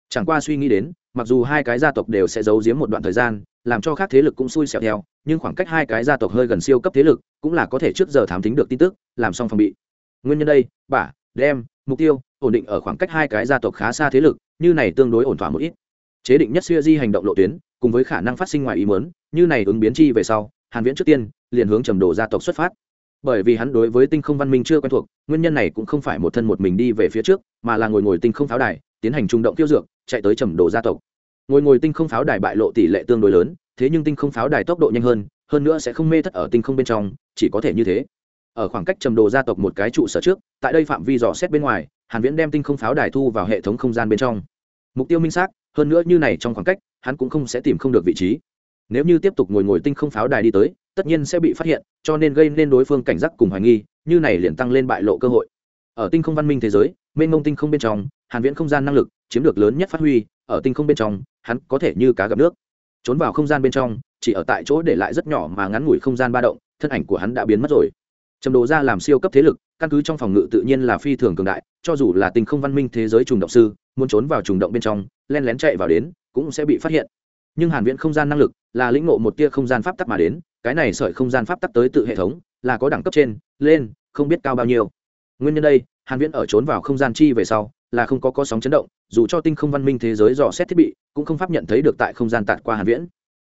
Chẳng qua suy nghĩ đến, mặc dù hai cái gia tộc đều sẽ giấu giếm một đoạn thời gian, làm cho khác thế lực cũng xui xẻo theo, nhưng khoảng cách hai cái gia tộc hơi gần siêu cấp thế lực, cũng là có thể trước giờ thám tính được tin tức, làm xong phòng bị. Nguyên nhân đây bả đem, mục tiêu, ổn định ở khoảng cách hai cái gia tộc khá xa thế lực, như này tương đối ổn thỏa một ít chế định nhất siêu di hành động lộ tuyến, cùng với khả năng phát sinh ngoài ý muốn, như này ứng biến chi về sau, hàn viễn trước tiên, liền hướng trầm đồ gia tộc xuất phát. Bởi vì hắn đối với tinh không văn minh chưa quen thuộc, nguyên nhân này cũng không phải một thân một mình đi về phía trước, mà là ngồi ngồi tinh không pháo đài, tiến hành trung động tiêu dược, chạy tới trầm đồ gia tộc. Ngồi ngồi tinh không pháo đài bại lộ tỷ lệ tương đối lớn, thế nhưng tinh không pháo đài tốc độ nhanh hơn hơn nữa sẽ không mê thất ở tinh không bên trong, chỉ có thể như thế. Ở khoảng cách trầm đồ gia tộc một cái trụ sở trước, tại đây phạm vi dò xét bên ngoài, hàn viễn đem tinh không pháo đài thu vào hệ thống không gian bên trong. Mục tiêu minh xác hơn nữa như này trong khoảng cách, hắn cũng không sẽ tìm không được vị trí. Nếu như tiếp tục ngồi ngồi tinh không pháo đài đi tới, tất nhiên sẽ bị phát hiện, cho nên gây nên đối phương cảnh giác cùng hoài nghi, như này liền tăng lên bại lộ cơ hội. Ở tinh không văn minh thế giới, mênh mông tinh không bên trong, hàn viễn không gian năng lực chiếm được lớn nhất phát huy, ở tinh không bên trong, hắn có thể như cá gặp nước. Trốn vào không gian bên trong, chỉ ở tại chỗ để lại rất nhỏ mà ngắn ngủi không gian ba động, thân ảnh của hắn đã biến mất rồi. Trầm đồ ra làm siêu cấp thế lực, căn cứ trong phòng ngự tự nhiên là phi thường cường đại, cho dù là tinh không văn minh thế giới trùng động sư muốn trốn vào trùng động bên trong, len lén chạy vào đến, cũng sẽ bị phát hiện. Nhưng hàn viễn không gian năng lực là lĩnh ngộ một tia không gian pháp tắc mà đến, cái này sợi không gian pháp tắc tới tự hệ thống, là có đẳng cấp trên, lên, không biết cao bao nhiêu. Nguyên nhân đây, hàn viễn ở trốn vào không gian chi về sau, là không có có sóng chấn động, dù cho tinh không văn minh thế giới dò xét thiết bị, cũng không pháp nhận thấy được tại không gian tạt qua hàn viễn.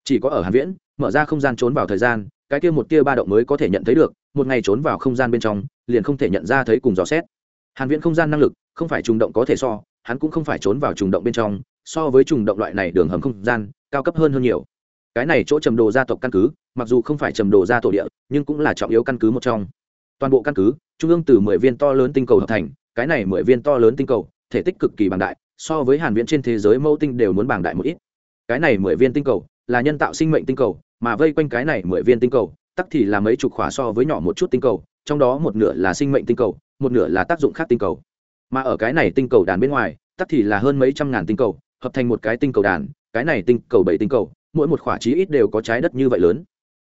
Chỉ có ở hàn viễn, mở ra không gian trốn vào thời gian, cái kia một tia ba động mới có thể nhận thấy được, một ngày trốn vào không gian bên trong, liền không thể nhận ra thấy cùng dò xét. Hàn viễn không gian năng lực, không phải trùng động có thể so hắn cũng không phải trốn vào trùng động bên trong, so với trùng động loại này đường hầm không gian, cao cấp hơn hơn nhiều. Cái này chỗ trầm đồ gia tộc căn cứ, mặc dù không phải trầm đồ gia tổ địa, nhưng cũng là trọng yếu căn cứ một trong. Toàn bộ căn cứ, trung ương từ mười viên to lớn tinh cầu hợp thành, cái này mười viên to lớn tinh cầu, thể tích cực kỳ bằng đại, so với hàn viễn trên thế giới mẫu tinh đều muốn bằng đại một ít. Cái này mười viên tinh cầu, là nhân tạo sinh mệnh tinh cầu, mà vây quanh cái này mười viên tinh cầu, tắc thì là mấy chục khỏa so với nhỏ một chút tinh cầu, trong đó một nửa là sinh mệnh tinh cầu, một nửa là tác dụng khác tinh cầu mà ở cái này tinh cầu đàn bên ngoài, tắc thì là hơn mấy trăm ngàn tinh cầu, hợp thành một cái tinh cầu đàn, cái này tinh cầu bảy tinh cầu, mỗi một khỏa chí ít đều có trái đất như vậy lớn.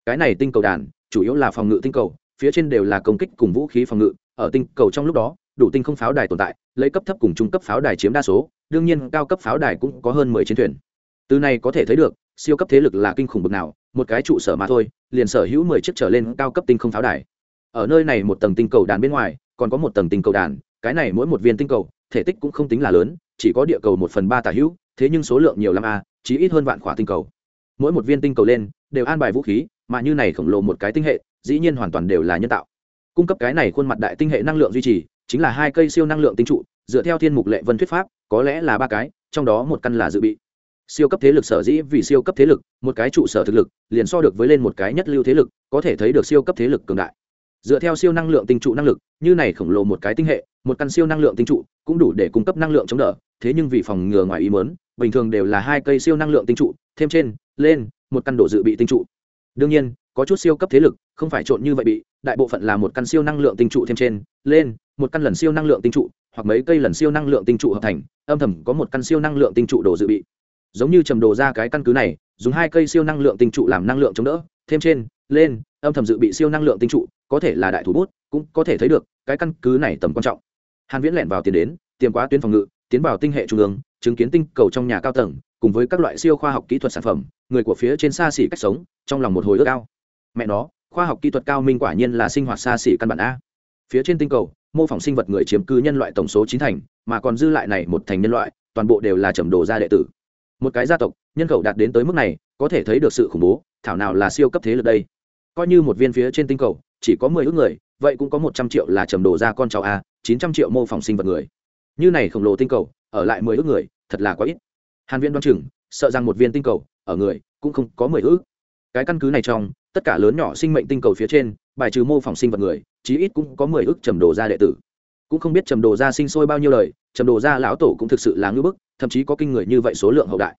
Cái này tinh cầu đàn, chủ yếu là phòng ngự tinh cầu, phía trên đều là công kích cùng vũ khí phòng ngự, ở tinh cầu trong lúc đó, đủ tinh không pháo đài tồn tại, lấy cấp thấp cùng trung cấp pháo đài chiếm đa số, đương nhiên cao cấp pháo đài cũng có hơn mười chiến thuyền. Từ này có thể thấy được, siêu cấp thế lực là kinh khủng bực nào, một cái trụ sở mà thôi, liền sở hữu mười chiếc trở lên cao cấp tinh không pháo đài. Ở nơi này một tầng tinh cầu đàn bên ngoài, còn có một tầng tinh cầu đàn cái này mỗi một viên tinh cầu, thể tích cũng không tính là lớn, chỉ có địa cầu một phần ba tả hữu, thế nhưng số lượng nhiều lắm à, a chỉ ít hơn vạn khỏa tinh cầu. Mỗi một viên tinh cầu lên, đều an bài vũ khí, mà như này khổng lồ một cái tinh hệ, dĩ nhiên hoàn toàn đều là nhân tạo. Cung cấp cái này khuôn mặt đại tinh hệ năng lượng duy trì, chính là hai cây siêu năng lượng tinh trụ, dựa theo thiên mục lệ vân thuyết pháp, có lẽ là ba cái, trong đó một căn là dự bị. Siêu cấp thế lực sở dĩ vì siêu cấp thế lực, một cái trụ sở thực lực, liền so được với lên một cái nhất lưu thế lực, có thể thấy được siêu cấp thế lực cường đại dựa theo siêu năng lượng tinh trụ năng lực như này khổng lồ một cái tinh hệ một căn siêu năng lượng tinh trụ cũng đủ để cung cấp năng lượng chống đỡ thế nhưng vì phòng ngừa ngoài ý mớn bình thường đều là hai cây siêu năng lượng tinh trụ thêm trên lên một căn độ dự bị tinh trụ đương nhiên có chút siêu cấp thế lực không phải trộn như vậy bị đại bộ phận là một căn siêu năng lượng tinh trụ thêm trên lên một căn lần siêu năng lượng tinh trụ hoặc mấy cây lần siêu năng lượng tinh trụ hợp thành âm thầm có một căn siêu năng lượng tinh trụ đồ dự bị giống như trầm đồ ra cái căn cứ này dùng hai cây siêu năng lượng tinh trụ làm năng lượng chống đỡ thêm trên lên âm thầm dự bị siêu năng lượng tinh trụ, có thể là đại thủ bút, cũng có thể thấy được, cái căn cứ này tầm quan trọng. Hàn viễn lẻn vào tiền đến, tiềm quá tuyến phòng ngự, tiến vào tinh hệ trung ương, chứng kiến tinh cầu trong nhà cao tầng, cùng với các loại siêu khoa học kỹ thuật sản phẩm, người của phía trên xa xỉ cách sống, trong lòng một hồi ước cao mẹ nó, khoa học kỹ thuật cao minh quả nhiên là sinh hoạt xa xỉ căn bản a. Phía trên tinh cầu, mô phỏng sinh vật người chiếm cư nhân loại tổng số chín thành, mà còn dư lại này một thành nhân loại, toàn bộ đều là trầm đồ gia đệ tử. Một cái gia tộc, nhân khẩu đạt đến tới mức này, có thể thấy được sự khủng bố, thảo nào là siêu cấp thế lực đây? Coi như một viên phía trên tinh cầu, chỉ có mười ước người, vậy cũng có một trăm triệu là trầm đồ ra con cháu a, chín trăm triệu mô phỏng sinh vật người. Như này khổng lồ tinh cầu, ở lại mười ước người, thật là quá ít. Hàn viễn đoan chừng, sợ rằng một viên tinh cầu, ở người, cũng không có mười ước. Cái căn cứ này trong, tất cả lớn nhỏ sinh mệnh tinh cầu phía trên, bài trừ mô phỏng sinh vật người, chí ít cũng có mười ước trầm đồ ra đệ tử. Cũng không biết trầm đồ ra sinh sôi bao nhiêu lời, trầm đồ ra lão tổ cũng thực sự là ngưỡng bức, thậm chí có kinh người như vậy số lượng hậu đại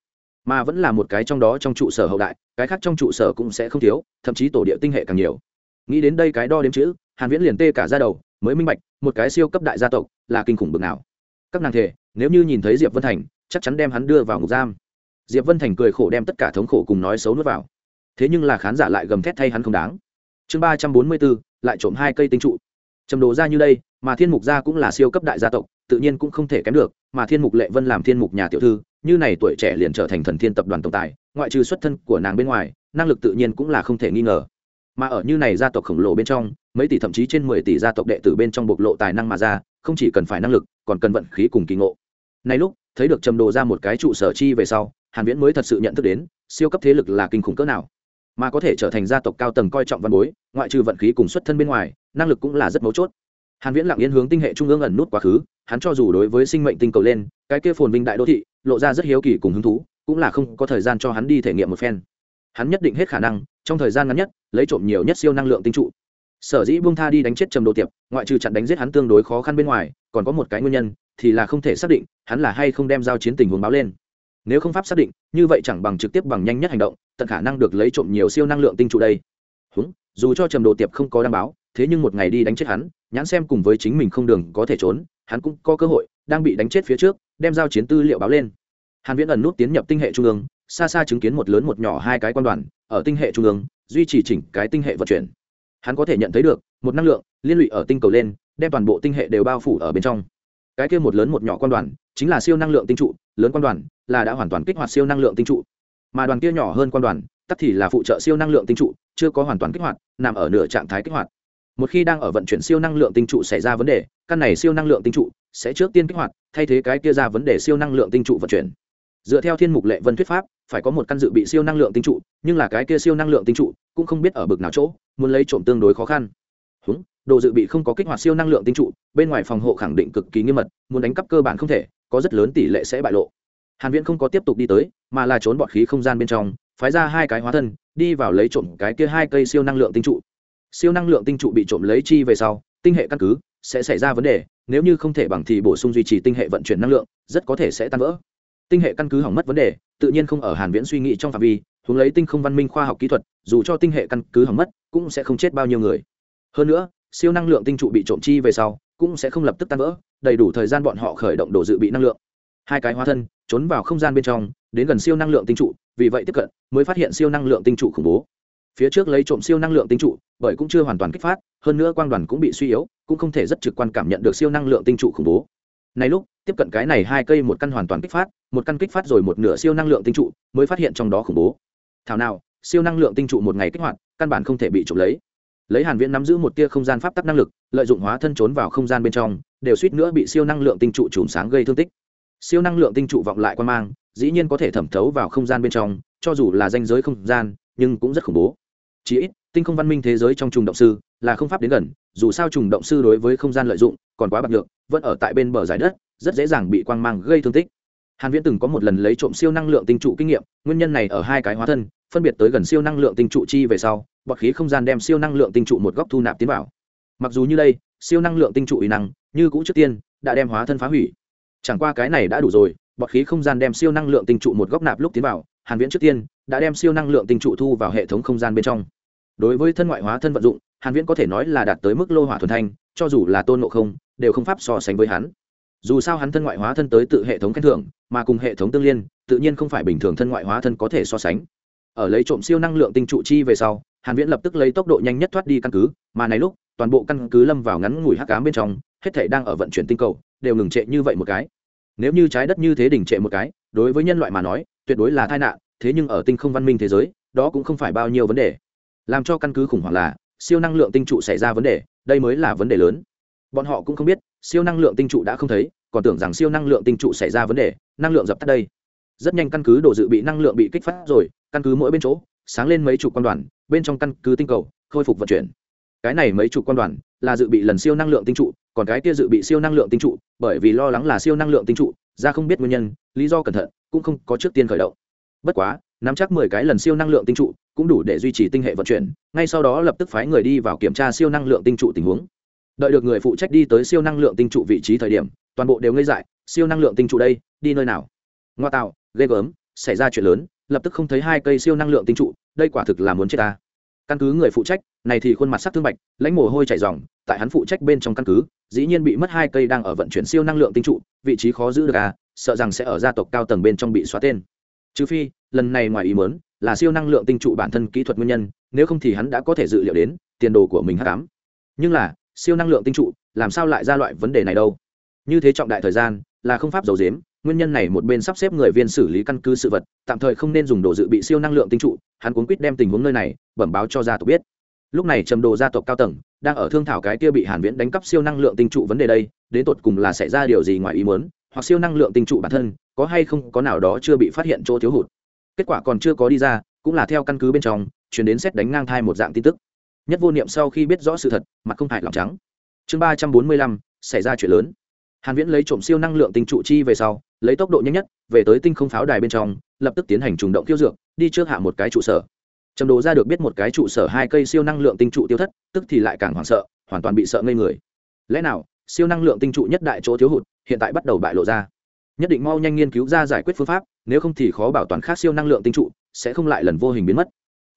mà vẫn là một cái trong đó trong trụ sở hậu đại, cái khác trong trụ sở cũng sẽ không thiếu, thậm chí tổ địa tinh hệ càng nhiều. Nghĩ đến đây cái đo đếm chữ, hàn viễn liền tê cả ra đầu, mới minh bạch, một cái siêu cấp đại gia tộc là kinh khủng bực nào. Các nàng thể nếu như nhìn thấy diệp vân thành, chắc chắn đem hắn đưa vào ngục giam. Diệp vân thành cười khổ đem tất cả thống khổ cùng nói xấu nuốt vào. Thế nhưng là khán giả lại gầm thét thay hắn không đáng. Chương ba trăm bốn mươi bốn, lại trộm hai cây tinh trụ. Trầm đồ ra như đây, mà thiên mục gia cũng là siêu cấp đại gia tộc, tự nhiên cũng không thể kém được, mà thiên mục lệ vân làm thiên mục nhà tiểu thư như này tuổi trẻ liền trở thành thần thiên tập đoàn tổng tài, ngoại trừ xuất thân của nàng bên ngoài, năng lực tự nhiên cũng là không thể nghi ngờ. Mà ở như này gia tộc khổng lồ bên trong, mấy tỷ thậm chí trên mười tỷ gia tộc đệ tử bên trong bộc lộ tài năng mà ra, không chỉ cần phải năng lực, còn cần vận khí cùng kỳ ngộ. Nay lúc, thấy được trầm đồ ra một cái trụ sở chi về sau, hàn viễn mới thật sự nhận thức đến, siêu cấp thế lực là kinh khủng cỡ nào. Mà có thể trở thành gia tộc cao tầng coi trọng văn bối, ngoại trừ vận khí cùng xuất thân bên ngoài, năng lực cũng là rất mấu chốt hàn viễn lặng yên hướng tinh hệ trung ương ẩn nút quá khứ hắn cho dù đối với sinh mệnh tinh cầu lên cái kia phồn vinh đại đô thị lộ ra rất hiếu kỳ cùng hứng thú cũng là không có thời gian cho hắn đi thể nghiệm một phen. Hắn nhất định hết khả năng trong thời gian ngắn nhất lấy trộm nhiều nhất siêu năng lượng tinh trụ. Sở dĩ buông tha đi đánh chết trầm đồ tiệp ngoại trừ chặn đánh giết hắn tương đối khó khăn bên ngoài còn có một cái nguyên nhân thì là không thể xác định hắn là hay không đem giao chiến tình huống báo lên. Nếu không pháp xác định như vậy chẳng bằng trực tiếp bằng nhanh nhất hành động tận khả năng được lấy trộm nhiều siêu năng lượng tinh trụ đây. Húng, dù cho trầm đồ tiệp không có đăng báo thế nhưng một ngày đi đánh chết hắn, nhãn xem cùng với chính mình không đường có thể trốn, hắn cũng có cơ hội, đang bị đánh chết phía trước, đem giao chiến tư liệu báo lên. Hàn viễn ẩn nút tiến nhập tinh hệ trung ương, xa xa chứng kiến một lớn một nhỏ hai cái quan đoàn, ở tinh hệ trung ương, duy trì chỉnh cái tinh hệ vận chuyển. Hắn có thể nhận thấy được, một năng lượng, liên lụy ở tinh cầu lên, đem toàn bộ tinh hệ đều bao phủ ở bên trong. Cái kia một lớn một nhỏ quan đoàn, chính là siêu năng lượng tinh trụ, lớn quan đoàn, là đã hoàn toàn kích hoạt siêu năng lượng tinh trụ. Mà đoàn kia nhỏ hơn quan đoàn, tắc thì là phụ trợ siêu năng lượng tinh trụ, chưa có hoàn toàn kích hoạt, nằm ở nửa trạng thái kích hoạt một khi đang ở vận chuyển siêu năng lượng tinh trụ xảy ra vấn đề, căn này siêu năng lượng tinh trụ sẽ trước tiên kích hoạt, thay thế cái kia ra vấn đề siêu năng lượng tinh trụ vận chuyển. Dựa theo thiên mục lệ vân thuyết pháp, phải có một căn dự bị siêu năng lượng tinh trụ, nhưng là cái kia siêu năng lượng tinh trụ cũng không biết ở bực nào chỗ, muốn lấy trộm tương đối khó khăn. Húng, đồ dự bị không có kích hoạt siêu năng lượng tinh trụ, bên ngoài phòng hộ khẳng định cực kỳ nghiêm mật, muốn đánh cắp cơ bản không thể, có rất lớn tỷ lệ sẽ bại lộ. Hàn viễn không có tiếp tục đi tới, mà là trốn bọt khí không gian bên trong, phái ra hai cái hóa thân, đi vào lấy trộm cái kia hai cây siêu năng lượng tinh trụ siêu năng lượng tinh trụ bị trộm lấy chi về sau, tinh hệ căn cứ sẽ xảy ra vấn đề, nếu như không thể bằng thì bổ sung duy trì tinh hệ vận chuyển năng lượng, rất có thể sẽ tan vỡ. Tinh hệ căn cứ hỏng mất vấn đề, tự nhiên không ở hàn viễn suy nghĩ trong phạm vi hướng lấy tinh không văn minh khoa học kỹ thuật, dù cho tinh hệ căn cứ hỏng mất, cũng sẽ không chết bao nhiêu người. Hơn nữa, siêu năng lượng tinh trụ bị trộm chi về sau, cũng sẽ không lập tức tan vỡ, đầy đủ thời gian bọn họ khởi động đồ dự bị năng lượng. Hai cái hóa thân, trốn vào không gian bên trong, đến gần siêu năng lượng tinh trụ, vì vậy tiếp cận, mới phát hiện siêu năng lượng tinh trụ khủng bố phía trước lấy trộm siêu năng lượng tinh trụ, bởi cũng chưa hoàn toàn kích phát, hơn nữa quang đoàn cũng bị suy yếu, cũng không thể rất trực quan cảm nhận được siêu năng lượng tinh trụ khủng bố. Này lúc, tiếp cận cái này hai cây một căn hoàn toàn kích phát, một căn kích phát rồi một nửa siêu năng lượng tinh trụ mới phát hiện trong đó khủng bố. Thảo nào, siêu năng lượng tinh trụ một ngày kích hoạt, căn bản không thể bị trộm lấy. Lấy hàn viễn nắm giữ một tia không gian pháp tắc năng lực, lợi dụng hóa thân trốn vào không gian bên trong, đều suýt nữa bị siêu năng lượng tinh trụ chùm sáng gây thương tích. Siêu năng lượng tinh trụ vọng lại quan mang, dĩ nhiên có thể thẩm thấu vào không gian bên trong, cho dù là danh giới không gian, nhưng cũng rất khủng bố chỉ ít, tinh không văn minh thế giới trong trùng động sư là không pháp đến gần, dù sao trùng động sư đối với không gian lợi dụng còn quá bạc được vẫn ở tại bên bờ giải đất, rất dễ dàng bị quang mang gây thương tích. Hàn viễn từng có một lần lấy trộm siêu năng lượng tinh trụ kinh nghiệm, nguyên nhân này ở hai cái hóa thân, phân biệt tới gần siêu năng lượng tinh trụ chi về sau, bọt khí không gian đem siêu năng lượng tinh trụ một góc thu nạp tiến vào. Mặc dù như đây, siêu năng lượng tinh trụ uy năng, như cũ trước tiên, đã đem hóa thân phá hủy. Chẳng qua cái này đã đủ rồi, bọt khí không gian đem siêu năng lượng tinh trụ một góc nạp lúc tiến vào, hàn viễn trước tiên, đã đem siêu năng lượng tinh trụ thu vào hệ thống không gian bên trong đối với thân ngoại hóa thân vận dụng, hàn viễn có thể nói là đạt tới mức lô hỏa thuần thanh, cho dù là tôn ngộ không, đều không pháp so sánh với hắn. Dù sao hắn thân ngoại hóa thân tới tự hệ thống khen thưởng, mà cùng hệ thống tương liên, tự nhiên không phải bình thường thân ngoại hóa thân có thể so sánh. Ở lấy trộm siêu năng lượng tinh trụ chi về sau, hàn viễn lập tức lấy tốc độ nhanh nhất thoát đi căn cứ, mà này lúc, toàn bộ căn cứ lâm vào ngắn ngủi hắc ám bên trong, hết thảy đang ở vận chuyển tinh cầu, đều ngừng trệ như vậy một cái. Nếu như trái đất như thế đỉnh trệ một cái, đối với nhân loại mà nói, tuyệt đối là tai nạn, thế nhưng ở tinh không văn minh thế giới, đó cũng không phải bao nhiêu vấn đề làm cho căn cứ khủng hoảng là siêu năng lượng tinh trụ xảy ra vấn đề, đây mới là vấn đề lớn. Bọn họ cũng không biết, siêu năng lượng tinh trụ đã không thấy, còn tưởng rằng siêu năng lượng tinh trụ xảy ra vấn đề, năng lượng dập tắt đây. Rất nhanh căn cứ đồ dự bị năng lượng bị kích phát rồi, căn cứ mỗi bên chỗ, sáng lên mấy chục quan đoàn, bên trong căn cứ tinh cầu, khôi phục vận chuyển. Cái này mấy chục quan đoàn là dự bị lần siêu năng lượng tinh trụ, còn cái kia dự bị siêu năng lượng tinh trụ, bởi vì lo lắng là siêu năng lượng tinh trụ, ra không biết nguyên nhân, lý do cẩn thận, cũng không có trước tiên khởi động. Bất quá nắm chắc mười cái lần siêu năng lượng tinh trụ, cũng đủ để duy trì tinh hệ vận chuyển, ngay sau đó lập tức phái người đi vào kiểm tra siêu năng lượng tinh trụ tình huống. Đợi được người phụ trách đi tới siêu năng lượng tinh trụ vị trí thời điểm, toàn bộ đều ngây dại, siêu năng lượng tinh trụ đây, đi nơi nào? Ngoa tạo, ghê gớm, xảy ra chuyện lớn, lập tức không thấy hai cây siêu năng lượng tinh trụ, đây quả thực là muốn chết ta. Căn cứ người phụ trách, này thì khuôn mặt sắc thương bạch, lãnh mồ hôi chảy ròng. tại hắn phụ trách bên trong căn cứ, dĩ nhiên bị mất hai cây đang ở vận chuyển siêu năng lượng tinh trụ, vị trí khó giữ được à sợ rằng sẽ ở gia tộc cao tầng bên trong bị xóa tên. Trừ phi lần này ngoài ý mớn là siêu năng lượng tinh trụ bản thân kỹ thuật nguyên nhân, nếu không thì hắn đã có thể dự liệu đến tiền đồ của mình hát cám nhưng là, siêu năng lượng tinh trụ, làm sao lại ra loại vấn đề này đâu? Như thế trọng đại thời gian, là không pháp dầu dếm nguyên nhân này một bên sắp xếp người viên xử lý căn cứ sự vật, tạm thời không nên dùng đồ dự bị siêu năng lượng tinh trụ, hắn cuốn quýt đem tình huống nơi này, bẩm báo cho gia tộc biết. Lúc này trầm đồ gia tộc cao tầng, đang ở thương thảo cái kia bị hàn viễn đánh cắp siêu năng lượng tinh trụ vấn đề đây, đến tột cùng là xảy ra điều gì ngoài ý muốn, hoặc siêu năng lượng tinh trụ bản thân, có hay không có nào đó chưa bị phát hiện chỗ thiếu hụt kết quả còn chưa có đi ra, cũng là theo căn cứ bên trong, chuyển đến xét đánh ngang thai một dạng tin tức. Nhất vô niệm sau khi biết rõ sự thật, mặt không hại lòng trắng. Chương ba trăm bốn mươi lăm, xảy ra chuyện lớn. Hàn viễn lấy trộm siêu năng lượng tinh trụ chi về sau, lấy tốc độ nhanh nhất, về tới tinh không pháo đài bên trong, lập tức tiến hành trùng động tiêu dược, đi trước hạ một cái trụ sở. Trầm đồ ra được biết một cái trụ sở hai cây siêu năng lượng tinh trụ tiêu thất, tức thì lại càng hoảng sợ, hoàn toàn bị sợ ngây người. Lẽ nào, siêu năng lượng tinh trụ nhất đại chỗ thiếu hụt, hiện tại bắt đầu bại lộ ra? Nhất định mau nhanh nghiên cứu ra giải quyết phương pháp nếu không thì khó bảo toàn khác siêu năng lượng tinh trụ, sẽ không lại lần vô hình biến mất.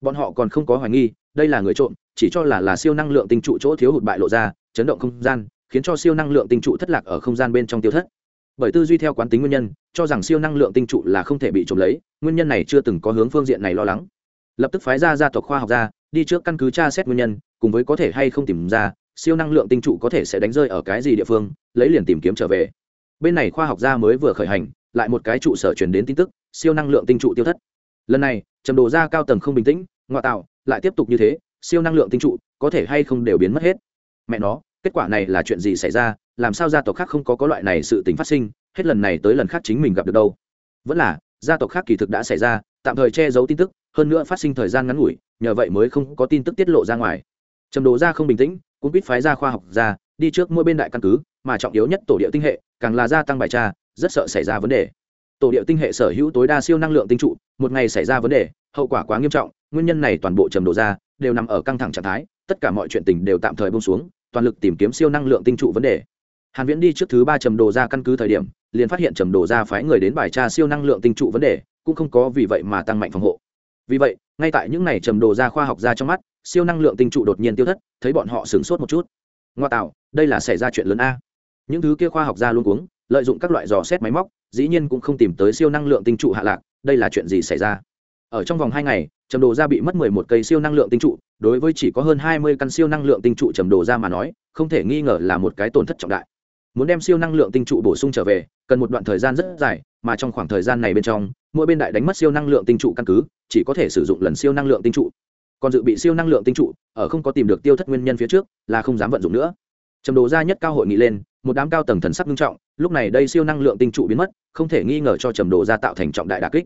Bọn họ còn không có hoài nghi, đây là người trộm, chỉ cho là là siêu năng lượng tinh trụ chỗ thiếu hụt bại lộ ra, chấn động không gian, khiến cho siêu năng lượng tinh trụ thất lạc ở không gian bên trong tiêu thất. Bởi tư duy theo quán tính nguyên nhân, cho rằng siêu năng lượng tinh trụ là không thể bị trộm lấy, nguyên nhân này chưa từng có hướng phương diện này lo lắng. Lập tức phái ra gia tộc khoa học ra, đi trước căn cứ tra xét nguyên nhân, cùng với có thể hay không tìm ra, siêu năng lượng tinh trụ có thể sẽ đánh rơi ở cái gì địa phương, lấy liền tìm kiếm trở về. Bên này khoa học gia mới vừa khởi hành lại một cái trụ sở chuyển đến tin tức, siêu năng lượng tinh trụ tiêu thất. Lần này, trầm đồ ra cao tầng không bình tĩnh, ngoại tạo, lại tiếp tục như thế, siêu năng lượng tinh trụ, có thể hay không đều biến mất hết. Mẹ nó, kết quả này là chuyện gì xảy ra, làm sao gia tộc khác không có có loại này sự tình phát sinh, hết lần này tới lần khác chính mình gặp được đâu. Vẫn là, gia tộc khác kỳ thực đã xảy ra, tạm thời che giấu tin tức, hơn nữa phát sinh thời gian ngắn ngủi, nhờ vậy mới không có tin tức tiết lộ ra ngoài. Trầm đồ ra không bình tĩnh cũng biết phái ra khoa học ra, đi trước mỗi bên đại căn cứ, mà trọng yếu nhất tổ địa tinh hệ, càng là gia tăng bài tra rất sợ xảy ra vấn đề. Tổ địa tinh hệ sở hữu tối đa siêu năng lượng tinh trụ, một ngày xảy ra vấn đề, hậu quả quá nghiêm trọng, nguyên nhân này toàn bộ trầm đồ ra, đều nằm ở căng thẳng trạng thái, tất cả mọi chuyện tình đều tạm thời bông xuống, toàn lực tìm kiếm siêu năng lượng tinh trụ vấn đề. Hàn viễn đi trước thứ ba trầm đồ ra căn cứ thời điểm, liền phát hiện trầm đồ ra phái người đến bài tra siêu năng lượng tinh trụ vấn đề, cũng không có vì vậy mà tăng mạnh phòng hộ. Vì vậy, ngay tại những ngày trầm đồ ra khoa học ra trong mắt, siêu năng lượng tinh trụ đột nhiên tiêu thất, thấy bọn họ sửng sốt một chút. Ngoa tạo, đây là xảy ra chuyện lớn a. Những thứ kia khoa học ra luôn cuống lợi dụng các loại dò xét máy móc, dĩ nhiên cũng không tìm tới siêu năng lượng tinh trụ hạ lạc, đây là chuyện gì xảy ra? Ở trong vòng hai ngày, trầm đồ ra bị mất mười một cây siêu năng lượng tinh trụ, đối với chỉ có hơn hai mươi căn siêu năng lượng tinh trụ trầm đồ ra mà nói, không thể nghi ngờ là một cái tổn thất trọng đại. Muốn đem siêu năng lượng tinh trụ bổ sung trở về, cần một đoạn thời gian rất dài, mà trong khoảng thời gian này bên trong, mỗi bên đại đánh mất siêu năng lượng tinh trụ căn cứ, chỉ có thể sử dụng lần siêu năng lượng tinh trụ. Còn dự bị siêu năng lượng tinh trụ, ở không có tìm được tiêu thất nguyên nhân phía trước, là không dám vận dụng nữa. Trầm đồ ra nhất cao hội nghị lên một đám cao tầng thần sắc nghiêm trọng, lúc này đây siêu năng lượng tinh trụ biến mất, không thể nghi ngờ cho trầm đồ ra tạo thành trọng đại đà kích.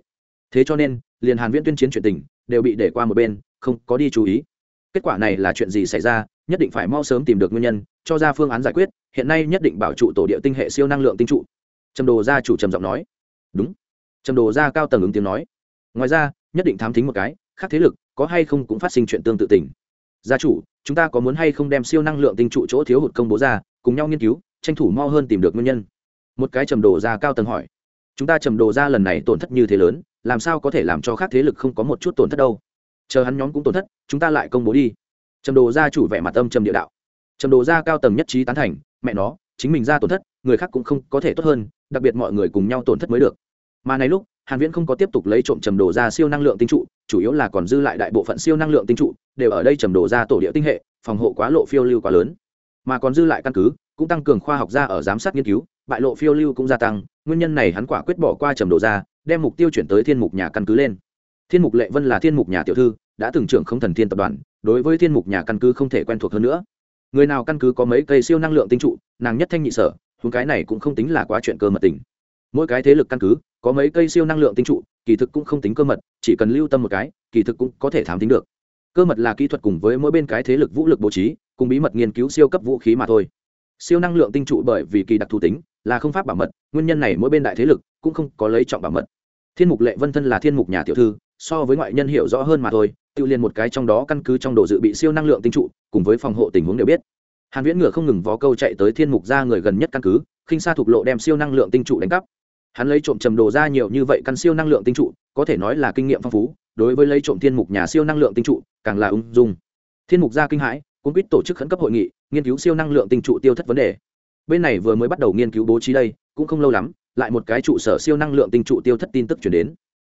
Thế cho nên, liền hàn viễn tuyên chiến chuyện tình, đều bị để qua một bên, không có đi chú ý. Kết quả này là chuyện gì xảy ra, nhất định phải mau sớm tìm được nguyên nhân, cho ra phương án giải quyết, hiện nay nhất định bảo trụ tổ địa tinh hệ siêu năng lượng tinh trụ. Trầm đồ gia chủ trầm giọng nói. Đúng. Trầm đồ gia cao tầng ứng tiếng nói. Ngoài ra, nhất định thám thính một cái, khác thế lực, có hay không cũng phát sinh chuyện tương tự tình. Gia chủ, chúng ta có muốn hay không đem siêu năng lượng tinh trụ chỗ thiếu hụt công bố ra, cùng nhau nghiên cứu tranh thủ mau hơn tìm được nguyên nhân. Một cái trầm đồ gia cao tầng hỏi. Chúng ta trầm đồ gia lần này tổn thất như thế lớn, làm sao có thể làm cho khác thế lực không có một chút tổn thất đâu? Chờ hắn nhóm cũng tổn thất, chúng ta lại công bố đi. Trầm đồ gia chủ vẻ mặt âm trầm địa đạo. Trầm đồ gia cao tầng nhất trí tán thành, mẹ nó, chính mình ra tổn thất, người khác cũng không có thể tốt hơn, đặc biệt mọi người cùng nhau tổn thất mới được. Mà này lúc, hàn viễn không có tiếp tục lấy trộm trầm đồ ra siêu năng lượng tinh trụ, chủ yếu là còn dư lại đại bộ phận siêu năng lượng tinh trụ, đều ở đây trầm đồ ra tổ địa tinh hệ, phòng hộ quá lộ phiêu lưu quá lớn. Mà còn dư lại căn cứ cũng tăng cường khoa học gia ở giám sát nghiên cứu, bại lộ phiêu lưu cũng gia tăng, nguyên nhân này hắn quả quyết bỏ qua trầm đồ ra, đem mục tiêu chuyển tới thiên mục nhà căn cứ lên. Thiên mục lệ vân là thiên mục nhà tiểu thư, đã từng trưởng không thần thiên tập đoàn, đối với thiên mục nhà căn cứ không thể quen thuộc hơn nữa. Người nào căn cứ có mấy cây siêu năng lượng tinh trụ, nàng nhất thanh nhị sở, huống cái này cũng không tính là quá chuyện cơ mật tình. Mỗi cái thế lực căn cứ, có mấy cây siêu năng lượng tinh trụ, kỳ thực cũng không tính cơ mật, chỉ cần lưu tâm một cái, kỳ thực cũng có thể thám tính được. Cơ mật là kỹ thuật cùng với mỗi bên cái thế lực vũ lực bố trí, cùng bí mật nghiên cứu siêu cấp vũ khí mà thôi siêu năng lượng tinh trụ bởi vì kỳ đặc thù tính, là không pháp bảo mật, nguyên nhân này mỗi bên đại thế lực cũng không có lấy trọng bảo mật. Thiên mục lệ vân thân là thiên mục nhà tiểu thư, so với ngoại nhân hiểu rõ hơn mà thôi, tự liền một cái trong đó căn cứ trong đồ dự bị siêu năng lượng tinh trụ, cùng với phòng hộ tình huống đều biết. Hàn viễn ngựa không ngừng vó câu chạy tới thiên mục ra người gần nhất căn cứ, khinh xa thuộc lộ đem siêu năng lượng tinh trụ đánh cắp. Hắn lấy trộm trầm đồ ra nhiều như vậy căn siêu năng lượng tinh trụ, có thể nói là kinh nghiệm phong phú, đối với lấy trộm thiên mục nhà siêu năng lượng tinh trụ, càng là ung dung. Thiên mục gia kinh hãi cũng biết tổ chức khẩn cấp hội nghị, nghiên cứu siêu năng lượng tinh trụ tiêu thất vấn đề. Bên này vừa mới bắt đầu nghiên cứu bố trí đây, cũng không lâu lắm, lại một cái trụ sở siêu năng lượng tinh trụ tiêu thất tin tức chuyển đến.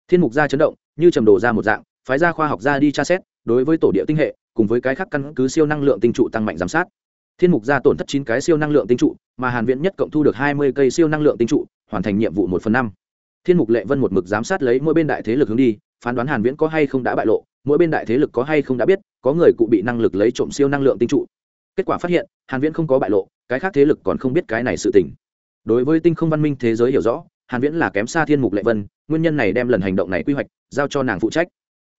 Thiên mục gia chấn động, như trầm đồ ra một dạng, phái gia khoa học gia đi tra xét, đối với tổ địa tinh hệ, cùng với cái khác căn cứ siêu năng lượng tinh trụ tăng mạnh giám sát. Thiên mục gia tổn thất chín cái siêu năng lượng tinh trụ, mà hàn viễn nhất cộng thu được hai mươi cây siêu năng lượng tinh trụ, hoàn thành nhiệm vụ một phần năm. Thiên mục lệ vân một mực giám sát lấy mỗi bên đại thế lực hướng đi, phán đoán hàn viễn có hay không đã bại lộ mỗi bên đại thế lực có hay không đã biết, có người cụ bị năng lực lấy trộm siêu năng lượng tinh trụ. Kết quả phát hiện, hàn viễn không có bại lộ, cái khác thế lực còn không biết cái này sự tình. Đối với tinh không văn minh thế giới hiểu rõ, hàn viễn là kém xa thiên mục lệ vân, nguyên nhân này đem lần hành động này quy hoạch, giao cho nàng phụ trách.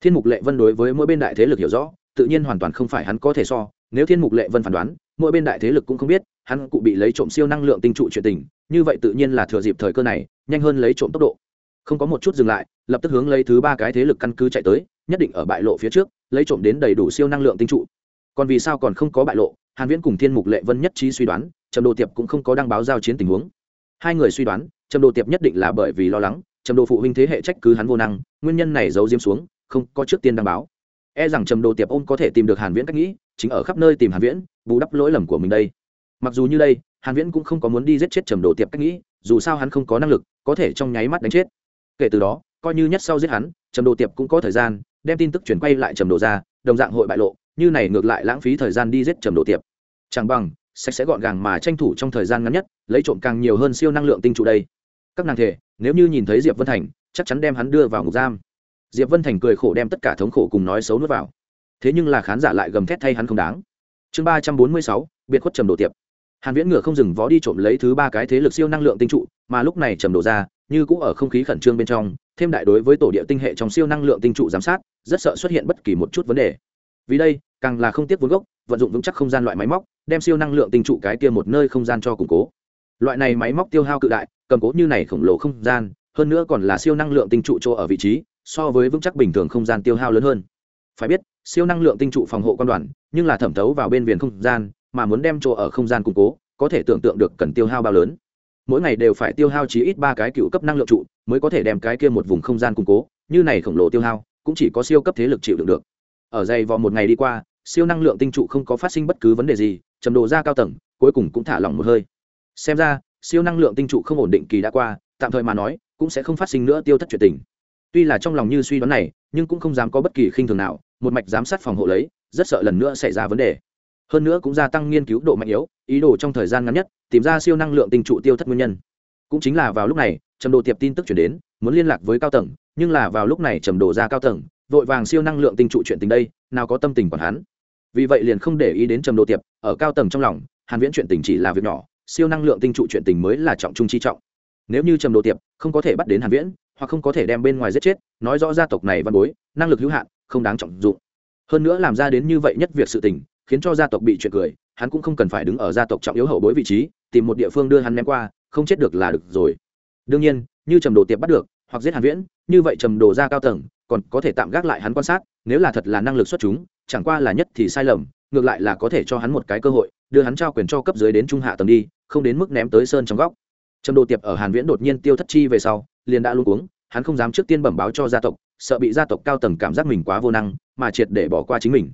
Thiên mục lệ vân đối với mỗi bên đại thế lực hiểu rõ, tự nhiên hoàn toàn không phải hắn có thể so, nếu thiên mục lệ vân phán đoán, mỗi bên đại thế lực cũng không biết, hắn cụ bị lấy trộm siêu năng lượng tinh trụ chuyện tình, như vậy tự nhiên là thừa dịp thời cơ này, nhanh hơn lấy trộm tốc độ. Không có một chút dừng lại, lập tức hướng lấy thứ ba cái thế lực căn cứ chạy tới nhất định ở bại lộ phía trước, lấy trộm đến đầy đủ siêu năng lượng tinh trụ. Còn vì sao còn không có bại lộ, hàn viễn cùng thiên mục lệ vân nhất trí suy đoán, trầm đồ tiệp cũng không có đăng báo giao chiến tình huống. Hai người suy đoán, trầm đồ tiệp nhất định là bởi vì lo lắng, trầm đồ phụ huynh thế hệ trách cứ hắn vô năng, nguyên nhân này giấu diếm xuống, không có trước tiên đăng báo. E rằng trầm đồ tiệp ôm có thể tìm được hàn viễn cách nghĩ, chính ở khắp nơi tìm hàn viễn, bù đắp lỗi lầm của mình đây. Mặc dù như đây, hàn viễn cũng không có muốn đi giết chết trầm đồ tiệp cách nghĩ, dù sao hắn không có năng lực, có thể trong nháy mắt đánh chết. Kể từ đó, coi như nhất sau giết hắn, trầm đồ tiệp cũng có thời gian đem tin tức chuyển quay lại trầm đồ ra, đồng dạng hội bại lộ, như này ngược lại lãng phí thời gian đi giết trầm đồ tiệp. Chẳng bằng, sạch sẽ gọn gàng mà tranh thủ trong thời gian ngắn nhất, lấy trộm càng nhiều hơn siêu năng lượng tinh trụ đây. Các nàng thể, nếu như nhìn thấy diệp vân thành, chắc chắn đem hắn đưa vào ngục giam. Diệp vân thành cười khổ đem tất cả thống khổ cùng nói xấu nuốt vào. Thế nhưng là khán giả lại gầm thét thay hắn không đáng. Chương ba trăm bốn mươi sáu, biệt khuất trầm đồ tiệp. Hàn viễn ngựa không dừng vó đi trộm lấy thứ ba cái thế lực siêu năng lượng tinh trụ, mà lúc này trầm đồ ra như cũng ở không khí khẩn trương bên trong, thêm đại đối với tổ địa tinh hệ trong siêu năng lượng tinh trụ giám sát, rất sợ xuất hiện bất kỳ một chút vấn đề. Vì đây, càng là không tiếc vốn gốc, vận dụng vững chắc không gian loại máy móc, đem siêu năng lượng tinh trụ cái kia một nơi không gian cho củng cố. Loại này máy móc tiêu hao cự đại, cầm cố như này khổng lồ không gian, hơn nữa còn là siêu năng lượng tinh trụ chỗ ở vị trí, so với vững chắc bình thường không gian tiêu hao lớn hơn. Phải biết, siêu năng lượng tinh trụ phòng hộ quan đoàn, nhưng là thẩm thấu vào bên viền không gian, mà muốn đem chỗ ở không gian củng cố, có thể tưởng tượng được cần tiêu hao bao lớn mỗi ngày đều phải tiêu hao chí ít ba cái cựu cấp năng lượng trụ mới có thể đem cái kia một vùng không gian củng cố, như này khổng lồ tiêu hao cũng chỉ có siêu cấp thế lực chịu đựng được. Ở dày vò một ngày đi qua, siêu năng lượng tinh trụ không có phát sinh bất cứ vấn đề gì, trầm đồ ra cao tầng, cuối cùng cũng thả lỏng một hơi. Xem ra, siêu năng lượng tinh trụ không ổn định kỳ đã qua, tạm thời mà nói, cũng sẽ không phát sinh nữa tiêu thất chuyện tình. Tuy là trong lòng như suy đoán này, nhưng cũng không dám có bất kỳ khinh thường nào, một mạch giám sát phòng hộ lấy, rất sợ lần nữa xảy ra vấn đề hơn nữa cũng gia tăng nghiên cứu độ mạnh yếu, ý đồ trong thời gian ngắn nhất, tìm ra siêu năng lượng tinh trụ tiêu thất nguyên nhân. Cũng chính là vào lúc này, trầm đồ tiệp tin tức chuyển đến, muốn liên lạc với cao tầng, nhưng là vào lúc này trầm đồ ra cao tầng, vội vàng siêu năng lượng tinh trụ chuyện tình đây, nào có tâm tình còn hắn. Vì vậy liền không để ý đến trầm đồ tiệp, ở cao tầng trong lòng, hàn viễn chuyện tình chỉ là việc nhỏ, siêu năng lượng tinh trụ chuyện tình mới là trọng trung chi trọng. Nếu như trầm đồ tiệp không có thể bắt đến hàn viễn, hoặc không có thể đem bên ngoài giết chết, nói rõ gia tộc này văn bối, năng lực hữu hạn, không đáng trọng dụng. Hơn nữa làm ra đến như vậy nhất việc sự tình khiến cho gia tộc bị chuyện cười, hắn cũng không cần phải đứng ở gia tộc trọng yếu hậu bối vị trí, tìm một địa phương đưa hắn ném qua, không chết được là được rồi. Đương nhiên, như trầm đồ tiệp bắt được, hoặc giết hàn viễn, như vậy trầm đồ ra cao tầng, còn có thể tạm gác lại hắn quan sát, nếu là thật là năng lực xuất chúng, chẳng qua là nhất thì sai lầm, ngược lại là có thể cho hắn một cái cơ hội, đưa hắn trao quyền cho cấp dưới đến trung hạ tầng đi, không đến mức ném tới sơn trong góc. Trầm đồ tiệp ở hàn viễn đột nhiên tiêu thất chi về sau, liền đã luôn uống hắn không dám trước tiên bẩm báo cho gia tộc, sợ bị gia tộc cao tầng cảm giác mình quá vô năng, mà triệt để bỏ qua chính mình.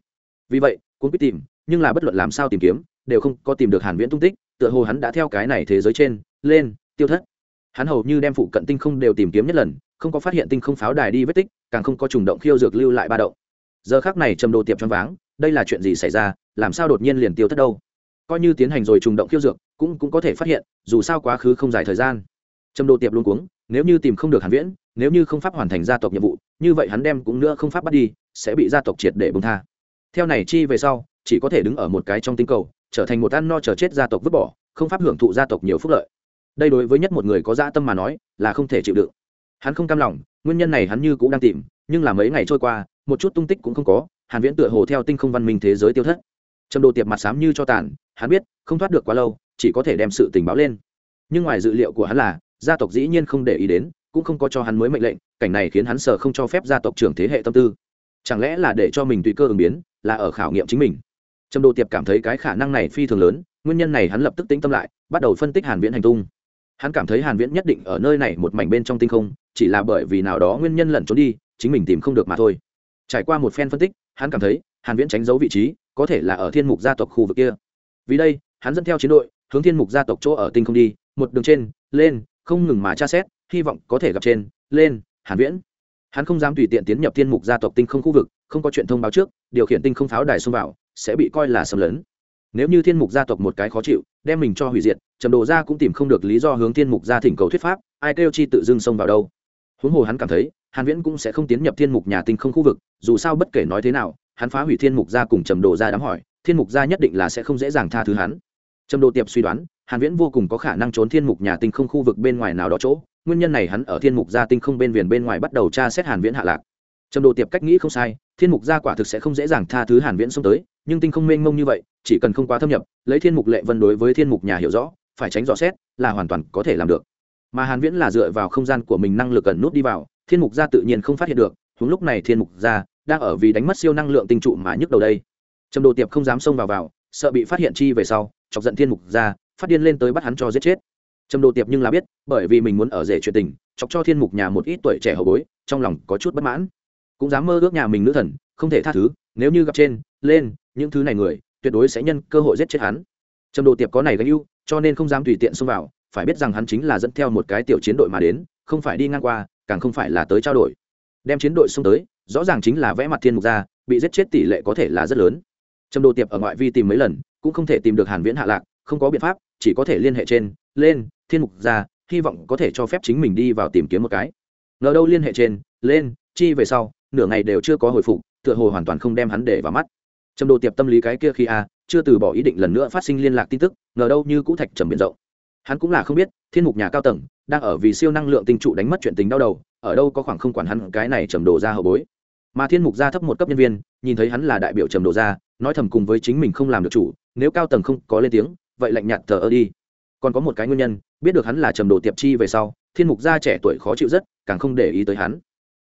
Vì vậy cũng biết tìm, nhưng là bất luận làm sao tìm kiếm, đều không có tìm được hàn viễn tung tích, tựa hồ hắn đã theo cái này thế giới trên, lên, tiêu thất. Hắn hầu như đem phụ cận tinh không đều tìm kiếm nhất lần, không có phát hiện tinh không pháo đài đi vết tích, càng không có trùng động khiêu dược lưu lại ba động. Giờ khác này trầm đồ tiệp choáng váng, đây là chuyện gì xảy ra, làm sao đột nhiên liền tiêu thất đâu? Coi như tiến hành rồi trùng động khiêu dược, cũng cũng có thể phát hiện, dù sao quá khứ không dài thời gian. Trầm đồ tiệp luôn cuống, nếu như tìm không được hàn viễn, nếu như không pháp hoàn thành gia tộc nhiệm vụ, như vậy hắn đem cũng nữa không pháp bắt đi, sẽ bị gia tộc triệt để bông tha theo này chi về sau, chỉ có thể đứng ở một cái trong tinh cầu, trở thành một ăn no chờ chết gia tộc vứt bỏ, không pháp hưởng thụ gia tộc nhiều phúc lợi. Đây đối với nhất một người có dạ tâm mà nói, là không thể chịu đựng. Hắn không cam lòng, nguyên nhân này hắn như cũng đang tìm, nhưng là mấy ngày trôi qua, một chút tung tích cũng không có, hàn viễn tựa hồ theo tinh không văn minh thế giới tiêu thất. Trầm đồ tiệp mặt xám như cho tàn, hắn biết, không thoát được quá lâu, chỉ có thể đem sự tình báo lên. Nhưng ngoài dự liệu của hắn là, gia tộc dĩ nhiên không để ý đến, cũng không có cho hắn mới mệnh lệnh, cảnh này khiến hắn sợ không cho phép gia tộc trưởng thế hệ tâm tư chẳng lẽ là để cho mình tùy cơ ứng biến, là ở khảo nghiệm chính mình? Trầm đồ tiệp cảm thấy cái khả năng này phi thường lớn, nguyên nhân này hắn lập tức tĩnh tâm lại, bắt đầu phân tích hàn viễn hành tung. Hắn cảm thấy hàn viễn nhất định ở nơi này một mảnh bên trong tinh không, chỉ là bởi vì nào đó nguyên nhân lẩn trốn đi, chính mình tìm không được mà thôi. Trải qua một phen phân tích, hắn cảm thấy hàn viễn tránh giấu vị trí, có thể là ở thiên mục gia tộc khu vực kia. Vì đây, hắn dẫn theo chiến đội, hướng thiên mục gia tộc chỗ ở tinh không đi, một đường trên, lên, không ngừng mà tra xét, hy vọng có thể gặp trên, lên, hàn viễn hắn không dám tùy tiện tiến nhập thiên mục gia tộc tinh không khu vực, không có chuyện thông báo trước, điều khiển tinh không pháo đài xông vào, sẽ bị coi là xâm lấn. Nếu như thiên mục gia tộc một cái khó chịu, đem mình cho hủy diệt, trầm đồ gia cũng tìm không được lý do hướng thiên mục gia thỉnh cầu thuyết pháp, ai kêu chi tự dưng xông vào đâu. Huống hồ hắn cảm thấy, hàn viễn cũng sẽ không tiến nhập thiên mục nhà tinh không khu vực, dù sao bất kể nói thế nào, hắn phá hủy thiên mục gia cùng trầm đồ gia đám hỏi, thiên mục gia nhất định là sẽ không dễ dàng tha thứ hắn. Trầm đồ tiệp suy đoán hàn viễn vô cùng có khả năng trốn thiên mục nhà tinh không khu vực bên ngoài nào đó chỗ, nguyên nhân này hắn ở thiên mục gia tinh không bên viền bên ngoài bắt đầu tra xét hàn viễn hạ lạc. Trầm đồ tiệp cách nghĩ không sai, thiên mục gia quả thực sẽ không dễ dàng tha thứ hàn viễn xông tới, nhưng tinh không mênh mông như vậy, chỉ cần không quá thâm nhập, lấy thiên mục lệ vân đối với thiên mục nhà hiểu rõ, phải tránh dò xét là hoàn toàn có thể làm được. Mà hàn viễn là dựa vào không gian của mình năng lực ẩn nút đi vào, thiên mục gia tự nhiên không phát hiện được, huống lúc này thiên mục gia đang ở vì đánh mất siêu năng lượng tinh trụ mà nhức đầu đây. Trầm đồ tiệp không dám xông vào vào, sợ bị phát hiện chi về sau, chọc giận thiên mục gia phát điên lên tới bắt hắn cho giết chết. Trầm đồ tiệp nhưng là biết, bởi vì mình muốn ở rể chuyện tình, chọc cho thiên mục nhà một ít tuổi trẻ hậu bối, trong lòng có chút bất mãn. Cũng dám mơ ước nhà mình nữ thần, không thể tha thứ, nếu như gặp trên, lên, những thứ này người, tuyệt đối sẽ nhân cơ hội giết chết hắn. Trầm đồ tiệp có này gánh ưu, cho nên không dám tùy tiện xông vào, phải biết rằng hắn chính là dẫn theo một cái tiểu chiến đội mà đến, không phải đi ngang qua, càng không phải là tới trao đổi. Đem chiến đội xông tới, rõ ràng chính là vẽ mặt thiên mục ra, bị giết chết tỷ lệ có thể là rất lớn. Trầm đồ tiệp ở ngoại vi tìm mấy lần, cũng không thể tìm được hàn viễn hạ lạc không có biện pháp, chỉ có thể liên hệ trên, lên, thiên mục ra hy vọng có thể cho phép chính mình đi vào tìm kiếm một cái. Ngờ đâu liên hệ trên, lên, chi về sau, nửa ngày đều chưa có hồi phục, tựa hồ hoàn toàn không đem hắn để vào mắt. Trầm đồ tiệp tâm lý cái kia khi a, chưa từ bỏ ý định lần nữa phát sinh liên lạc tin tức, ngờ đâu như cũ thạch trầm biển rộng. Hắn cũng là không biết, thiên mục nhà cao tầng, đang ở vì siêu năng lượng tinh trụ đánh mất chuyện tình đau đầu, ở đâu có khoảng không quản hắn cái này trầm đồ ra hậu bối. Mà thiên mục gia thấp một cấp nhân viên, nhìn thấy hắn là đại biểu trầm đồ ra nói thầm cùng với chính mình không làm được chủ, nếu cao tầng không có lên tiếng vậy lạnh nhạt thờ ơ đi. Còn có một cái nguyên nhân, biết được hắn là trầm đồ tiệp chi về sau, thiên mục gia trẻ tuổi khó chịu rất, càng không để ý tới hắn.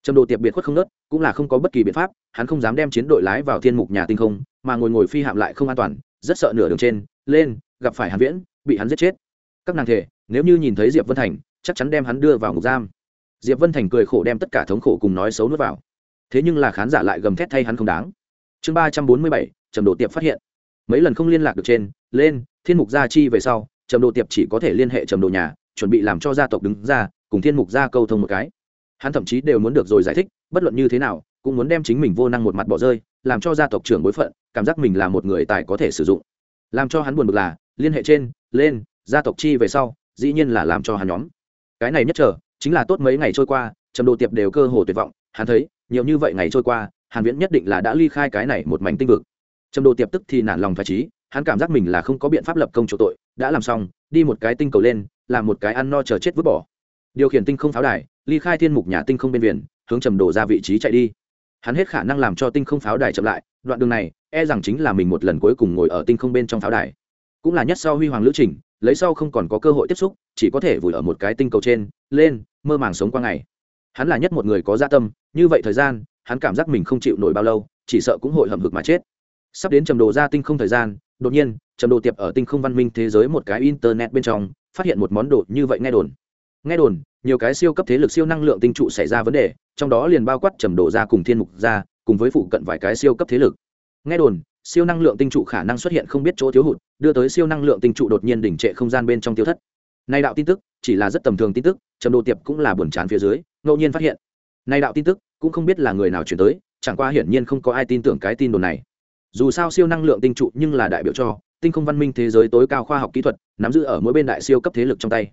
Trầm đồ tiệp biệt khuất không nớt, cũng là không có bất kỳ biện pháp, hắn không dám đem chiến đội lái vào thiên mục nhà tinh không, mà ngồi ngồi phi hạm lại không an toàn, rất sợ nửa đường trên, lên, gặp phải hàn viễn, bị hắn giết chết. Các nàng thể, nếu như nhìn thấy diệp vân thành, chắc chắn đem hắn đưa vào ngục giam. Diệp vân thành cười khổ đem tất cả thống khổ cùng nói xấu nuốt vào. Thế nhưng là khán giả lại gầm thét thay hắn không đáng. Chương ba trăm bốn mươi bảy, trầm đồ tiệp phát hiện. Mấy lần không liên lạc được trên, lên thiên mục gia chi về sau, trầm đồ tiệp chỉ có thể liên hệ trầm đồ nhà, chuẩn bị làm cho gia tộc đứng ra, cùng thiên mục gia câu thông một cái. Hắn thậm chí đều muốn được rồi giải thích, bất luận như thế nào, cũng muốn đem chính mình vô năng một mặt bỏ rơi, làm cho gia tộc trưởng bối phận, cảm giác mình là một người tài có thể sử dụng. Làm cho hắn buồn bực là, liên hệ trên, lên, gia tộc chi về sau, dĩ nhiên là làm cho hắn nhóm. Cái này nhất trở chính là tốt mấy ngày trôi qua, trầm đồ tiệp đều cơ hồ tuyệt vọng, hắn thấy, nhiều như vậy ngày trôi qua, hàn viễn nhất định là đã ly khai cái này một mảnh tinh vực. Trầm đồ tiệp tức thì nản lòng phải trí hắn cảm giác mình là không có biện pháp lập công chỗ tội, đã làm xong, đi một cái tinh cầu lên, làm một cái ăn no chờ chết vứt bỏ. Điều khiển tinh không pháo đài, ly khai thiên mục nhà tinh không bên biển, hướng trầm đổ ra vị trí chạy đi. Hắn hết khả năng làm cho tinh không pháo đài chậm lại, đoạn đường này e rằng chính là mình một lần cuối cùng ngồi ở tinh không bên trong pháo đài. Cũng là nhất sau huy hoàng lữ trình, lấy sau không còn có cơ hội tiếp xúc, chỉ có thể vùi ở một cái tinh cầu trên, lên, mơ màng sống qua ngày. Hắn là nhất một người có gia tâm, như vậy thời gian, hắn cảm giác mình không chịu nổi bao lâu, chỉ sợ cũng hội hầm hực mà chết. Sắp đến trầm đồ ra tinh không thời gian đột nhiên, trầm đồ tiệp ở tinh không văn minh thế giới một cái internet bên trong, phát hiện một món đồ như vậy nghe đồn. Nghe đồn, nhiều cái siêu cấp thế lực siêu năng lượng tinh trụ xảy ra vấn đề, trong đó liền bao quát trầm đồ ra cùng thiên mục ra cùng với phụ cận vài cái siêu cấp thế lực. Nghe đồn, siêu năng lượng tinh trụ khả năng xuất hiện không biết chỗ thiếu hụt, đưa tới siêu năng lượng tinh trụ đột nhiên đỉnh trệ không gian bên trong tiêu thất. Nay đạo tin tức, chỉ là rất tầm thường tin tức, trầm đồ tiệp cũng là buồn chán phía dưới, ngẫu nhiên phát hiện. Nay đạo tin tức, cũng không biết là người nào chuyển tới, chẳng qua hiển nhiên không có ai tin tưởng cái tin đồn này dù sao siêu năng lượng tinh trụ nhưng là đại biểu cho tinh không văn minh thế giới tối cao khoa học kỹ thuật, nắm giữ ở mỗi bên đại siêu cấp thế lực trong tay.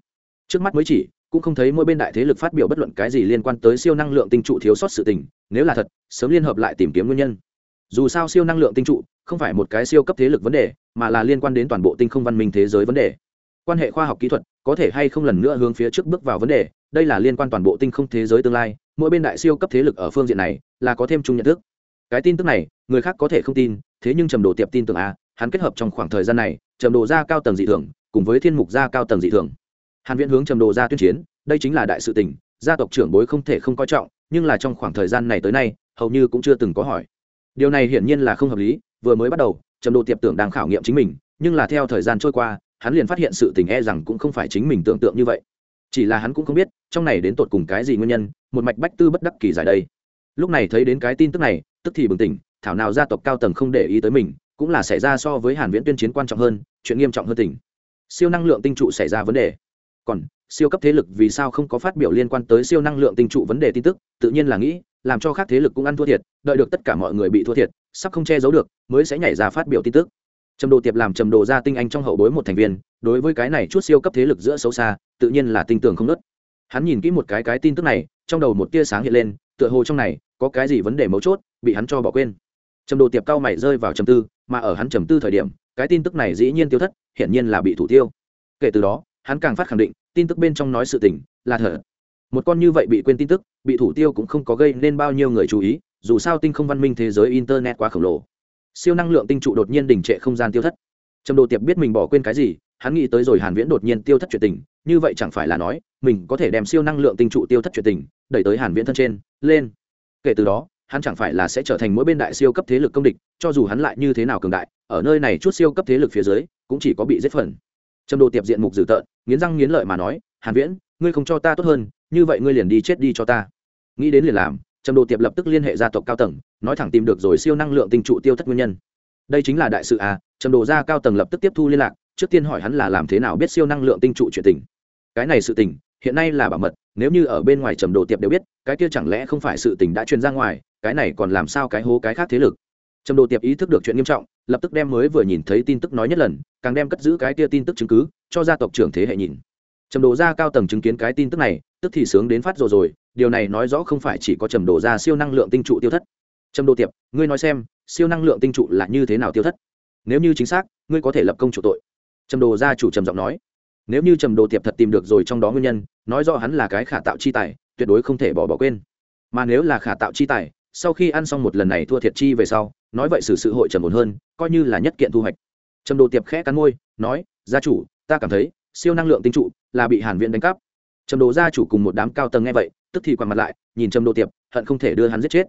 Trước mắt mới chỉ, cũng không thấy mỗi bên đại thế lực phát biểu bất luận cái gì liên quan tới siêu năng lượng tinh trụ thiếu sót sự tình, nếu là thật, sớm liên hợp lại tìm kiếm nguyên nhân. Dù sao siêu năng lượng tinh trụ không phải một cái siêu cấp thế lực vấn đề, mà là liên quan đến toàn bộ tinh không văn minh thế giới vấn đề. Quan hệ khoa học kỹ thuật có thể hay không lần nữa hướng phía trước bước vào vấn đề, đây là liên quan toàn bộ tinh không thế giới tương lai, mỗi bên đại siêu cấp thế lực ở phương diện này là có thêm chung nhận thức cái tin tức này, người khác có thể không tin, thế nhưng trầm đồ tiệp tin tưởng a hắn kết hợp trong khoảng thời gian này, trầm đồ ra cao tầng dị thường, cùng với thiên mục gia cao tầng dị thường. Hàn viễn hướng trầm đồ ra tuyên chiến, đây chính là đại sự tình, gia tộc trưởng bối không thể không coi trọng, nhưng là trong khoảng thời gian này tới nay, hầu như cũng chưa từng có hỏi. Điều này hiển nhiên là không hợp lý, vừa mới bắt đầu, trầm đồ tiệp tưởng đang khảo nghiệm chính mình, nhưng là theo thời gian trôi qua, hắn liền phát hiện sự tình e rằng cũng không phải chính mình tưởng tượng như vậy. Chỉ là hắn cũng không biết, trong này đến tột cùng cái gì nguyên nhân, một mạch bách tư bất đắc kỳ giải đây. Lúc này thấy đến cái tin tức này tức thì bừng tỉnh, thảo nào gia tộc cao tầng không để ý tới mình, cũng là xảy ra so với hàn viễn tuyên chiến quan trọng hơn, chuyện nghiêm trọng hơn tỉnh. Siêu năng lượng tinh trụ xảy ra vấn đề. Còn, siêu cấp thế lực vì sao không có phát biểu liên quan tới siêu năng lượng tinh trụ vấn đề tin tức, tự nhiên là nghĩ, làm cho các thế lực cũng ăn thua thiệt, đợi được tất cả mọi người bị thua thiệt, sắp không che giấu được, mới sẽ nhảy ra phát biểu tin tức. Trầm đồ tiệp làm trầm đồ gia tinh anh trong hậu bối một thành viên, đối với cái này chút siêu cấp thế lực giữa xấu xa, tự nhiên là tinh tường không nớt. Hắn nhìn kỹ một cái cái tin tức này, trong đầu một tia sáng hiện lên, tựa hồ trong này có cái gì vấn đề mấu chốt bị hắn cho bỏ quên. Trầm đồ tiệp cao mày rơi vào trầm tư, mà ở hắn trầm tư thời điểm, cái tin tức này dĩ nhiên tiêu thất, hiển nhiên là bị thủ tiêu. Kể từ đó, hắn càng phát khẳng định, tin tức bên trong nói sự tình, là thật. Một con như vậy bị quên tin tức, bị thủ tiêu cũng không có gây nên bao nhiêu người chú ý, dù sao tinh không văn minh thế giới internet quá khổng lồ. Siêu năng lượng tinh trụ đột nhiên đình trệ không gian tiêu thất. Trầm đồ tiệp biết mình bỏ quên cái gì, hắn nghĩ tới rồi hàn viễn đột nhiên tiêu thất chuyện tình, như vậy chẳng phải là nói, mình có thể đem siêu năng lượng tinh trụ tiêu thất chuyện tình, đẩy tới hàn viễn thân trên, lên. Kể từ đó hắn chẳng phải là sẽ trở thành mỗi bên đại siêu cấp thế lực công địch, cho dù hắn lại như thế nào cường đại, ở nơi này chút siêu cấp thế lực phía dưới, cũng chỉ có bị giết phần. Trầm đồ tiệp diện mục dữ tợn, nghiến răng nghiến lợi mà nói, hàn viễn, ngươi không cho ta tốt hơn, như vậy ngươi liền đi chết đi cho ta. Nghĩ đến liền làm, trầm đồ tiệp lập tức liên hệ gia tộc cao tầng, nói thẳng tìm được rồi siêu năng lượng tinh trụ tiêu thất nguyên nhân. Đây chính là đại sự à trầm đồ gia cao tầng lập tức tiếp thu liên lạc, trước tiên hỏi hắn là làm thế nào biết siêu năng lượng tinh trụ chuyện tình. Cái này sự tình, hiện nay là bảo mật, nếu như ở bên ngoài trầm đồ tiệp đều biết, cái kia chẳng lẽ không phải sự tình đã truyền ra ngoài cái này còn làm sao cái hố cái khác thế lực? Trầm đồ tiệp ý thức được chuyện nghiêm trọng, lập tức đem mới vừa nhìn thấy tin tức nói nhất lần, càng đem cất giữ cái kia tin tức chứng cứ, cho gia tộc trưởng thế hệ nhìn. Trầm đồ gia cao tầng chứng kiến cái tin tức này, tức thì sướng đến phát rồi rồi, điều này nói rõ không phải chỉ có trầm đồ gia siêu năng lượng tinh trụ tiêu thất. Trầm đồ tiệp, ngươi nói xem, siêu năng lượng tinh trụ là như thế nào tiêu thất? Nếu như chính xác, ngươi có thể lập công chủ tội. Trầm đồ gia chủ trầm giọng nói. Nếu như trầm đồ tiệp thật tìm được rồi trong đó nguyên nhân, nói rõ hắn là cái khả tạo chi tài, tuyệt đối không thể bỏ bỏ quên. Mà nếu là khả tạo chi tài sau khi ăn xong một lần này thua thiệt chi về sau, nói vậy xử sự hội trầm ổn hơn, coi như là nhất kiện thu hoạch. Trầm đồ tiệp khẽ cắn môi, nói, gia chủ, ta cảm thấy, siêu năng lượng tinh trụ là bị hàn viện đánh cắp. Trầm đồ gia chủ cùng một đám cao tầng nghe vậy, tức thì quằn mặt lại, nhìn trầm đồ tiệp, hận không thể đưa hắn giết chết.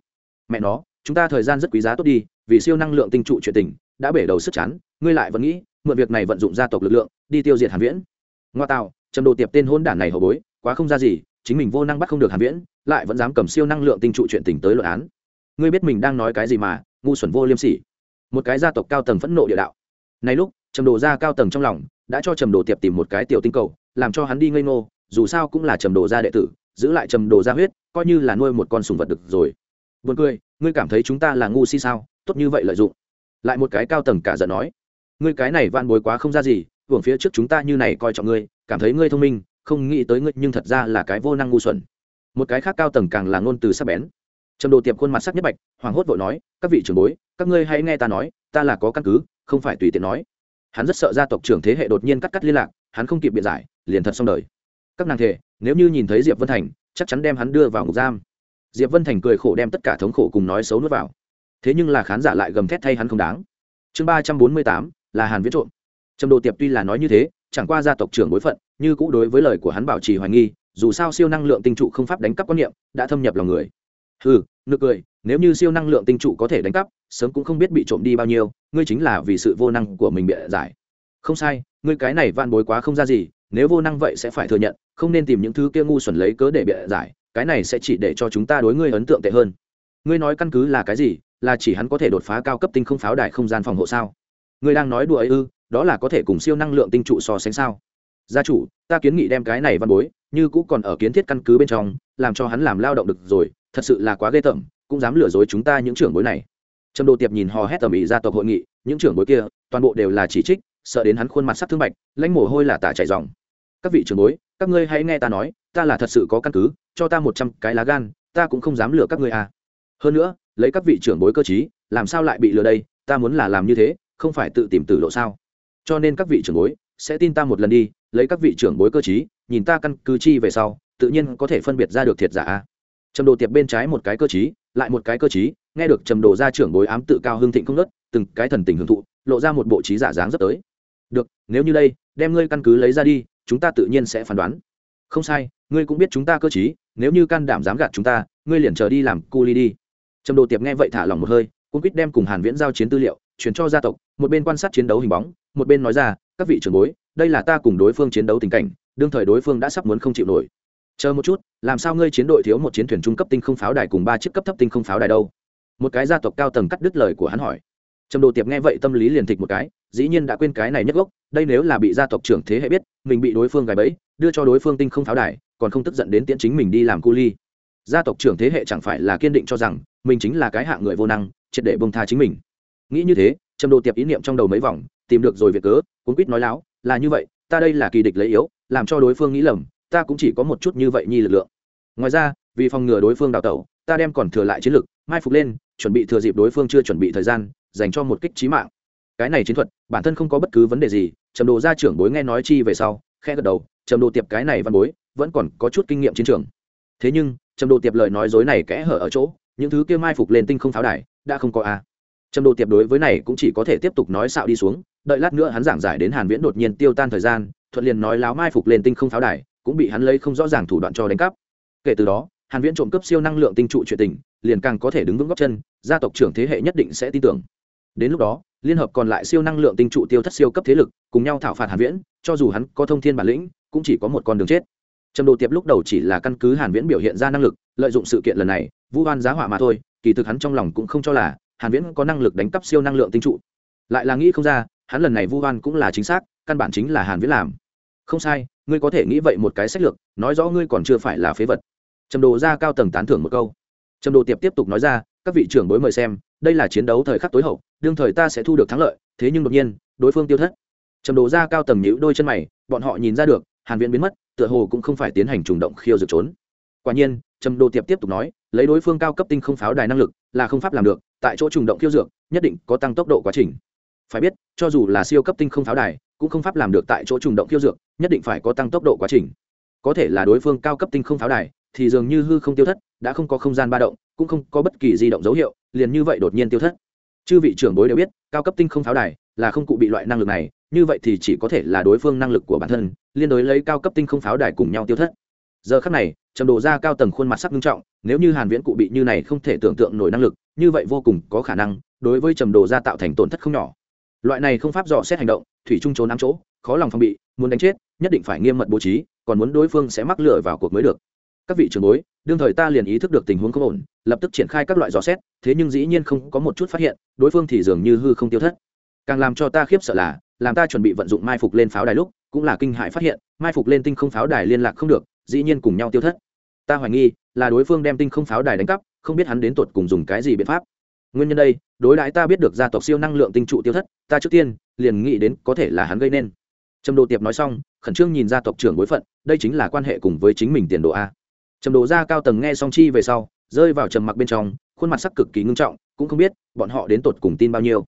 Mẹ nó, chúng ta thời gian rất quý giá tốt đi, vì siêu năng lượng tinh trụ chuyện tình, đã bể đầu sức chán, ngươi lại vẫn nghĩ, mượn việc này vận dụng gia tộc lực lượng, đi tiêu diệt hàn viễn. Ngoa tạo, trầm đồ tiệp tên hôn đản này hầu bối, quá không ra gì, chính mình vô năng bắt không được hàn viễn, lại vẫn dám cầm siêu năng lượng tinh trụ chuyện tình tới luận án ngươi biết mình đang nói cái gì mà, ngu xuẩn vô liêm sỉ. Một cái gia tộc cao tầng phẫn nộ địa đạo. Này lúc, trầm đồ gia cao tầng trong lòng đã cho trầm đồ tiệp tìm một cái tiểu tinh cầu, làm cho hắn đi ngây ngô, dù sao cũng là trầm đồ gia đệ tử, giữ lại trầm đồ gia huyết, coi như là nuôi một con sùng vật được rồi. Buồn cười, ngươi cảm thấy chúng ta là ngu si sao, tốt như vậy lợi dụng. Lại một cái cao tầng cả giận nói, ngươi cái này van bối quá không ra gì, hưởng phía trước chúng ta như này coi trọng ngươi, cảm thấy ngươi thông minh, không nghĩ tới ngươi nhưng thật ra là cái vô năng ngu xuẩn. Một cái khác cao tầng càng là ngôn từ sắc bén trầm đồ tiệp khuôn mặt sắc nhất bạch hoàng hốt vội nói, các vị trưởng bối, các ngươi hãy nghe ta nói, ta là có căn cứ, không phải tùy tiện nói. Hắn rất sợ gia tộc trưởng thế hệ đột nhiên cắt cắt liên lạc, hắn không kịp biện giải, liền thật xong đời. Các nàng thề, nếu như nhìn thấy diệp vân thành, chắc chắn đem hắn đưa vào ngục giam. Diệp vân thành cười khổ đem tất cả thống khổ cùng nói xấu nuốt vào. Thế nhưng là khán giả lại gầm thét thay hắn không đáng. Chương ba trăm bốn mươi tám, là hàn viết trộm. Trầm đồ tiệp tuy là nói như thế, chẳng qua gia tộc trưởng bối phận, như cũ đối với lời của hắn bảo trì hoài nghi, dù sao siêu năng lượng tinh trụ không pháp đánh cắp quan niệm, đã thâm nhập lòng người ừ nực cười, nếu như siêu năng lượng tinh trụ có thể đánh cắp, sớm cũng không biết bị trộm đi bao nhiêu, ngươi chính là vì sự vô năng của mình bị giải. Không sai, ngươi cái này van bối quá không ra gì, nếu vô năng vậy sẽ phải thừa nhận, không nên tìm những thứ kia ngu xuẩn lấy cớ để bịa giải, cái này sẽ chỉ để cho chúng ta đối ngươi ấn tượng tệ hơn. Ngươi nói căn cứ là cái gì, là chỉ hắn có thể đột phá cao cấp tinh không pháo đài không gian phòng hộ sao? Ngươi đang nói đùa ấy ư, đó là có thể cùng siêu năng lượng tinh trụ so sánh sao? Gia chủ, ta kiến nghị đem cái này văn bối, như cũ còn ở kiến thiết căn cứ bên trong, làm cho hắn làm lao động được rồi thật sự là quá ghê tởm, cũng dám lừa dối chúng ta những trưởng bối này. Trầm đồ tiệp nhìn hò hét tầm ĩ gia tộc hội nghị, những trưởng bối kia, toàn bộ đều là chỉ trích, sợ đến hắn khuôn mặt sắc thương bạch, lãnh mồ hôi là tả chảy dòng các vị trưởng bối, các ngươi hãy nghe ta nói, ta là thật sự có căn cứ, cho ta một trăm cái lá gan, ta cũng không dám lừa các ngươi à. Hơn nữa, lấy các vị trưởng bối cơ chí làm sao lại bị lừa đây, ta muốn là làm như thế, không phải tự tìm tử lộ sao? Cho nên các vị trưởng bối, sẽ tin ta một lần đi, lấy các vị trưởng bối cơ chí nhìn ta căn cứ chi về sau, tự nhiên có thể phân biệt ra được thiệt giả à trầm đồ tiệp bên trái một cái cơ chí lại một cái cơ chí nghe được trầm đồ gia trưởng bối ám tự cao hương thịnh không nớt từng cái thần tình hưởng thụ, lộ ra một bộ trí giả dáng rất tới. Được, nếu như đây, đem ngươi căn cứ lấy ra đi, chúng ta tự nhiên sẽ phán đoán. Không sai, ngươi cũng biết chúng ta cơ chí nếu như can đảm dám gạt chúng ta, ngươi liền chờ đi làm cu ly đi. Trầm đồ tiệp nghe vậy thả lòng một hơi cũng quýt đem cùng hàn viễn giao chiến tư liệu chuyển cho gia tộc, một bên quan sát chiến đấu hình bóng, một bên nói ra, các vị trưởng bối, đây là ta cùng đối phương chiến đấu tình cảnh, đương thời đối phương đã sắp muốn không chịu nổi chờ một chút, làm sao ngươi chiến đội thiếu một chiến thuyền trung cấp tinh không pháo đài cùng ba chiếc cấp thấp tinh không pháo đài đâu? Một cái gia tộc cao tầng cắt đứt lời của hắn hỏi. Trầm đồ tiệp nghe vậy tâm lý liền thịch một cái, dĩ nhiên đã quên cái này nhất gốc, đây nếu là bị gia tộc trưởng thế hệ biết, mình bị đối phương gài bẫy, đưa cho đối phương tinh không pháo đài, còn không tức giận đến tiễn chính mình đi làm cu ly. Gia tộc trưởng thế hệ chẳng phải là kiên định cho rằng, mình chính là cái hạng người vô năng, triệt để bông tha chính mình. Nghĩ như thế, trầm đồ tiệp ý niệm trong đầu mấy vòng, tìm được rồi việc cớ, cuốn quýt nói láo, là như vậy, ta đây là kỳ địch lấy yếu, làm cho đối phương nghĩ lầm ta cũng chỉ có một chút như vậy nhi lực lượng. Ngoài ra, vì phòng ngừa đối phương đào tẩu, ta đem còn thừa lại chiến lực, mai phục lên, chuẩn bị thừa dịp đối phương chưa chuẩn bị thời gian, dành cho một kích trí mạng. Cái này chiến thuật, bản thân không có bất cứ vấn đề gì, trầm đồ gia trưởng bối nghe nói chi về sau khe gật đầu, trầm đồ tiệp cái này văn bối, vẫn còn có chút kinh nghiệm chiến trường. Thế nhưng, trầm đồ tiệp lời nói dối này kẽ hở ở chỗ, những thứ kia mai phục lên tinh không pháo đài, đã không có a. Trầm đồ tiệp đối với này cũng chỉ có thể tiếp tục nói xạo đi xuống, đợi lát nữa hắn giảng giải đến hàn viễn đột nhiên tiêu tan thời gian, thuận liền nói láo mai phục lên tinh không pháo đài cũng bị hắn lấy không rõ ràng thủ đoạn cho đánh cắp. Kể từ đó, hàn viễn trộm cướp siêu năng lượng tinh trụ chuyện tình, liền càng có thể đứng vững góc chân, gia tộc trưởng thế hệ nhất định sẽ tin tưởng. Đến lúc đó, liên hợp còn lại siêu năng lượng tinh trụ tiêu thất siêu cấp thế lực, cùng nhau thảo phạt hàn viễn, cho dù hắn có thông thiên bản lĩnh, cũng chỉ có một con đường chết. Trầm đồ tiệp lúc đầu chỉ là căn cứ hàn viễn biểu hiện ra năng lực, lợi dụng sự kiện lần này, vu oan giá họa mà thôi, kỳ thực hắn trong lòng cũng không cho là hàn viễn có năng lực đánh cắp siêu năng lượng tinh trụ. Lại là nghĩ không ra, hắn lần này vu oan cũng là chính xác, căn bản chính là hàn viễn làm không sai, ngươi có thể nghĩ vậy một cái sách lược, nói rõ ngươi còn chưa phải là phế vật. Trầm đồ ra cao tầng tán thưởng một câu. Trầm đồ tiệp tiếp tục nói ra, các vị trưởng bối mời xem, đây là chiến đấu thời khắc tối hậu, đương thời ta sẽ thu được thắng lợi, thế nhưng đột nhiên, đối phương tiêu thất. Trầm đồ ra cao tầng nhíu đôi chân mày, bọn họ nhìn ra được, hàn viễn biến mất, tựa hồ cũng không phải tiến hành trùng động khiêu dược trốn. Quả nhiên, trầm đồ tiệp tiếp tục nói, lấy đối phương cao cấp tinh không pháo đài năng lực, là không pháp làm được, tại chỗ trùng động khiêu dược, nhất định có tăng tốc độ quá trình. Phải biết, cho dù là siêu cấp tinh không pháo đài cũng không pháp làm được tại chỗ trùng động khiêu dược, nhất định phải có tăng tốc độ quá trình. Có thể là đối phương cao cấp tinh không pháo đài, thì dường như hư không tiêu thất, đã không có không gian ba động, cũng không có bất kỳ di động dấu hiệu, liền như vậy đột nhiên tiêu thất. Chư vị trưởng bối đều biết, cao cấp tinh không pháo đài là không cụ bị loại năng lực này, như vậy thì chỉ có thể là đối phương năng lực của bản thân, liên đối lấy cao cấp tinh không pháo đài cùng nhau tiêu thất. Giờ khắc này, trầm đồ ra cao tầng khuôn mặt sắc nghiêm trọng, nếu như hàn viễn cụ bị như này không thể tưởng tượng nổi năng lực, như vậy vô cùng có khả năng, đối với trầm đồ ra tạo thành tổn thất không nhỏ loại này không pháp dò xét hành động, thủy trung trốn nắm chỗ, khó lòng phòng bị, muốn đánh chết, nhất định phải nghiêm mật bố trí, còn muốn đối phương sẽ mắc lửa vào cuộc mới được. Các vị trưởng bối, đương thời ta liền ý thức được tình huống không ổn, lập tức triển khai các loại dò xét, thế nhưng dĩ nhiên không có một chút phát hiện, đối phương thì dường như hư không tiêu thất. Càng làm cho ta khiếp sợ là, làm ta chuẩn bị vận dụng mai phục lên pháo đài lúc, cũng là kinh hại phát hiện, mai phục lên tinh không pháo đài liên lạc không được, dĩ nhiên cùng nhau tiêu thất. Ta hoài nghi, là đối phương đem tinh không pháo đài đánh cắp, không biết hắn đến tuột cùng dùng cái gì biện pháp nguyên nhân đây, đối đãi ta biết được gia tộc siêu năng lượng tinh trụ tiêu thất, ta trước tiên liền nghĩ đến có thể là hắn gây nên. Trầm đồ tiệp nói xong, khẩn trương nhìn gia tộc trưởng bối phận, đây chính là quan hệ cùng với chính mình tiền đồ a. Trầm đồ gia cao tầng nghe xong chi về sau, rơi vào trầm mặc bên trong, khuôn mặt sắc cực kỳ ngưng trọng, cũng không biết bọn họ đến tột cùng tin bao nhiêu.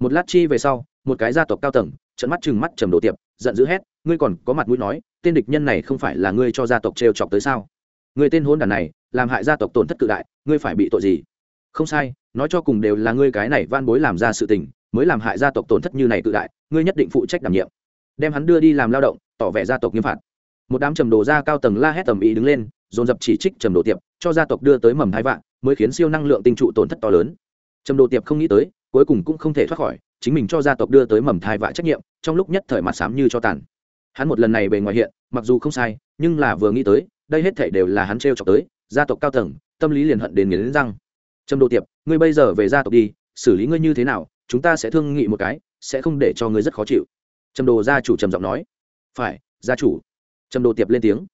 Một lát chi về sau, một cái gia tộc cao tầng trận mắt chừng mắt trầm đồ tiệp, giận dữ hét, ngươi còn có mặt mũi nói, tên địch nhân này không phải là ngươi cho gia tộc trêu chọc tới sao? Người tên hôn đàn này, làm hại gia tộc tổn thất cự đại, ngươi phải bị tội gì? Không sai, nói cho cùng đều là ngươi cái này van bối làm ra sự tình, mới làm hại gia tộc tổn thất như này tự đại, ngươi nhất định phụ trách đảm nhiệm. Đem hắn đưa đi làm lao động, tỏ vẻ gia tộc nghiêm phạt. Một đám trầm đồ gia cao tầng la hét tầm ý đứng lên, dồn dập chỉ trích trầm đồ tiệp, cho gia tộc đưa tới mầm hai vạn, mới khiến siêu năng lượng tinh trụ tổn thất to lớn. Trầm đồ tiệp không nghĩ tới, cuối cùng cũng không thể thoát khỏi, chính mình cho gia tộc đưa tới mầm thai vạ trách nhiệm, trong lúc nhất thời mặt sám như cho tàn. Hắn một lần này bề ngoài hiện, mặc dù không sai, nhưng là vừa nghĩ tới, đây hết thể đều là hắn t r e o chọc tới, gia tộc cao tầng, tâm lý liền hận đến nghiến răng. Trâm đồ tiệp, ngươi bây giờ về gia tộc đi, xử lý ngươi như thế nào, chúng ta sẽ thương nghị một cái, sẽ không để cho ngươi rất khó chịu. Trầm đồ gia chủ trầm giọng nói. Phải, gia chủ. Trầm đồ tiệp lên tiếng.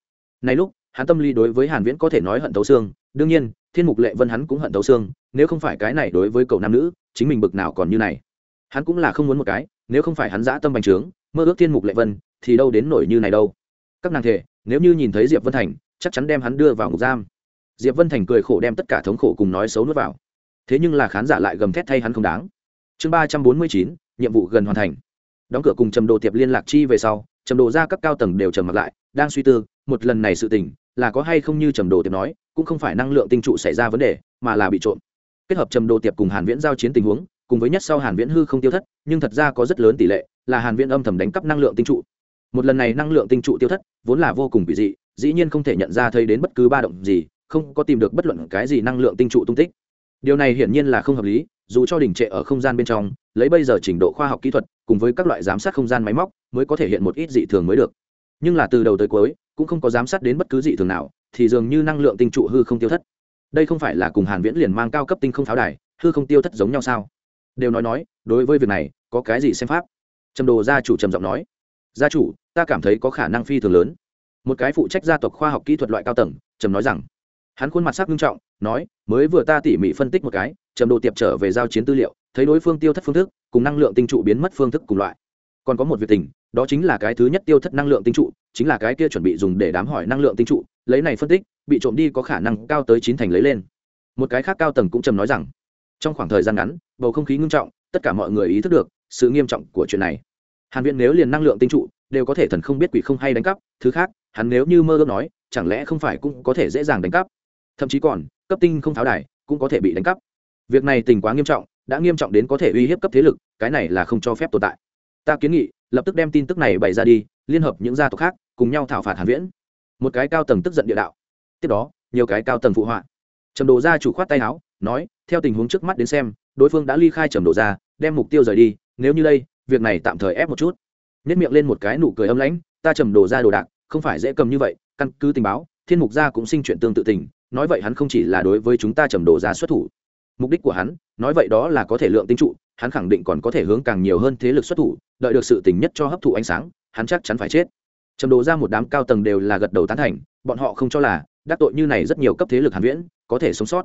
Này lúc, hắn tâm lý đối với hàn viễn có thể nói hận thấu xương, đương nhiên, thiên mục lệ vân hắn cũng hận thấu xương, nếu không phải cái này đối với cậu nam nữ, chính mình bực nào còn như này. Hắn cũng là không muốn một cái, nếu không phải hắn dã tâm bành trướng, mơ ước thiên mục lệ vân thì đâu đến nổi như này đâu. Các nàng thể, nếu như nhìn thấy diệp vân thành, chắc chắn đem hắn đưa vào ngục giam diệp vân thành cười khổ đem tất cả thống khổ cùng nói xấu nuốt vào. Thế nhưng là khán giả lại gầm thét thay hắn không đáng. Chương ba trăm bốn mươi chín, nhiệm vụ gần hoàn thành. Đóng cửa cùng trầm đồ tiệp liên lạc chi về sau, trầm đồ ra các cao tầng đều trầm mặt lại, đang suy tư, một lần này sự tình, là có hay không như trầm đồ tiệp nói, cũng không phải năng lượng tinh trụ xảy ra vấn đề, mà là bị trộm. Kết hợp trầm đồ tiệp cùng hàn viễn giao chiến tình huống, cùng với nhất sau hàn viễn hư không tiêu thất, nhưng thật ra có rất lớn tỷ lệ là hàn viễn âm thầm đánh cắp năng lượng tinh trụ. Một lần này năng lượng tinh trụ tiêu thất, vốn là vô cùng kỳ dị, dĩ nhiên không thể nhận ra thấy đến bất cứ ba động gì không có tìm được bất luận cái gì năng lượng tinh trụ tung tích. Điều này hiển nhiên là không hợp lý, dù cho đỉnh trệ ở không gian bên trong, lấy bây giờ trình độ khoa học kỹ thuật, cùng với các loại giám sát không gian máy móc, mới có thể hiện một ít dị thường mới được. Nhưng là từ đầu tới cuối, cũng không có giám sát đến bất cứ dị thường nào, thì dường như năng lượng tinh trụ hư không tiêu thất. Đây không phải là cùng hàn viễn liền mang cao cấp tinh không pháo đài, hư không tiêu thất giống nhau sao? Đều nói nói, đối với việc này, có cái gì xem pháp? Trầm đồ gia chủ trầm giọng nói, gia chủ, ta cảm thấy có khả năng phi thường lớn. Một cái phụ trách gia tộc khoa học kỹ thuật loại cao tầng, trầm nói rằng hắn khuôn mặt sắc nghiêm trọng, nói, mới vừa ta tỉ mỉ phân tích một cái, trầm đồ tiệp trở về giao chiến tư liệu, thấy đối phương tiêu thất phương thức, cùng năng lượng tinh trụ biến mất phương thức cùng loại. Còn có một việc tình, đó chính là cái thứ nhất tiêu thất năng lượng tinh trụ, chính là cái kia chuẩn bị dùng để đám hỏi năng lượng tinh trụ, lấy này phân tích, bị trộm đi có khả năng cao tới chín thành lấy lên. Một cái khác cao tầng cũng trầm nói rằng, trong khoảng thời gian ngắn, bầu không khí ngưng trọng, tất cả mọi người ý thức được sự nghiêm trọng của chuyện này. Hàn viện nếu liền năng lượng tinh trụ, đều có thể thần không biết quỷ không hay đánh cắp, thứ khác, hắn nếu như mơ ước nói, chẳng lẽ không phải cũng có thể dễ dàng đánh cắp? Thậm chí còn, cấp tinh không pháo đài cũng có thể bị đánh cắp. Việc này tình quá nghiêm trọng, đã nghiêm trọng đến có thể uy hiếp cấp thế lực, cái này là không cho phép tồn tại. Ta kiến nghị, lập tức đem tin tức này bày ra đi, liên hợp những gia tộc khác, cùng nhau thảo phạt hàn viễn. Một cái cao tầng tức giận địa đạo. Tiếp đó, nhiều cái cao tầng phụ họa. Trầm đồ gia chủ khoát tay áo, nói, theo tình huống trước mắt đến xem, đối phương đã ly khai trầm đồ gia, đem mục tiêu rời đi, nếu như đây, việc này tạm thời ép một chút. Nét miệng lên một cái nụ cười âm lãnh, ta trầm đồ gia đồ đạc, không phải dễ cầm như vậy, căn cứ tình báo, thiên mục gia cũng sinh chuyện tương tự tình nói vậy hắn không chỉ là đối với chúng ta trầm đồ ra xuất thủ. Mục đích của hắn, nói vậy đó là có thể lượng tinh trụ, hắn khẳng định còn có thể hướng càng nhiều hơn thế lực xuất thủ, đợi được sự tình nhất cho hấp thụ ánh sáng, hắn chắc chắn phải chết. Trầm đồ ra một đám cao tầng đều là gật đầu tán thành, bọn họ không cho là, đắc tội như này rất nhiều cấp thế lực hàn viễn, có thể sống sót.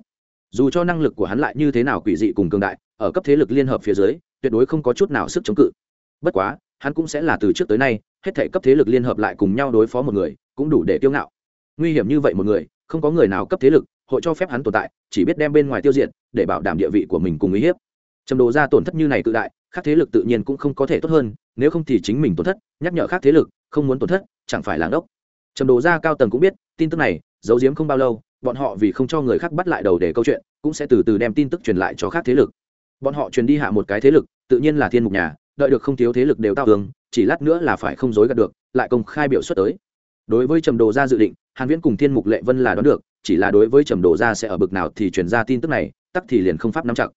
Dù cho năng lực của hắn lại như thế nào quỷ dị cùng cường đại, ở cấp thế lực liên hợp phía dưới, tuyệt đối không có chút nào sức chống cự. Bất quá, hắn cũng sẽ là từ trước tới nay, hết thảy cấp thế lực liên hợp lại cùng nhau đối phó một người, cũng đủ để tiêu ngạo. Nguy hiểm như vậy một người không có người nào cấp thế lực, hội cho phép hắn tồn tại, chỉ biết đem bên ngoài tiêu diệt, để bảo đảm địa vị của mình cùng uy hiếp. Trầm đồ ra tổn thất như này tự đại, khác thế lực tự nhiên cũng không có thể tốt hơn, nếu không thì chính mình tổn thất, nhắc nhở khác thế lực, không muốn tổn thất, chẳng phải là ngốc. Trầm đồ ra cao tầng cũng biết, tin tức này, giấu giếm không bao lâu, bọn họ vì không cho người khác bắt lại đầu để câu chuyện, cũng sẽ từ từ đem tin tức truyền lại cho khác thế lực. Bọn họ truyền đi hạ một cái thế lực, tự nhiên là thiên mục nhà, đợi được không thiếu thế lực đều tao tường chỉ lát nữa là phải không dối gạt được, lại công khai biểu xuất tới đối với trầm đồ ra dự định, hàn viễn cùng thiên mục lệ vân là đoán được, chỉ là đối với trầm đồ ra sẽ ở bực nào thì truyền ra tin tức này, tắc thì liền không pháp nắm chặt.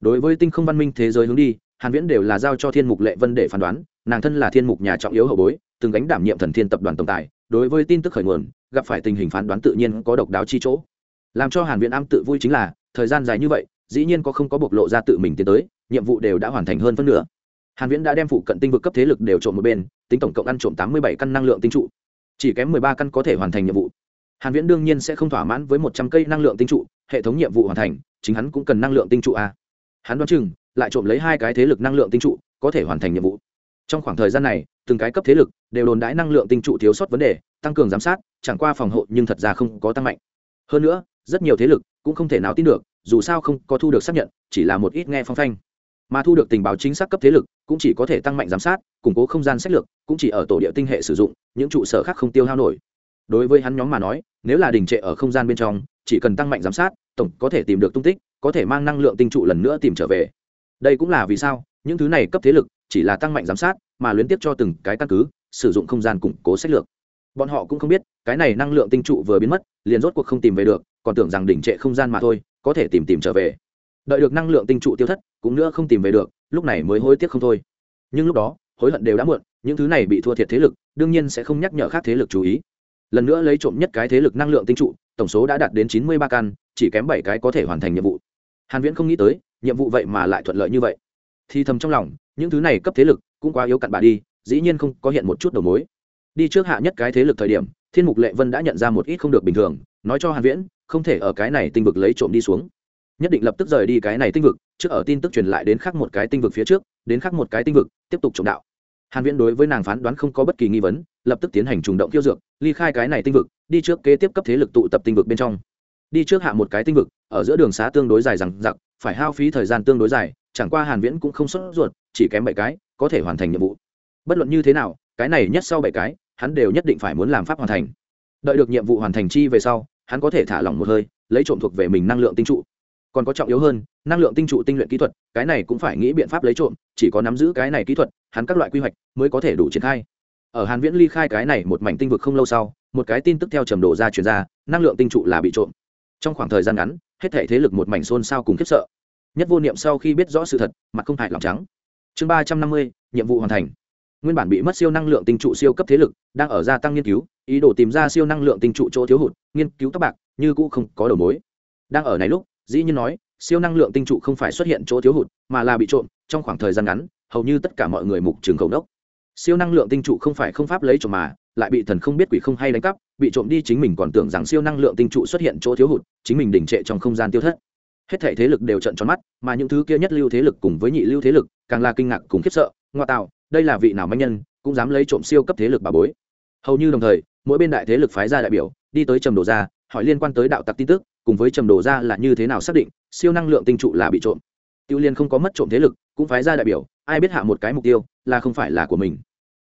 Đối với tinh không văn minh thế giới hướng đi, hàn viễn đều là giao cho thiên mục lệ vân để phán đoán, nàng thân là thiên mục nhà trọng yếu hậu bối, từng gánh đảm nhiệm thần thiên tập đoàn tổng tài, đối với tin tức khởi nguồn, gặp phải tình hình phán đoán tự nhiên có độc đáo chi chỗ. Làm cho hàn viễn am tự vui chính là, thời gian dài như vậy, dĩ nhiên có không có bộc lộ ra tự mình tiến tới, nhiệm vụ đều đã hoàn thành hơn phân nửa. Hàn viễn đã đem phụ cận tinh vực cấp thế lực đều trộm một bên, tính tổng cộng ăn trộm 87 căn năng lượng tinh trụ chỉ kém 13 căn có thể hoàn thành nhiệm vụ. Hàn viễn đương nhiên sẽ không thỏa mãn với 100 cây năng lượng tinh trụ, hệ thống nhiệm vụ hoàn thành, chính hắn cũng cần năng lượng tinh trụ a. Hắn đoán chừng, lại trộm lấy hai cái thế lực năng lượng tinh trụ, có thể hoàn thành nhiệm vụ. Trong khoảng thời gian này, từng cái cấp thế lực đều đồn đãi năng lượng tinh trụ thiếu sót vấn đề, tăng cường giám sát, chẳng qua phòng hộ nhưng thật ra không có tăng mạnh. Hơn nữa, rất nhiều thế lực cũng không thể nào tin được, dù sao không có thu được xác nhận, chỉ là một ít nghe phong phanh mà thu được tình báo chính xác cấp thế lực cũng chỉ có thể tăng mạnh giám sát, củng cố không gian sách lược, cũng chỉ ở tổ địa tinh hệ sử dụng, những trụ sở khác không tiêu hao nổi. Đối với hắn nhóm mà nói, nếu là đình trệ ở không gian bên trong, chỉ cần tăng mạnh giám sát, tổng có thể tìm được tung tích, có thể mang năng lượng tinh trụ lần nữa tìm trở về. Đây cũng là vì sao, những thứ này cấp thế lực chỉ là tăng mạnh giám sát, mà liên tiếp cho từng cái căn cứ, sử dụng không gian củng cố sách lược. Bọn họ cũng không biết, cái này năng lượng tinh trụ vừa biến mất, liền rốt cuộc không tìm về được, còn tưởng rằng đỉnh trệ không gian mà thôi, có thể tìm tìm trở về đợi được năng lượng tinh trụ tiêu thất, cũng nữa không tìm về được, lúc này mới hối tiếc không thôi. Nhưng lúc đó, hối hận đều đã muộn, những thứ này bị thua thiệt thế lực, đương nhiên sẽ không nhắc nhở khác thế lực chú ý. Lần nữa lấy trộm nhất cái thế lực năng lượng tinh trụ, tổng số đã đạt đến chín mươi ba căn, chỉ kém bảy cái có thể hoàn thành nhiệm vụ. Hàn viễn không nghĩ tới, nhiệm vụ vậy mà lại thuận lợi như vậy. Thì thầm trong lòng, những thứ này cấp thế lực cũng quá yếu cặn bà đi, dĩ nhiên không có hiện một chút đầu mối. Đi trước hạ nhất cái thế lực thời điểm, thiên mục lệ vân đã nhận ra một ít không được bình thường, nói cho hàn viễn, không thể ở cái này tinh vực lấy trộm đi xuống nhất định lập tức rời đi cái này tinh vực, trước ở tin tức truyền lại đến khác một cái tinh vực phía trước, đến khác một cái tinh vực, tiếp tục trộm đạo. Hàn viễn đối với nàng phán đoán không có bất kỳ nghi vấn, lập tức tiến hành trùng động tiêu dược, ly khai cái này tinh vực, đi trước kế tiếp cấp thế lực tụ tập tinh vực bên trong. Đi trước hạ một cái tinh vực, ở giữa đường xá tương đối dài rằng giặc phải hao phí thời gian tương đối dài, chẳng qua hàn viễn cũng không xuất ruột, chỉ kém bảy cái, có thể hoàn thành nhiệm vụ. Bất luận như thế nào, cái này nhất sau bảy cái, hắn đều nhất định phải muốn làm pháp hoàn thành. Đợi được nhiệm vụ hoàn thành chi về sau, hắn có thể thả lỏng một hơi, lấy trộm thuộc về mình năng lượng tinh trụ còn có trọng yếu hơn, năng lượng tinh trụ tinh luyện kỹ thuật, cái này cũng phải nghĩ biện pháp lấy trộm, chỉ có nắm giữ cái này kỹ thuật, hắn các loại quy hoạch mới có thể đủ triển khai. Ở hàn viễn ly khai cái này một mảnh tinh vực không lâu sau, một cái tin tức theo trầm đồ ra truyền ra, năng lượng tinh trụ là bị trộm. Trong khoảng thời gian ngắn, hết thể thế lực một mảnh xôn xao cùng khiếp sợ. Nhất vô niệm sau khi biết rõ sự thật, mặt không hại lòng trắng. Chương ba trăm năm mươi, nhiệm vụ hoàn thành. Nguyên bản bị mất siêu năng lượng tinh trụ siêu cấp thế lực, đang ở gia tăng nghiên cứu, ý đồ tìm ra siêu năng lượng tinh trụ chỗ thiếu hụt, nghiên cứu các bạc, như cũ không có đầu mối. Đang ở này lúc dĩ nhiên nói siêu năng lượng tinh trụ không phải xuất hiện chỗ thiếu hụt mà là bị trộm trong khoảng thời gian ngắn hầu như tất cả mọi người mục trường cầu đốc siêu năng lượng tinh trụ không phải không pháp lấy trộm mà lại bị thần không biết quỷ không hay đánh cắp bị trộm đi chính mình còn tưởng rằng siêu năng lượng tinh trụ xuất hiện chỗ thiếu hụt chính mình đình trệ trong không gian tiêu thất. Hết thể thế lực đều trận tròn mắt mà những thứ kia nhất lưu thế lực cùng với nhị lưu thế lực càng là kinh ngạc cùng khiếp sợ ngoa tạo đây là vị nào manh nhân cũng dám lấy trộm siêu cấp thế lực bà bối. Hầu như đồng thời mỗi bên đại thế lực phái ra đại biểu đi tới trầm đồ ra, hỏi liên quan tới đạo tặc tin tức cùng với trầm đồ gia là như thế nào xác định, siêu năng lượng tinh trụ là bị trộm. Tiêu liên không có mất trộm thế lực, cũng phái ra đại biểu, ai biết hạ một cái mục tiêu, là không phải là của mình.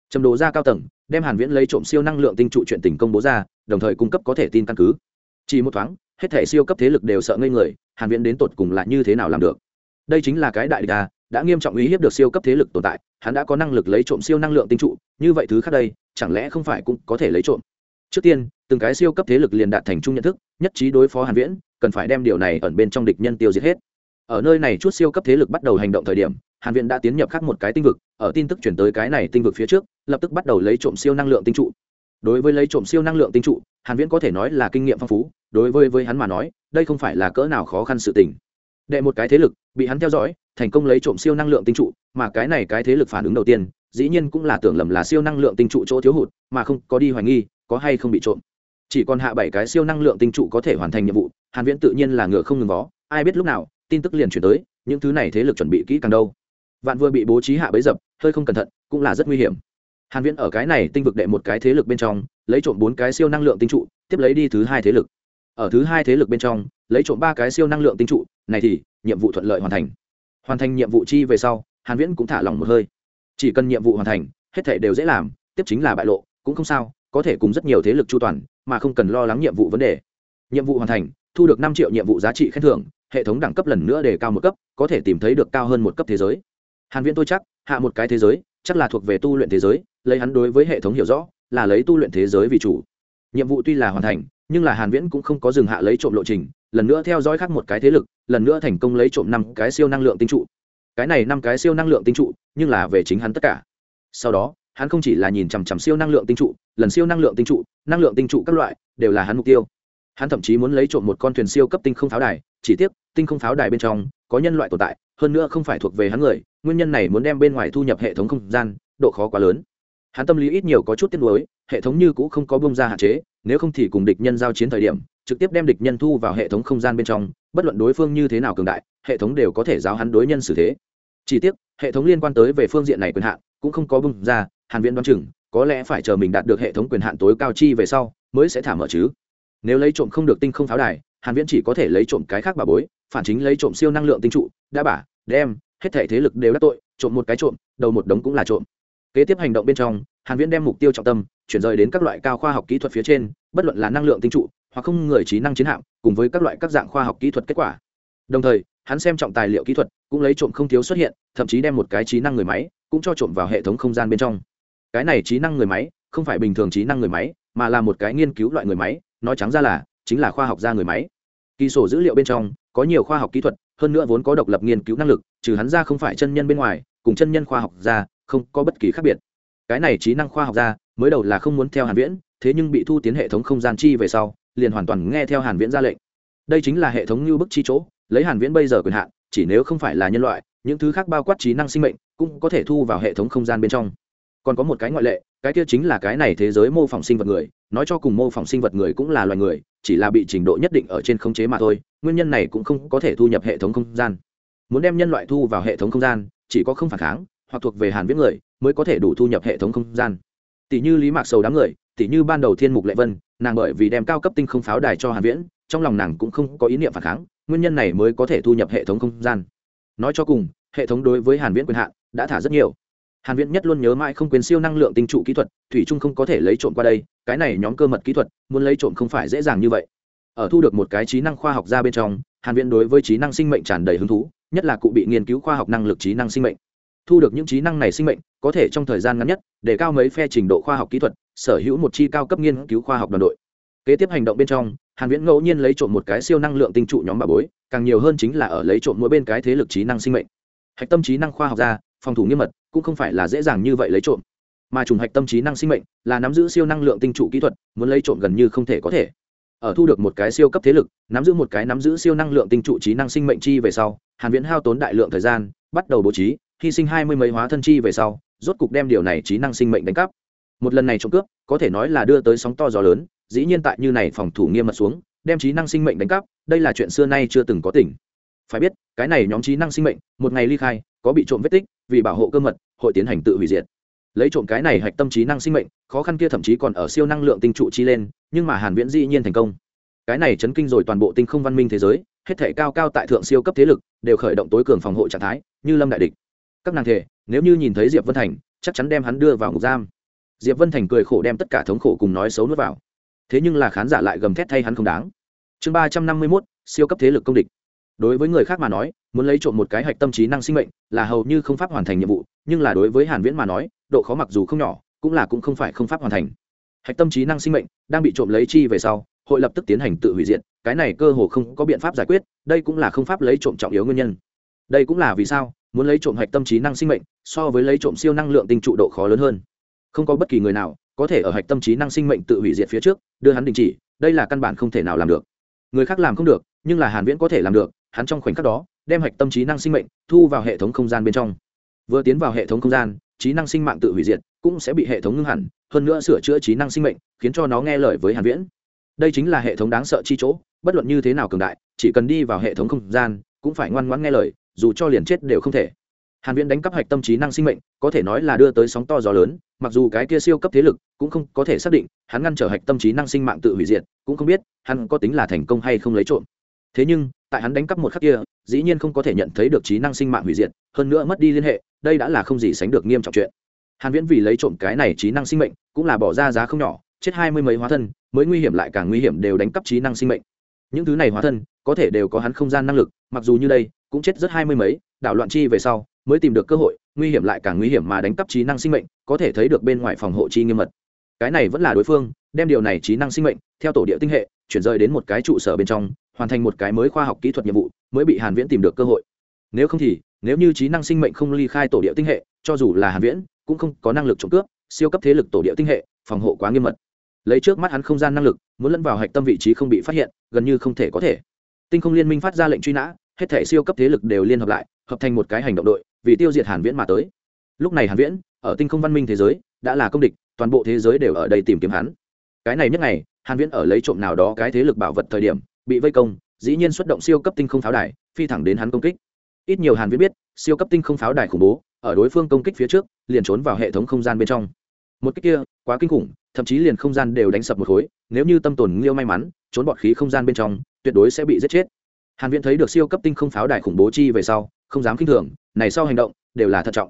Trầm đồ gia cao tầng, đem hàn viễn lấy trộm siêu năng lượng tinh trụ chuyện tình công bố ra, đồng thời cung cấp có thể tin căn cứ. Chỉ một thoáng, hết thể siêu cấp thế lực đều sợ ngây người, hàn viễn đến tột cùng là như thế nào làm được? Đây chính là cái đại địch à đã nghiêm trọng uy hiếp được siêu cấp thế lực tồn tại, hắn đã có năng lực lấy trộm siêu năng lượng tinh trụ, như vậy thứ khác đây, chẳng lẽ không phải cũng có thể lấy trộm? Trước tiên, từng cái siêu cấp thế lực liền đạt thành chung nhận thức nhất trí đối phó hàn viễn, cần phải đem điều này ẩn bên trong địch nhân tiêu diệt hết. Ở nơi này chút siêu cấp thế lực bắt đầu hành động thời điểm, hàn viễn đã tiến nhập khác một cái tinh vực, ở tin tức chuyển tới cái này tinh vực phía trước, lập tức bắt đầu lấy trộm siêu năng lượng tinh trụ. Đối với lấy trộm siêu năng lượng tinh trụ, hàn viễn có thể nói là kinh nghiệm phong phú, đối với với hắn mà nói, đây không phải là cỡ nào khó khăn sự tình. Đệ một cái thế lực, bị hắn theo dõi, thành công lấy trộm siêu năng lượng tinh trụ, mà cái này cái thế lực phản ứng đầu tiên, dĩ nhiên cũng là tưởng lầm là siêu năng lượng tinh trụ chỗ thiếu hụt, mà không có đi hoài nghi, có hay không bị trộm chỉ còn hạ bảy cái siêu năng lượng tinh trụ có thể hoàn thành nhiệm vụ, hàn viễn tự nhiên là ngựa không ngừng vó, ai biết lúc nào, tin tức liền chuyển tới, những thứ này thế lực chuẩn bị kỹ càng đâu. Vạn vừa bị bố trí hạ bấy dập, hơi không cẩn thận, cũng là rất nguy hiểm. Hàn viễn ở cái này tinh vực đệ một cái thế lực bên trong, lấy trộm bốn cái siêu năng lượng tinh trụ, tiếp lấy đi thứ hai thế lực. Ở thứ hai thế lực bên trong, lấy trộm ba cái siêu năng lượng tinh trụ, này thì, nhiệm vụ thuận lợi hoàn thành. Hoàn thành nhiệm vụ chi về sau, hàn viễn cũng thả lỏng một hơi. Chỉ cần nhiệm vụ hoàn thành, hết thảy đều dễ làm, tiếp chính là bại lộ, cũng không sao có thể cùng rất nhiều thế lực chu toàn, mà không cần lo lắng nhiệm vụ vấn đề. Nhiệm vụ hoàn thành, thu được năm triệu nhiệm vụ giá trị khen thưởng, hệ thống đẳng cấp lần nữa để cao một cấp, có thể tìm thấy được cao hơn một cấp thế giới. Hàn viễn tôi chắc, hạ một cái thế giới, chắc là thuộc về tu luyện thế giới, lấy hắn đối với hệ thống hiểu rõ, là lấy tu luyện thế giới vì chủ. Nhiệm vụ tuy là hoàn thành, nhưng là hàn viễn cũng không có dừng hạ lấy trộm lộ trình, lần nữa theo dõi khác một cái thế lực, lần nữa thành công lấy trộm năm cái siêu năng lượng tinh trụ. Cái này năm cái siêu năng lượng tinh trụ, nhưng là về chính hắn tất cả. Sau đó hắn không chỉ là nhìn chằm chằm siêu năng lượng tinh trụ, lần siêu năng lượng tinh trụ, năng lượng tinh trụ các loại đều là hắn mục tiêu. Hắn thậm chí muốn lấy trộm một con thuyền siêu cấp tinh không pháo đài, chỉ tiếc, tinh không pháo đài bên trong có nhân loại tồn tại, hơn nữa không phải thuộc về hắn người, nguyên nhân này muốn đem bên ngoài thu nhập hệ thống không gian, độ khó quá lớn. Hắn tâm lý ít nhiều có chút tiếc nuối, hệ thống như cũ không có bông ra hạn chế, nếu không thì cùng địch nhân giao chiến thời điểm, trực tiếp đem địch nhân thu vào hệ thống không gian bên trong, bất luận đối phương như thế nào cường đại, hệ thống đều có thể giáo hắn đối nhân xử thế. Chỉ tiếc, hệ thống liên quan tới về phương diện này quyền hạn cũng không có bung ra, hàn viễn đoán chừng, có lẽ phải chờ mình đạt được hệ thống quyền hạn tối cao chi về sau, mới sẽ thả mở chứ. Nếu lấy trộm không được tinh không pháo đài, hàn viễn chỉ có thể lấy trộm cái khác bà bối, phản chính lấy trộm siêu năng lượng tinh trụ, đã bả, đem, hết thể thế lực đều đắc tội, trộm một cái trộm, đầu một đống cũng là trộm. Kế tiếp hành động bên trong, hàn viễn đem mục tiêu trọng tâm, chuyển rời đến các loại cao khoa học kỹ thuật phía trên, bất luận là năng lượng tinh trụ, hoặc không người trí năng chiến hạm, cùng với các loại các dạng khoa học kỹ thuật kết quả. Đồng thời, hắn xem trọng tài liệu kỹ thuật cũng lấy trộm không thiếu xuất hiện, thậm chí đem một cái trí năng người máy cũng cho trộm vào hệ thống không gian bên trong. Cái này trí năng người máy không phải bình thường trí năng người máy, mà là một cái nghiên cứu loại người máy, nói trắng ra là chính là khoa học gia người máy. Kỳ sổ dữ liệu bên trong có nhiều khoa học kỹ thuật, hơn nữa vốn có độc lập nghiên cứu năng lực, trừ hắn ra không phải chân nhân bên ngoài, cùng chân nhân khoa học gia không có bất kỳ khác biệt. Cái này trí năng khoa học gia mới đầu là không muốn theo hàn viễn, thế nhưng bị thu tiến hệ thống không gian chi về sau, liền hoàn toàn nghe theo hàn viễn ra lệnh. Đây chính là hệ thống như bức chi chỗ, lấy hàn viễn bây giờ quyền hạn chỉ nếu không phải là nhân loại, những thứ khác bao quát trí năng sinh mệnh cũng có thể thu vào hệ thống không gian bên trong. Còn có một cái ngoại lệ, cái kia chính là cái này thế giới mô phỏng sinh vật người, nói cho cùng mô phỏng sinh vật người cũng là loài người, chỉ là bị trình độ nhất định ở trên khống chế mà thôi, nguyên nhân này cũng không có thể thu nhập hệ thống không gian. Muốn đem nhân loại thu vào hệ thống không gian, chỉ có không phản kháng, hoặc thuộc về hàn viễn người, mới có thể đủ thu nhập hệ thống không gian. Tỷ như lý mạc sầu đám người, tỷ như ban đầu thiên mục lệ vân, nàng bởi vì đem cao cấp tinh không pháo đài cho hàn viễn trong lòng nàng cũng không có ý niệm phản kháng, nguyên nhân này mới có thể thu nhập hệ thống không gian. Nói cho cùng, hệ thống đối với hàn viễn quyền hạn đã thả rất nhiều. Hàn viễn nhất luôn nhớ mãi không quên siêu năng lượng tinh trụ kỹ thuật, thủy trung không có thể lấy trộm qua đây, cái này nhóm cơ mật kỹ thuật, muốn lấy trộm không phải dễ dàng như vậy. Ở thu được một cái trí năng khoa học ra bên trong, hàn viễn đối với trí năng sinh mệnh tràn đầy hứng thú, nhất là cụ bị nghiên cứu khoa học năng lực trí năng sinh mệnh. Thu được những trí năng này sinh mệnh, có thể trong thời gian ngắn nhất, để cao mấy phe trình độ khoa học kỹ thuật, sở hữu một chi cao cấp nghiên cứu khoa học đoàn đội. Kế tiếp hành động bên trong hàn viễn ngẫu nhiên lấy trộm một cái siêu năng lượng tinh trụ nhóm bà bối, càng nhiều hơn chính là ở lấy trộm mỗi bên cái thế lực trí năng sinh mệnh. Hạch tâm trí năng khoa học ra, phòng thủ nghiêm mật, cũng không phải là dễ dàng như vậy lấy trộm. Mà trùng hạch tâm trí năng sinh mệnh, là nắm giữ siêu năng lượng tinh trụ kỹ thuật, muốn lấy trộm gần như không thể có thể. Ở thu được một cái siêu cấp thế lực, nắm giữ một cái nắm giữ siêu năng lượng tinh trụ trí năng sinh mệnh chi về sau, hàn viễn hao tốn đại lượng thời gian, bắt đầu bố trí, hy sinh hai mươi mấy hóa thân chi về sau, rốt cục đem điều này trí năng sinh mệnh đánh cắp. Một lần này trộm cướp, có thể nói là đưa tới sóng to gió lớn dĩ nhiên tại như này phòng thủ nghiêm mật xuống, đem trí năng sinh mệnh đánh cắp, đây là chuyện xưa nay chưa từng có tỉnh phải biết, cái này nhóm trí năng sinh mệnh, một ngày ly khai, có bị trộm vết tích, vì bảo hộ cơ mật, hội tiến hành tự hủy diệt. Lấy trộm cái này hạch tâm trí năng sinh mệnh, khó khăn kia thậm chí còn ở siêu năng lượng tinh trụ chi lên, nhưng mà hàn viễn dĩ nhiên thành công. Cái này chấn kinh rồi toàn bộ tinh không văn minh thế giới, hết thể cao cao tại thượng siêu cấp thế lực, đều khởi động tối cường phòng hộ trạng thái, như lâm đại địch. Các nàng thể, nếu như nhìn thấy diệp vân thành, chắc chắn đem hắn đưa vào ngục giam. Diệp vân thành cười khổ đem tất cả thống khổ cùng nói xấu nuốt vào thế nhưng là khán giả lại gầm thét thay hắn không đáng. Chương ba trăm năm mươi mốt, siêu cấp thế lực công địch. Đối với người khác mà nói, muốn lấy trộm một cái hạch tâm trí năng sinh mệnh, là hầu như không pháp hoàn thành nhiệm vụ, nhưng là đối với hàn viễn mà nói, độ khó mặc dù không nhỏ, cũng là cũng không phải không pháp hoàn thành. Hạch tâm trí năng sinh mệnh, đang bị trộm lấy chi về sau, hội lập tức tiến hành tự hủy diệt, cái này cơ hồ không có biện pháp giải quyết, đây cũng là không pháp lấy trộm trọng yếu nguyên nhân. Đây cũng là vì sao, muốn lấy trộm hạch tâm trí năng sinh mệnh, so với lấy trộm siêu năng lượng tinh trụ độ khó lớn hơn. Không có bất kỳ người nào có thể ở hạch tâm trí năng sinh mệnh tự hủy diệt phía trước, đưa hắn đình chỉ, đây là căn bản không thể nào làm được. Người khác làm không được, nhưng là hàn viễn có thể làm được, hắn trong khoảnh khắc đó, đem hạch tâm trí năng sinh mệnh thu vào hệ thống không gian bên trong. Vừa tiến vào hệ thống không gian, trí năng sinh mạng tự hủy diệt cũng sẽ bị hệ thống ngưng hẳn, hơn nữa sửa chữa trí năng sinh mệnh, khiến cho nó nghe lời với hàn viễn. Đây chính là hệ thống đáng sợ chi chỗ, bất luận như thế nào cường đại, chỉ cần đi vào hệ thống không gian, cũng phải ngoan ngoãn nghe lời, dù cho liền chết đều không thể. Hàn viễn đánh cắp hạch tâm trí năng sinh mệnh, có thể nói là đưa tới sóng to gió lớn mặc dù cái kia siêu cấp thế lực cũng không có thể xác định hắn ngăn trở hạch tâm trí năng sinh mạng tự hủy diệt, cũng không biết hắn có tính là thành công hay không lấy trộm. Thế nhưng, tại hắn đánh cắp một khắc kia, dĩ nhiên không có thể nhận thấy được trí năng sinh mạng hủy diệt, hơn nữa mất đi liên hệ, đây đã là không gì sánh được nghiêm trọng chuyện. Hàn viễn vì lấy trộm cái này trí năng sinh mệnh, cũng là bỏ ra giá không nhỏ, chết hai mươi mấy hóa thân, mới nguy hiểm lại càng nguy hiểm đều đánh cắp trí năng sinh mệnh. Những thứ này hóa thân, có thể đều có hắn không gian năng lực, mặc dù như đây, cũng chết rất hai mươi mấy, đảo loạn chi về sau, mới tìm được cơ hội nguy hiểm lại càng nguy hiểm mà đánh cắp trí năng sinh mệnh, có thể thấy được bên ngoài phòng hộ chi nghiêm mật. Cái này vẫn là đối phương, đem điều này trí năng sinh mệnh, theo tổ địa tinh hệ, chuyển rời đến một cái trụ sở bên trong, hoàn thành một cái mới khoa học kỹ thuật nhiệm vụ, mới bị hàn viễn tìm được cơ hội. Nếu không thì, nếu như trí năng sinh mệnh không ly khai tổ địa tinh hệ, cho dù là hàn viễn, cũng không có năng lực trộm cướp, siêu cấp thế lực tổ địa tinh hệ, phòng hộ quá nghiêm mật. Lấy trước mắt hắn không gian năng lực, muốn lẫn vào hạch tâm vị trí không bị phát hiện, gần như không thể có thể. Tinh không liên minh phát ra lệnh truy nã, hết thể siêu cấp thế lực đều liên hợp lại hợp thành một cái hành động đội, vì tiêu diệt hàn viễn mà tới. Lúc này hàn viễn, ở tinh không văn minh thế giới, đã là công địch, toàn bộ thế giới đều ở đây tìm kiếm hắn. Cái này nhất ngày, hàn viễn ở lấy trộm nào đó cái thế lực bảo vật thời điểm, bị vây công, dĩ nhiên xuất động siêu cấp tinh không pháo đài, phi thẳng đến hắn công kích. Ít nhiều hàn viễn biết, siêu cấp tinh không pháo đài khủng bố, ở đối phương công kích phía trước, liền trốn vào hệ thống không gian bên trong. Một kích kia, quá kinh khủng, thậm chí liền không gian đều đánh sập một khối, nếu như tâm tồn liêu may mắn, trốn bọt khí không gian bên trong, tuyệt đối sẽ bị giết chết. Hàn viễn thấy được siêu cấp tinh không pháo đài khủng bố chi về sau không dám kinh thường, này sau hành động, đều là thận trọng.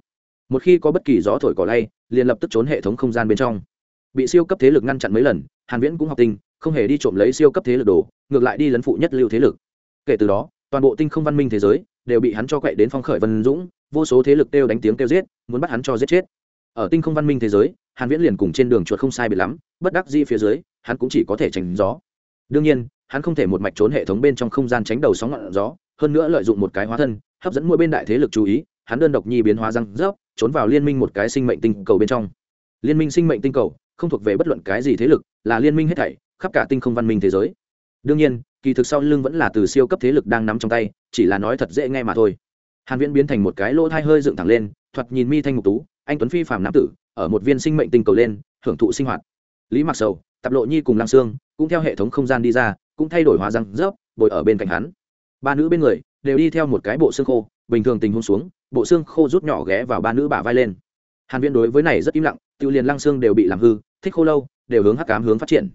Một khi có bất kỳ gió thổi cỏ lay, liền lập tức trốn hệ thống không gian bên trong. Bị siêu cấp thế lực ngăn chặn mấy lần, hàn viễn cũng học tinh, không hề đi trộm lấy siêu cấp thế lực đồ, ngược lại đi lấn phụ nhất lưu thế lực. Kể từ đó, toàn bộ tinh không văn minh thế giới đều bị hắn cho quậy đến phong khởi vân dũng, vô số thế lực kêu đánh tiếng kêu giết, muốn bắt hắn cho giết chết. Ở tinh không văn minh thế giới, hàn viễn liền cùng trên đường chuột không sai biệt lắm, bất đắc dĩ phía dưới, hắn cũng chỉ có thể tránh gió. Đương nhiên, hắn không thể một mạch trốn hệ thống bên trong không gian tránh đầu sóng ngọn gió, hơn nữa lợi dụng một cái hóa thân hấp dẫn mỗi bên đại thế lực chú ý, hắn đơn độc nhi biến hóa răng rớp, trốn vào liên minh một cái sinh mệnh tinh cầu bên trong. Liên minh sinh mệnh tinh cầu, không thuộc về bất luận cái gì thế lực, là liên minh hết thảy, khắp cả tinh không văn minh thế giới. Đương nhiên, kỳ thực sau lưng vẫn là từ siêu cấp thế lực đang nắm trong tay, chỉ là nói thật dễ nghe mà thôi. Hàn viễn biến thành một cái lỗ thai hơi dựng thẳng lên, thoạt nhìn mi thanh ngục tú, anh tuấn phi phàm nam tử, ở một viên sinh mệnh tinh cầu lên, hưởng thụ sinh hoạt. Lý mặc sầu tập lộ nhi cùng lang sương, cũng theo hệ thống không gian đi ra, cũng thay đổi hóa răng rớp, bồi ở bên cạnh hắn. Ba nữ bên người đều đi theo một cái bộ xương khô, bình thường tình huống xuống, bộ xương khô rút nhỏ ghé vào ba nữ bả vai lên. Hàn viễn đối với này rất im lặng, tiêu liền lăng xương đều bị làm hư, thích khô lâu, đều hướng hắc ám hướng phát triển.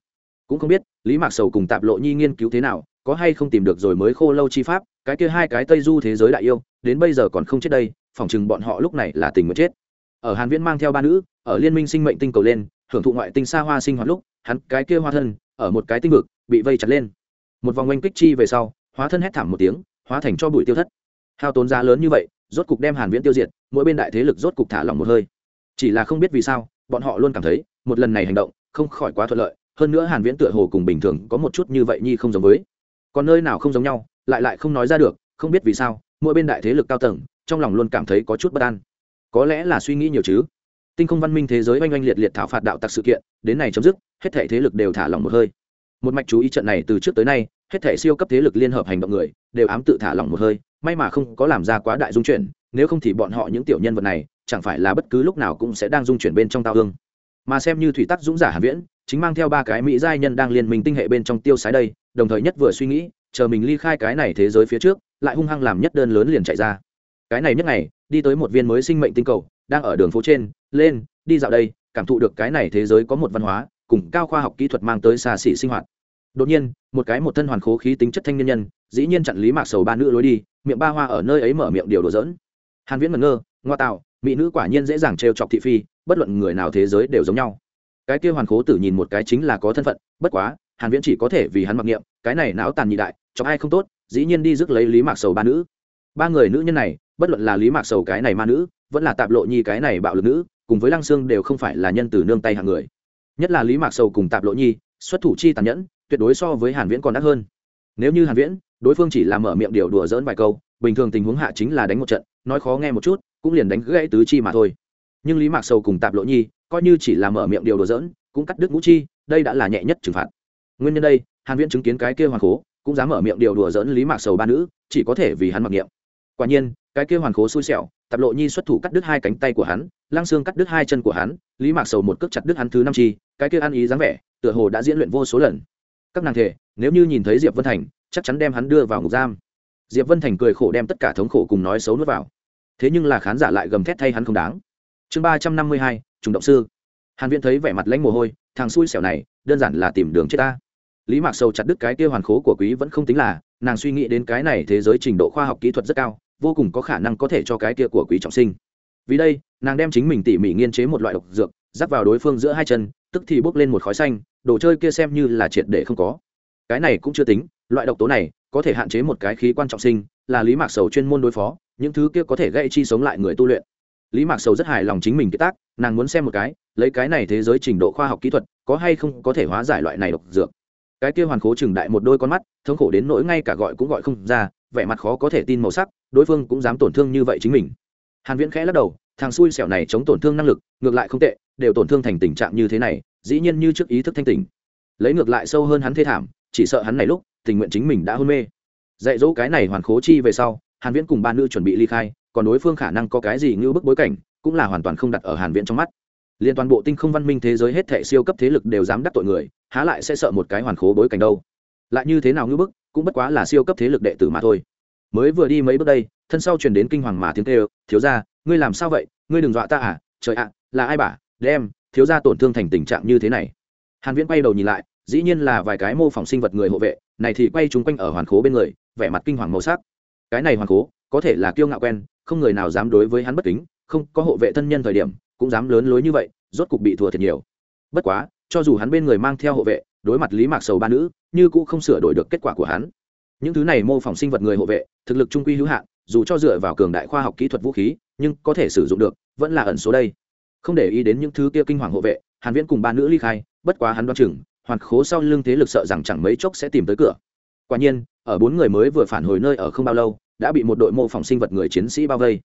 Cũng không biết, lý mạc sầu cùng tạp lộ nhi nghiên cứu thế nào, có hay không tìm được rồi mới khô lâu chi pháp, cái kia hai cái tây du thế giới đại yêu, đến bây giờ còn không chết đây, phỏng chừng bọn họ lúc này là tình nguyện chết. Ở hàn viễn mang theo ba nữ, ở liên minh sinh mệnh tinh cầu lên, hưởng thụ ngoại tinh xa hoa sinh hoạt lúc, hắn, cái kia hoa thân, ở một cái tinh vực, bị vây chặt lên. Một vòng oanh kích chi về sau hóa thân hét thảm một tiếng hóa thành cho bụi tiêu thất. Hao tốn giá lớn như vậy, rốt cục đem hàn viễn tiêu diệt, mỗi bên đại thế lực rốt cục thả lỏng một hơi. Chỉ là không biết vì sao, bọn họ luôn cảm thấy, một lần này hành động, không khỏi quá thuận lợi, hơn nữa hàn viễn tựa hồ cùng bình thường có một chút như vậy nhi không giống với. Còn nơi nào không giống nhau, lại lại không nói ra được, không biết vì sao, mỗi bên đại thế lực cao tầng, trong lòng luôn cảm thấy có chút bất an. Có lẽ là suy nghĩ nhiều chứ. Tinh không văn minh thế giới oanh oanh liệt liệt thảo phạt đạo tặc sự kiện, đến này chấm dứt, hết thể thế lực đều thả lỏng một hơi một mạch chú ý trận này từ trước tới nay, hết thể siêu cấp thế lực liên hợp hành động người, đều ám tự thả lỏng một hơi, may mà không có làm ra quá đại dung chuyển, nếu không thì bọn họ những tiểu nhân vật này, chẳng phải là bất cứ lúc nào cũng sẽ đang dung chuyển bên trong tao hương. Mà xem như thủy tắc dũng giả hà viễn, chính mang theo ba cái mỹ giai nhân đang liên minh tinh hệ bên trong tiêu sái đây, đồng thời nhất vừa suy nghĩ, chờ mình ly khai cái này thế giới phía trước, lại hung hăng làm nhất đơn lớn liền chạy ra. Cái này nhất ngày, đi tới một viên mới sinh mệnh tinh cầu, đang ở đường phố trên, lên, đi dạo đây, cảm thụ được cái này thế giới có một văn hóa cùng cao khoa học kỹ thuật mang tới xa xỉ sinh hoạt. Đột nhiên, một cái một thân hoàn khố khí tính chất thanh niên nhân, dĩ nhiên chặn lý mạc sầu ba nữ lối đi, miệng ba hoa ở nơi ấy mở miệng điều đùa dỡn hàn viễn ngẩn ngơ, ngoa tạo, mỹ nữ quả nhiên dễ dàng trêu chọc thị phi, bất luận người nào thế giới đều giống nhau. Cái kia hoàn khố tử nhìn một cái chính là có thân phận, bất quá, hàn viễn chỉ có thể vì hắn mặc niệm, cái này não tàn nhị đại cho ai không tốt, dĩ nhiên đi rước lấy lý mạc sầu ba nữ. Ba người nữ nhân này, bất luận là lý mạc sầu cái này ma nữ, vẫn là tạp lộ nhi cái này bạo lực nữ, cùng với lăng xương đều không phải là nhân từ nương tay hạng người nhất là lý mạc sầu cùng tạp lộ nhi, xuất thủ chi tàn nhẫn, tuyệt đối so với hàn viễn còn đắt hơn. Nếu như hàn viễn, đối phương chỉ là mở miệng điều đùa dỡn vài câu, bình thường tình huống hạ chính là đánh một trận, nói khó nghe một chút, cũng liền đánh gãy tứ chi mà thôi. Nhưng lý mạc sầu cùng tạp lộ nhi, coi như chỉ là mở miệng điều đùa dỡn cũng cắt đứt ngũ chi, đây đã là nhẹ nhất trừng phạt. Nguyên nhân đây, hàn viễn chứng kiến cái kia hoàn khố, cũng dám mở miệng điều đùa dỡn lý mạc sầu ba nữ, chỉ có thể vì hắn mặc niệm. Quả nhiên, cái kia hoàn khố xui xẻo, tạp lộ nhi xuất thủ cắt đứt hai cánh tay của hắn lang xương cắt đứt hai chân của hắn, lý mạc sầu một cước chặt đứt hắn thứ năm chi cái kia ăn ý dáng vẻ, tựa hồ đã diễn luyện vô số lần. Các nàng thể nếu như nhìn thấy diệp vân thành, chắc chắn đem hắn đưa vào ngục giam. Diệp vân thành cười khổ đem tất cả thống khổ cùng nói xấu nuốt vào. Thế nhưng là khán giả lại gầm thét thay hắn không đáng. Chương ba trăm năm mươi hai, trùng động sư. Hàn viễn thấy vẻ mặt lãnh mồ hôi, thằng xui xẻo này, đơn giản là tìm đường chết ta. Lý mạc sầu chặt đứt cái kia hoàn khố của quý vẫn không tính là, nàng suy nghĩ đến cái này thế giới trình độ khoa học kỹ thuật rất cao, vô cùng có khả năng có thể cho cái kia của quý trọng sinh. Vì đây, nàng đem chính mình tỉ mỉ nghiên chế một loại độc dược dắt vào đối phương giữa hai chân, tức thì bốc lên một khói xanh, đồ chơi kia xem như là triệt để không có. Cái này cũng chưa tính, loại độc tố này có thể hạn chế một cái khí quan trọng sinh, là lý mạc sầu chuyên môn đối phó, những thứ kia có thể gây chi sống lại người tu luyện. Lý mạc sầu rất hài lòng chính mình kế tác, nàng muốn xem một cái, lấy cái này thế giới trình độ khoa học kỹ thuật, có hay không có thể hóa giải loại này độc dược. Cái kia hoàn khố chừng đại một đôi con mắt, thống khổ đến nỗi ngay cả gọi cũng gọi không ra, vẻ mặt khó có thể tin màu sắc, đối phương cũng dám tổn thương như vậy chính mình. Hàn viễn khẽ lắc đầu thằng xui xẻo này chống tổn thương năng lực, ngược lại không tệ, đều tổn thương thành tình trạng như thế này, dĩ nhiên như trước ý thức thanh tỉnh. Lấy ngược lại sâu hơn hắn thê thảm, chỉ sợ hắn này lúc, tình nguyện chính mình đã hôn mê. Dạy dỗ cái này hoàn khố chi về sau, hàn viễn cùng ba nữ chuẩn bị ly khai, còn đối phương khả năng có cái gì như bức bối cảnh, cũng là hoàn toàn không đặt ở hàn viễn trong mắt. Liên toàn bộ tinh không văn minh thế giới hết thệ siêu cấp thế lực đều dám đắc tội người, há lại sẽ sợ một cái hoàn khố bối cảnh đâu. Lại như thế nào như bức, cũng bất quá là siêu cấp thế lực đệ tử mà thôi. Mới vừa đi mấy bước đây, thân sau truyền đến kinh hoàng mà tiếng kêu, thiếu gia ngươi làm sao vậy? Ngươi đừng dọa ta à? Trời ạ, là ai bà? Đem, thiếu gia tổn thương thành tình trạng như thế này. Hàn viễn quay đầu nhìn lại, dĩ nhiên là vài cái mô phỏng sinh vật người hộ vệ, này thì quay chúng quanh ở hoàn khố bên người, vẻ mặt kinh hoàng màu sắc. Cái này hoàn khố, có thể là kiêu ngạo quen, không người nào dám đối với hắn bất kính, không có hộ vệ thân nhân thời điểm, cũng dám lớn lối như vậy, rốt cục bị thua thiệt nhiều. Bất quá, cho dù hắn bên người mang theo hộ vệ, đối mặt lý mạc sầu ba nữ, như cũng không sửa đổi được kết quả của hắn. Những thứ này mô phỏng sinh vật người hộ vệ, thực lực trung quy hữu hạn dù cho dựa vào cường đại khoa học kỹ thuật vũ khí, nhưng có thể sử dụng được, vẫn là ẩn số đây. Không để ý đến những thứ kia kinh hoàng hộ vệ, hàn viễn cùng ba nữ ly khai, bất quá hắn đoán chừng, hoàn khố sau lưng thế lực sợ rằng chẳng mấy chốc sẽ tìm tới cửa. Quả nhiên, ở bốn người mới vừa phản hồi nơi ở không bao lâu, đã bị một đội mô phỏng sinh vật người chiến sĩ bao vây.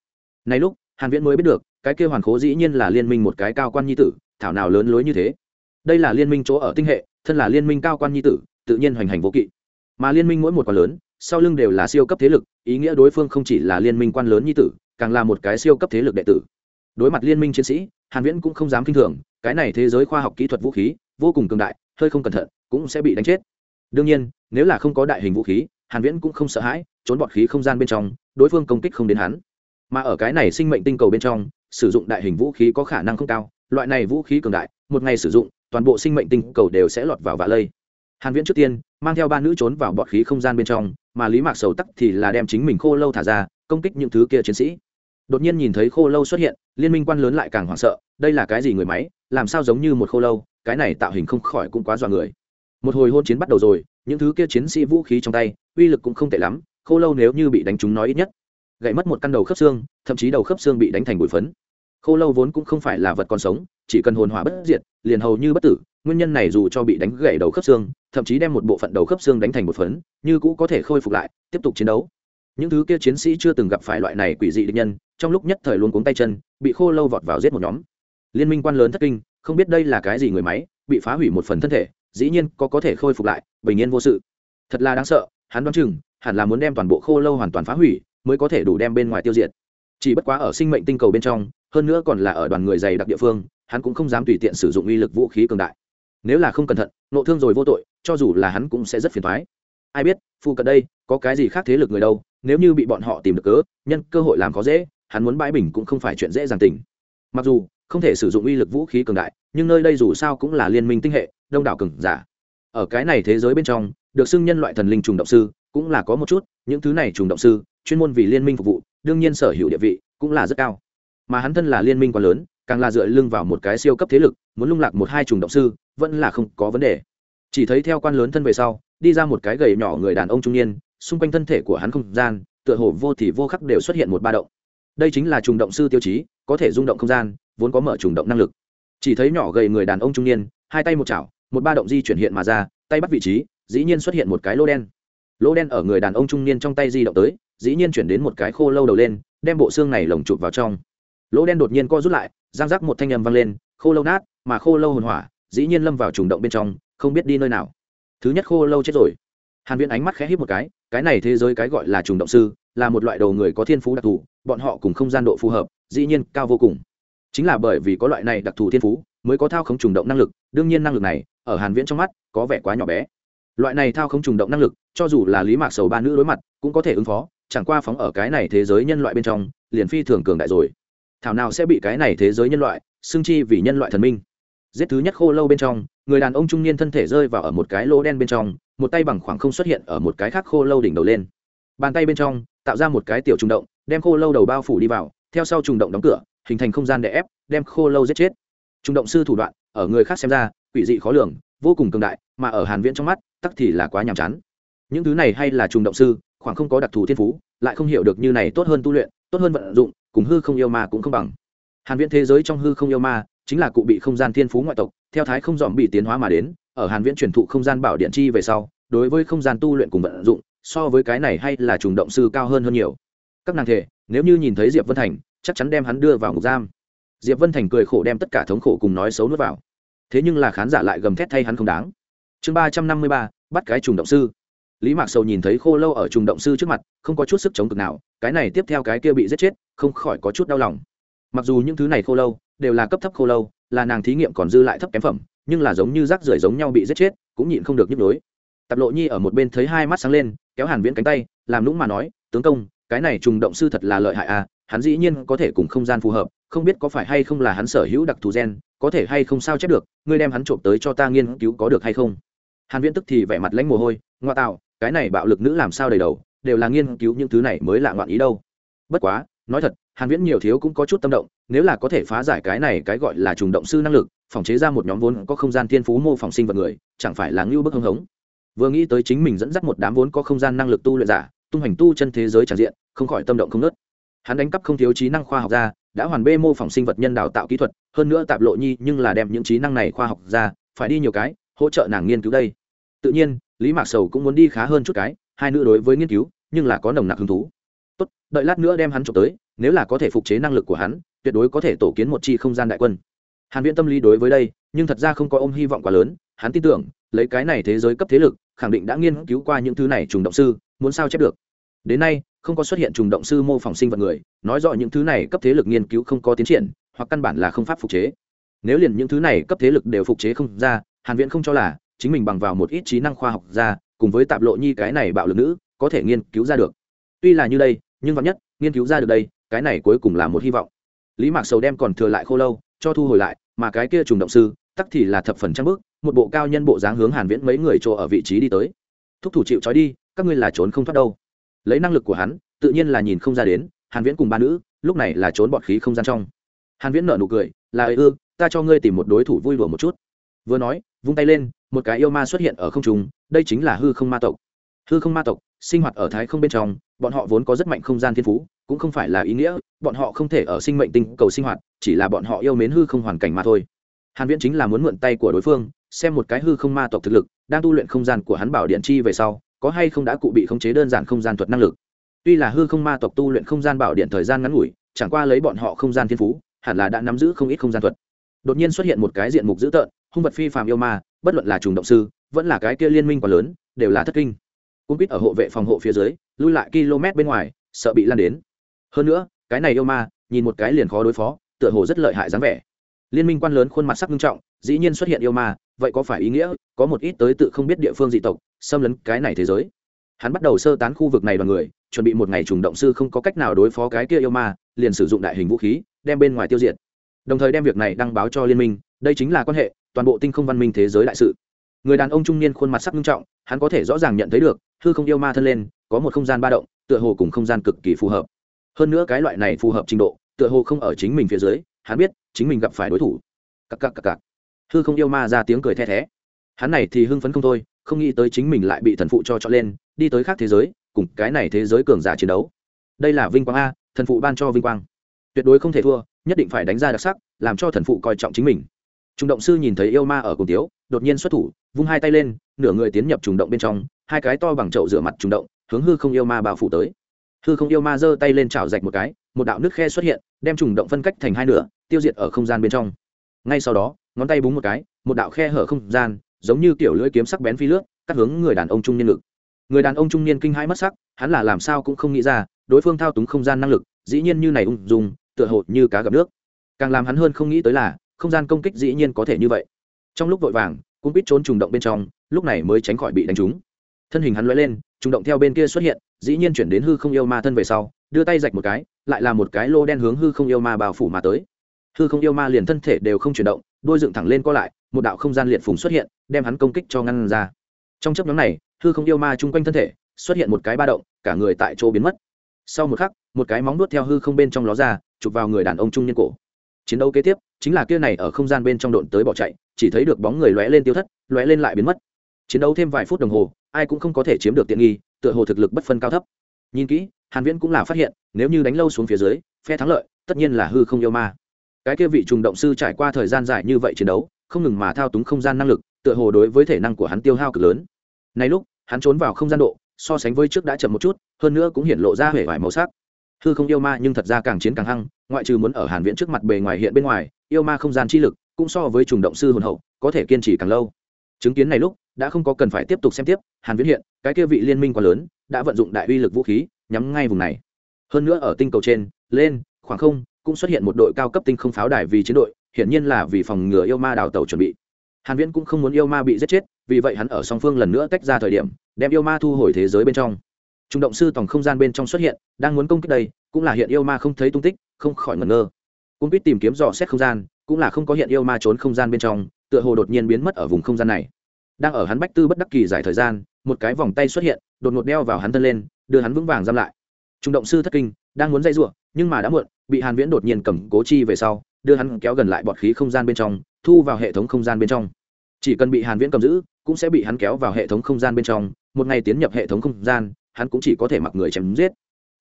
Nay lúc, hàn viễn mới biết được, cái kia hoàn khố dĩ nhiên là liên minh một cái cao quan nhi tử, thảo nào lớn lối như thế. Đây là liên minh chỗ ở tinh hệ, thân là liên minh cao quan nhi tử, tự nhiên hoành hành vô kỵ. Mà liên minh mỗi một quả lớn sau lưng đều là siêu cấp thế lực, ý nghĩa đối phương không chỉ là liên minh quan lớn nhi tử, càng là một cái siêu cấp thế lực đệ tử. Đối mặt liên minh chiến sĩ, hàn viễn cũng không dám kinh thường, cái này thế giới khoa học kỹ thuật vũ khí, vô cùng cường đại, hơi không cẩn thận, cũng sẽ bị đánh chết. Đương nhiên, nếu là không có đại hình vũ khí, hàn viễn cũng không sợ hãi, trốn bọt khí không gian bên trong, đối phương công kích không đến hắn. Mà ở cái này sinh mệnh tinh cầu bên trong, sử dụng đại hình vũ khí có khả năng không cao, loại này vũ khí cường đại, một ngày sử dụng, toàn bộ sinh mệnh tinh cầu đều sẽ lọt vào vạ lây. Hàn viễn trước tiên, mang theo ba nữ trốn vào bọt khí không gian bên trong mà lý mạc sầu tắc thì là đem chính mình khô lâu thả ra, công kích những thứ kia chiến sĩ. Đột nhiên nhìn thấy khô lâu xuất hiện, liên minh quan lớn lại càng hoảng sợ, đây là cái gì người máy, làm sao giống như một khô lâu, cái này tạo hình không khỏi cũng quá dọa người. Một hồi hôn chiến bắt đầu rồi, những thứ kia chiến sĩ vũ khí trong tay, uy lực cũng không tệ lắm, khô lâu nếu như bị đánh trúng nói ít nhất, gãy mất một căn đầu khớp xương, thậm chí đầu khớp xương bị đánh thành bụi phấn. Khô lâu vốn cũng không phải là vật còn sống, chỉ cần hồn hỏa bất diệt, liền hầu như bất tử nguyên nhân này dù cho bị đánh gãy đầu khớp xương, thậm chí đem một bộ phận đầu khớp xương đánh thành một phấn, như cũ có thể khôi phục lại, tiếp tục chiến đấu. Những thứ kia chiến sĩ chưa từng gặp phải loại này quỷ dị địch nhân, trong lúc nhất thời luôn cuống tay chân, bị khô lâu vọt vào giết một nhóm. Liên minh quan lớn thất kinh, không biết đây là cái gì người máy, bị phá hủy một phần thân thể, dĩ nhiên có có thể khôi phục lại, bình yên vô sự. Thật là đáng sợ, hắn đoán chừng, hẳn là muốn đem toàn bộ khô lâu hoàn toàn phá hủy, mới có thể đủ đem bên ngoài tiêu diệt. Chỉ bất quá ở sinh mệnh tinh cầu bên trong, hơn nữa còn là ở đoàn người dày đặc địa phương, hắn cũng không dám tùy tiện sử dụng uy lực vũ khí cường đại nếu là không cẩn thận, nộ thương rồi vô tội, cho dù là hắn cũng sẽ rất phiền thoái ai biết, phụ cận đây, có cái gì khác thế lực người đâu, nếu như bị bọn họ tìm được cớ, nhân cơ hội làm khó dễ, hắn muốn bãi bình cũng không phải chuyện dễ dàng tình. Mặc dù, không thể sử dụng uy lực vũ khí cường đại, nhưng nơi đây dù sao cũng là liên minh tinh hệ, đông đảo cường giả. Ở cái này thế giới bên trong, được xưng nhân loại thần linh trùng động sư, cũng là có một chút, những thứ này trùng động sư, chuyên môn vì liên minh phục vụ, đương nhiên sở hữu địa vị cũng là rất cao. Mà hắn thân là liên minh quá lớn càng là dựa lưng vào một cái siêu cấp thế lực, muốn lung lạc một hai trùng động sư, vẫn là không có vấn đề. Chỉ thấy theo quan lớn thân về sau, đi ra một cái gầy nhỏ người đàn ông trung niên, xung quanh thân thể của hắn không gian, tựa hồ vô thì vô khắc đều xuất hiện một ba động. Đây chính là trùng động sư tiêu chí, có thể rung động không gian, vốn có mở trùng động năng lực. Chỉ thấy nhỏ gầy người đàn ông trung niên, hai tay một chảo, một ba động di chuyển hiện mà ra, tay bắt vị trí, dĩ nhiên xuất hiện một cái lô đen. Lô đen ở người đàn ông trung niên trong tay di động tới, dĩ nhiên chuyển đến một cái khô lâu đầu lên, đem bộ xương này lồng chụp vào trong lỗ đen đột nhiên co rút lại, giang rắc một thanh âm vang lên, khô lâu nát, mà khô lâu hồn hỏa, dĩ nhiên lâm vào trùng động bên trong, không biết đi nơi nào. Thứ nhất khô lâu chết rồi. Hàn viễn ánh mắt khẽ híp một cái cái này thế giới cái gọi là trùng động sư, là một loại đầu người có thiên phú đặc thù, bọn họ cùng không gian độ phù hợp, dĩ nhiên cao vô cùng. Chính là bởi vì có loại này đặc thù thiên phú, mới có thao không trùng động năng lực, đương nhiên năng lực này, ở hàn viễn trong mắt, có vẻ quá nhỏ bé. Loại này thao không trùng động năng lực, cho dù là lý mạc sầu ba nữ đối mặt, cũng có thể ứng phó, chẳng qua phóng ở cái này thế giới nhân loại bên trong, liền phi thường cường đại rồi thảo nào sẽ bị cái này thế giới nhân loại, xưng chi vì nhân loại thần minh. Giết thứ nhất khô lâu bên trong, người đàn ông trung niên thân thể rơi vào ở một cái lỗ đen bên trong, một tay bằng khoảng không xuất hiện ở một cái khác khô lâu đỉnh đầu lên. Bàn tay bên trong, tạo ra một cái tiểu trùng động, đem khô lâu đầu bao phủ đi vào, theo sau trùng động đóng cửa, hình thành không gian để ép, đem khô lâu giết chết. Trùng động sư thủ đoạn, ở người khác xem ra, quỷ dị khó lường, vô cùng cường đại, mà ở hàn viễn trong mắt, tắc thì là quá nhàm chán. Những thứ này hay là trùng động sư, khoảng không có đặc thù thiên phú, lại không hiểu được như này tốt hơn tu luyện, tốt hơn vận dụng cùng hư không yêu ma cũng không bằng. Hàn viễn thế giới trong hư không yêu ma chính là cụ bị không gian thiên phú ngoại tộc, theo thái không dòm bị tiến hóa mà đến, ở hàn viễn truyền thụ không gian bảo điện chi về sau, đối với không gian tu luyện cùng vận dụng, so với cái này hay là trùng động sư cao hơn hơn nhiều. Các nàng thể, nếu như nhìn thấy diệp vân thành, chắc chắn đem hắn đưa vào ngục giam. Diệp vân thành cười khổ đem tất cả thống khổ cùng nói xấu nuốt vào. Thế nhưng là khán giả lại gầm thét thay hắn không đáng. Chương ba trăm năm mươi ba, bắt cái trùng động sư. Lý mạc sầu nhìn thấy khô lâu ở trùng động sư trước mặt, không có chút sức chống cực nào, cái này tiếp theo cái kia bị giết chết không khỏi có chút đau lòng. Mặc dù những thứ này khô lâu đều là cấp thấp khô lâu, là nàng thí nghiệm còn dư lại thấp kém phẩm, nhưng là giống như rác rưởi giống nhau bị giết chết, cũng nhịn không được nhức nhối. Tạp lộ nhi ở một bên thấy hai mắt sáng lên, kéo hàn viễn cánh tay, làm lũng mà nói, tướng công, cái này trùng động sư thật là lợi hại à hắn dĩ nhiên có thể cùng không gian phù hợp, không biết có phải hay không là hắn sở hữu đặc thù gen, có thể hay không sao chép được, ngươi đem hắn trộm tới cho ta nghiên cứu có được hay không? Hàn viễn tức thì vẻ mặt lãnh mồ hôi, ngoa tạo, cái này bạo lực nữ làm sao đầy đầu, đều là nghiên cứu những thứ này mới lạ ngoạn ý đâu. Bất quá nói thật, hàn viễn nhiều thiếu cũng có chút tâm động, nếu là có thể phá giải cái này cái gọi là trùng động sư năng lực, phòng chế ra một nhóm vốn có không gian thiên phú mô phỏng sinh vật người, chẳng phải là ngưu bức hưng hống. Vừa nghĩ tới chính mình dẫn dắt một đám vốn có không gian năng lực tu luyện giả, tung hành tu chân thế giới tràn diện, không khỏi tâm động không nớt hắn đánh cắp không thiếu trí năng khoa học ra, đã hoàn bê mô phỏng sinh vật nhân đào tạo kỹ thuật, hơn nữa tạp lộ nhi nhưng là đem những trí năng này khoa học ra, phải đi nhiều cái, hỗ trợ nàng nghiên cứu đây. Tự nhiên, lý mạc sầu cũng muốn đi khá hơn chút cái, hai nữ đối với nghiên cứu, nhưng là có nồng nặc hứng thú tốt, đợi lát nữa đem hắn trộm tới, nếu là có thể phục chế năng lực của hắn, tuyệt đối có thể tổ kiến một chi không gian đại quân. Hàn viễn tâm lý đối với đây, nhưng thật ra không có ôm hy vọng quá lớn, hắn tin tưởng, lấy cái này thế giới cấp thế lực, khẳng định đã nghiên cứu qua những thứ này trùng động sư, muốn sao chép được. Đến nay, không có xuất hiện trùng động sư mô phỏng sinh vật người, nói rõ những thứ này cấp thế lực nghiên cứu không có tiến triển, hoặc căn bản là không pháp phục chế. Nếu liền những thứ này cấp thế lực đều phục chế không ra, hàn viễn không cho là, chính mình bằng vào một ít trí năng khoa học ra, cùng với tạp lộ nhi cái này bạo lực nữ, có thể nghiên cứu ra được. Tuy là như đây nhưng vắn nhất, nghiên cứu ra được đây, cái này cuối cùng là một hy vọng. Lý mạc sầu đem còn thừa lại khô lâu, cho thu hồi lại, mà cái kia trùng động sư, tắc thì là thập phần trăm bước, một bộ cao nhân bộ dáng hướng hàn viễn mấy người chỗ ở vị trí đi tới. Thúc thủ chịu trói đi, các ngươi là trốn không thoát đâu. Lấy năng lực của hắn, tự nhiên là nhìn không ra đến, hàn viễn cùng ba nữ, lúc này là trốn bọt khí không gian trong. Hàn viễn nở nụ cười, là ư, ta cho ngươi tìm một đối thủ vui đùa một chút. Vừa nói, vung tay lên, một cái yêu ma xuất hiện ở không trung, đây chính là hư không ma tộc hư không ma tộc, sinh hoạt ở thái không bên trong, bọn họ vốn có rất mạnh không gian thiên phú, cũng không phải là ý nghĩa, bọn họ không thể ở sinh mệnh tinh cầu sinh hoạt, chỉ là bọn họ yêu mến hư không hoàn cảnh mà thôi. Hàn viễn chính là muốn mượn tay của đối phương, xem một cái hư không ma tộc thực lực, đang tu luyện không gian của hắn bảo điện chi về sau, có hay không đã cụ bị khống chế đơn giản không gian thuật năng lực. Tuy là hư không ma tộc tu luyện không gian bảo điện thời gian ngắn ngủi, chẳng qua lấy bọn họ không gian thiên phú, hẳn là đã nắm giữ không ít không gian thuật. Đột nhiên xuất hiện một cái diện mục dữ tợn, hung vật phi phàm yêu ma, bất luận là trùng động sư, vẫn là cái kia liên minh quá lớn, đều là thất kinh cung quýt ở hộ vệ phòng hộ phía dưới, lui lại km bên ngoài, sợ bị lan đến. Hơn nữa, cái này yêu ma, nhìn một cái liền khó đối phó, tựa hồ rất lợi hại dáng vẻ. Liên minh quan lớn khuôn mặt sắc nghiêm trọng, dĩ nhiên xuất hiện yêu ma, vậy có phải ý nghĩa, có một ít tới tự không biết địa phương dị tộc, xâm lấn cái này thế giới. Hắn bắt đầu sơ tán khu vực này đoàn người, chuẩn bị một ngày trùng động sư không có cách nào đối phó cái kia yêu ma, liền sử dụng đại hình vũ khí, đem bên ngoài tiêu diệt. Đồng thời đem việc này đăng báo cho liên minh, đây chính là quan hệ, toàn bộ tinh không văn minh thế giới đại sự. Người đàn ông trung niên khuôn mặt sắc nghiêm trọng, hắn có thể rõ ràng nhận thấy được hư không yêu ma thân lên, có một không gian ba động, tựa hồ cùng không gian cực kỳ phù hợp. Hơn nữa cái loại này phù hợp trình độ, tựa hồ không ở chính mình phía dưới, hắn biết, chính mình gặp phải đối thủ. Cặc cặc cặc cặc. Hư không yêu ma ra tiếng cười the thé. Hắn này thì hưng phấn không thôi, không nghĩ tới chính mình lại bị thần phụ cho chọn lên, đi tới khác thế giới, cùng cái này thế giới cường giả chiến đấu. Đây là vinh quang a, thần phụ ban cho vinh quang. Tuyệt đối không thể thua, nhất định phải đánh ra đặc sắc, làm cho thần phụ coi trọng chính mình. Trùng động sư nhìn thấy yêu ma ở cùng tiếu, đột nhiên xuất thủ, vung hai tay lên, nửa người tiến nhập trùng động bên trong hai cái to bằng chậu rửa mặt trùng động, hướng hư không yêu ma bao phủ tới. Hư không yêu ma giơ tay lên chảo rạch một cái, một đạo nước khe xuất hiện, đem trùng động phân cách thành hai nửa, tiêu diệt ở không gian bên trong. Ngay sau đó, ngón tay búng một cái, một đạo khe hở không gian, giống như kiểu lưỡi kiếm sắc bén phi lướt, cắt hướng người đàn ông trung niên lực người đàn ông trung niên kinh hãi mất sắc, hắn là làm sao cũng không nghĩ ra, đối phương thao túng không gian năng lực, dĩ nhiên như này ung dung, tựa hồ như cá gặp nước. Càng làm hắn hơn không nghĩ tới là, không gian công kích dĩ nhiên có thể như vậy. Trong lúc vội vàng cũng biết trốn trùng động bên trong, lúc này mới tránh khỏi bị đánh trúng thân hình hắn lóe lên, trùng động theo bên kia xuất hiện, dĩ nhiên chuyển đến hư không yêu ma thân về sau, đưa tay rạch một cái, lại là một cái lô đen hướng hư không yêu ma bao phủ mà tới. Hư không yêu ma liền thân thể đều không chuyển động, đôi dựng thẳng lên co lại, một đạo không gian liệt phùng xuất hiện, đem hắn công kích cho ngăn ra. Trong chấp nhóm này, hư không yêu ma chung quanh thân thể xuất hiện một cái ba động, cả người tại chỗ biến mất. Sau một khắc, một cái móng nuốt theo hư không bên trong ló ra, chụp vào người đàn ông trung niên cổ. Chiến đấu kế tiếp, chính là kia này ở không gian bên trong độn tới bỏ chạy, chỉ thấy được bóng người lóe lên tiêu thất, lóe lên lại biến mất. Chiến đấu thêm vài phút đồng hồ ai cũng không có thể chiếm được tiện nghi, tựa hồ thực lực bất phân cao thấp. Nhìn kỹ, hàn viễn cũng là phát hiện, nếu như đánh lâu xuống phía dưới, phe thắng lợi, tất nhiên là hư không yêu ma. Cái kia vị trùng động sư trải qua thời gian dài như vậy chiến đấu, không ngừng mà thao túng không gian năng lực, tựa hồ đối với thể năng của hắn tiêu hao cực lớn. Nay lúc, hắn trốn vào không gian độ, so sánh với trước đã chậm một chút, hơn nữa cũng hiện lộ ra vẻ vải màu sắc. Hư không yêu ma nhưng thật ra càng chiến càng hăng, ngoại trừ muốn ở hàn viễn trước mặt bề ngoài hiện bên ngoài, yêu ma không gian chi lực, cũng so với trùng động sư hồn hậu, có thể kiên trì càng lâu. Chứng kiến này lúc đã không có cần phải tiếp tục xem tiếp, hàn viễn hiện, cái kia vị liên minh quá lớn, đã vận dụng đại uy lực vũ khí, nhắm ngay vùng này. Hơn nữa ở tinh cầu trên, lên, khoảng không, cũng xuất hiện một đội cao cấp tinh không pháo đài vì chiến đội, hiển nhiên là vì phòng ngừa yêu ma đào tàu chuẩn bị. Hàn viễn cũng không muốn yêu ma bị giết chết, vì vậy hắn ở song phương lần nữa tách ra thời điểm, đem yêu ma thu hồi thế giới bên trong. Trung động sư tổng không gian bên trong xuất hiện, đang muốn công kích đây, cũng là hiện yêu ma không thấy tung tích, không khỏi ngẩn ngơ. Cũng biết tìm kiếm dò xét không gian, cũng là không có hiện yêu ma trốn không gian bên trong, tựa hồ đột nhiên biến mất ở vùng không gian này đang ở hắn bách tư bất đắc kỳ giải thời gian, một cái vòng tay xuất hiện, đột ngột đeo vào hắn thân lên, đưa hắn vững vàng giam lại. Trung động sư thất kinh, đang muốn dây giụa nhưng mà đã muộn, bị hàn viễn đột nhiên cầm cố chi về sau, đưa hắn kéo gần lại bọt khí không gian bên trong, thu vào hệ thống không gian bên trong. Chỉ cần bị hàn viễn cầm giữ, cũng sẽ bị hắn kéo vào hệ thống không gian bên trong, một ngày tiến nhập hệ thống không gian, hắn cũng chỉ có thể mặc người chém giết.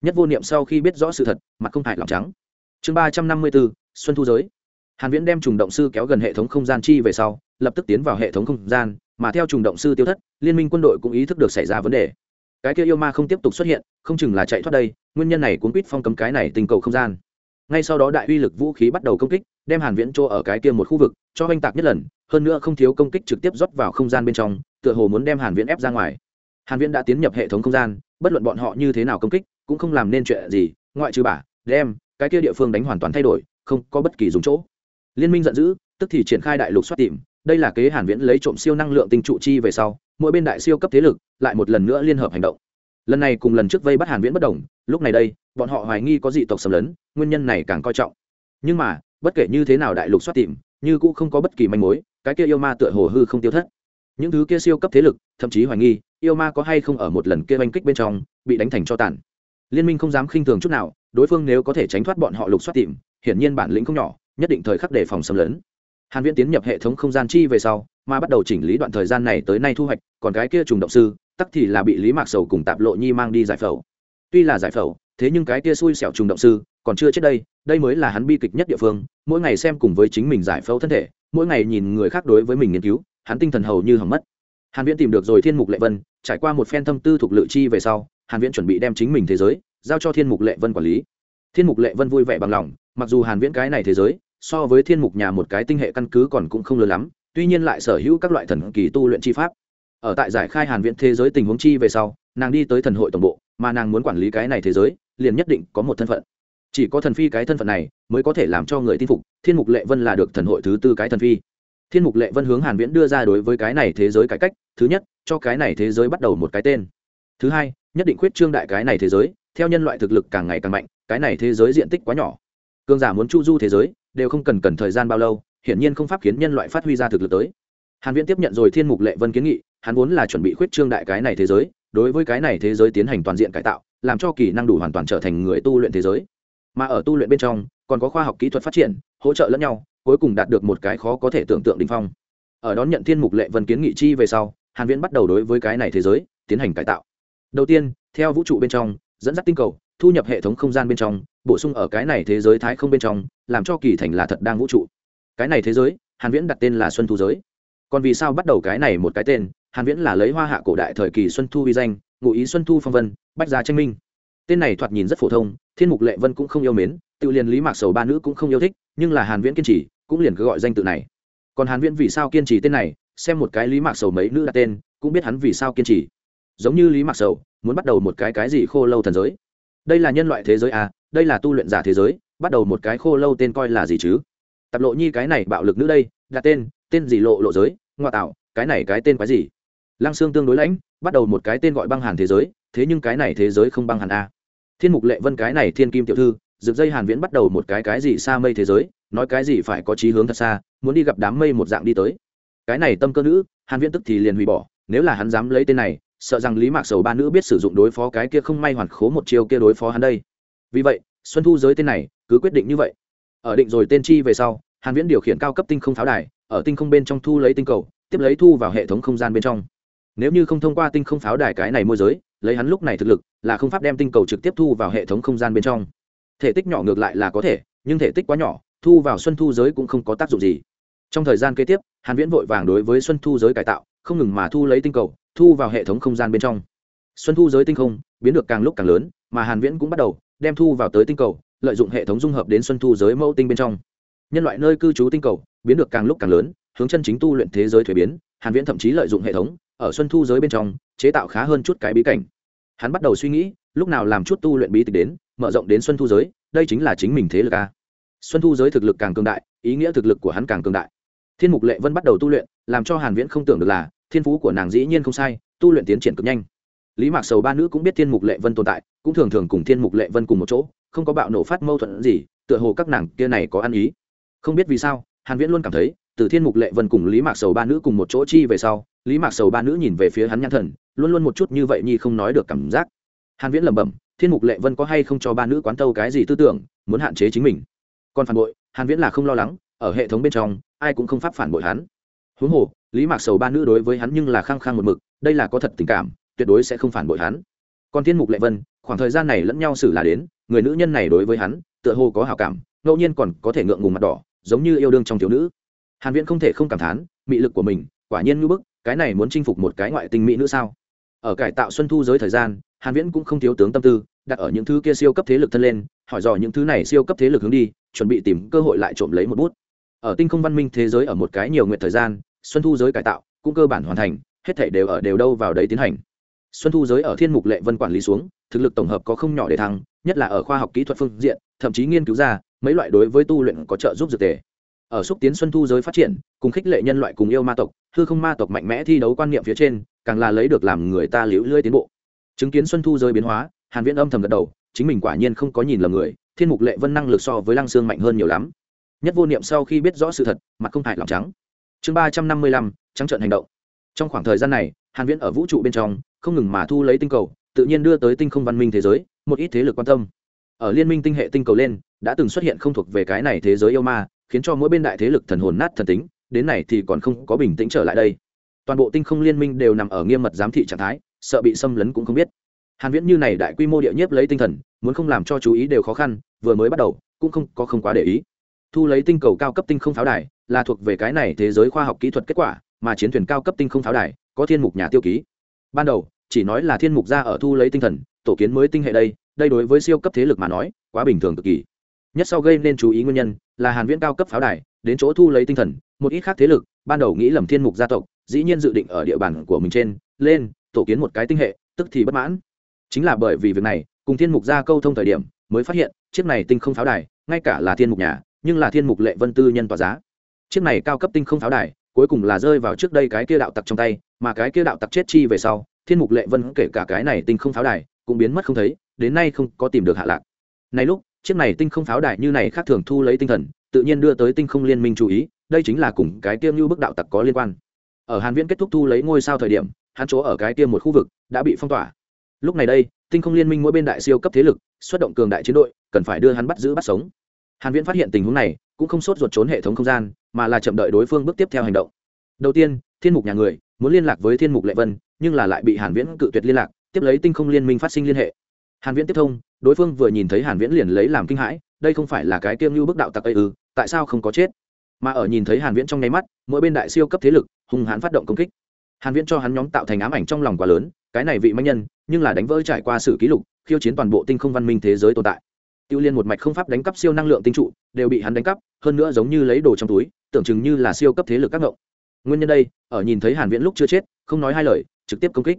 Nhất vô niệm sau khi biết rõ sự thật, mặt không hại lòng trắng. Chương ba trăm năm mươi bốn, xuân thu giới. Hàn viễn đem trùng động sư kéo gần hệ thống không gian chi về sau, lập tức tiến vào hệ thống không gian mà theo trùng động sư tiêu thất, liên minh quân đội cũng ý thức được xảy ra vấn đề. Cái kia yêu ma không tiếp tục xuất hiện, không chừng là chạy thoát đây, nguyên nhân này cũng quýt phong cấm cái này tình cầu không gian. Ngay sau đó đại uy lực vũ khí bắt đầu công kích, đem hàn viễn chỗ ở cái kia một khu vực, cho oanh tạc nhất lần, hơn nữa không thiếu công kích trực tiếp rót vào không gian bên trong, tựa hồ muốn đem hàn viễn ép ra ngoài. Hàn viễn đã tiến nhập hệ thống không gian, bất luận bọn họ như thế nào công kích, cũng không làm nên chuyện gì, ngoại trừ bả đem, cái kia địa phương đánh hoàn toàn thay đổi, không có bất kỳ dùng chỗ. Liên minh giận dữ, tức thì triển khai đại lục soát tìm đây là kế hàn viễn lấy trộm siêu năng lượng tinh trụ chi về sau, mỗi bên đại siêu cấp thế lực lại một lần nữa liên hợp hành động. Lần này cùng lần trước vây bắt hàn viễn bất đồng, lúc này đây, bọn họ hoài nghi có dị tộc xâm lấn, nguyên nhân này càng coi trọng. Nhưng mà, bất kể như thế nào đại lục xoát tìm, như cũng không có bất kỳ manh mối, cái kia yêu ma tựa hồ hư không tiêu thất. Những thứ kia siêu cấp thế lực, thậm chí hoài nghi, yêu ma có hay không ở một lần kia oanh kích bên trong, bị đánh thành cho tàn. Liên minh không dám khinh thường chút nào, đối phương nếu có thể tránh thoát bọn họ lục xoát tìm, hiển nhiên bản lĩnh không nhỏ, nhất định thời khắc đề phòng xâm lấn hàn viễn tiến nhập hệ thống không gian chi về sau, mà bắt đầu chỉnh lý đoạn thời gian này tới nay thu hoạch, còn cái kia trùng động sư, tắc thì là bị lý mạc sầu cùng tạp lộ nhi mang đi giải phẫu. Tuy là giải phẫu, thế nhưng cái kia xui xẻo trùng động sư, còn chưa chết đây đây mới là hắn bi kịch nhất địa phương, mỗi ngày xem cùng với chính mình giải phẫu thân thể, mỗi ngày nhìn người khác đối với mình nghiên cứu, hắn tinh thần hầu như hỏng mất. Hàn viễn tìm được rồi thiên mục lệ vân, trải qua một phen thâm tư thuộc lự chi về sau, hàn viễn chuẩn bị đem chính mình thế giới giao cho thiên mục lệ vân quản lý. Thiên mục lệ vân vui vẻ bằng lòng, mặc dù hàn viễn cái này thế giới so với thiên mục nhà một cái tinh hệ căn cứ còn cũng không lớn lắm, tuy nhiên lại sở hữu các loại thần kỳ tu luyện chi pháp. Ở tại giải khai hàn viễn thế giới tình huống chi về sau, nàng đi tới thần hội tổng bộ, mà nàng muốn quản lý cái này thế giới, liền nhất định có một thân phận. Chỉ có thần phi cái thân phận này mới có thể làm cho người tin phục, thiên mục lệ vân là được thần hội thứ tư cái thần phi. Thiên mục lệ vân hướng hàn viễn đưa ra đối với cái này thế giới cải cách, thứ nhất, cho cái này thế giới bắt đầu một cái tên. Thứ hai, nhất định khuyết trương đại cái này thế giới, theo nhân loại thực lực càng ngày càng mạnh, cái này thế giới diện tích quá nhỏ. Cương giả muốn chu du thế giới đều không cần cần thời gian bao lâu, hiển nhiên không pháp khiến nhân loại phát huy ra thực lực tới. Hàn viễn tiếp nhận rồi thiên mục lệ vân kiến nghị, hắn vốn là chuẩn bị khuyết trương đại cái này thế giới, đối với cái này thế giới tiến hành toàn diện cải tạo, làm cho kỳ năng đủ hoàn toàn trở thành người tu luyện thế giới. Mà ở tu luyện bên trong, còn có khoa học kỹ thuật phát triển, hỗ trợ lẫn nhau, cuối cùng đạt được một cái khó có thể tưởng tượng đỉnh phong. Ở đón nhận thiên mục lệ vân kiến nghị chi về sau, hàn viễn bắt đầu đối với cái này thế giới tiến hành cải tạo. Đầu tiên, theo vũ trụ bên trong, dẫn dắt tinh cầu thu nhập hệ thống không gian bên trong, bổ sung ở cái này thế giới thái không bên trong, làm cho kỳ thành là thật đang vũ trụ. Cái này thế giới, hàn viễn đặt tên là xuân thu giới. Còn vì sao bắt đầu cái này một cái tên, hàn viễn là lấy hoa hạ cổ đại thời kỳ xuân thu vi danh, ngụ ý xuân thu phong vân, bách gia tranh minh. Tên này thoạt nhìn rất phổ thông, thiên mục lệ vân cũng không yêu mến, tự liền lý mạc sầu ba nữ cũng không yêu thích, nhưng là hàn viễn kiên trì, cũng liền cứ gọi danh tự này. Còn hàn viễn vì sao kiên trì tên này, xem một cái lý mạc sầu mấy nữ đặt tên, cũng biết hắn vì sao kiên trì. Giống như lý mạc sầu, muốn bắt đầu một cái cái gì khô lâu thần giới đây là nhân loại thế giới à đây là tu luyện giả thế giới, bắt đầu một cái khô lâu tên coi là gì chứ? Tập lộ nhi cái này bạo lực nữ đây, đặt tên tên gì lộ lộ giới, ngoại tạo, cái này cái tên quái gì? Lăng xương tương đối lãnh, bắt đầu một cái tên gọi băng hàn thế giới, thế nhưng cái này thế giới không băng hàn a thiên mục lệ vân cái này thiên kim tiểu thư, rực dây hàn viễn bắt đầu một cái cái gì xa mây thế giới, nói cái gì phải có chí hướng thật xa, muốn đi gặp đám mây một dạng đi tới. Cái này tâm cơ nữ, hàn viễn tức thì liền hủy bỏ, nếu là hắn dám lấy tên này sợ rằng lý mạc sầu ba nữ biết sử dụng đối phó cái kia không may hoàn khố một chiêu kia đối phó hắn đây. Vì vậy, xuân thu giới tên này cứ quyết định như vậy. Ở định rồi tên chi về sau, hàn viễn điều khiển cao cấp tinh không pháo đài, ở tinh không bên trong thu lấy tinh cầu, tiếp lấy thu vào hệ thống không gian bên trong. Nếu như không thông qua tinh không pháo đài cái này môi giới, lấy hắn lúc này thực lực, là không pháp đem tinh cầu trực tiếp thu vào hệ thống không gian bên trong. Thể tích nhỏ ngược lại là có thể, nhưng thể tích quá nhỏ, thu vào xuân thu giới cũng không có tác dụng gì. Trong thời gian kế tiếp, hàn viễn vội vàng đối với xuân thu giới cải tạo, không ngừng mà thu lấy tinh cầu thu vào hệ thống không gian bên trong. Xuân thu giới tinh không biến được càng lúc càng lớn, mà hàn viễn cũng bắt đầu đem thu vào tới tinh cầu, lợi dụng hệ thống dung hợp đến xuân thu giới mẫu tinh bên trong. Nhân loại nơi cư trú tinh cầu biến được càng lúc càng lớn, hướng chân chính tu luyện thế giới thuế biến, hàn viễn thậm chí lợi dụng hệ thống ở xuân thu giới bên trong chế tạo khá hơn chút cái bí cảnh. Hắn bắt đầu suy nghĩ, lúc nào làm chút tu luyện bí tịch đến, mở rộng đến xuân thu giới, đây chính là chính mình thế lực a. Xuân thu giới thực lực càng cường đại, ý nghĩa thực lực của hắn càng cường đại. Thiên mục lệ vân bắt đầu tu luyện, làm cho hàn viễn không tưởng được là thiên phú của nàng dĩ nhiên không sai, tu luyện tiến triển cực nhanh. Lý mạc sầu ba nữ cũng biết thiên mục lệ vân tồn tại, cũng thường thường cùng thiên mục lệ vân cùng một chỗ, không có bạo nổ phát mâu thuẫn gì, tựa hồ các nàng kia này có ăn ý. Không biết vì sao, hàn viễn luôn cảm thấy, từ thiên mục lệ vân cùng lý mạc sầu ba nữ cùng một chỗ chi về sau, lý mạc sầu ba nữ nhìn về phía hắn nhãn thần, luôn luôn một chút như vậy nhi không nói được cảm giác. Hàn viễn lẩm bẩm, thiên mục lệ vân có hay không cho ba nữ quán tâu cái gì tư tưởng, muốn hạn chế chính mình? Còn phản bội, hàn viễn là không lo lắng, ở hệ thống bên trong, ai cũng không pháp phản bội hắn huống hồ, lý mạc sầu ba nữ đối với hắn nhưng là khăng khăng một mực, đây là có thật tình cảm, tuyệt đối sẽ không phản bội hắn. Còn thiên mục lệ vân, khoảng thời gian này lẫn nhau xử là đến, người nữ nhân này đối với hắn, tựa hồ có hảo cảm, ngẫu nhiên còn có thể ngượng ngùng mặt đỏ, giống như yêu đương trong thiếu nữ. Hàn viễn không thể không cảm thán, mị lực của mình, quả nhiên như bức, cái này muốn chinh phục một cái ngoại tình mỹ nữ sao? Ở cải tạo xuân thu giới thời gian, hàn viễn cũng không thiếu tướng tâm tư, đặt ở những thứ kia siêu cấp thế lực thân lên, hỏi dò những thứ này siêu cấp thế lực hướng đi, chuẩn bị tìm cơ hội lại trộm lấy một bút. Ở tinh không văn minh thế giới ở một cái nhiều nguyện thời gian xuân thu giới cải tạo cũng cơ bản hoàn thành, hết thảy đều ở đều đâu vào đấy tiến hành. Xuân thu giới ở thiên mục lệ vân quản lý xuống, thực lực tổng hợp có không nhỏ để thăng, nhất là ở khoa học kỹ thuật phương diện, thậm chí nghiên cứu ra, mấy loại đối với tu luyện có trợ giúp dược tề. Ở xúc tiến xuân thu giới phát triển, cùng khích lệ nhân loại cùng yêu ma tộc, hư không ma tộc mạnh mẽ thi đấu quan niệm phía trên, càng là lấy được làm người ta liễu lưỡi tiến bộ. Chứng kiến xuân thu giới biến hóa, hàn viễn âm thầm gật đầu, chính mình quả nhiên không có nhìn lầm người, thiên mục lệ vân năng lực so với lăng xương mạnh hơn nhiều lắm. Nhất vô niệm sau khi biết rõ sự thật, mặt không hại lòng trắng chương ba trăm năm mươi lăm, trắng trợn hành động. Trong khoảng thời gian này, hàn viễn ở vũ trụ bên trong, không ngừng mà thu lấy tinh cầu, tự nhiên đưa tới tinh không văn minh thế giới, một ít thế lực quan tâm. Ở liên minh tinh hệ tinh cầu lên, đã từng xuất hiện không thuộc về cái này thế giới yêu ma, khiến cho mỗi bên đại thế lực thần hồn nát thần tính, đến này thì còn không có bình tĩnh trở lại đây. Toàn bộ tinh không liên minh đều nằm ở nghiêm mật giám thị trạng thái, sợ bị xâm lấn cũng không biết. Hàn viễn như này đại quy mô địa nhiếp lấy tinh thần, muốn không làm cho chú ý đều khó khăn, vừa mới bắt đầu, cũng không có không quá để ý thu lấy tinh cầu cao cấp tinh không pháo đài, là thuộc về cái này thế giới khoa học kỹ thuật kết quả, mà chiến thuyền cao cấp tinh không pháo đài có thiên mục nhà tiêu ký. Ban đầu, chỉ nói là thiên mục ra ở thu lấy tinh thần, tổ kiến mới tinh hệ đây đây đối với siêu cấp thế lực mà nói, quá bình thường cực kỳ. Nhất sau gây nên chú ý nguyên nhân, là hàn viễn cao cấp pháo đài, đến chỗ thu lấy tinh thần, một ít khác thế lực, ban đầu nghĩ lầm thiên mục gia tộc, dĩ nhiên dự định ở địa bàn của mình trên, lên, tổ kiến một cái tinh hệ, tức thì bất mãn. Chính là bởi vì việc này, cùng thiên mục gia câu thông thời điểm, mới phát hiện, chiếc này tinh không pháo đài, ngay cả là thiên mục nhà nhưng là thiên mục lệ vân tư nhân tỏa giá. Chiếc này cao cấp tinh không pháo đài, cuối cùng là rơi vào trước đây cái kia đạo tặc trong tay, mà cái kia đạo tặc chết chi về sau, thiên mục lệ vân kể cả cái này tinh không pháo đài, cũng biến mất không thấy, đến nay không có tìm được hạ lạc. Này lúc, chiếc này tinh không pháo đài như này khác thường thu lấy tinh thần, tự nhiên đưa tới tinh không liên minh chú ý, đây chính là cùng cái tiêm như bức đạo tặc có liên quan. Ở hàn viễn kết thúc thu lấy ngôi sao thời điểm, hắn chỗ ở cái tiêm một khu vực đã bị phong tỏa. Lúc này đây, tinh không liên minh mỗi bên đại siêu cấp thế lực, xuất động cường đại chiến đội, cần phải đưa hắn bắt giữ bắt sống hàn viễn phát hiện tình huống này, cũng không sốt ruột trốn hệ thống không gian, mà là chậm đợi đối phương bước tiếp theo hành động. Đầu tiên, thiên mục nhà người, muốn liên lạc với thiên mục lệ vân, nhưng là lại bị hàn viễn cự tuyệt liên lạc, tiếp lấy tinh không liên minh phát sinh liên hệ. Hàn viễn tiếp thông, đối phương vừa nhìn thấy hàn viễn liền lấy làm kinh hãi, đây không phải là cái kiêm lưu bức đạo tặc ấy ư, tại sao không có chết? Mà ở nhìn thấy hàn viễn trong nháy mắt, mỗi bên đại siêu cấp thế lực, hung hãn phát động công kích. Hàn viễn cho hắn nhóm tạo thành ám ảnh trong lòng quá lớn, cái này vị manh nhân, nhưng là đánh vỡ trải qua sự ký lục, khiêu chiến toàn bộ tinh không văn minh thế giới tồn tại tiêu liên một mạch không pháp đánh cắp siêu năng lượng tinh trụ, đều bị hắn đánh cắp, hơn nữa giống như lấy đồ trong túi, tưởng chừng như là siêu cấp thế lực các ngộng. Nguyên nhân đây, ở nhìn thấy hàn viễn lúc chưa chết, không nói hai lời, trực tiếp công kích.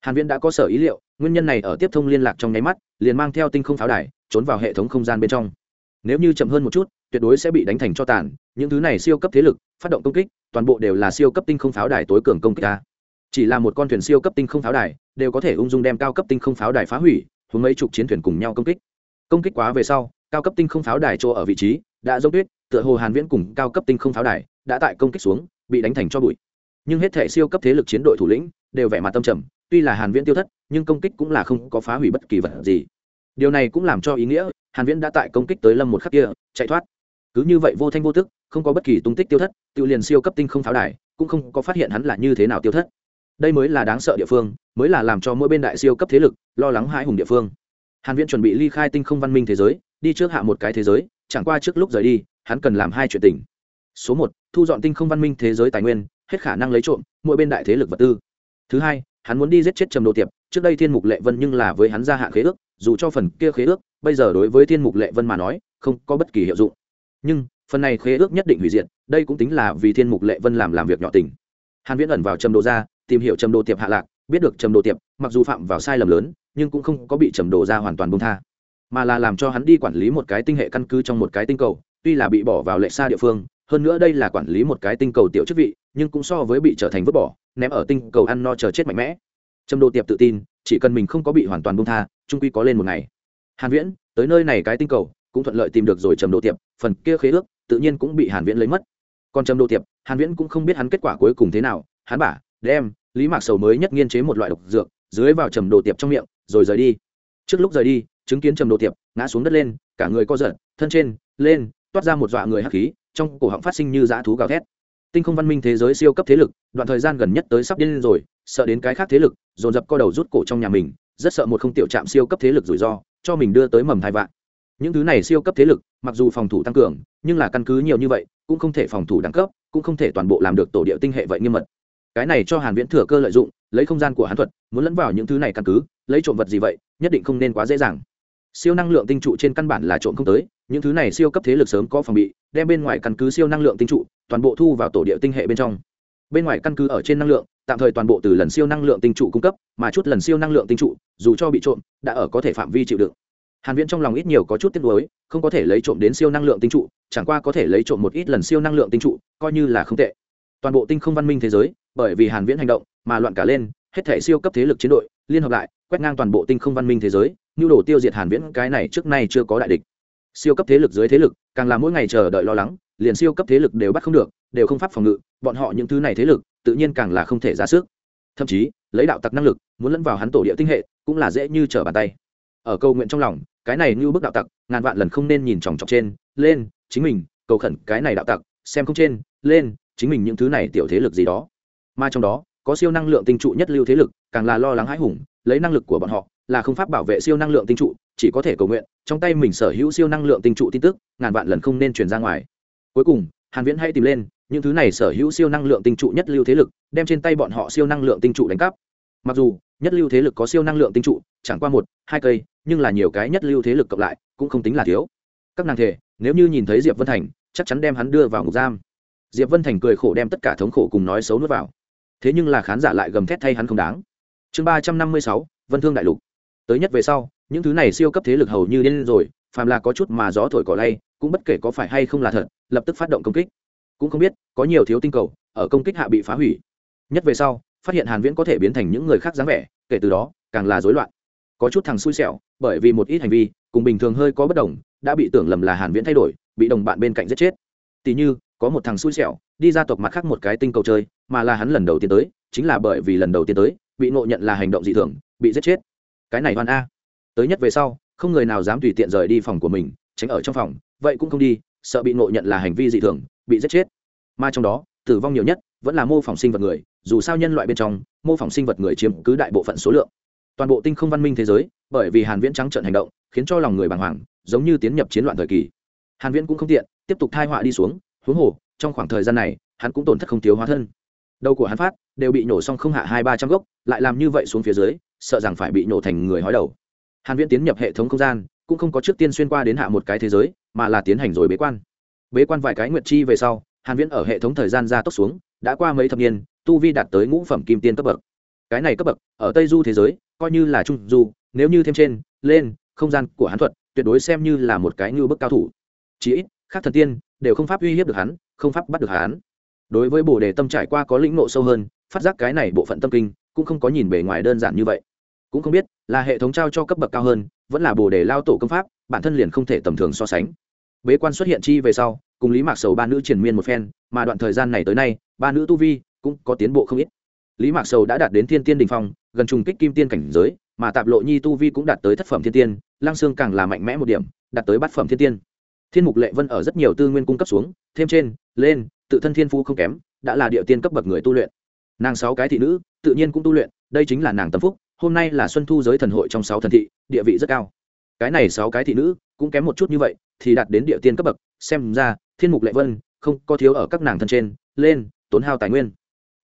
Hàn viễn đã có sở ý liệu, nguyên nhân này ở tiếp thông liên lạc trong nháy mắt, liền mang theo tinh không pháo đài, trốn vào hệ thống không gian bên trong. Nếu như chậm hơn một chút, tuyệt đối sẽ bị đánh thành cho tàn, những thứ này siêu cấp thế lực, phát động công kích, toàn bộ đều là siêu cấp tinh không pháo đài tối cường công kích ta. Chỉ là một con thuyền siêu cấp tinh không pháo đài, đều có thể ung dung đem cao cấp tinh không pháo đài phá hủy, hướng mấy chục chiến thuyền cùng nhau công kích công kích quá về sau, cao cấp tinh không pháo đài chỗ ở vị trí đã dốc tuyết, tựa hồ hàn viễn cùng cao cấp tinh không pháo đài đã tại công kích xuống, bị đánh thành cho bụi. Nhưng hết thể siêu cấp thế lực chiến đội thủ lĩnh đều vẻ mặt tâm trầm, tuy là hàn viễn tiêu thất, nhưng công kích cũng là không có phá hủy bất kỳ vật gì. Điều này cũng làm cho ý nghĩa, hàn viễn đã tại công kích tới lâm một khắc kia, chạy thoát. Cứ như vậy vô thanh vô tức, không có bất kỳ tung tích tiêu thất, tự liền siêu cấp tinh không pháo đài cũng không có phát hiện hắn là như thế nào tiêu thất. Đây mới là đáng sợ địa phương, mới là làm cho mỗi bên đại siêu cấp thế lực lo lắng hãi hùng địa phương hàn viễn chuẩn bị ly khai tinh không văn minh thế giới, đi trước hạ một cái thế giới, chẳng qua trước lúc rời đi, hắn cần làm hai chuyện tình. Số một, thu dọn tinh không văn minh thế giới tài nguyên, hết khả năng lấy trộm, mỗi bên đại thế lực vật tư. Thứ hai, hắn muốn đi giết chết trầm đồ tiệp, trước đây thiên mục lệ vân nhưng là với hắn gia hạn khế ước, dù cho phần kia khế ước, bây giờ đối với thiên mục lệ vân mà nói, không có bất kỳ hiệu dụng. Nhưng, phần này khế ước nhất định hủy diệt, đây cũng tính là vì thiên mục lệ vân làm làm việc nhỏ tình. Hàn viễn ẩn vào trầm đồ ra, tìm hiểu trầm đồ tiệp hạ lạc, biết được trầm đồ tiệp, mặc dù phạm vào sai lầm lớn nhưng cũng không có bị trầm đổ ra hoàn toàn buông tha, mà là làm cho hắn đi quản lý một cái tinh hệ căn cứ trong một cái tinh cầu, tuy là bị bỏ vào lệ xa địa phương, hơn nữa đây là quản lý một cái tinh cầu tiểu chức vị, nhưng cũng so với bị trở thành vứt bỏ, ném ở tinh cầu ăn no chờ chết mạnh mẽ. Trầm đồ tiệp tự tin, chỉ cần mình không có bị hoàn toàn buông tha, trung quy có lên một ngày. Hàn viễn, tới nơi này cái tinh cầu, cũng thuận lợi tìm được rồi trầm đồ tiệp, phần kia khế ước, tự nhiên cũng bị hàn viễn lấy mất. Còn trầm đồ tiệp, hàn viễn cũng không biết hắn kết quả cuối cùng thế nào, hắn bả đem, lý mạc sầu mới nhất nghiên chế một loại độc dược, dưới vào trầm đồ tiệp trong miệng rồi rời đi. Trước lúc rời đi, chứng kiến trầm đồ tiệp ngã xuống đất lên, cả người co giật, thân trên, lên, toát ra một dọa người hắc khí, trong cổ họng phát sinh như dã thú gào thét. Tinh không văn minh thế giới siêu cấp thế lực, đoạn thời gian gần nhất tới sắp điên rồi, sợ đến cái khác thế lực, dồn dập co đầu rút cổ trong nhà mình, rất sợ một không tiểu trạm siêu cấp thế lực rủi ro, cho mình đưa tới mầm thai vạn. Những thứ này siêu cấp thế lực, mặc dù phòng thủ tăng cường, nhưng là căn cứ nhiều như vậy, cũng không thể phòng thủ đẳng cấp, cũng không thể toàn bộ làm được tổ địa tinh hệ vậy nghiêm mật cái này cho hàn viễn thừa cơ lợi dụng, lấy không gian của hắn thuật, muốn lẫn vào những thứ này căn cứ, lấy trộm vật gì vậy, nhất định không nên quá dễ dàng. Siêu năng lượng tinh trụ trên căn bản là trộm không tới, những thứ này siêu cấp thế lực sớm có phòng bị, đem bên ngoài căn cứ siêu năng lượng tinh trụ, toàn bộ thu vào tổ địa tinh hệ bên trong. Bên ngoài căn cứ ở trên năng lượng, tạm thời toàn bộ từ lần siêu năng lượng tinh trụ cung cấp, mà chút lần siêu năng lượng tinh trụ, dù cho bị trộm, đã ở có thể phạm vi chịu đựng. Hàn viễn trong lòng ít nhiều có chút tiếc nuối, không có thể lấy trộm đến siêu năng lượng tinh trụ, chẳng qua có thể lấy trộm một ít lần siêu năng lượng tinh trụ, coi như là không tệ toàn bộ tinh không văn minh thế giới, bởi vì hàn viễn hành động mà loạn cả lên, hết thể siêu cấp thế lực chiến đội liên hợp lại, quét ngang toàn bộ tinh không văn minh thế giới, nhu đồ tiêu diệt hàn viễn, cái này trước nay chưa có đại địch. Siêu cấp thế lực dưới thế lực, càng là mỗi ngày chờ đợi lo lắng, liền siêu cấp thế lực đều bắt không được, đều không pháp phòng ngự, bọn họ những thứ này thế lực, tự nhiên càng là không thể ra sức. Thậm chí, lấy đạo tặc năng lực, muốn lẫn vào hắn tổ địa tinh hệ, cũng là dễ như trở bàn tay. Ở câu nguyện trong lòng, cái này như bức đạo tặc, ngàn vạn lần không nên nhìn chòng chọc trên, lên, chính mình, cầu khẩn cái này đạo tặc, xem không trên, lên chính mình những thứ này tiểu thế lực gì đó. Mà trong đó, có siêu năng lượng tinh trụ nhất lưu thế lực, càng là lo lắng hãi hùng, lấy năng lực của bọn họ, là không pháp bảo vệ siêu năng lượng tinh trụ, chỉ có thể cầu nguyện, trong tay mình sở hữu siêu năng lượng tinh trụ tin tức, ngàn vạn lần không nên truyền ra ngoài. Cuối cùng, hàn viễn hãy tìm lên, những thứ này sở hữu siêu năng lượng tinh trụ nhất lưu thế lực, đem trên tay bọn họ siêu năng lượng tinh trụ đánh cắp. Mặc dù, nhất lưu thế lực có siêu năng lượng tinh trụ, chẳng qua một, hai cây, nhưng là nhiều cái nhất lưu thế lực cộng lại, cũng không tính là thiếu. Các nàng thể, nếu như nhìn thấy diệp vân thành, chắc chắn đem hắn đưa vào ngục giam diệp vân thành cười khổ đem tất cả thống khổ cùng nói xấu nuốt vào. Thế nhưng là khán giả lại gầm thét thay hắn không đáng. Chương ba trăm năm mươi sáu, vân thương đại lục. Tới nhất về sau, những thứ này siêu cấp thế lực hầu như điên rồi, phàm là có chút mà gió thổi cỏ lay, cũng bất kể có phải hay không là thật, lập tức phát động công kích. Cũng không biết, có nhiều thiếu tinh cầu, ở công kích hạ bị phá hủy. Nhất về sau, phát hiện hàn viễn có thể biến thành những người khác dáng vẻ, kể từ đó, càng là rối loạn. Có chút thằng xui xẻo, bởi vì một ít hành vi, cùng bình thường hơi có bất đồng, đã bị tưởng lầm là hàn viễn thay đổi, bị đồng bạn bên cạnh giết chết. Tỷ như có một thằng xui xẻo, đi ra tộc mặt khác một cái tinh cầu chơi, mà là hắn lần đầu tiên tới, chính là bởi vì lần đầu tiên tới, bị ngộ nhận là hành động dị thường, bị giết chết. Cái này hoàn a. Tới nhất về sau, không người nào dám tùy tiện rời đi phòng của mình, tránh ở trong phòng, vậy cũng không đi, sợ bị ngộ nhận là hành vi dị thường, bị giết chết. Mà trong đó, tử vong nhiều nhất vẫn là mô phỏng sinh vật người, dù sao nhân loại bên trong, mô phỏng sinh vật người chiếm cứ đại bộ phận số lượng. Toàn bộ tinh không văn minh thế giới, bởi vì hàn viễn trắng trợn hành động, khiến cho lòng người bàng hoàng, giống như tiến nhập chiến loạn thời kỳ. Hàn viễn cũng không tiện, tiếp tục thai họa đi xuống huống hồ, trong khoảng thời gian này, hắn cũng tổn thất không thiếu hóa thân. Đầu của hắn phát, đều bị nổ xong không hạ hai ba trăm gốc, lại làm như vậy xuống phía dưới, sợ rằng phải bị nổ thành người hói đầu. Hàn viễn tiến nhập hệ thống không gian, cũng không có trước tiên xuyên qua đến hạ một cái thế giới, mà là tiến hành rồi bế quan. Bế quan vài cái nguyệt chi về sau, hàn viễn ở hệ thống thời gian gia tốc xuống, đã qua mấy thập niên, tu vi đạt tới ngũ phẩm kim tiên cấp bậc. Cái này cấp bậc, ở tây du thế giới, coi như là trung du, nếu như thêm trên, lên, không gian của hắn thuật, tuyệt đối xem như là một cái như bức cao thủ. Chỉ ít khác thần tiên, đều không pháp uy hiếp được hắn, không pháp bắt được hắn. Đối với bồ đề tâm trải qua có lĩnh nộ sâu hơn, phát giác cái này bộ phận tâm kinh, cũng không có nhìn bề ngoài đơn giản như vậy. Cũng không biết, là hệ thống trao cho cấp bậc cao hơn, vẫn là bồ đề lao tổ công pháp, bản thân liền không thể tầm thường so sánh. Bế quan xuất hiện chi về sau, cùng lý mạc sầu ba nữ triển miên một phen, mà đoạn thời gian này tới nay, ba nữ tu vi cũng có tiến bộ không ít. Lý mạc sầu đã đạt đến thiên tiên đình phong, gần trùng kích kim tiên cảnh giới, mà tạp lộ nhi tu vi cũng đạt tới thất phẩm thiên tiên, lăng xương càng là mạnh mẽ một điểm, đạt tới bát phẩm thiên tiên thiên mục lệ vân ở rất nhiều tư nguyên cung cấp xuống, thêm trên, lên, tự thân thiên phú không kém, đã là địa tiên cấp bậc người tu luyện. Nàng sáu cái thị nữ, tự nhiên cũng tu luyện, đây chính là nàng tâm phúc, hôm nay là xuân thu giới thần hội trong sáu thần thị, địa vị rất cao. Cái này sáu cái thị nữ, cũng kém một chút như vậy, thì đạt đến địa tiên cấp bậc, xem ra, thiên mục lệ vân, không có thiếu ở các nàng thân trên, lên, tốn hao tài nguyên.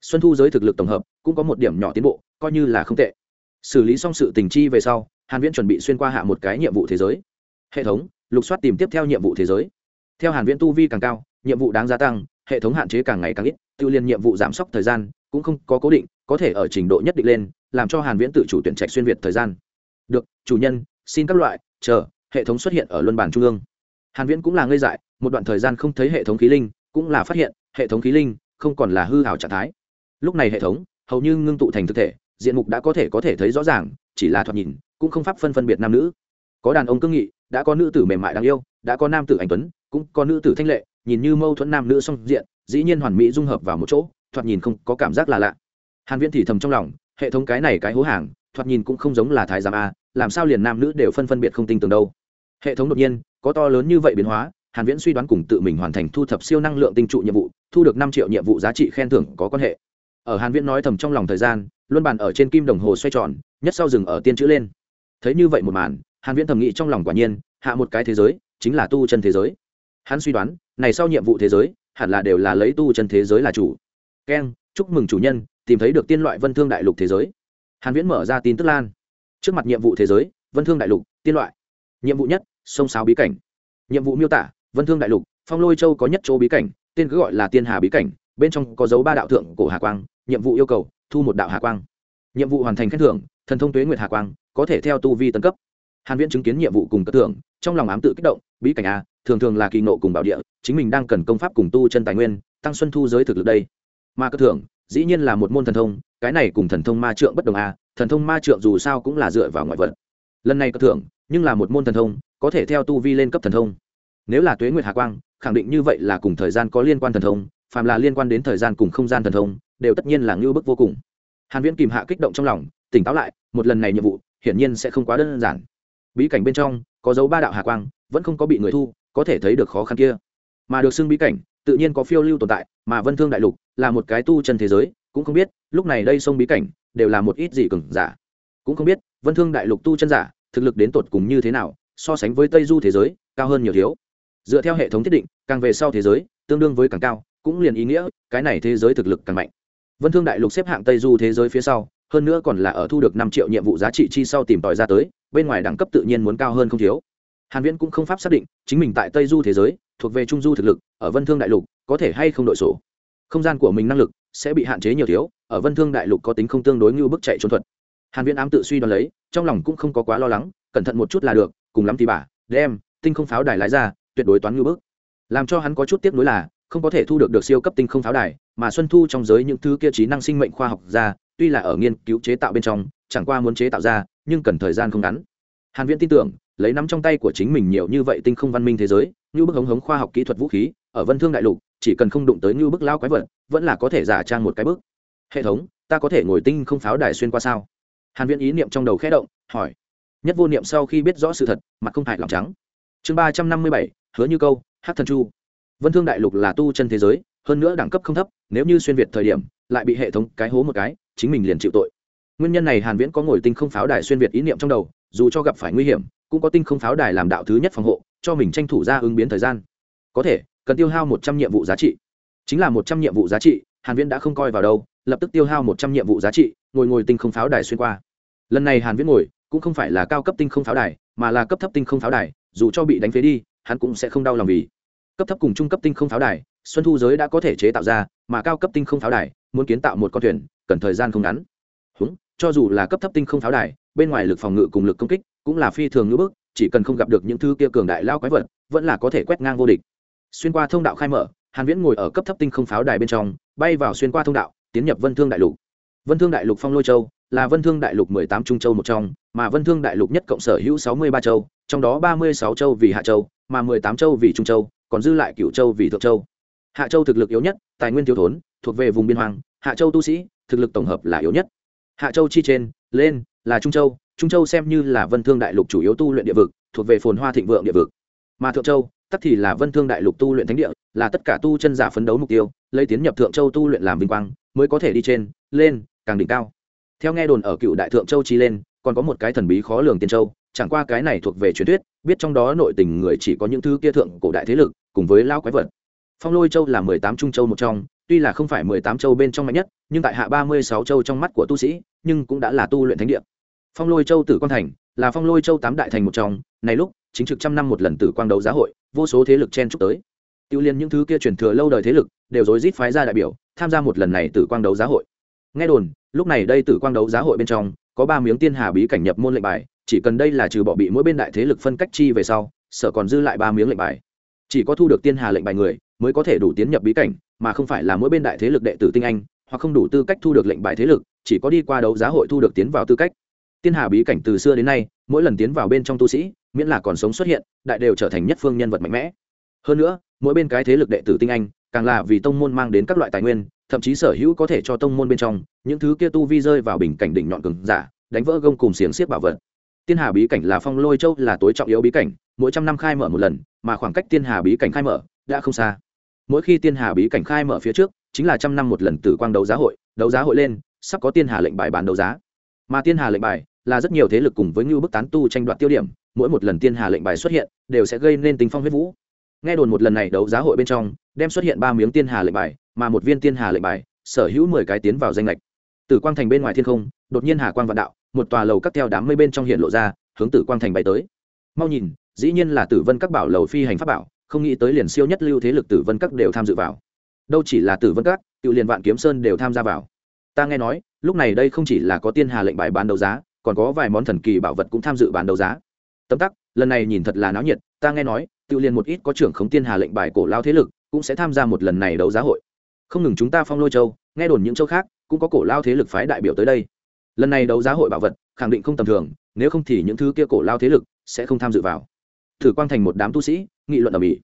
Xuân thu giới thực lực tổng hợp, cũng có một điểm nhỏ tiến bộ, coi như là không tệ. Xử lý xong sự tình chi về sau, hàn viễn chuẩn bị xuyên qua hạ một cái nhiệm vụ thế giới. Hệ thống lục soát tìm tiếp theo nhiệm vụ thế giới. Theo hàn viễn tu vi càng cao, nhiệm vụ đáng gia tăng, hệ thống hạn chế càng ngày càng ít tiêu liên nhiệm vụ giảm sốc thời gian cũng không có cố định, có thể ở trình độ nhất định lên, làm cho hàn viễn tự chủ tuyển trạch xuyên việt thời gian. Được, chủ nhân, xin các loại, chờ, hệ thống xuất hiện ở luân bản trung ương. Hàn viễn cũng là ngây dại, một đoạn thời gian không thấy hệ thống khí linh, cũng là phát hiện, hệ thống khí linh không còn là hư hảo trạng thái. Lúc này hệ thống hầu như ngưng tụ thành thực thể, diện mục đã có thể có thể thấy rõ ràng, chỉ là thoạt nhìn cũng không pháp phân phân biệt nam nữ. Có đàn ông cương nghị đã có nữ tử mềm mại đáng yêu, đã có nam tử anh tuấn, cũng có nữ tử thanh lệ, nhìn như mâu thuẫn nam nữ song diện, dĩ nhiên hoàn mỹ dung hợp vào một chỗ, thoạt nhìn không có cảm giác là lạ. Hàn viễn thì thầm trong lòng, hệ thống cái này cái hố hàng, thoạt nhìn cũng không giống là thái giám a, làm sao liền nam nữ đều phân phân biệt không tinh tường đâu. Hệ thống đột nhiên, có to lớn như vậy biến hóa, hàn viễn suy đoán cùng tự mình hoàn thành thu thập siêu năng lượng tinh trụ nhiệm vụ, thu được 5 triệu nhiệm vụ giá trị khen thưởng có quan hệ. Ở hàn viễn nói thầm trong lòng thời gian, luân bàn ở trên kim đồng hồ xoay tròn, nhất sau dừng ở tiên chữ lên. Thấy như vậy một màn hàn viễn thầm nghĩ trong lòng quả nhiên, hạ một cái thế giới, chính là tu chân thế giới. Hắn suy đoán, này sau nhiệm vụ thế giới, hẳn là đều là lấy tu chân thế giới là chủ. Keng chúc mừng chủ nhân, tìm thấy được tiên loại vân thương đại lục thế giới. Hàn viễn mở ra tin tức lan. Trước mặt nhiệm vụ thế giới, vân thương đại lục, tiên loại. Nhiệm vụ nhất, sông sáo bí cảnh. Nhiệm vụ miêu tả, vân thương đại lục, phong lôi châu có nhất chỗ bí cảnh, tên cứ gọi là tiên hà bí cảnh, bên trong có dấu ba đạo thượng cổ hà quang, nhiệm vụ yêu cầu, thu một đạo hà quang. Nhiệm vụ hoàn thành khen thưởng, thần thông tuế nguyệt hà quang, có thể theo tu vi tấn cấp hàn viễn chứng kiến nhiệm vụ cùng cấp thưởng trong lòng ám tự kích động, bí cảnh a, thường thường là kỳ nộ cùng bảo địa, chính mình đang cần công pháp cùng tu chân tài nguyên, tăng xuân thu giới thực lực đây. Mà cấp thưởng dĩ nhiên là một môn thần thông, cái này cùng thần thông ma trượng bất đồng a, thần thông ma trượng dù sao cũng là dựa vào ngoại vật. Lần này cấp thưởng nhưng là một môn thần thông, có thể theo tu vi lên cấp thần thông. Nếu là tuế nguyệt hà quang, khẳng định như vậy là cùng thời gian có liên quan thần thông, phàm là liên quan đến thời gian cùng không gian thần thông, đều tất nhiên là ngưu bức vô cùng. Hàn viễn kìm hạ kích động trong lòng, tỉnh táo lại, một lần này nhiệm vụ, hiển nhiên sẽ không quá đơn giản bí cảnh bên trong, có dấu ba đạo hà quang, vẫn không có bị người thu, có thể thấy được khó khăn kia. Mà được xưng bí cảnh, tự nhiên có phiêu lưu tồn tại, mà vân thương đại lục là một cái tu chân thế giới, cũng không biết, lúc này đây sông bí cảnh đều là một ít gì cừng giả. Cũng không biết, vân thương đại lục tu chân giả, thực lực đến tột cùng như thế nào, so sánh với tây du thế giới, cao hơn nhiều thiếu. Dựa theo hệ thống thiết định, càng về sau thế giới, tương đương với càng cao, cũng liền ý nghĩa, cái này thế giới thực lực càng mạnh. Vân thương đại lục xếp hạng tây du thế giới phía sau hơn nữa còn là ở thu được năm triệu nhiệm vụ giá trị chi sau tìm tòi ra tới, bên ngoài đẳng cấp tự nhiên muốn cao hơn không thiếu. Hàn viễn cũng không pháp xác định, chính mình tại tây du thế giới, thuộc về trung du thực lực, ở vân thương đại lục, có thể hay không đội sổ. Không gian của mình năng lực sẽ bị hạn chế nhiều thiếu, ở vân thương đại lục có tính không tương đối như bức chạy trốn thuật. Hàn viễn ám tự suy đoán lấy, trong lòng cũng không có quá lo lắng, cẩn thận một chút là được, cùng lắm thì bà, đem, tinh không pháo đài lái ra, tuyệt đối toán như bức. Làm cho hắn có chút tiếc nuối là, không có thể thu được được siêu cấp tinh không pháo đài, mà xuân thu trong giới những thứ kia trí năng sinh mệnh khoa học ra tuy là ở nghiên cứu chế tạo bên trong, chẳng qua muốn chế tạo ra, nhưng cần thời gian không ngắn. Hàn viễn tin tưởng, lấy nắm trong tay của chính mình nhiều như vậy tinh không văn minh thế giới, như bức hống hống khoa học kỹ thuật vũ khí, ở vân thương đại lục, chỉ cần không đụng tới như bức lao quái vật, vẫn là có thể giả trang một cái bước hệ thống, ta có thể ngồi tinh không pháo đài xuyên qua sao? Hàn viễn ý niệm trong đầu khẽ động, hỏi. Nhất vô niệm sau khi biết rõ sự thật, mặt không hại lòng trắng. Chương ba trăm năm mươi bảy, hứa như câu hát thần chu. Vân thương đại lục là tu chân thế giới, hơn nữa đẳng cấp không thấp, nếu như xuyên việt thời điểm, lại bị hệ thống cái hố một cái chính mình liền chịu tội. Nguyên nhân này hàn viễn có ngồi tinh không pháo đài xuyên việt ý niệm trong đầu, dù cho gặp phải nguy hiểm, cũng có tinh không pháo đài làm đạo thứ nhất phòng hộ, cho mình tranh thủ ra ứng biến thời gian. Có thể, cần tiêu hao một trăm nhiệm vụ giá trị. Chính là một trăm nhiệm vụ giá trị, hàn viễn đã không coi vào đâu, lập tức tiêu hao một trăm nhiệm vụ giá trị, ngồi ngồi tinh không pháo đài xuyên qua. Lần này hàn viễn ngồi, cũng không phải là cao cấp tinh không pháo đài, mà là cấp thấp tinh không pháo đài, dù cho bị đánh phế đi, hắn cũng sẽ không đau lòng vì. Cấp thấp cùng trung cấp tinh không pháo đài, xuân thu giới đã có thể chế tạo ra, mà cao cấp tinh không pháo đài, muốn kiến tạo một con thuyền cần thời gian không ngắn. Húng, cho dù là cấp thấp tinh không pháo đài bên ngoài lực phòng ngự cùng lực công kích cũng là phi thường ngữ bức chỉ cần không gặp được những thứ kia cường đại lao quái vật vẫn là có thể quét ngang vô địch. Xuyên qua thông đạo khai mở hàn viễn ngồi ở cấp thấp tinh không pháo đài bên trong bay vào xuyên qua thông đạo tiến nhập vân thương đại lục. Vân thương đại lục phong lôi châu là vân thương đại lục 18 trung châu một trong mà vân thương đại lục nhất cộng sở hữu 63 châu trong đó 36 châu vì hạ châu mà 18 châu vì trung châu còn dư lại cửu châu vì thượng châu. Hạ châu thực lực yếu nhất tài nguyên thiếu thốn thuộc về vùng biên hoang hạ châu tu sĩ thực lực tổng hợp là yếu nhất. Hạ châu chi trên, lên, là trung châu trung châu xem như là vân thương đại lục chủ yếu tu luyện địa vực, thuộc về phồn hoa thịnh vượng địa vực. Mà thượng châu, tắc thì là vân thương đại lục tu luyện thánh địa, là tất cả tu chân giả phấn đấu mục tiêu, lấy tiến nhập thượng châu tu luyện làm vinh quang, mới có thể đi trên, lên, càng đỉnh cao. Theo nghe đồn ở cựu đại thượng châu chi lên, còn có một cái thần bí khó lường tiên châu, chẳng qua cái này thuộc về truyền thuyết, biết trong đó nội tình người chỉ có những thứ kia thượng cổ đại thế lực, cùng với lao quái vật. Phong lôi châu là mười tám trung châu một trong tuy là không phải mười tám châu bên trong mạnh nhất, nhưng tại hạ ba mươi sáu châu trong mắt của tu sĩ, nhưng cũng đã là tu luyện thánh địa. Phong lôi châu tử quang thành là phong lôi châu tám đại thành một trong, này lúc, chính trực trăm năm một lần tử quang đấu giá hội, vô số thế lực chen chúc tới. Tiêu liên những thứ kia truyền thừa lâu đời thế lực đều rối rít phái ra đại biểu, tham gia một lần này tử quang đấu giá hội. Nghe đồn, lúc này đây tử quang đấu giá hội bên trong, có ba miếng tiên hà bí cảnh nhập môn lệnh bài, chỉ cần đây là trừ bỏ bị mỗi bên đại thế lực phân cách chi về sau, sở còn dư lại ba miếng lệnh bài. Chỉ có thu được tiên hà lệnh bài người, mới có thể đủ tiến nhập bí cảnh mà không phải là mỗi bên đại thế lực đệ tử tinh anh, hoặc không đủ tư cách thu được lệnh bài thế lực, chỉ có đi qua đấu giá hội thu được tiến vào tư cách. Tiên hà bí cảnh từ xưa đến nay, mỗi lần tiến vào bên trong tu sĩ, miễn là còn sống xuất hiện, đại đều trở thành nhất phương nhân vật mạnh mẽ. Hơn nữa, mỗi bên cái thế lực đệ tử tinh anh, càng là vì tông môn mang đến các loại tài nguyên, thậm chí sở hữu có thể cho tông môn bên trong, những thứ kia tu vi rơi vào bình cảnh đỉnh nhọn cường giả, đánh vỡ gông cùng xiềng xiết bảo vật. Tiên hà bí cảnh là phong lôi châu là tối trọng yếu bí cảnh, mỗi trăm năm khai mở một lần, mà khoảng cách tiên hà bí cảnh khai mở đã không xa mỗi khi tiên hà bí cảnh khai mở phía trước, chính là trăm năm một lần tử quang đấu giá hội, đấu giá hội lên, sắp có tiên hà lệnh bài bán đấu giá. Mà tiên hà lệnh bài là rất nhiều thế lực cùng với ngưu bức tán tu tranh đoạt tiêu điểm, mỗi một lần tiên hà lệnh bài xuất hiện, đều sẽ gây nên tình phong huyết vũ. Nghe đồn một lần này đấu giá hội bên trong, đem xuất hiện ba miếng tiên hà lệnh bài, mà một viên tiên hà lệnh bài, sở hữu mười cái tiến vào danh lệch. Tử quang thành bên ngoài thiên không, đột nhiên hà quang vạn đạo, một tòa lầu cắt theo đám mây bên trong hiện lộ ra, hướng tử quang thành bay tới. Mau nhìn, dĩ nhiên là tử vân các bảo lầu phi hành pháp bảo không nghĩ tới liền siêu nhất lưu thế lực tử vân các đều tham dự vào. Đâu chỉ là tử vân các tự liền vạn kiếm sơn đều tham gia vào. Ta nghe nói, lúc này đây không chỉ là có tiên hà lệnh bài bán đấu giá, còn có vài món thần kỳ bảo vật cũng tham dự bán đấu giá. Tấm tắc, lần này nhìn thật là náo nhiệt, ta nghe nói tự liền một ít có trưởng khống tiên hà lệnh bài cổ lao thế lực, cũng sẽ tham gia một lần này đấu giá hội. Không ngừng chúng ta phong lôi châu, nghe đồn những châu khác, cũng có cổ lao thế lực phái đại biểu tới đây. Lần này đấu giá hội bảo vật, khẳng định không tầm thường, nếu không thì những thứ kia cổ lao thế lực sẽ không tham dự vào. Thử quang thành một đám tu sĩ nghị luận ở mỹ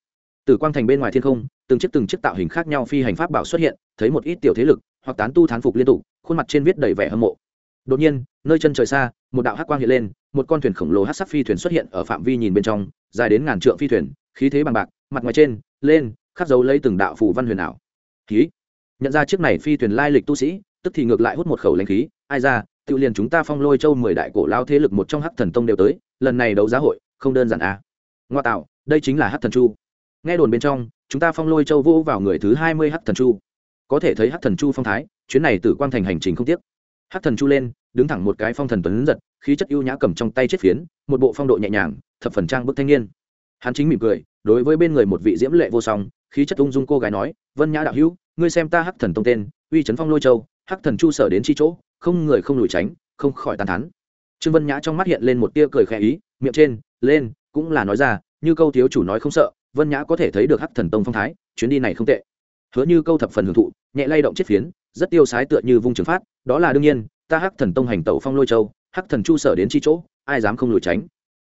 từ quang thành bên ngoài thiên không từng chiếc từng chiếc tạo hình khác nhau phi hành pháp bảo xuất hiện thấy một ít tiểu thế lực hoặc tán tu thán phục liên tục khuôn mặt trên viết đầy vẻ hâm mộ đột nhiên nơi chân trời xa một đạo hắc quang hiện lên một con thuyền khổng lồ hắc sắc phi thuyền xuất hiện ở phạm vi nhìn bên trong dài đến ngàn trượng phi thuyền khí thế bằng bạc mặt ngoài trên lên khắc dấu lấy từng đạo phủ văn huyền ảo khí nhận ra chiếc này phi thuyền lai lịch tu sĩ tức thì ngược lại hút một khẩu lãnh khí ai ra tự liền chúng ta phong lôi châu mười đại cổ lao thế lực một trong hắc thần tông đều tới lần này đấu giá hội không đơn giản à. ngoa tạo đây chính là hắc thần chu. Nghe đồn bên trong, chúng ta phong lôi châu vô vào người thứ hai mươi hắc thần chu. Có thể thấy hắc thần chu phong thái, chuyến này tử quang thành hành trình không tiếc. Hắc thần chu lên, đứng thẳng một cái phong thần tuấn giật, khí chất ưu nhã cầm trong tay chết phiến, một bộ phong độ nhẹ nhàng, thập phần trang bức thanh niên. Hắn chính mỉm cười, đối với bên người một vị diễm lệ vô song, khí chất ung dung cô gái nói, vân nhã đạo hữu, ngươi xem ta hắc thần tông tên, uy trấn phong lôi châu hắc thần chu sở đến chi chỗ, không người không lùi tránh, không khỏi tàn thắn trương vân nhã trong mắt hiện lên một tia cười khẽ ý, miệng trên, lên, cũng là nói ra như câu thiếu chủ nói không sợ, vân nhã có thể thấy được hắc thần tông phong thái, chuyến đi này không tệ. Hứa như câu thập phần hưởng thụ, nhẹ lay động chiếc phiến, rất tiêu sái tựa như vung trường phát, đó là đương nhiên, ta hắc thần tông hành tẩu phong lôi châu, hắc thần chu sở đến chi chỗ, ai dám không lùi tránh.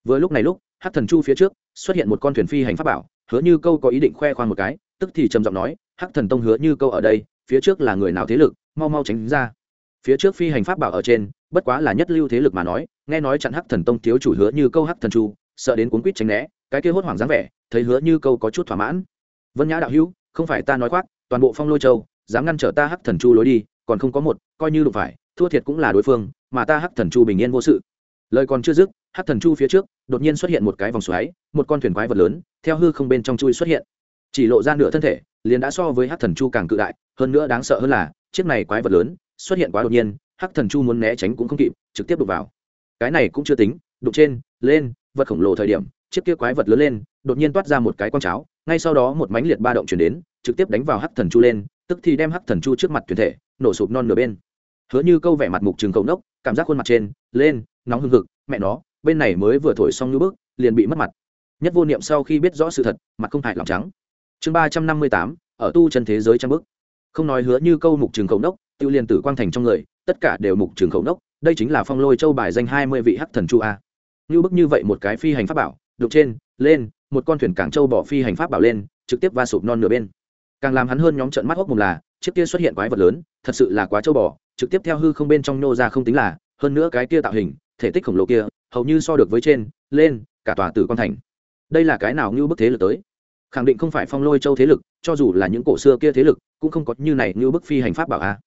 Vừa lúc này lúc, hắc thần chu phía trước, xuất hiện một con thuyền phi hành pháp bảo, hứa như câu có ý định khoe khoang một cái, tức thì trầm giọng nói, hắc thần tông hứa như câu ở đây, phía trước là người nào thế lực, mau mau tránh ra. Phía trước phi hành pháp bảo ở trên, bất quá là nhất lưu thế lực mà nói, nghe nói chặn hắc thần tông thiếu chủ hứa như câu hắc thần chu, sợ đến cuốn quýt tránh né cái kia hốt hoảng dáng vẻ, thấy hứa như câu có chút thỏa mãn. Vân nhã đạo hữu, không phải ta nói khoác, toàn bộ phong lôi châu, dám ngăn trở ta hắc thần chu lối đi, còn không có một, coi như đụng phải, thua thiệt cũng là đối phương, mà ta hắc thần chu bình yên vô sự. Lời còn chưa dứt, hắc thần chu phía trước, đột nhiên xuất hiện một cái vòng xoáy, một con thuyền quái vật lớn, theo hư không bên trong chui xuất hiện. Chỉ lộ ra nửa thân thể, liền đã so với hắc thần chu càng cự đại, hơn nữa đáng sợ hơn là, chiếc này quái vật lớn, xuất hiện quá đột nhiên, hắc thần chu muốn né tránh cũng không kịp, trực tiếp đụng vào. Cái này cũng chưa tính, đụng trên, lên, vật khổng lồ thời điểm chiếc kia quái vật lớn lên, đột nhiên toát ra một cái quang cháo, ngay sau đó một mánh liệt ba động chuyển đến, trực tiếp đánh vào hắc thần chu lên, tức thì đem hắc thần chu trước mặt thuyền thể, nổ sụp non nửa bên. Hứa như câu vẻ mặt mục trường cầu nốc, cảm giác khuôn mặt trên, lên, nóng hưng hực, mẹ nó, bên này mới vừa thổi xong như bước, liền bị mất mặt. Nhất vô niệm sau khi biết rõ sự thật, mặt không hại lòng trắng. Chương ba trăm năm mươi tám, ở tu chân thế giới trang bức không nói hứa như câu mục trường khẩu nốc, tiêu liền tử quang thành trong người, tất cả đều mục trường khẩu nốc, đây chính là phong lôi châu bài danh hai mươi vị hắc thần chu a. Như bức như vậy một cái phi hành pháp bảo đục trên, lên, một con thuyền cảng châu bỏ phi hành pháp bảo lên, trực tiếp va sụp non nửa bên. Càng làm hắn hơn nhóm trận mắt hốc mùng là, chiếc kia xuất hiện quái vật lớn, thật sự là quá châu bò, trực tiếp theo hư không bên trong nô ra không tính là, hơn nữa cái kia tạo hình, thể tích khổng lồ kia, hầu như so được với trên, lên, cả tòa tử quan thành. Đây là cái nào như bức thế lực tới? Khẳng định không phải phong lôi châu thế lực, cho dù là những cổ xưa kia thế lực, cũng không có như này như bức phi hành pháp bảo a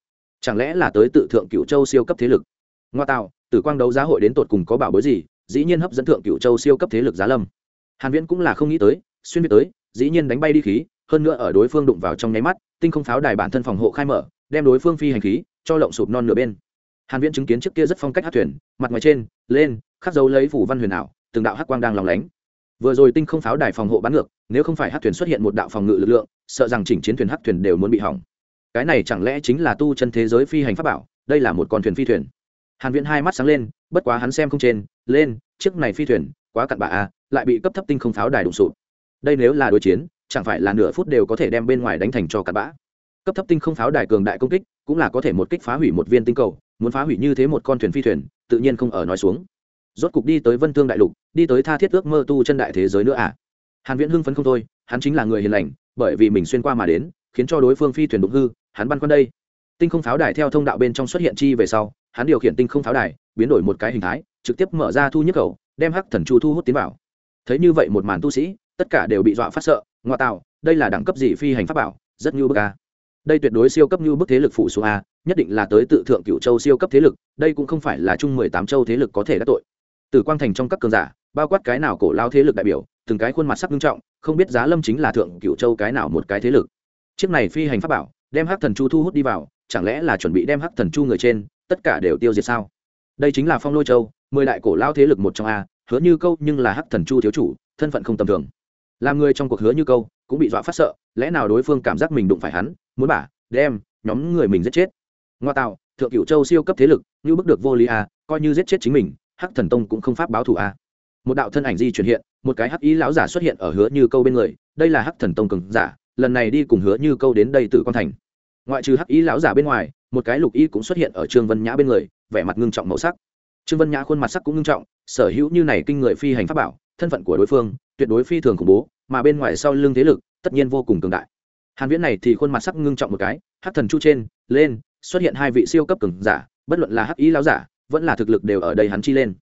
chẳng lẽ là tới tự thượng cựu châu siêu cấp thế lực? Ngoa tạo, tử quang đấu giá hội đến tột cùng có bảo bối gì dĩ nhiên hấp dẫn thượng cựu châu siêu cấp thế lực giá lâm. Hàn viễn cũng là không nghĩ tới, xuyên việt tới, dĩ nhiên đánh bay đi khí, hơn nữa ở đối phương đụng vào trong nháy mắt, tinh không pháo đài bản thân phòng hộ khai mở, đem đối phương phi hành khí, cho lộng sụp non nửa bên. Hàn viễn chứng kiến trước kia rất phong cách hát thuyền, mặt ngoài trên, lên, khắc dấu lấy phủ văn huyền ảo, từng đạo hắc quang đang lòng lánh. Vừa rồi tinh không pháo đài phòng hộ bắn ngược, nếu không phải hát thuyền xuất hiện một đạo phòng ngự lực lượng, sợ rằng chỉnh chiến thuyền hát thuyền đều muốn bị hỏng. Cái này chẳng lẽ chính là tu chân thế giới phi hành pháp bảo, đây là một con thuyền phi thuyền hàn viễn hai mắt sáng lên, bất quá hắn xem không trên, lên, chiếc này phi thuyền, quá cặn bạ a à, lại bị cấp thấp tinh không pháo đài đụng sụp. Đây nếu là đối chiến, chẳng phải là nửa phút đều có thể đem bên ngoài đánh thành cho cặn bã. Cấp thấp tinh không pháo đài cường đại công kích, cũng là có thể một kích phá hủy một viên tinh cầu, muốn phá hủy như thế một con thuyền phi thuyền, tự nhiên không ở nói xuống. Rốt cục đi tới vân thương đại lục, đi tới tha thiết ước mơ tu chân đại thế giới nữa à. Hàn viễn hưng phấn không thôi, hắn chính là người hiền lành, bởi vì mình xuyên qua mà đến, khiến cho đối phương phi thuyền đụng hư, hắn băn khoăn đây. Tinh không pháo đài theo thông đạo bên trong xuất hiện chi về sau hắn điều khiển tinh không pháo đài, biến đổi một cái hình thái, trực tiếp mở ra thu nhức khẩu đem hắc thần chu thu hút tiến vào. Thấy như vậy một màn tu sĩ, tất cả đều bị dọa phát sợ, ngoa tạo, đây là đẳng cấp gì phi hành pháp bảo, rất như bức a. Đây tuyệt đối siêu cấp như bức thế lực phụ số a, nhất định là tới tự thượng cựu châu siêu cấp thế lực, đây cũng không phải là chung mười tám châu thế lực có thể đắc tội. Từ quang thành trong các cường giả, bao quát cái nào cổ lao thế lực đại biểu, từng cái khuôn mặt sắc nghiêm trọng, không biết giá lâm chính là thượng cựu châu cái nào một cái thế lực. Chiếc này phi hành pháp bảo, đem hắc thần chu thu hút đi vào, chẳng lẽ là chuẩn bị đem hắc thần chu người trên tất cả đều tiêu diệt sao? Đây chính là phong lôi châu, mười đại cổ lao thế lực một trong a, hứa như câu nhưng là hắc thần chu thiếu chủ, thân phận không tầm thường. Làm người trong cuộc hứa như câu, cũng bị dọa phát sợ, lẽ nào đối phương cảm giác mình đụng phải hắn, muốn bả, đem nhóm người mình giết chết? Ngoa tạo, thượng cửu châu siêu cấp thế lực, như bức được vô lý a, coi như giết chết chính mình, hắc thần tông cũng không pháp báo thù a. Một đạo thân ảnh di chuyển hiện, một cái hắc ý lão giả xuất hiện ở hứa như câu bên người, đây là hắc thần tông cường giả, lần này đi cùng hứa như câu đến đây tử quan thành. Ngoại trừ hắc ý lão giả bên ngoài một cái lục y cũng xuất hiện ở trương vân nhã bên người, vẻ mặt ngưng trọng màu sắc. Trương vân nhã khuôn mặt sắc cũng ngưng trọng, sở hữu như này kinh người phi hành pháp bảo, thân phận của đối phương, tuyệt đối phi thường khủng bố, mà bên ngoài sau lưng thế lực, tất nhiên vô cùng cường đại. Hàn viễn này thì khuôn mặt sắc ngưng trọng một cái, hắc thần chu trên, lên, xuất hiện hai vị siêu cấp cường giả, bất luận là hắc ý lão giả, vẫn là thực lực đều ở đây hắn chi lên.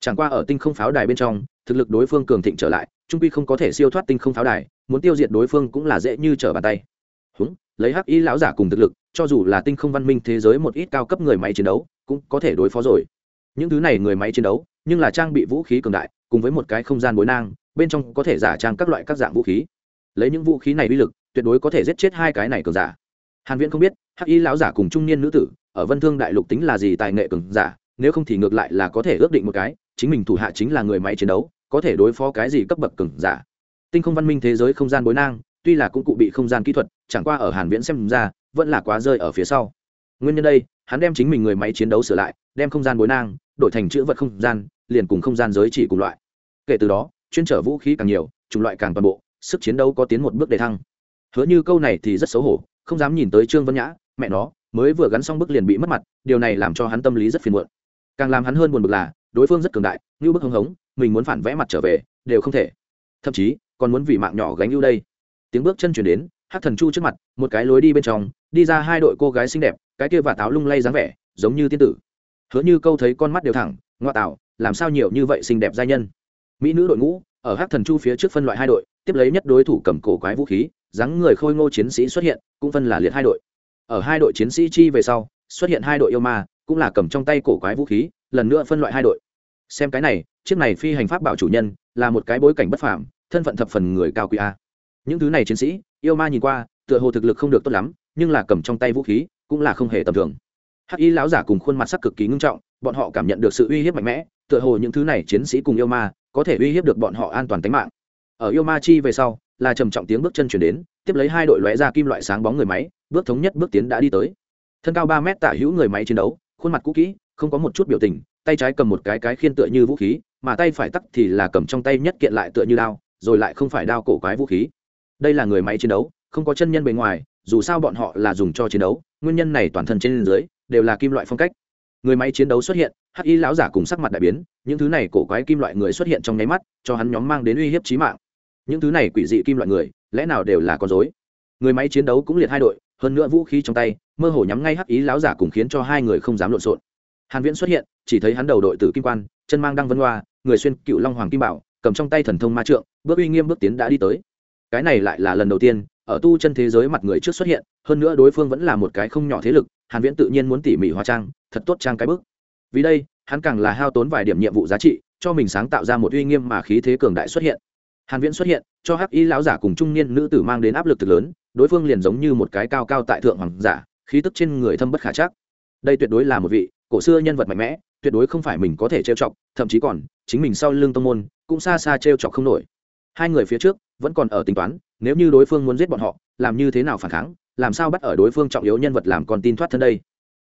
Chẳng qua ở tinh không pháo đài bên trong, thực lực đối phương cường thịnh trở lại, trung quy không có thể siêu thoát tinh không pháo đài, muốn tiêu diệt đối phương cũng là dễ như trở bàn tay. Húng, lấy hắc y lão giả cùng thực lực cho dù là tinh không văn minh thế giới một ít cao cấp người máy chiến đấu, cũng có thể đối phó rồi. Những thứ này người máy chiến đấu, nhưng là trang bị vũ khí cường đại, cùng với một cái không gian bối nang, bên trong có thể giả trang các loại các dạng vũ khí. Lấy những vũ khí này uy lực, tuyệt đối có thể giết chết hai cái này cường giả. Hàn viễn không biết, hắc y lão giả cùng trung niên nữ tử, ở vân thương đại lục tính là gì tài nghệ cường giả, nếu không thì ngược lại là có thể ước định một cái, chính mình thủ hạ chính là người máy chiến đấu, có thể đối phó cái gì cấp bậc cường giả. Tinh không văn minh thế giới không gian bối nang, tuy là cũng cụ bị không gian kỹ thuật, chẳng qua ở hàn viễn xem ra vẫn là quá rơi ở phía sau. Nguyên nhân đây, hắn đem chính mình người máy chiến đấu sửa lại, đem không gian bối nang, đổi thành chữ vật không gian, liền cùng không gian giới chỉ cùng loại. Kể từ đó, chuyên trở vũ khí càng nhiều, chủng loại càng toàn bộ, sức chiến đấu có tiến một bước đề thăng. Hứa như câu này thì rất xấu hổ, không dám nhìn tới trương vân nhã, mẹ nó, mới vừa gắn xong bức liền bị mất mặt, điều này làm cho hắn tâm lý rất phiền muộn. Càng làm hắn hơn buồn bực là, đối phương rất cường đại, như bức hưng hống, mình muốn phản vẽ mặt trở về, đều không thể. Thậm chí, còn muốn vì mạng nhỏ gánh ưu đây. Tiếng bước chân chuyển đến hát thần chu trước mặt, một cái lối đi bên trong đi ra hai đội cô gái xinh đẹp, cái kia và táo lung lay dáng vẻ, giống như tiên tử. Hứa như câu thấy con mắt đều thẳng, ngoa tạo, làm sao nhiều như vậy xinh đẹp giai nhân? Mỹ nữ đội ngũ, ở hát thần chu phía trước phân loại hai đội, tiếp lấy nhất đối thủ cầm cổ quái vũ khí, dáng người khôi ngô chiến sĩ xuất hiện, cũng phân là liệt hai đội. Ở hai đội chiến sĩ chi về sau, xuất hiện hai đội yêu ma, cũng là cầm trong tay cổ quái vũ khí, lần nữa phân loại hai đội. Xem cái này, chiếc này phi hành pháp bảo chủ nhân, là một cái bối cảnh bất phàm, thân phận thập phần người cao quý a. Những thứ này chiến sĩ, yêu ma nhìn qua, tựa hồ thực lực không được tốt lắm nhưng là cầm trong tay vũ khí, cũng là không hề tầm thường. Hắc y lão giả cùng khuôn mặt sắc cực kỳ ngưng trọng, bọn họ cảm nhận được sự uy hiếp mạnh mẽ, tựa hồ những thứ này chiến sĩ cùng yêu ma, có thể uy hiếp được bọn họ an toàn tính mạng. Ở yêu ma chi về sau, là trầm trọng tiếng bước chân chuyển đến, tiếp lấy hai đội lóe ra kim loại sáng bóng người máy, bước thống nhất bước tiến đã đi tới. Thân cao ba mét tả hữu người máy chiến đấu, khuôn mặt cũ kỹ, không có một chút biểu tình, tay trái cầm một cái cái khiên tựa như vũ khí, mà tay phải tắt thì là cầm trong tay nhất kiện lại tựa như đao, rồi lại không phải đao cổ quái vũ khí. Đây là người máy chiến đấu, không có chân nhân bề ngoài dù sao bọn họ là dùng cho chiến đấu, nguyên nhân này toàn thân trên dưới đều là kim loại phong cách. Người máy chiến đấu xuất hiện hắc y lão giả cùng sắc mặt đại biến, những thứ này cổ quái kim loại người xuất hiện trong nháy mắt, cho hắn nhóm mang đến uy hiếp chí mạng. Những thứ này quỷ dị kim loại người, lẽ nào đều là con dối người máy chiến đấu cũng liệt hai đội, hơn nữa vũ khí trong tay, mơ hồ nhắm ngay hắc ý lão giả cùng khiến cho hai người không dám lộn xộn. Hàn viễn xuất hiện, chỉ thấy hắn đầu đội tử kim quan, chân mang đăng vân hoa, người xuyên cựu long hoàng kim bảo, cầm trong tay thần thông ma trượng, bước uy nghiêm bước tiến đã đi tới. Cái này lại là lần đầu tiên ở tu chân thế giới mặt người trước xuất hiện, hơn nữa đối phương vẫn là một cái không nhỏ thế lực, hàn viễn tự nhiên muốn tỉ mỉ hóa trang, thật tốt trang cái bước. Vì đây, hắn càng là hao tốn vài điểm nhiệm vụ giá trị, cho mình sáng tạo ra một uy nghiêm mà khí thế cường đại xuất hiện. Hàn viễn xuất hiện, cho hắc y lão giả cùng trung niên nữ tử mang đến áp lực thực lớn, đối phương liền giống như một cái cao cao tại thượng hoàng giả, khí tức trên người thâm bất khả chắc. Đây tuyệt đối là một vị cổ xưa nhân vật mạnh mẽ, tuyệt đối không phải mình có thể trêu chọc, thậm chí còn, chính mình sau lưng tông môn, cũng xa xa trêu chọc không nổi. Hai người phía trước, vẫn còn ở tính toán nếu như đối phương muốn giết bọn họ, làm như thế nào phản kháng, làm sao bắt ở đối phương trọng yếu nhân vật làm con tin thoát thân đây?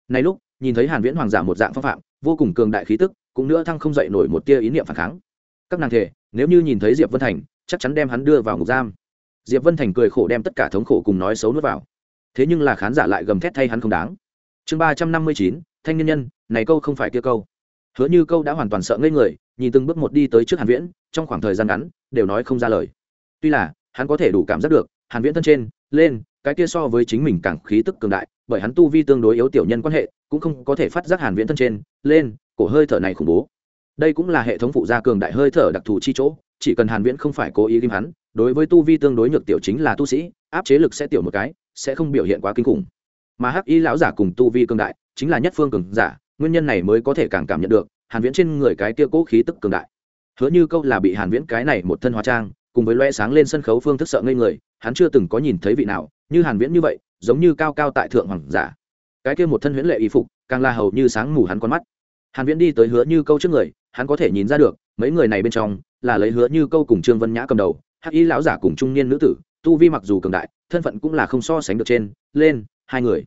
Này lúc, nhìn thấy hàn viễn hoàng giả một dạng phong phạm, vô cùng cường đại khí tức, cũng nữa thăng không dậy nổi một tia ý niệm phản kháng. Các nàng thể, nếu như nhìn thấy diệp vân thành, chắc chắn đem hắn đưa vào ngục giam. Diệp vân thành cười khổ đem tất cả thống khổ cùng nói xấu nuốt vào. Thế nhưng là khán giả lại gầm thét thay hắn không đáng. Chương ba trăm năm mươi chín, thanh nhân nhân, này câu không phải kia câu. Hứa như câu đã hoàn toàn sợ ngây người, nhìn từng bước một đi tới trước hàn viễn, trong khoảng thời gian ngắn, đều nói không ra lời. Tuy là hắn có thể đủ cảm giác được, hàn viễn thân trên, lên, cái kia so với chính mình càng khí tức cường đại, bởi hắn tu vi tương đối yếu tiểu nhân quan hệ, cũng không có thể phát giác hàn viễn thân trên, lên, cổ hơi thở này khủng bố. Đây cũng là hệ thống phụ gia cường đại hơi thở đặc thù chi chỗ, chỉ cần hàn viễn không phải cố ý ghim hắn, đối với tu vi tương đối nhược tiểu chính là tu sĩ, áp chế lực sẽ tiểu một cái, sẽ không biểu hiện quá kinh khủng. Mà hắc y lão giả cùng tu vi cường đại, chính là nhất phương cường giả, nguyên nhân này mới có thể càng cảm nhận được, hàn viễn trên người cái kia cố khí tức cường đại. Hứa như câu là bị hàn viễn cái này một thân hóa trang cùng với loe sáng lên sân khấu phương thức sợ ngây người, hắn chưa từng có nhìn thấy vị nào, như hàn viễn như vậy, giống như cao cao tại thượng hoàng giả. Cái kia một thân huyễn lệ y phục, càng là hầu như sáng mù hắn con mắt. Hàn viễn đi tới hứa như câu trước người, hắn có thể nhìn ra được, mấy người này bên trong, là lấy hứa như câu cùng trương vân nhã cầm đầu, hắc y lão giả cùng trung niên nữ tử, tu vi mặc dù cường đại, thân phận cũng là không so sánh được trên, lên, hai người.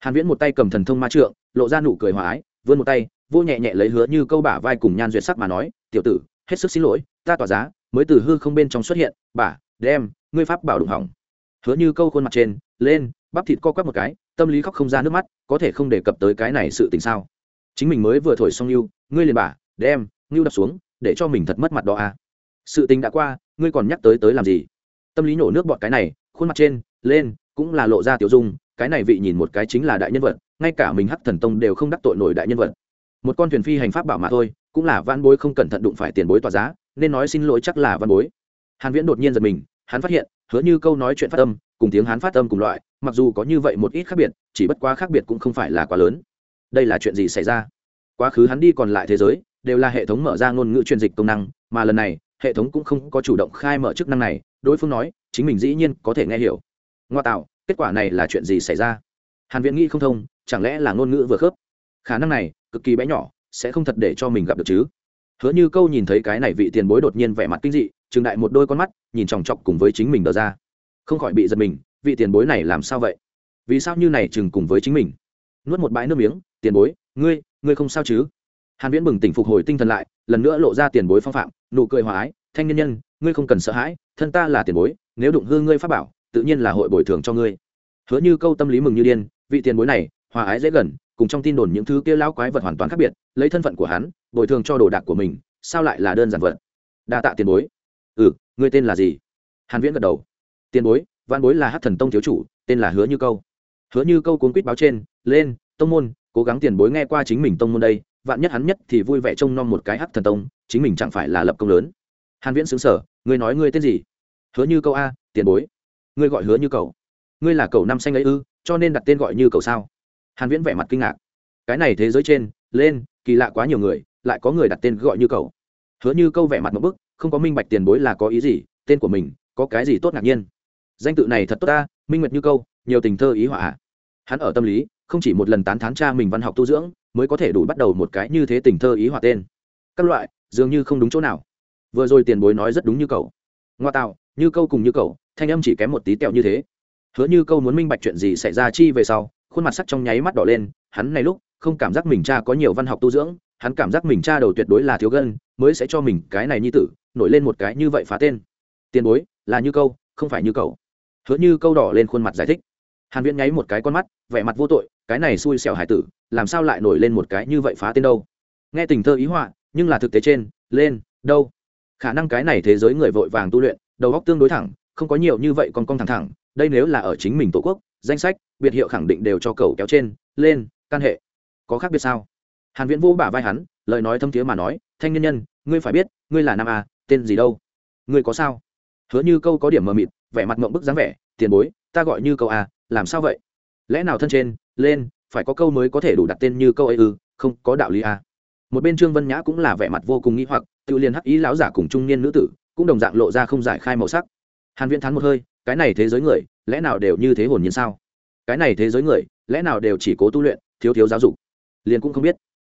Hàn viễn một tay cầm thần thông ma trượng, lộ ra nụ cười hòa ái, vươn một tay vô nhẹ nhẹ lấy hứa như câu bả vai cùng nhan duyệt sắc mà nói, tiểu tử, hết sức xin lỗi, ta tỏa giá mới từ hư không bên trong xuất hiện bà, đem ngươi pháp bảo đụng hỏng. Hứa như câu khuôn mặt trên lên bắp thịt co quắp một cái tâm lý khóc không ra nước mắt có thể không đề cập tới cái này sự tình sao? Chính mình mới vừa thổi xong lưu ngươi liền bà, đem ngưu đập xuống để cho mình thật mất mặt đó à. Sự tình đã qua ngươi còn nhắc tới tới làm gì? Tâm lý nổ nước bọt cái này khuôn mặt trên lên cũng là lộ ra tiểu dung cái này vị nhìn một cái chính là đại nhân vật ngay cả mình hắc thần tông đều không đắc tội nổi đại nhân vật. Một con thuyền phi hành pháp bảo mà thôi cũng là van bối không cẩn thận đụng phải tiền bối tỏa giá nên nói xin lỗi chắc là văn bối. Hàn viễn đột nhiên giật mình, hắn phát hiện, hứa như câu nói chuyện phát âm, cùng tiếng hắn phát âm cùng loại, mặc dù có như vậy một ít khác biệt, chỉ bất quá khác biệt cũng không phải là quá lớn. Đây là chuyện gì xảy ra? Quá khứ hắn đi còn lại thế giới, đều là hệ thống mở ra ngôn ngữ truyền dịch công năng, mà lần này, hệ thống cũng không có chủ động khai mở chức năng này, đối phương nói, chính mình dĩ nhiên có thể nghe hiểu. Ngoa tạo, kết quả này là chuyện gì xảy ra? Hàn viễn nghĩ không thông, chẳng lẽ là ngôn ngữ vừa khớp? Khả năng này, cực kỳ bé nhỏ, sẽ không thật để cho mình gặp được chứ? Hứa như câu nhìn thấy cái này vị tiền bối đột nhiên vẻ mặt kinh dị, trừng đại một đôi con mắt, nhìn chòng chọc cùng với chính mình đờ ra. Không khỏi bị giật mình, vị tiền bối này làm sao vậy? Vì sao như này chừng cùng với chính mình? Nuốt một bãi nước miếng, tiền bối, ngươi ngươi không sao chứ? Hàn viễn bừng tỉnh phục hồi tinh thần lại, lần nữa lộ ra tiền bối phong phạm, nụ cười hòa ái, thanh nhân nhân, ngươi không cần sợ hãi, thân ta là tiền bối, nếu đụng hư ngươi pháp bảo, tự nhiên là hội bồi thường cho ngươi. Hứa như câu tâm lý mừng như điên, vị tiền bối này, hòa ái dễ gần cùng trong tin đồn những thứ kia lão quái vật hoàn toàn khác biệt, lấy thân phận của hắn, bồi thường cho đồ đạc của mình, sao lại là đơn giản vật? Đa tạ tiền bối. Ừ ngươi tên là gì? Hàn viễn gật đầu. Tiền bối văn bối là hát thần tông thiếu chủ, tên là hứa như câu. Hứa như câu cuốn quýt báo trên, lên, tông môn, cố gắng tiền bối nghe qua chính mình tông môn đây, vạn nhất hắn nhất thì vui vẻ trông nom một cái hát thần tông, chính mình chẳng phải là lập công lớn. Hàn viễn sướng sở ngươi nói ngươi tên gì? Hứa như câu a, tiền bối. Ngươi gọi hứa như cầu ngươi là cầu năm xanh ấy ư, cho nên đặt tên gọi như cầu sao? Hàn viễn vẻ mặt kinh ngạc. Cái này thế giới trên, lên, kỳ lạ quá nhiều người, lại có người đặt tên gọi như cầu hứa như câu vẻ mặt một bức, không có minh bạch tiền bối là có ý gì, tên của mình, có cái gì tốt ngạc nhiên. Danh tự này thật tốt ta, minh nguyệt như câu, nhiều tình thơ ý họa à. hắn ở tâm lý, không chỉ một lần tán thán cha mình văn học tu dưỡng, mới có thể đủ bắt đầu một cái như thế tình thơ ý họa tên. Các loại, dường như không đúng chỗ nào. Vừa rồi tiền bối nói rất đúng như cậu. Ngoa tạo, như câu cùng như cậu, thanh âm chỉ kém một tí tẹo như thế. Hứa như câu muốn minh bạch chuyện gì xảy ra chi về sau khuôn mặt sắc trong nháy mắt đỏ lên, hắn này lúc, không cảm giác mình cha có nhiều văn học tu dưỡng, hắn cảm giác mình cha đầu tuyệt đối là thiếu gân, mới sẽ cho mình cái này như tử, nổi lên một cái như vậy phá tên. Tiền bối, là như câu, không phải như cầu. hứa như câu đỏ lên khuôn mặt giải thích. Hàn viễn nháy một cái con mắt, vẻ mặt vô tội, cái này xui xẻo hải tử, làm sao lại nổi lên một cái như vậy phá tên đâu? Nghe tình thơ ý họa, nhưng là thực tế trên, lên, đâu? Khả năng cái này thế giới người vội vàng tu luyện, đầu óc tương đối thẳng, không có nhiều như vậy còn con thẳng thẳng, đây nếu là ở chính mình tổ quốc danh sách, biệt hiệu khẳng định đều cho cầu kéo trên, lên, can hệ. Có khác biệt sao? Hàn viễn vô bả vai hắn, lời nói thâm thiế mà nói, thanh nhân nhân, ngươi phải biết, ngươi là nam a, tên gì đâu? Ngươi có sao? Hứa như câu có điểm mờ mịt, vẻ mặt mộng bức dáng vẻ, tiền bối, ta gọi như câu a, làm sao vậy? Lẽ nào thân trên, lên, phải có câu mới có thể đủ đặt tên như câu ấy ư, không có đạo lý a. Một bên trương vân nhã cũng là vẻ mặt vô cùng nghi hoặc, tự liền hắc ý lão giả cùng trung niên nữ tử, cũng đồng dạng lộ ra không giải khai màu sắc. Hàn viễn thán một hơi, cái này thế giới người lẽ nào đều như thế hồn nhiên sao? Cái này thế giới người, lẽ nào đều chỉ cố tu luyện, thiếu thiếu giáo dục? Liền cũng không biết.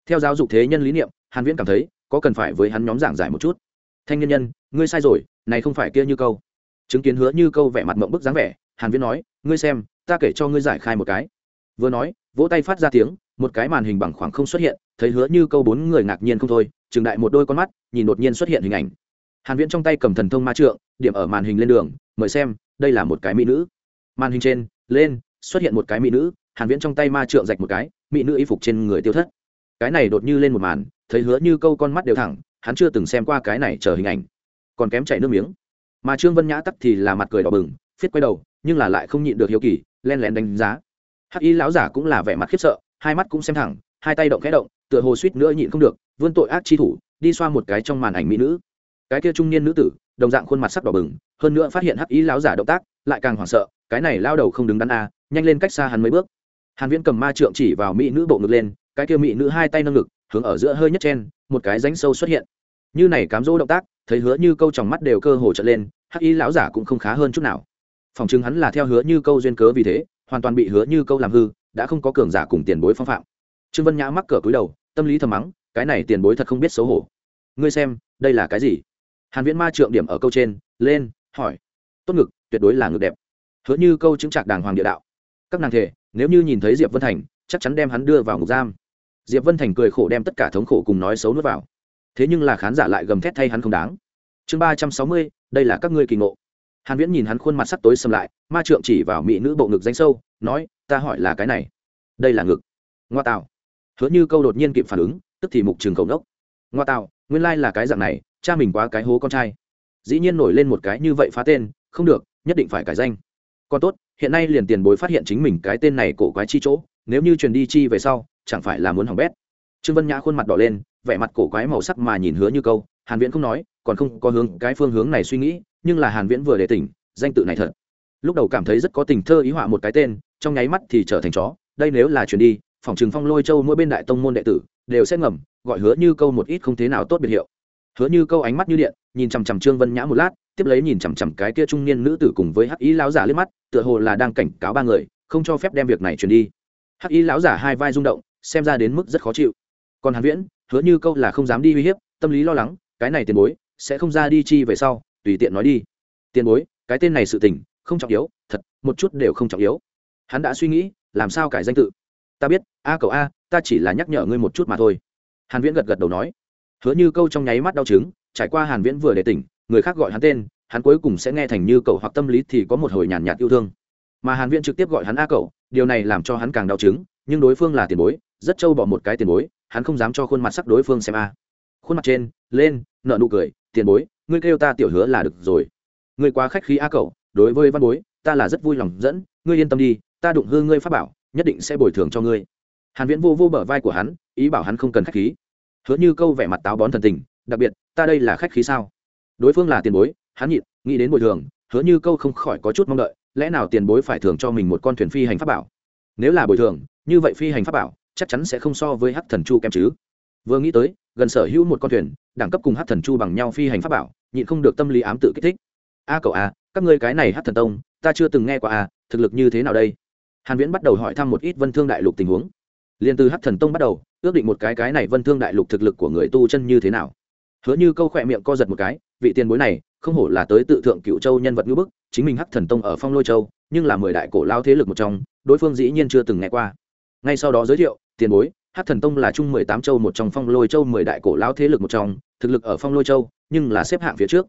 Theo giáo dục thế nhân lý niệm, hàn viễn cảm thấy, có cần phải với hắn nhóm giảng giải một chút. Thanh nhân nhân, ngươi sai rồi, này không phải kia như câu. Chứng kiến hứa như câu vẻ mặt mộng bức dáng vẻ, hàn viễn nói, ngươi xem, ta kể cho ngươi giải khai một cái. Vừa nói, vỗ tay phát ra tiếng, một cái màn hình bằng khoảng không xuất hiện, thấy hứa như câu bốn người ngạc nhiên không thôi trừng đại một đôi con mắt, nhìn đột nhiên xuất hiện hình ảnh. Hàn viễn trong tay cầm thần thông ma trượng, điểm ở màn hình lên đường, mời xem, đây là một cái mỹ nữ màn hình trên, lên, xuất hiện một cái mỹ nữ, hàn viễn trong tay ma trượng rạch một cái, mỹ nữ y phục trên người tiêu thất. Cái này đột như lên một màn, thấy hứa như câu con mắt đều thẳng, hắn chưa từng xem qua cái này chờ hình ảnh. Còn kém chảy nước miếng. Mà trương vân nhã tắc thì là mặt cười đỏ bừng, phiết quay đầu, nhưng là lại không nhịn được hiếu kỳ, len lén đánh giá. Hắc y lão giả cũng là vẻ mặt khiếp sợ, hai mắt cũng xem thẳng, hai tay động khẽ động, tựa hồ suýt nữa nhịn không được, vươn tội ác chi thủ, đi xoa một cái trong màn ảnh mỹ nữ. Cái kia trung niên nữ tử, đồng dạng khuôn mặt sắc đỏ bừng, hơn nữa phát hiện hắc y lão giả động tác, lại càng hoảng sợ cái này lao đầu không đứng đắn a à, nhanh lên cách xa hắn mấy bước. Hàn viễn cầm ma trượng chỉ vào mỹ nữ bộ ngực lên cái kia mỹ nữ hai tay nâng ngực hướng ở giữa hơi nhất chen một cái rãnh sâu xuất hiện. Như này cám dỗ động tác thấy hứa như câu trong mắt đều cơ hồ trợn lên hắc y lão giả cũng không khá hơn chút nào. Phòng chứng hắn là theo hứa như câu duyên cớ vì thế hoàn toàn bị hứa như câu làm hư đã không có cường giả cùng tiền bối phong phạm. Trương vân nhã mắc cỡ cúi đầu tâm lý thầm mắng cái này tiền bối thật không biết xấu hổ. Ngươi xem đây là cái gì? Hàn viễn ma trượng điểm ở câu trên lên hỏi. Tốt ngực tuyệt đối là ngực đẹp hứa như câu chứng trạc đàng hoàng địa đạo. Các nàng thể, nếu như nhìn thấy diệp vân thành, chắc chắn đem hắn đưa vào ngục giam. Diệp vân thành cười khổ đem tất cả thống khổ cùng nói xấu nuốt vào. Thế nhưng là khán giả lại gầm thét thay hắn không đáng. Chương ba trăm sáu mươi, đây là các ngươi kỳ ngộ. Hàn viễn nhìn hắn khuôn mặt sắc tối sầm lại, ma trượng chỉ vào mỹ nữ bộ ngực danh sâu, nói, ta hỏi là cái này. Đây là ngực. Ngoa tạo hứa như câu đột nhiên kịp phản ứng, tức thì mục trường cầu nốc. Ngoa tạo nguyên lai là cái dạng này, cha mình quá cái hố con trai. Dĩ nhiên nổi lên một cái như vậy phá tên, không được, nhất định phải cải danh còn tốt, hiện nay liền tiền bối phát hiện chính mình cái tên này cổ quái chi chỗ, nếu như truyền đi chi về sau, chẳng phải là muốn hỏng bét. Trương vân nhã khuôn mặt đỏ lên, vẻ mặt cổ quái màu sắc mà nhìn hứa như câu, hàn viễn không nói, còn không có hướng cái phương hướng này suy nghĩ, nhưng là hàn viễn vừa để tỉnh, danh tự này thật. Lúc đầu cảm thấy rất có tình thơ ý họa một cái tên, trong nháy mắt thì trở thành chó, đây nếu là chuyển đi, phòng trường phong lôi châu mỗi bên đại tông môn đệ tử, đều sẽ ngầm, gọi hứa như câu một ít không thế nào tốt biệt hiệu. Hứa như câu ánh mắt như điện, nhìn chằm chằm trương vân nhã một lát tiếp lấy nhìn chằm chằm cái kia trung niên nữ tử cùng với hắc ý lão giả liếc mắt, tựa hồ là đang cảnh cáo ba người, không cho phép đem việc này truyền đi. Hắc ý lão giả hai vai rung động, xem ra đến mức rất khó chịu. Còn hàn viễn, hứa như câu là không dám đi uy hiếp, tâm lý lo lắng, cái này tiền bối, sẽ không ra đi chi về sau, tùy tiện nói đi. Tiền bối, cái tên này sự tình, không trọng yếu, thật, một chút đều không trọng yếu. Hắn đã suy nghĩ, làm sao cải danh tự? Ta biết, a cậu a, ta chỉ là nhắc nhở ngươi một chút mà thôi. Hàn viễn gật gật đầu nói. Hứa như câu trong nháy mắt đau chứng trải qua hàn viễn vừa để tỉnh người khác gọi hắn tên, hắn cuối cùng sẽ nghe thành như cậu hoặc tâm lý thì có một hồi nhàn nhạt yêu thương. Mà hàn viễn trực tiếp gọi hắn a cậu điều này làm cho hắn càng đau chứng, nhưng đối phương là tiền bối, rất trâu bỏ một cái tiền bối, hắn không dám cho khuôn mặt sắc đối phương xem a. Khuôn mặt trên, lên nợ nụ cười, tiền bối, ngươi kêu ta tiểu hứa là được rồi. Ngươi quá khách khí a cậu đối với văn bối, ta là rất vui lòng dẫn, ngươi yên tâm đi, ta đụng hư ngươi pháp bảo, nhất định sẽ bồi thường cho ngươi. Hàn viễn vô vô bờ vai của hắn, ý bảo hắn không cần khách khí. Hứa như câu vẻ mặt táo bón thần tình, đặc biệt, ta đây là khách khí sao? Đối phương là tiền bối, hắn nhịn, nghĩ đến bồi thường, hứa như câu không khỏi có chút mong đợi, lẽ nào tiền bối phải thưởng cho mình một con thuyền phi hành pháp bảo? Nếu là bồi thường, như vậy phi hành pháp bảo, chắc chắn sẽ không so với hắc thần chu kém chứ. Vừa nghĩ tới, gần sở hữu một con thuyền, đẳng cấp cùng hắc thần chu bằng nhau phi hành pháp bảo, nhịn không được tâm lý ám tự kích thích. A cậu a các ngươi cái này hắc thần tông, ta chưa từng nghe qua a thực lực như thế nào đây? Hàn viễn bắt đầu hỏi thăm một ít vân thương đại lục tình huống. Liền từ hắc thần tông bắt đầu, ước định một cái cái này vân thương đại lục thực lực của người tu chân như thế nào. Hứa như câu khỏe miệng co giật một cái vị tiền bối này, không hổ là tới tự thượng cựu châu nhân vật ngữ bức, chính mình hắc thần tông ở phong lôi châu, nhưng là mười đại cổ lao thế lực một trong, đối phương dĩ nhiên chưa từng nghe qua. Ngay sau đó giới thiệu, tiền bối, hắc thần tông là chung mười tám châu một trong phong lôi châu mười đại cổ lao thế lực một trong, thực lực ở phong lôi châu, nhưng là xếp hạng phía trước.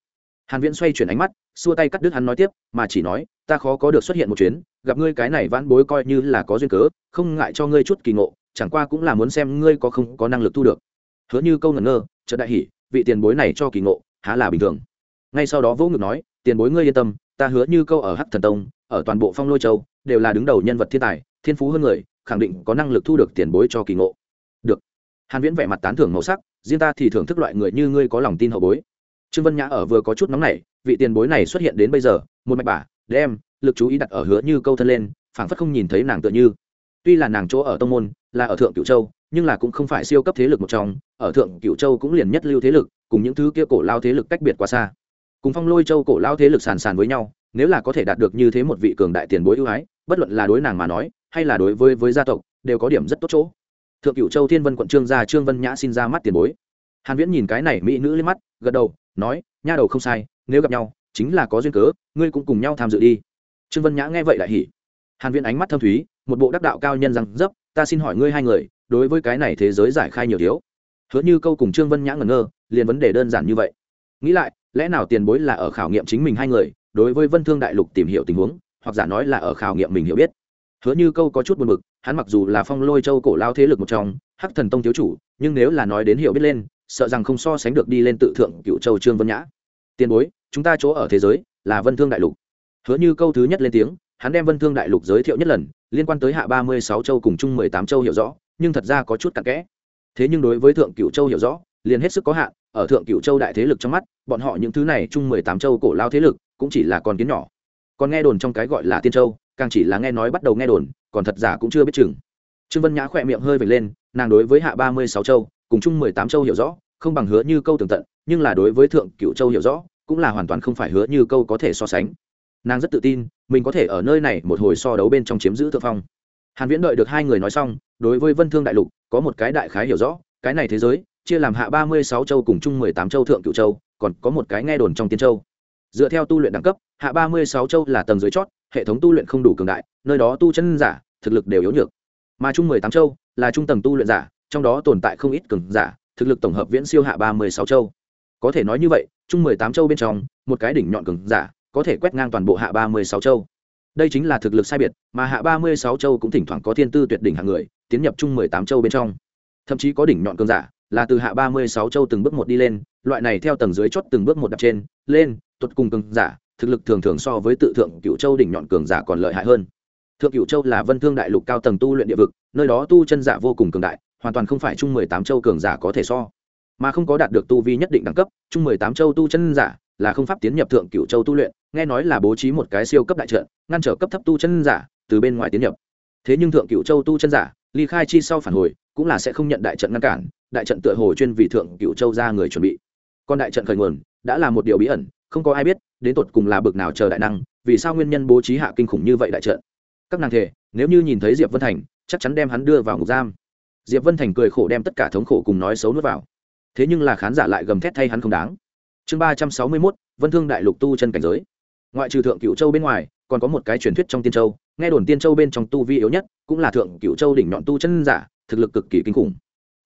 Hàn viễn xoay chuyển ánh mắt, xua tay cắt đứt hắn nói tiếp, mà chỉ nói, ta khó có được xuất hiện một chuyến, gặp ngươi cái này vãn bối coi như là có duyên cớ, không ngại cho ngươi chút kỳ ngộ, chẳng qua cũng là muốn xem ngươi có không có năng lực thu được. Hứa như câu ngẩn ngơ, chợt đại hỉ, vị tiền bối này cho kỳ ngộ há là bình thường. Ngay sau đó vô ngực nói, tiền bối ngươi yên tâm, ta hứa như câu ở hắc thần tông, ở toàn bộ phong lôi châu, đều là đứng đầu nhân vật thiên tài, thiên phú hơn người, khẳng định có năng lực thu được tiền bối cho kỳ ngộ. Được. Hàn viễn vẻ mặt tán thưởng màu sắc, riêng ta thì thưởng thức loại người như ngươi có lòng tin hậu bối. Trương vân nhã ở vừa có chút nóng nảy, vị tiền bối này xuất hiện đến bây giờ, một mạch bà, đem lực chú ý đặt ở hứa như câu thân lên, phảng phất không nhìn thấy nàng tựa như. Tuy là nàng chỗ ở tông môn, là ở thượng cửu châu, nhưng là cũng không phải siêu cấp thế lực một trong, ở thượng cửu châu cũng liền nhất lưu thế lực cùng những thứ kia cổ lao thế lực cách biệt quá xa. Cùng phong lôi châu cổ lao thế lực sàn sàn với nhau, nếu là có thể đạt được như thế một vị cường đại tiền bối ưu ái, bất luận là đối nàng mà nói, hay là đối với với gia tộc, đều có điểm rất tốt chỗ. Thượng cửu châu thiên vân quận trương gia trương vân nhã xin ra mắt tiền bối. Hàn viễn nhìn cái này mỹ nữ lên mắt, gật đầu, nói, nha đầu không sai, nếu gặp nhau, chính là có duyên cớ, ngươi cũng cùng nhau tham dự đi. Trương vân nhã nghe vậy lại hỉ. Hàn viễn ánh mắt thâm thúy, một bộ đắc đạo cao nhân rằng dấp, ta xin hỏi ngươi hai người, đối với cái này thế giới giải khai nhiều thiếu? Hứa như câu cùng trương vân nhã ngẩn ngơ liền vấn đề đơn giản như vậy. Nghĩ lại, lẽ nào tiền bối là ở khảo nghiệm chính mình hai người, đối với vân thương đại lục tìm hiểu tình huống, hoặc giả nói là ở khảo nghiệm mình hiểu biết? Hứa như câu có chút buồn bực, hắn mặc dù là phong lôi châu cổ lao thế lực một trong, hắc thần tông thiếu chủ, nhưng nếu là nói đến hiểu biết lên, sợ rằng không so sánh được đi lên tự thượng cựu châu trương vân nhã. Tiền bối, chúng ta chỗ ở thế giới là vân thương đại lục. Hứa như câu thứ nhất lên tiếng, hắn đem vân thương đại lục giới thiệu nhất lần, liên quan tới hạ ba mươi sáu châu cùng chung mười tám châu hiểu rõ, nhưng thật ra có chút cặn kẽ. Thế nhưng đối với thượng cựu châu hiểu rõ, liền hết sức có hạn ở thượng cựu châu đại thế lực trong mắt, bọn họ những thứ này chung mười tám châu cổ lao thế lực, cũng chỉ là con kiến nhỏ. Còn nghe đồn trong cái gọi là tiên châu, càng chỉ là nghe nói bắt đầu nghe đồn, còn thật giả cũng chưa biết chừng. Trương vân nhã khỏe miệng hơi vệt lên, nàng đối với hạ ba mươi sáu châu, cùng chung mười tám châu hiểu rõ, không bằng hứa như câu tường tận, nhưng là đối với thượng cựu châu hiểu rõ, cũng là hoàn toàn không phải hứa như câu có thể so sánh. Nàng rất tự tin, mình có thể ở nơi này một hồi so đấu bên trong chiếm giữ thượng phong. Hàn viễn đợi được hai người nói xong, đối với vân thương đại lục, có một cái đại khái hiểu rõ, cái này thế giới chia làm hạ ba mươi sáu châu cùng chung mười tám châu thượng cựu châu, còn có một cái nghe đồn trong tiên châu. Dựa theo tu luyện đẳng cấp, hạ ba mươi sáu châu là tầng dưới chót, hệ thống tu luyện không đủ cường đại, nơi đó tu chân giả, thực lực đều yếu nhược. Mà chung mười tám châu là trung tầng tu luyện giả, trong đó tồn tại không ít cường giả, thực lực tổng hợp viễn siêu hạ ba mươi sáu châu. Có thể nói như vậy, chung mười tám châu bên trong, một cái đỉnh nhọn cường giả có thể quét ngang toàn bộ hạ ba mươi sáu châu. Đây chính là thực lực sai biệt, mà hạ ba mươi sáu châu cũng thỉnh thoảng có thiên tư tuyệt đỉnh hạng người, tiến nhập chung mười tám châu bên trong. Thậm chí có đỉnh nhọn cường giả là từ hạ ba mươi sáu châu từng bước một đi lên, loại này theo tầng dưới chót từng bước một đặt trên, lên, tuột cùng cường giả, thực lực thường thường so với tự thượng cửu châu đỉnh nhọn cường giả còn lợi hại hơn. Thượng cửu châu là vân thương đại lục cao tầng tu luyện địa vực, nơi đó tu chân giả vô cùng cường đại, hoàn toàn không phải chung mười tám châu cường giả có thể so. Mà không có đạt được tu vi nhất định đẳng cấp, chung mười tám châu tu chân giả là không pháp tiến nhập thượng cửu châu tu luyện, nghe nói là bố trí một cái siêu cấp đại trận, ngăn trở cấp thấp tu chân giả từ bên ngoài tiến nhập. Thế nhưng thượng cửu châu tu chân giả, ly khai chi sau phản hồi, cũng là sẽ không nhận đại trận ngăn cản đại trận tựa hồ chuyên vì thượng cựu châu ra người chuẩn bị. Còn đại trận khởi nguồn, đã là một điều bí ẩn, không có ai biết, đến tột cùng là bực nào chờ đại năng, vì sao nguyên nhân bố trí hạ kinh khủng như vậy đại trận? Các nàng thể nếu như nhìn thấy diệp vân thành, chắc chắn đem hắn đưa vào ngục giam. Diệp vân thành cười khổ đem tất cả thống khổ cùng nói xấu nuốt vào. Thế nhưng là khán giả lại gầm thét thay hắn không đáng. Chương ba trăm sáu mươi mốt, vân thương đại lục tu chân cảnh giới. Ngoại trừ thượng cựu châu bên ngoài, còn có một cái truyền thuyết trong tiên châu, nghe đồn tiên châu bên trong tu vi yếu nhất, cũng là thượng cựu châu đỉnh nhọn tu chân giả, thực lực cực kỳ kinh khủng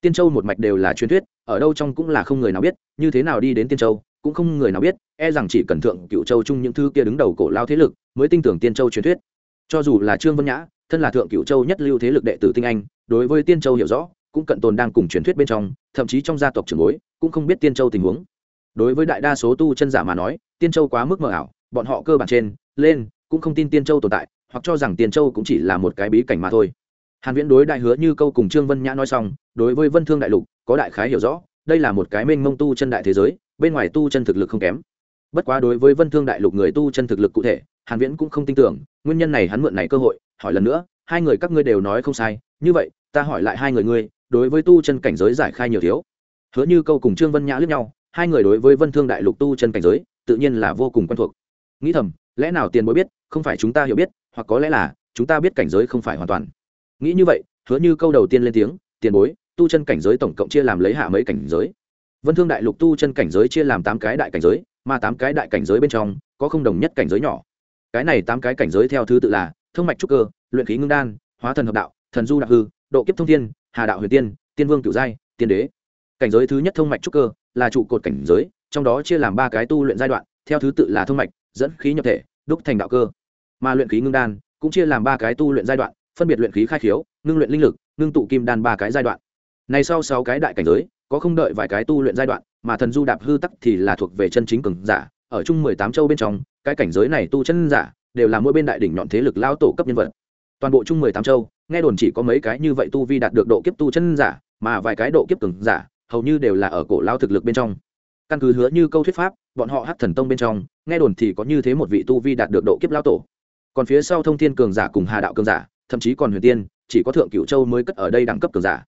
tiên châu một mạch đều là truyền thuyết, ở đâu trong cũng là không người nào biết, như thế nào đi đến tiên châu, cũng không người nào biết e rằng chỉ cần thượng cựu châu chung những thứ kia đứng đầu cổ lao thế lực mới tin tưởng tiên châu truyền thuyết. Cho dù là trương vân nhã, thân là thượng cựu châu nhất lưu thế lực đệ tử tinh anh, đối với tiên châu hiểu rõ, cũng cận tồn đang cùng truyền thuyết bên trong, thậm chí trong gia tộc trường bối, cũng không biết tiên châu tình huống. Đối với đại đa số tu chân giả mà nói, tiên châu quá mức mờ ảo, bọn họ cơ bản trên, lên, cũng không tin tiên châu tồn tại, hoặc cho rằng tiên châu cũng chỉ là một cái bí cảnh mà thôi. Hàn viễn đối đại hứa như câu cùng trương vân nhã nói xong đối với vân thương đại lục, có đại khái hiểu rõ, đây là một cái mênh mông tu chân đại thế giới, bên ngoài tu chân thực lực không kém. Bất quá đối với vân thương đại lục người tu chân thực lực cụ thể, hàn viễn cũng không tin tưởng, nguyên nhân này hắn mượn này cơ hội, hỏi lần nữa, hai người các ngươi đều nói không sai, như vậy, ta hỏi lại hai người ngươi, đối với tu chân cảnh giới giải khai nhiều thiếu. Hứa như câu cùng trương vân nhã liếc nhau, hai người đối với vân thương đại lục tu chân cảnh giới, tự nhiên là vô cùng quen thuộc. Nghĩ thầm, lẽ nào tiền bối biết, không phải chúng ta hiểu biết, hoặc có lẽ là, chúng ta biết cảnh giới không phải hoàn toàn. Nghĩ như vậy, hứa như câu đầu tiên lên tiếng, tiền bối tu chân cảnh giới tổng cộng chia làm lấy hạ mấy cảnh giới. Vân thương đại lục tu chân cảnh giới chia làm tám cái đại cảnh giới, mà tám cái đại cảnh giới bên trong, có không đồng nhất cảnh giới nhỏ. Cái này tám cái cảnh giới theo thứ tự là thương mạch trúc cơ, luyện khí ngưng đan, hóa thần hợp đạo, thần du đặc hư, độ kiếp thông thiên, hà đạo huyền tiên tiên vương cửu giai, tiên đế. Cảnh giới thứ nhất thông mạch trúc cơ là trụ cột cảnh giới, trong đó chia làm ba cái tu luyện giai đoạn, theo thứ tự là thông mạch, dẫn khí nhập thể, đúc thành đạo cơ. Mà luyện khí ngưng đan cũng chia làm ba cái tu luyện giai đoạn, phân biệt luyện khí khai khiếu, ngưng luyện linh lực, ngưng tụ kim đan ba cái giai đoạn này sau sáu cái đại cảnh giới, có không đợi vài cái tu luyện giai đoạn, mà thần du đạp hư tắc thì là thuộc về chân chính cường giả. Ở chung mười tám châu bên trong, cái cảnh giới này tu chân giả đều là mỗi bên đại đỉnh nhọn thế lực lao tổ cấp nhân vật. Toàn bộ chung mười tám châu, nghe đồn chỉ có mấy cái như vậy tu vi đạt được độ kiếp tu chân giả, mà vài cái độ kiếp cường giả hầu như đều là ở cổ lao thực lực bên trong. Căn cứ hứa như câu thuyết pháp, bọn họ hát thần tông bên trong, nghe đồn thì có như thế một vị tu vi đạt được độ kiếp lao tổ. Còn phía sau thông thiên cường giả cùng hà đạo cường giả, thậm chí còn huyền tiên, chỉ có thượng cửu châu mới cất ở đây đẳng cấp cường giả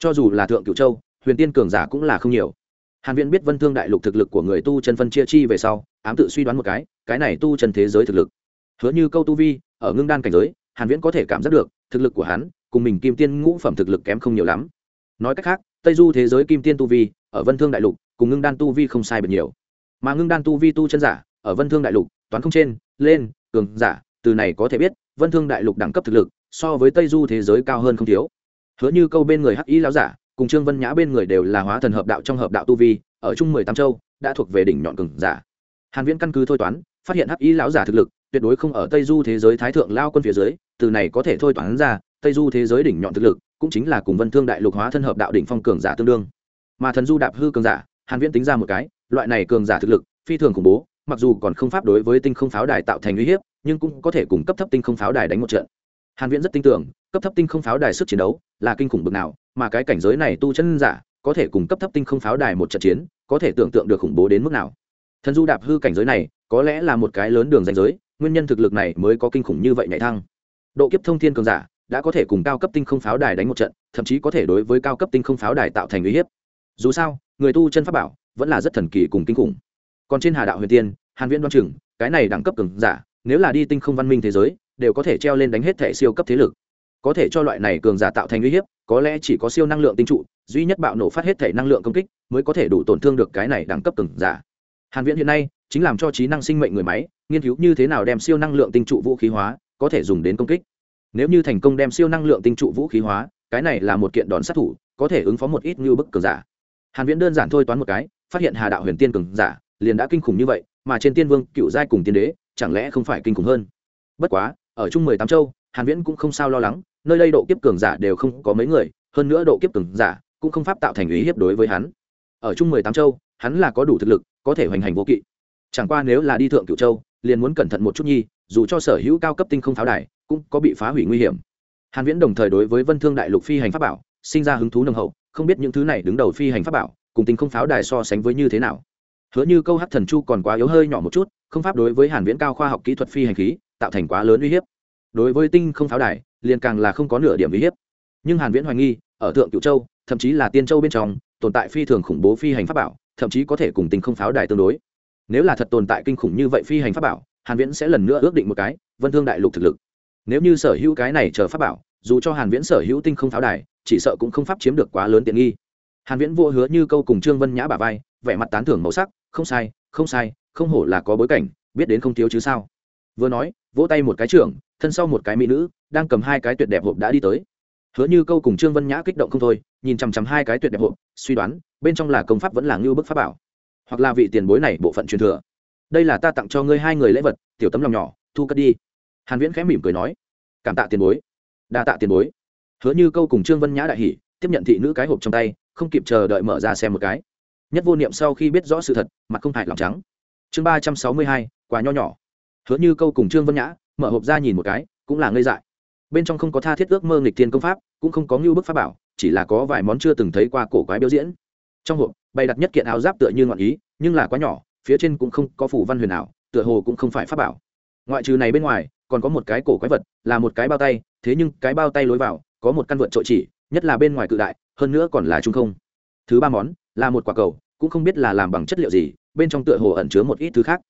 cho dù là thượng cửu châu, huyền tiên cường giả cũng là không nhiều. Hàn viễn biết vân thương đại lục thực lực của người tu chân phân chia chi về sau, ám tự suy đoán một cái cái này tu chân thế giới thực lực. Hứa như câu tu vi, ở ngưng đan cảnh giới, hàn viễn có thể cảm giác được, thực lực của hắn, cùng mình kim tiên ngũ phẩm thực lực kém không nhiều lắm. Nói cách khác, tây du thế giới kim tiên tu vi, ở vân thương đại lục, cùng ngưng đan tu vi không sai biệt nhiều. Mà ngưng đan tu vi tu chân giả, ở vân thương đại lục, toán không trên, lên, cường giả, từ này có thể biết, vân thương đại lục đẳng cấp thực lực, so với tây du thế giới cao hơn không thiếu hứa như câu bên người hắc y lão giả, cùng trương vân nhã bên người đều là hóa thần hợp đạo trong hợp đạo tu vi, ở chung mười tám châu, đã thuộc về đỉnh nhọn cường giả. Hàn viễn căn cứ thôi toán, phát hiện hắc y lão giả thực lực, tuyệt đối không ở tây du thế giới thái thượng lao quân phía dưới, từ này có thể thôi toán ra, tây du thế giới đỉnh nhọn thực lực, cũng chính là cùng vân thương đại lục hóa thân hợp đạo đỉnh phong cường giả tương đương. Mà thần du đạp hư cường giả, hàn viễn tính ra một cái, loại này cường giả thực lực, phi thường khủng bố, mặc dù còn không pháp đối với tinh không pháo đài tạo thành uy hiếp, nhưng cũng có thể cùng cấp thấp tinh không pháo đài đánh một trận hàn viễn rất tin tưởng, cấp thấp tinh không pháo đài sức chiến đấu là kinh khủng bực nào, mà cái cảnh giới này tu chân giả có thể cùng cấp thấp tinh không pháo đài một trận chiến, có thể tưởng tượng được khủng bố đến mức nào. Thần du đạp hư cảnh giới này, có lẽ là một cái lớn đường danh giới, nguyên nhân thực lực này mới có kinh khủng như vậy nhảy thăng. Độ kiếp thông thiên cường giả đã có thể cùng cao cấp tinh không pháo đài đánh một trận, thậm chí có thể đối với cao cấp tinh không pháo đài tạo thành uy hiếp. Dù sao, người tu chân pháp bảo vẫn là rất thần kỳ cùng kinh khủng. Còn trên hà đạo huyền tiên, hàn viễn đoan chừng, cái này đẳng cấp cường giả, nếu là đi tinh không văn minh thế giới đều có thể treo lên đánh hết thẻ siêu cấp thế lực. Có thể cho loại này cường giả tạo thành uy hiếp, có lẽ chỉ có siêu năng lượng tinh trụ, duy nhất bạo nổ phát hết thể năng lượng công kích, mới có thể đủ tổn thương được cái này đẳng cấp cường giả. Hàn viễn hiện nay chính làm cho trí năng sinh mệnh người máy, nghiên cứu như thế nào đem siêu năng lượng tinh trụ vũ khí hóa, có thể dùng đến công kích. Nếu như thành công đem siêu năng lượng tinh trụ vũ khí hóa, cái này là một kiện đòn sát thủ, có thể ứng phó một ít như bức cường giả. Hàn viễn đơn giản thôi toán một cái, phát hiện hà đạo huyền tiên cường giả, liền đã kinh khủng như vậy, mà trên tiên vương cựu giai cùng tiên đế, chẳng lẽ không phải kinh khủng hơn? Bất quá ở chung mười tám châu, hàn viễn cũng không sao lo lắng, nơi đây độ kiếp cường giả đều không có mấy người, hơn nữa độ kiếp cường giả cũng không pháp tạo thành ý hiếp đối với hắn. Ở chung mười tám châu, hắn là có đủ thực lực, có thể hoành hành vô kỵ. Chẳng qua nếu là đi thượng cựu châu, liền muốn cẩn thận một chút nhi, dù cho sở hữu cao cấp tinh không pháo đài, cũng có bị phá hủy nguy hiểm. Hàn viễn đồng thời đối với vân thương đại lục phi hành pháp bảo, sinh ra hứng thú nồng hậu, không biết những thứ này đứng đầu phi hành pháp bảo, cùng tinh không pháo đài so sánh với như thế nào. Hứa như câu hắc thần chu còn quá yếu hơi nhỏ một chút, không pháp đối với hàn viễn cao khoa học kỹ thuật phi hành khí tạo thành quá lớn uy hiếp. Đối với tinh không pháo đài, liền càng là không có nửa điểm uy hiếp. Nhưng hàn viễn hoài nghi, ở thượng cựu châu, thậm chí là tiên châu bên trong, tồn tại phi thường khủng bố phi hành pháp bảo, thậm chí có thể cùng tinh không pháo đài tương đối. Nếu là thật tồn tại kinh khủng như vậy phi hành pháp bảo, hàn viễn sẽ lần nữa ước định một cái, vân thương đại lục thực lực. Nếu như sở hữu cái này chờ pháp bảo, dù cho hàn viễn sở hữu tinh không pháo đài, chỉ sợ cũng không pháp chiếm được quá lớn tiện nghi. Hàn viễn vô hứa như câu cùng trương vân nhã bả vai, vẻ mặt tán thưởng màu sắc, không sai không sai, không hổ là có bối cảnh, biết đến không thiếu chứ sao? Vừa nói vỗ tay một cái trưởng, thân sau một cái mỹ nữ, đang cầm hai cái tuyệt đẹp hộp đã đi tới. Hứa như câu cùng trương vân nhã kích động không thôi, nhìn chằm chằm hai cái tuyệt đẹp hộp, suy đoán, bên trong là công pháp vẫn là ngưu bức pháp bảo. Hoặc là vị tiền bối này, bộ phận truyền thừa. Đây là ta tặng cho ngươi hai người lễ vật, tiểu tấm lòng nhỏ, thu cất đi. Hàn viễn khẽ mỉm cười nói, cảm tạ tiền bối. Đa tạ tiền bối. Hứa như câu cùng trương vân nhã đại hỉ, tiếp nhận thị nữ cái hộp trong tay, không kịp chờ đợi mở ra xem một cái. Nhất vô niệm sau khi biết rõ sự thật, mặt không hại lòng trắng. Chương ba trăm sáu mươi hai, quà nho nhỏ hứa như câu cùng trương vân nhã mở hộp ra nhìn một cái, cũng là ngây dại. Bên trong không có tha thiết ước mơ nghịch thiên công pháp, cũng không có ngưu bức pháp bảo, chỉ là có vài món chưa từng thấy qua cổ quái biểu diễn. Trong hộp, bày đặt nhất kiện áo giáp tựa như ngọn ý, nhưng là quá nhỏ, phía trên cũng không có phủ văn huyền ảo, tựa hồ cũng không phải pháp bảo. Ngoại trừ này bên ngoài, còn có một cái cổ quái vật, là một cái bao tay, thế nhưng cái bao tay lối vào, có một căn vượt trội chỉ, nhất là bên ngoài cự đại, hơn nữa còn là trung không. Thứ ba món, là một quả cầu, cũng không biết là làm bằng chất liệu gì, bên trong tựa hồ ẩn chứa một ít thứ khác.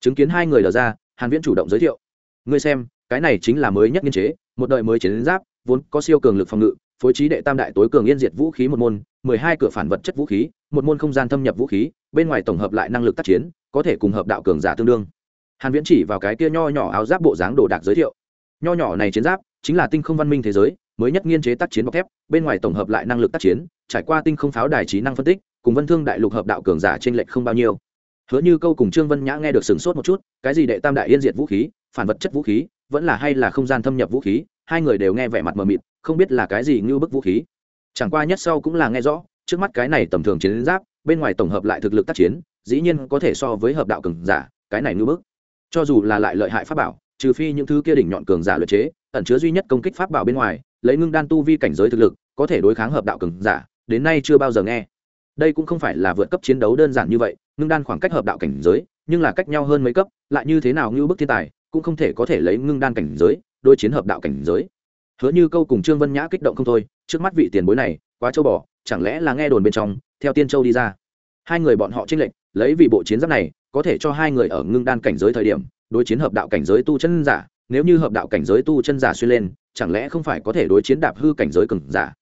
Chứng kiến hai người đờ ra hàn viễn chủ động giới thiệu. Ngươi xem, cái này chính là mới nhất nghiên chế, một đời mới chiến giáp, vốn có siêu cường lực phòng ngự, phối trí đệ tam đại tối cường yên diệt vũ khí một môn, mười hai cửa phản vật chất vũ khí, một môn không gian thâm nhập vũ khí, bên ngoài tổng hợp lại năng lực tác chiến, có thể cùng hợp đạo cường giả tương đương. Hàn viễn chỉ vào cái kia nho nhỏ áo giáp bộ dáng đồ đạc giới thiệu. Nho nhỏ này chiến giáp chính là tinh không văn minh thế giới, mới nhất nghiên chế tác chiến bọc thép, bên ngoài tổng hợp lại năng lực tác chiến, trải qua tinh không pháo đài trí năng phân tích, cùng vân thương đại lục hợp đạo cường giả trên lệch không bao nhiêu hứa như câu cùng trương vân nhã nghe được sửng sốt một chút, cái gì đệ tam đại yên diệt vũ khí, phản vật chất vũ khí, vẫn là hay là không gian thâm nhập vũ khí, hai người đều nghe vẻ mặt mờ mịt, không biết là cái gì như bức vũ khí. Chẳng qua nhất sau cũng là nghe rõ, trước mắt cái này tầm thường chiến giáp, bên ngoài tổng hợp lại thực lực tác chiến, dĩ nhiên có thể so với hợp đạo cường giả, cái này như bức. Cho dù là lại lợi hại pháp bảo, trừ phi những thứ kia đỉnh nhọn cường giả luyện chế, ẩn chứa duy nhất công kích pháp bảo bên ngoài, lấy ngưng đan tu vi cảnh giới thực lực, có thể đối kháng hợp đạo cường giả, đến nay chưa bao giờ nghe. Đây cũng không phải là vượt cấp chiến đấu đơn giản như vậy ngưng đan khoảng cách hợp đạo cảnh giới, nhưng là cách nhau hơn mấy cấp, lại như thế nào như bức thiên tài, cũng không thể có thể lấy ngưng đan cảnh giới đôi chiến hợp đạo cảnh giới. Hứa như câu cùng trương vân nhã kích động không thôi, trước mắt vị tiền bối này, quá châu bò, chẳng lẽ là nghe đồn bên trong, theo tiên châu đi ra. Hai người bọn họ tranh lệch, lấy vì bộ chiến giáp này, có thể cho hai người ở ngưng đan cảnh giới thời điểm, đối chiến hợp đạo cảnh giới tu chân giả, nếu như hợp đạo cảnh giới tu chân giả xuyên lên, chẳng lẽ không phải có thể đối chiến đạp hư cảnh giới cường giả?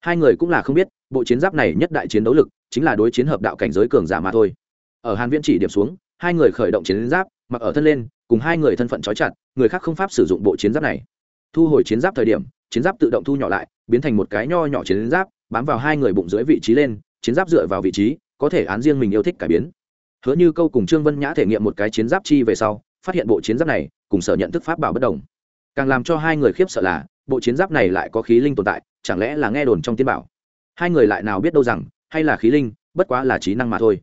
Hai người cũng là không biết, bộ chiến giáp này nhất đại chiến đấu lực, chính là đối chiến hợp đạo cảnh giới cường giả mà thôi ở hàn viễn chỉ điểm xuống, hai người khởi động chiến giáp, mặc ở thân lên, cùng hai người thân phận trói chặt, người khác không pháp sử dụng bộ chiến giáp này. Thu hồi chiến giáp thời điểm, chiến giáp tự động thu nhỏ lại, biến thành một cái nho nhỏ chiến giáp, bám vào hai người bụng dưới vị trí lên, chiến giáp dựa vào vị trí, có thể án riêng mình yêu thích cải biến. Hứa như câu cùng trương vân nhã thể nghiệm một cái chiến giáp chi về sau, phát hiện bộ chiến giáp này, cùng sở nhận thức pháp bảo bất đồng. Càng làm cho hai người khiếp sợ là, bộ chiến giáp này lại có khí linh tồn tại, chẳng lẽ là nghe đồn trong tiên bảo? Hai người lại nào biết đâu rằng, hay là khí linh, bất quá là trí năng mà thôi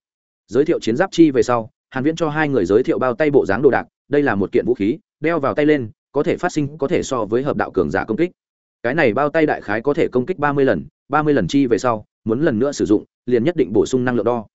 giới thiệu chiến giáp chi về sau, hàn viễn cho hai người giới thiệu bao tay bộ dáng đồ đạc, đây là một kiện vũ khí, đeo vào tay lên, có thể phát sinh, có thể so với hợp đạo cường giả công kích. Cái này bao tay đại khái có thể công kích 30 lần 30 lần chi về sau, muốn lần nữa sử dụng, liền nhất định bổ sung năng lượng đo.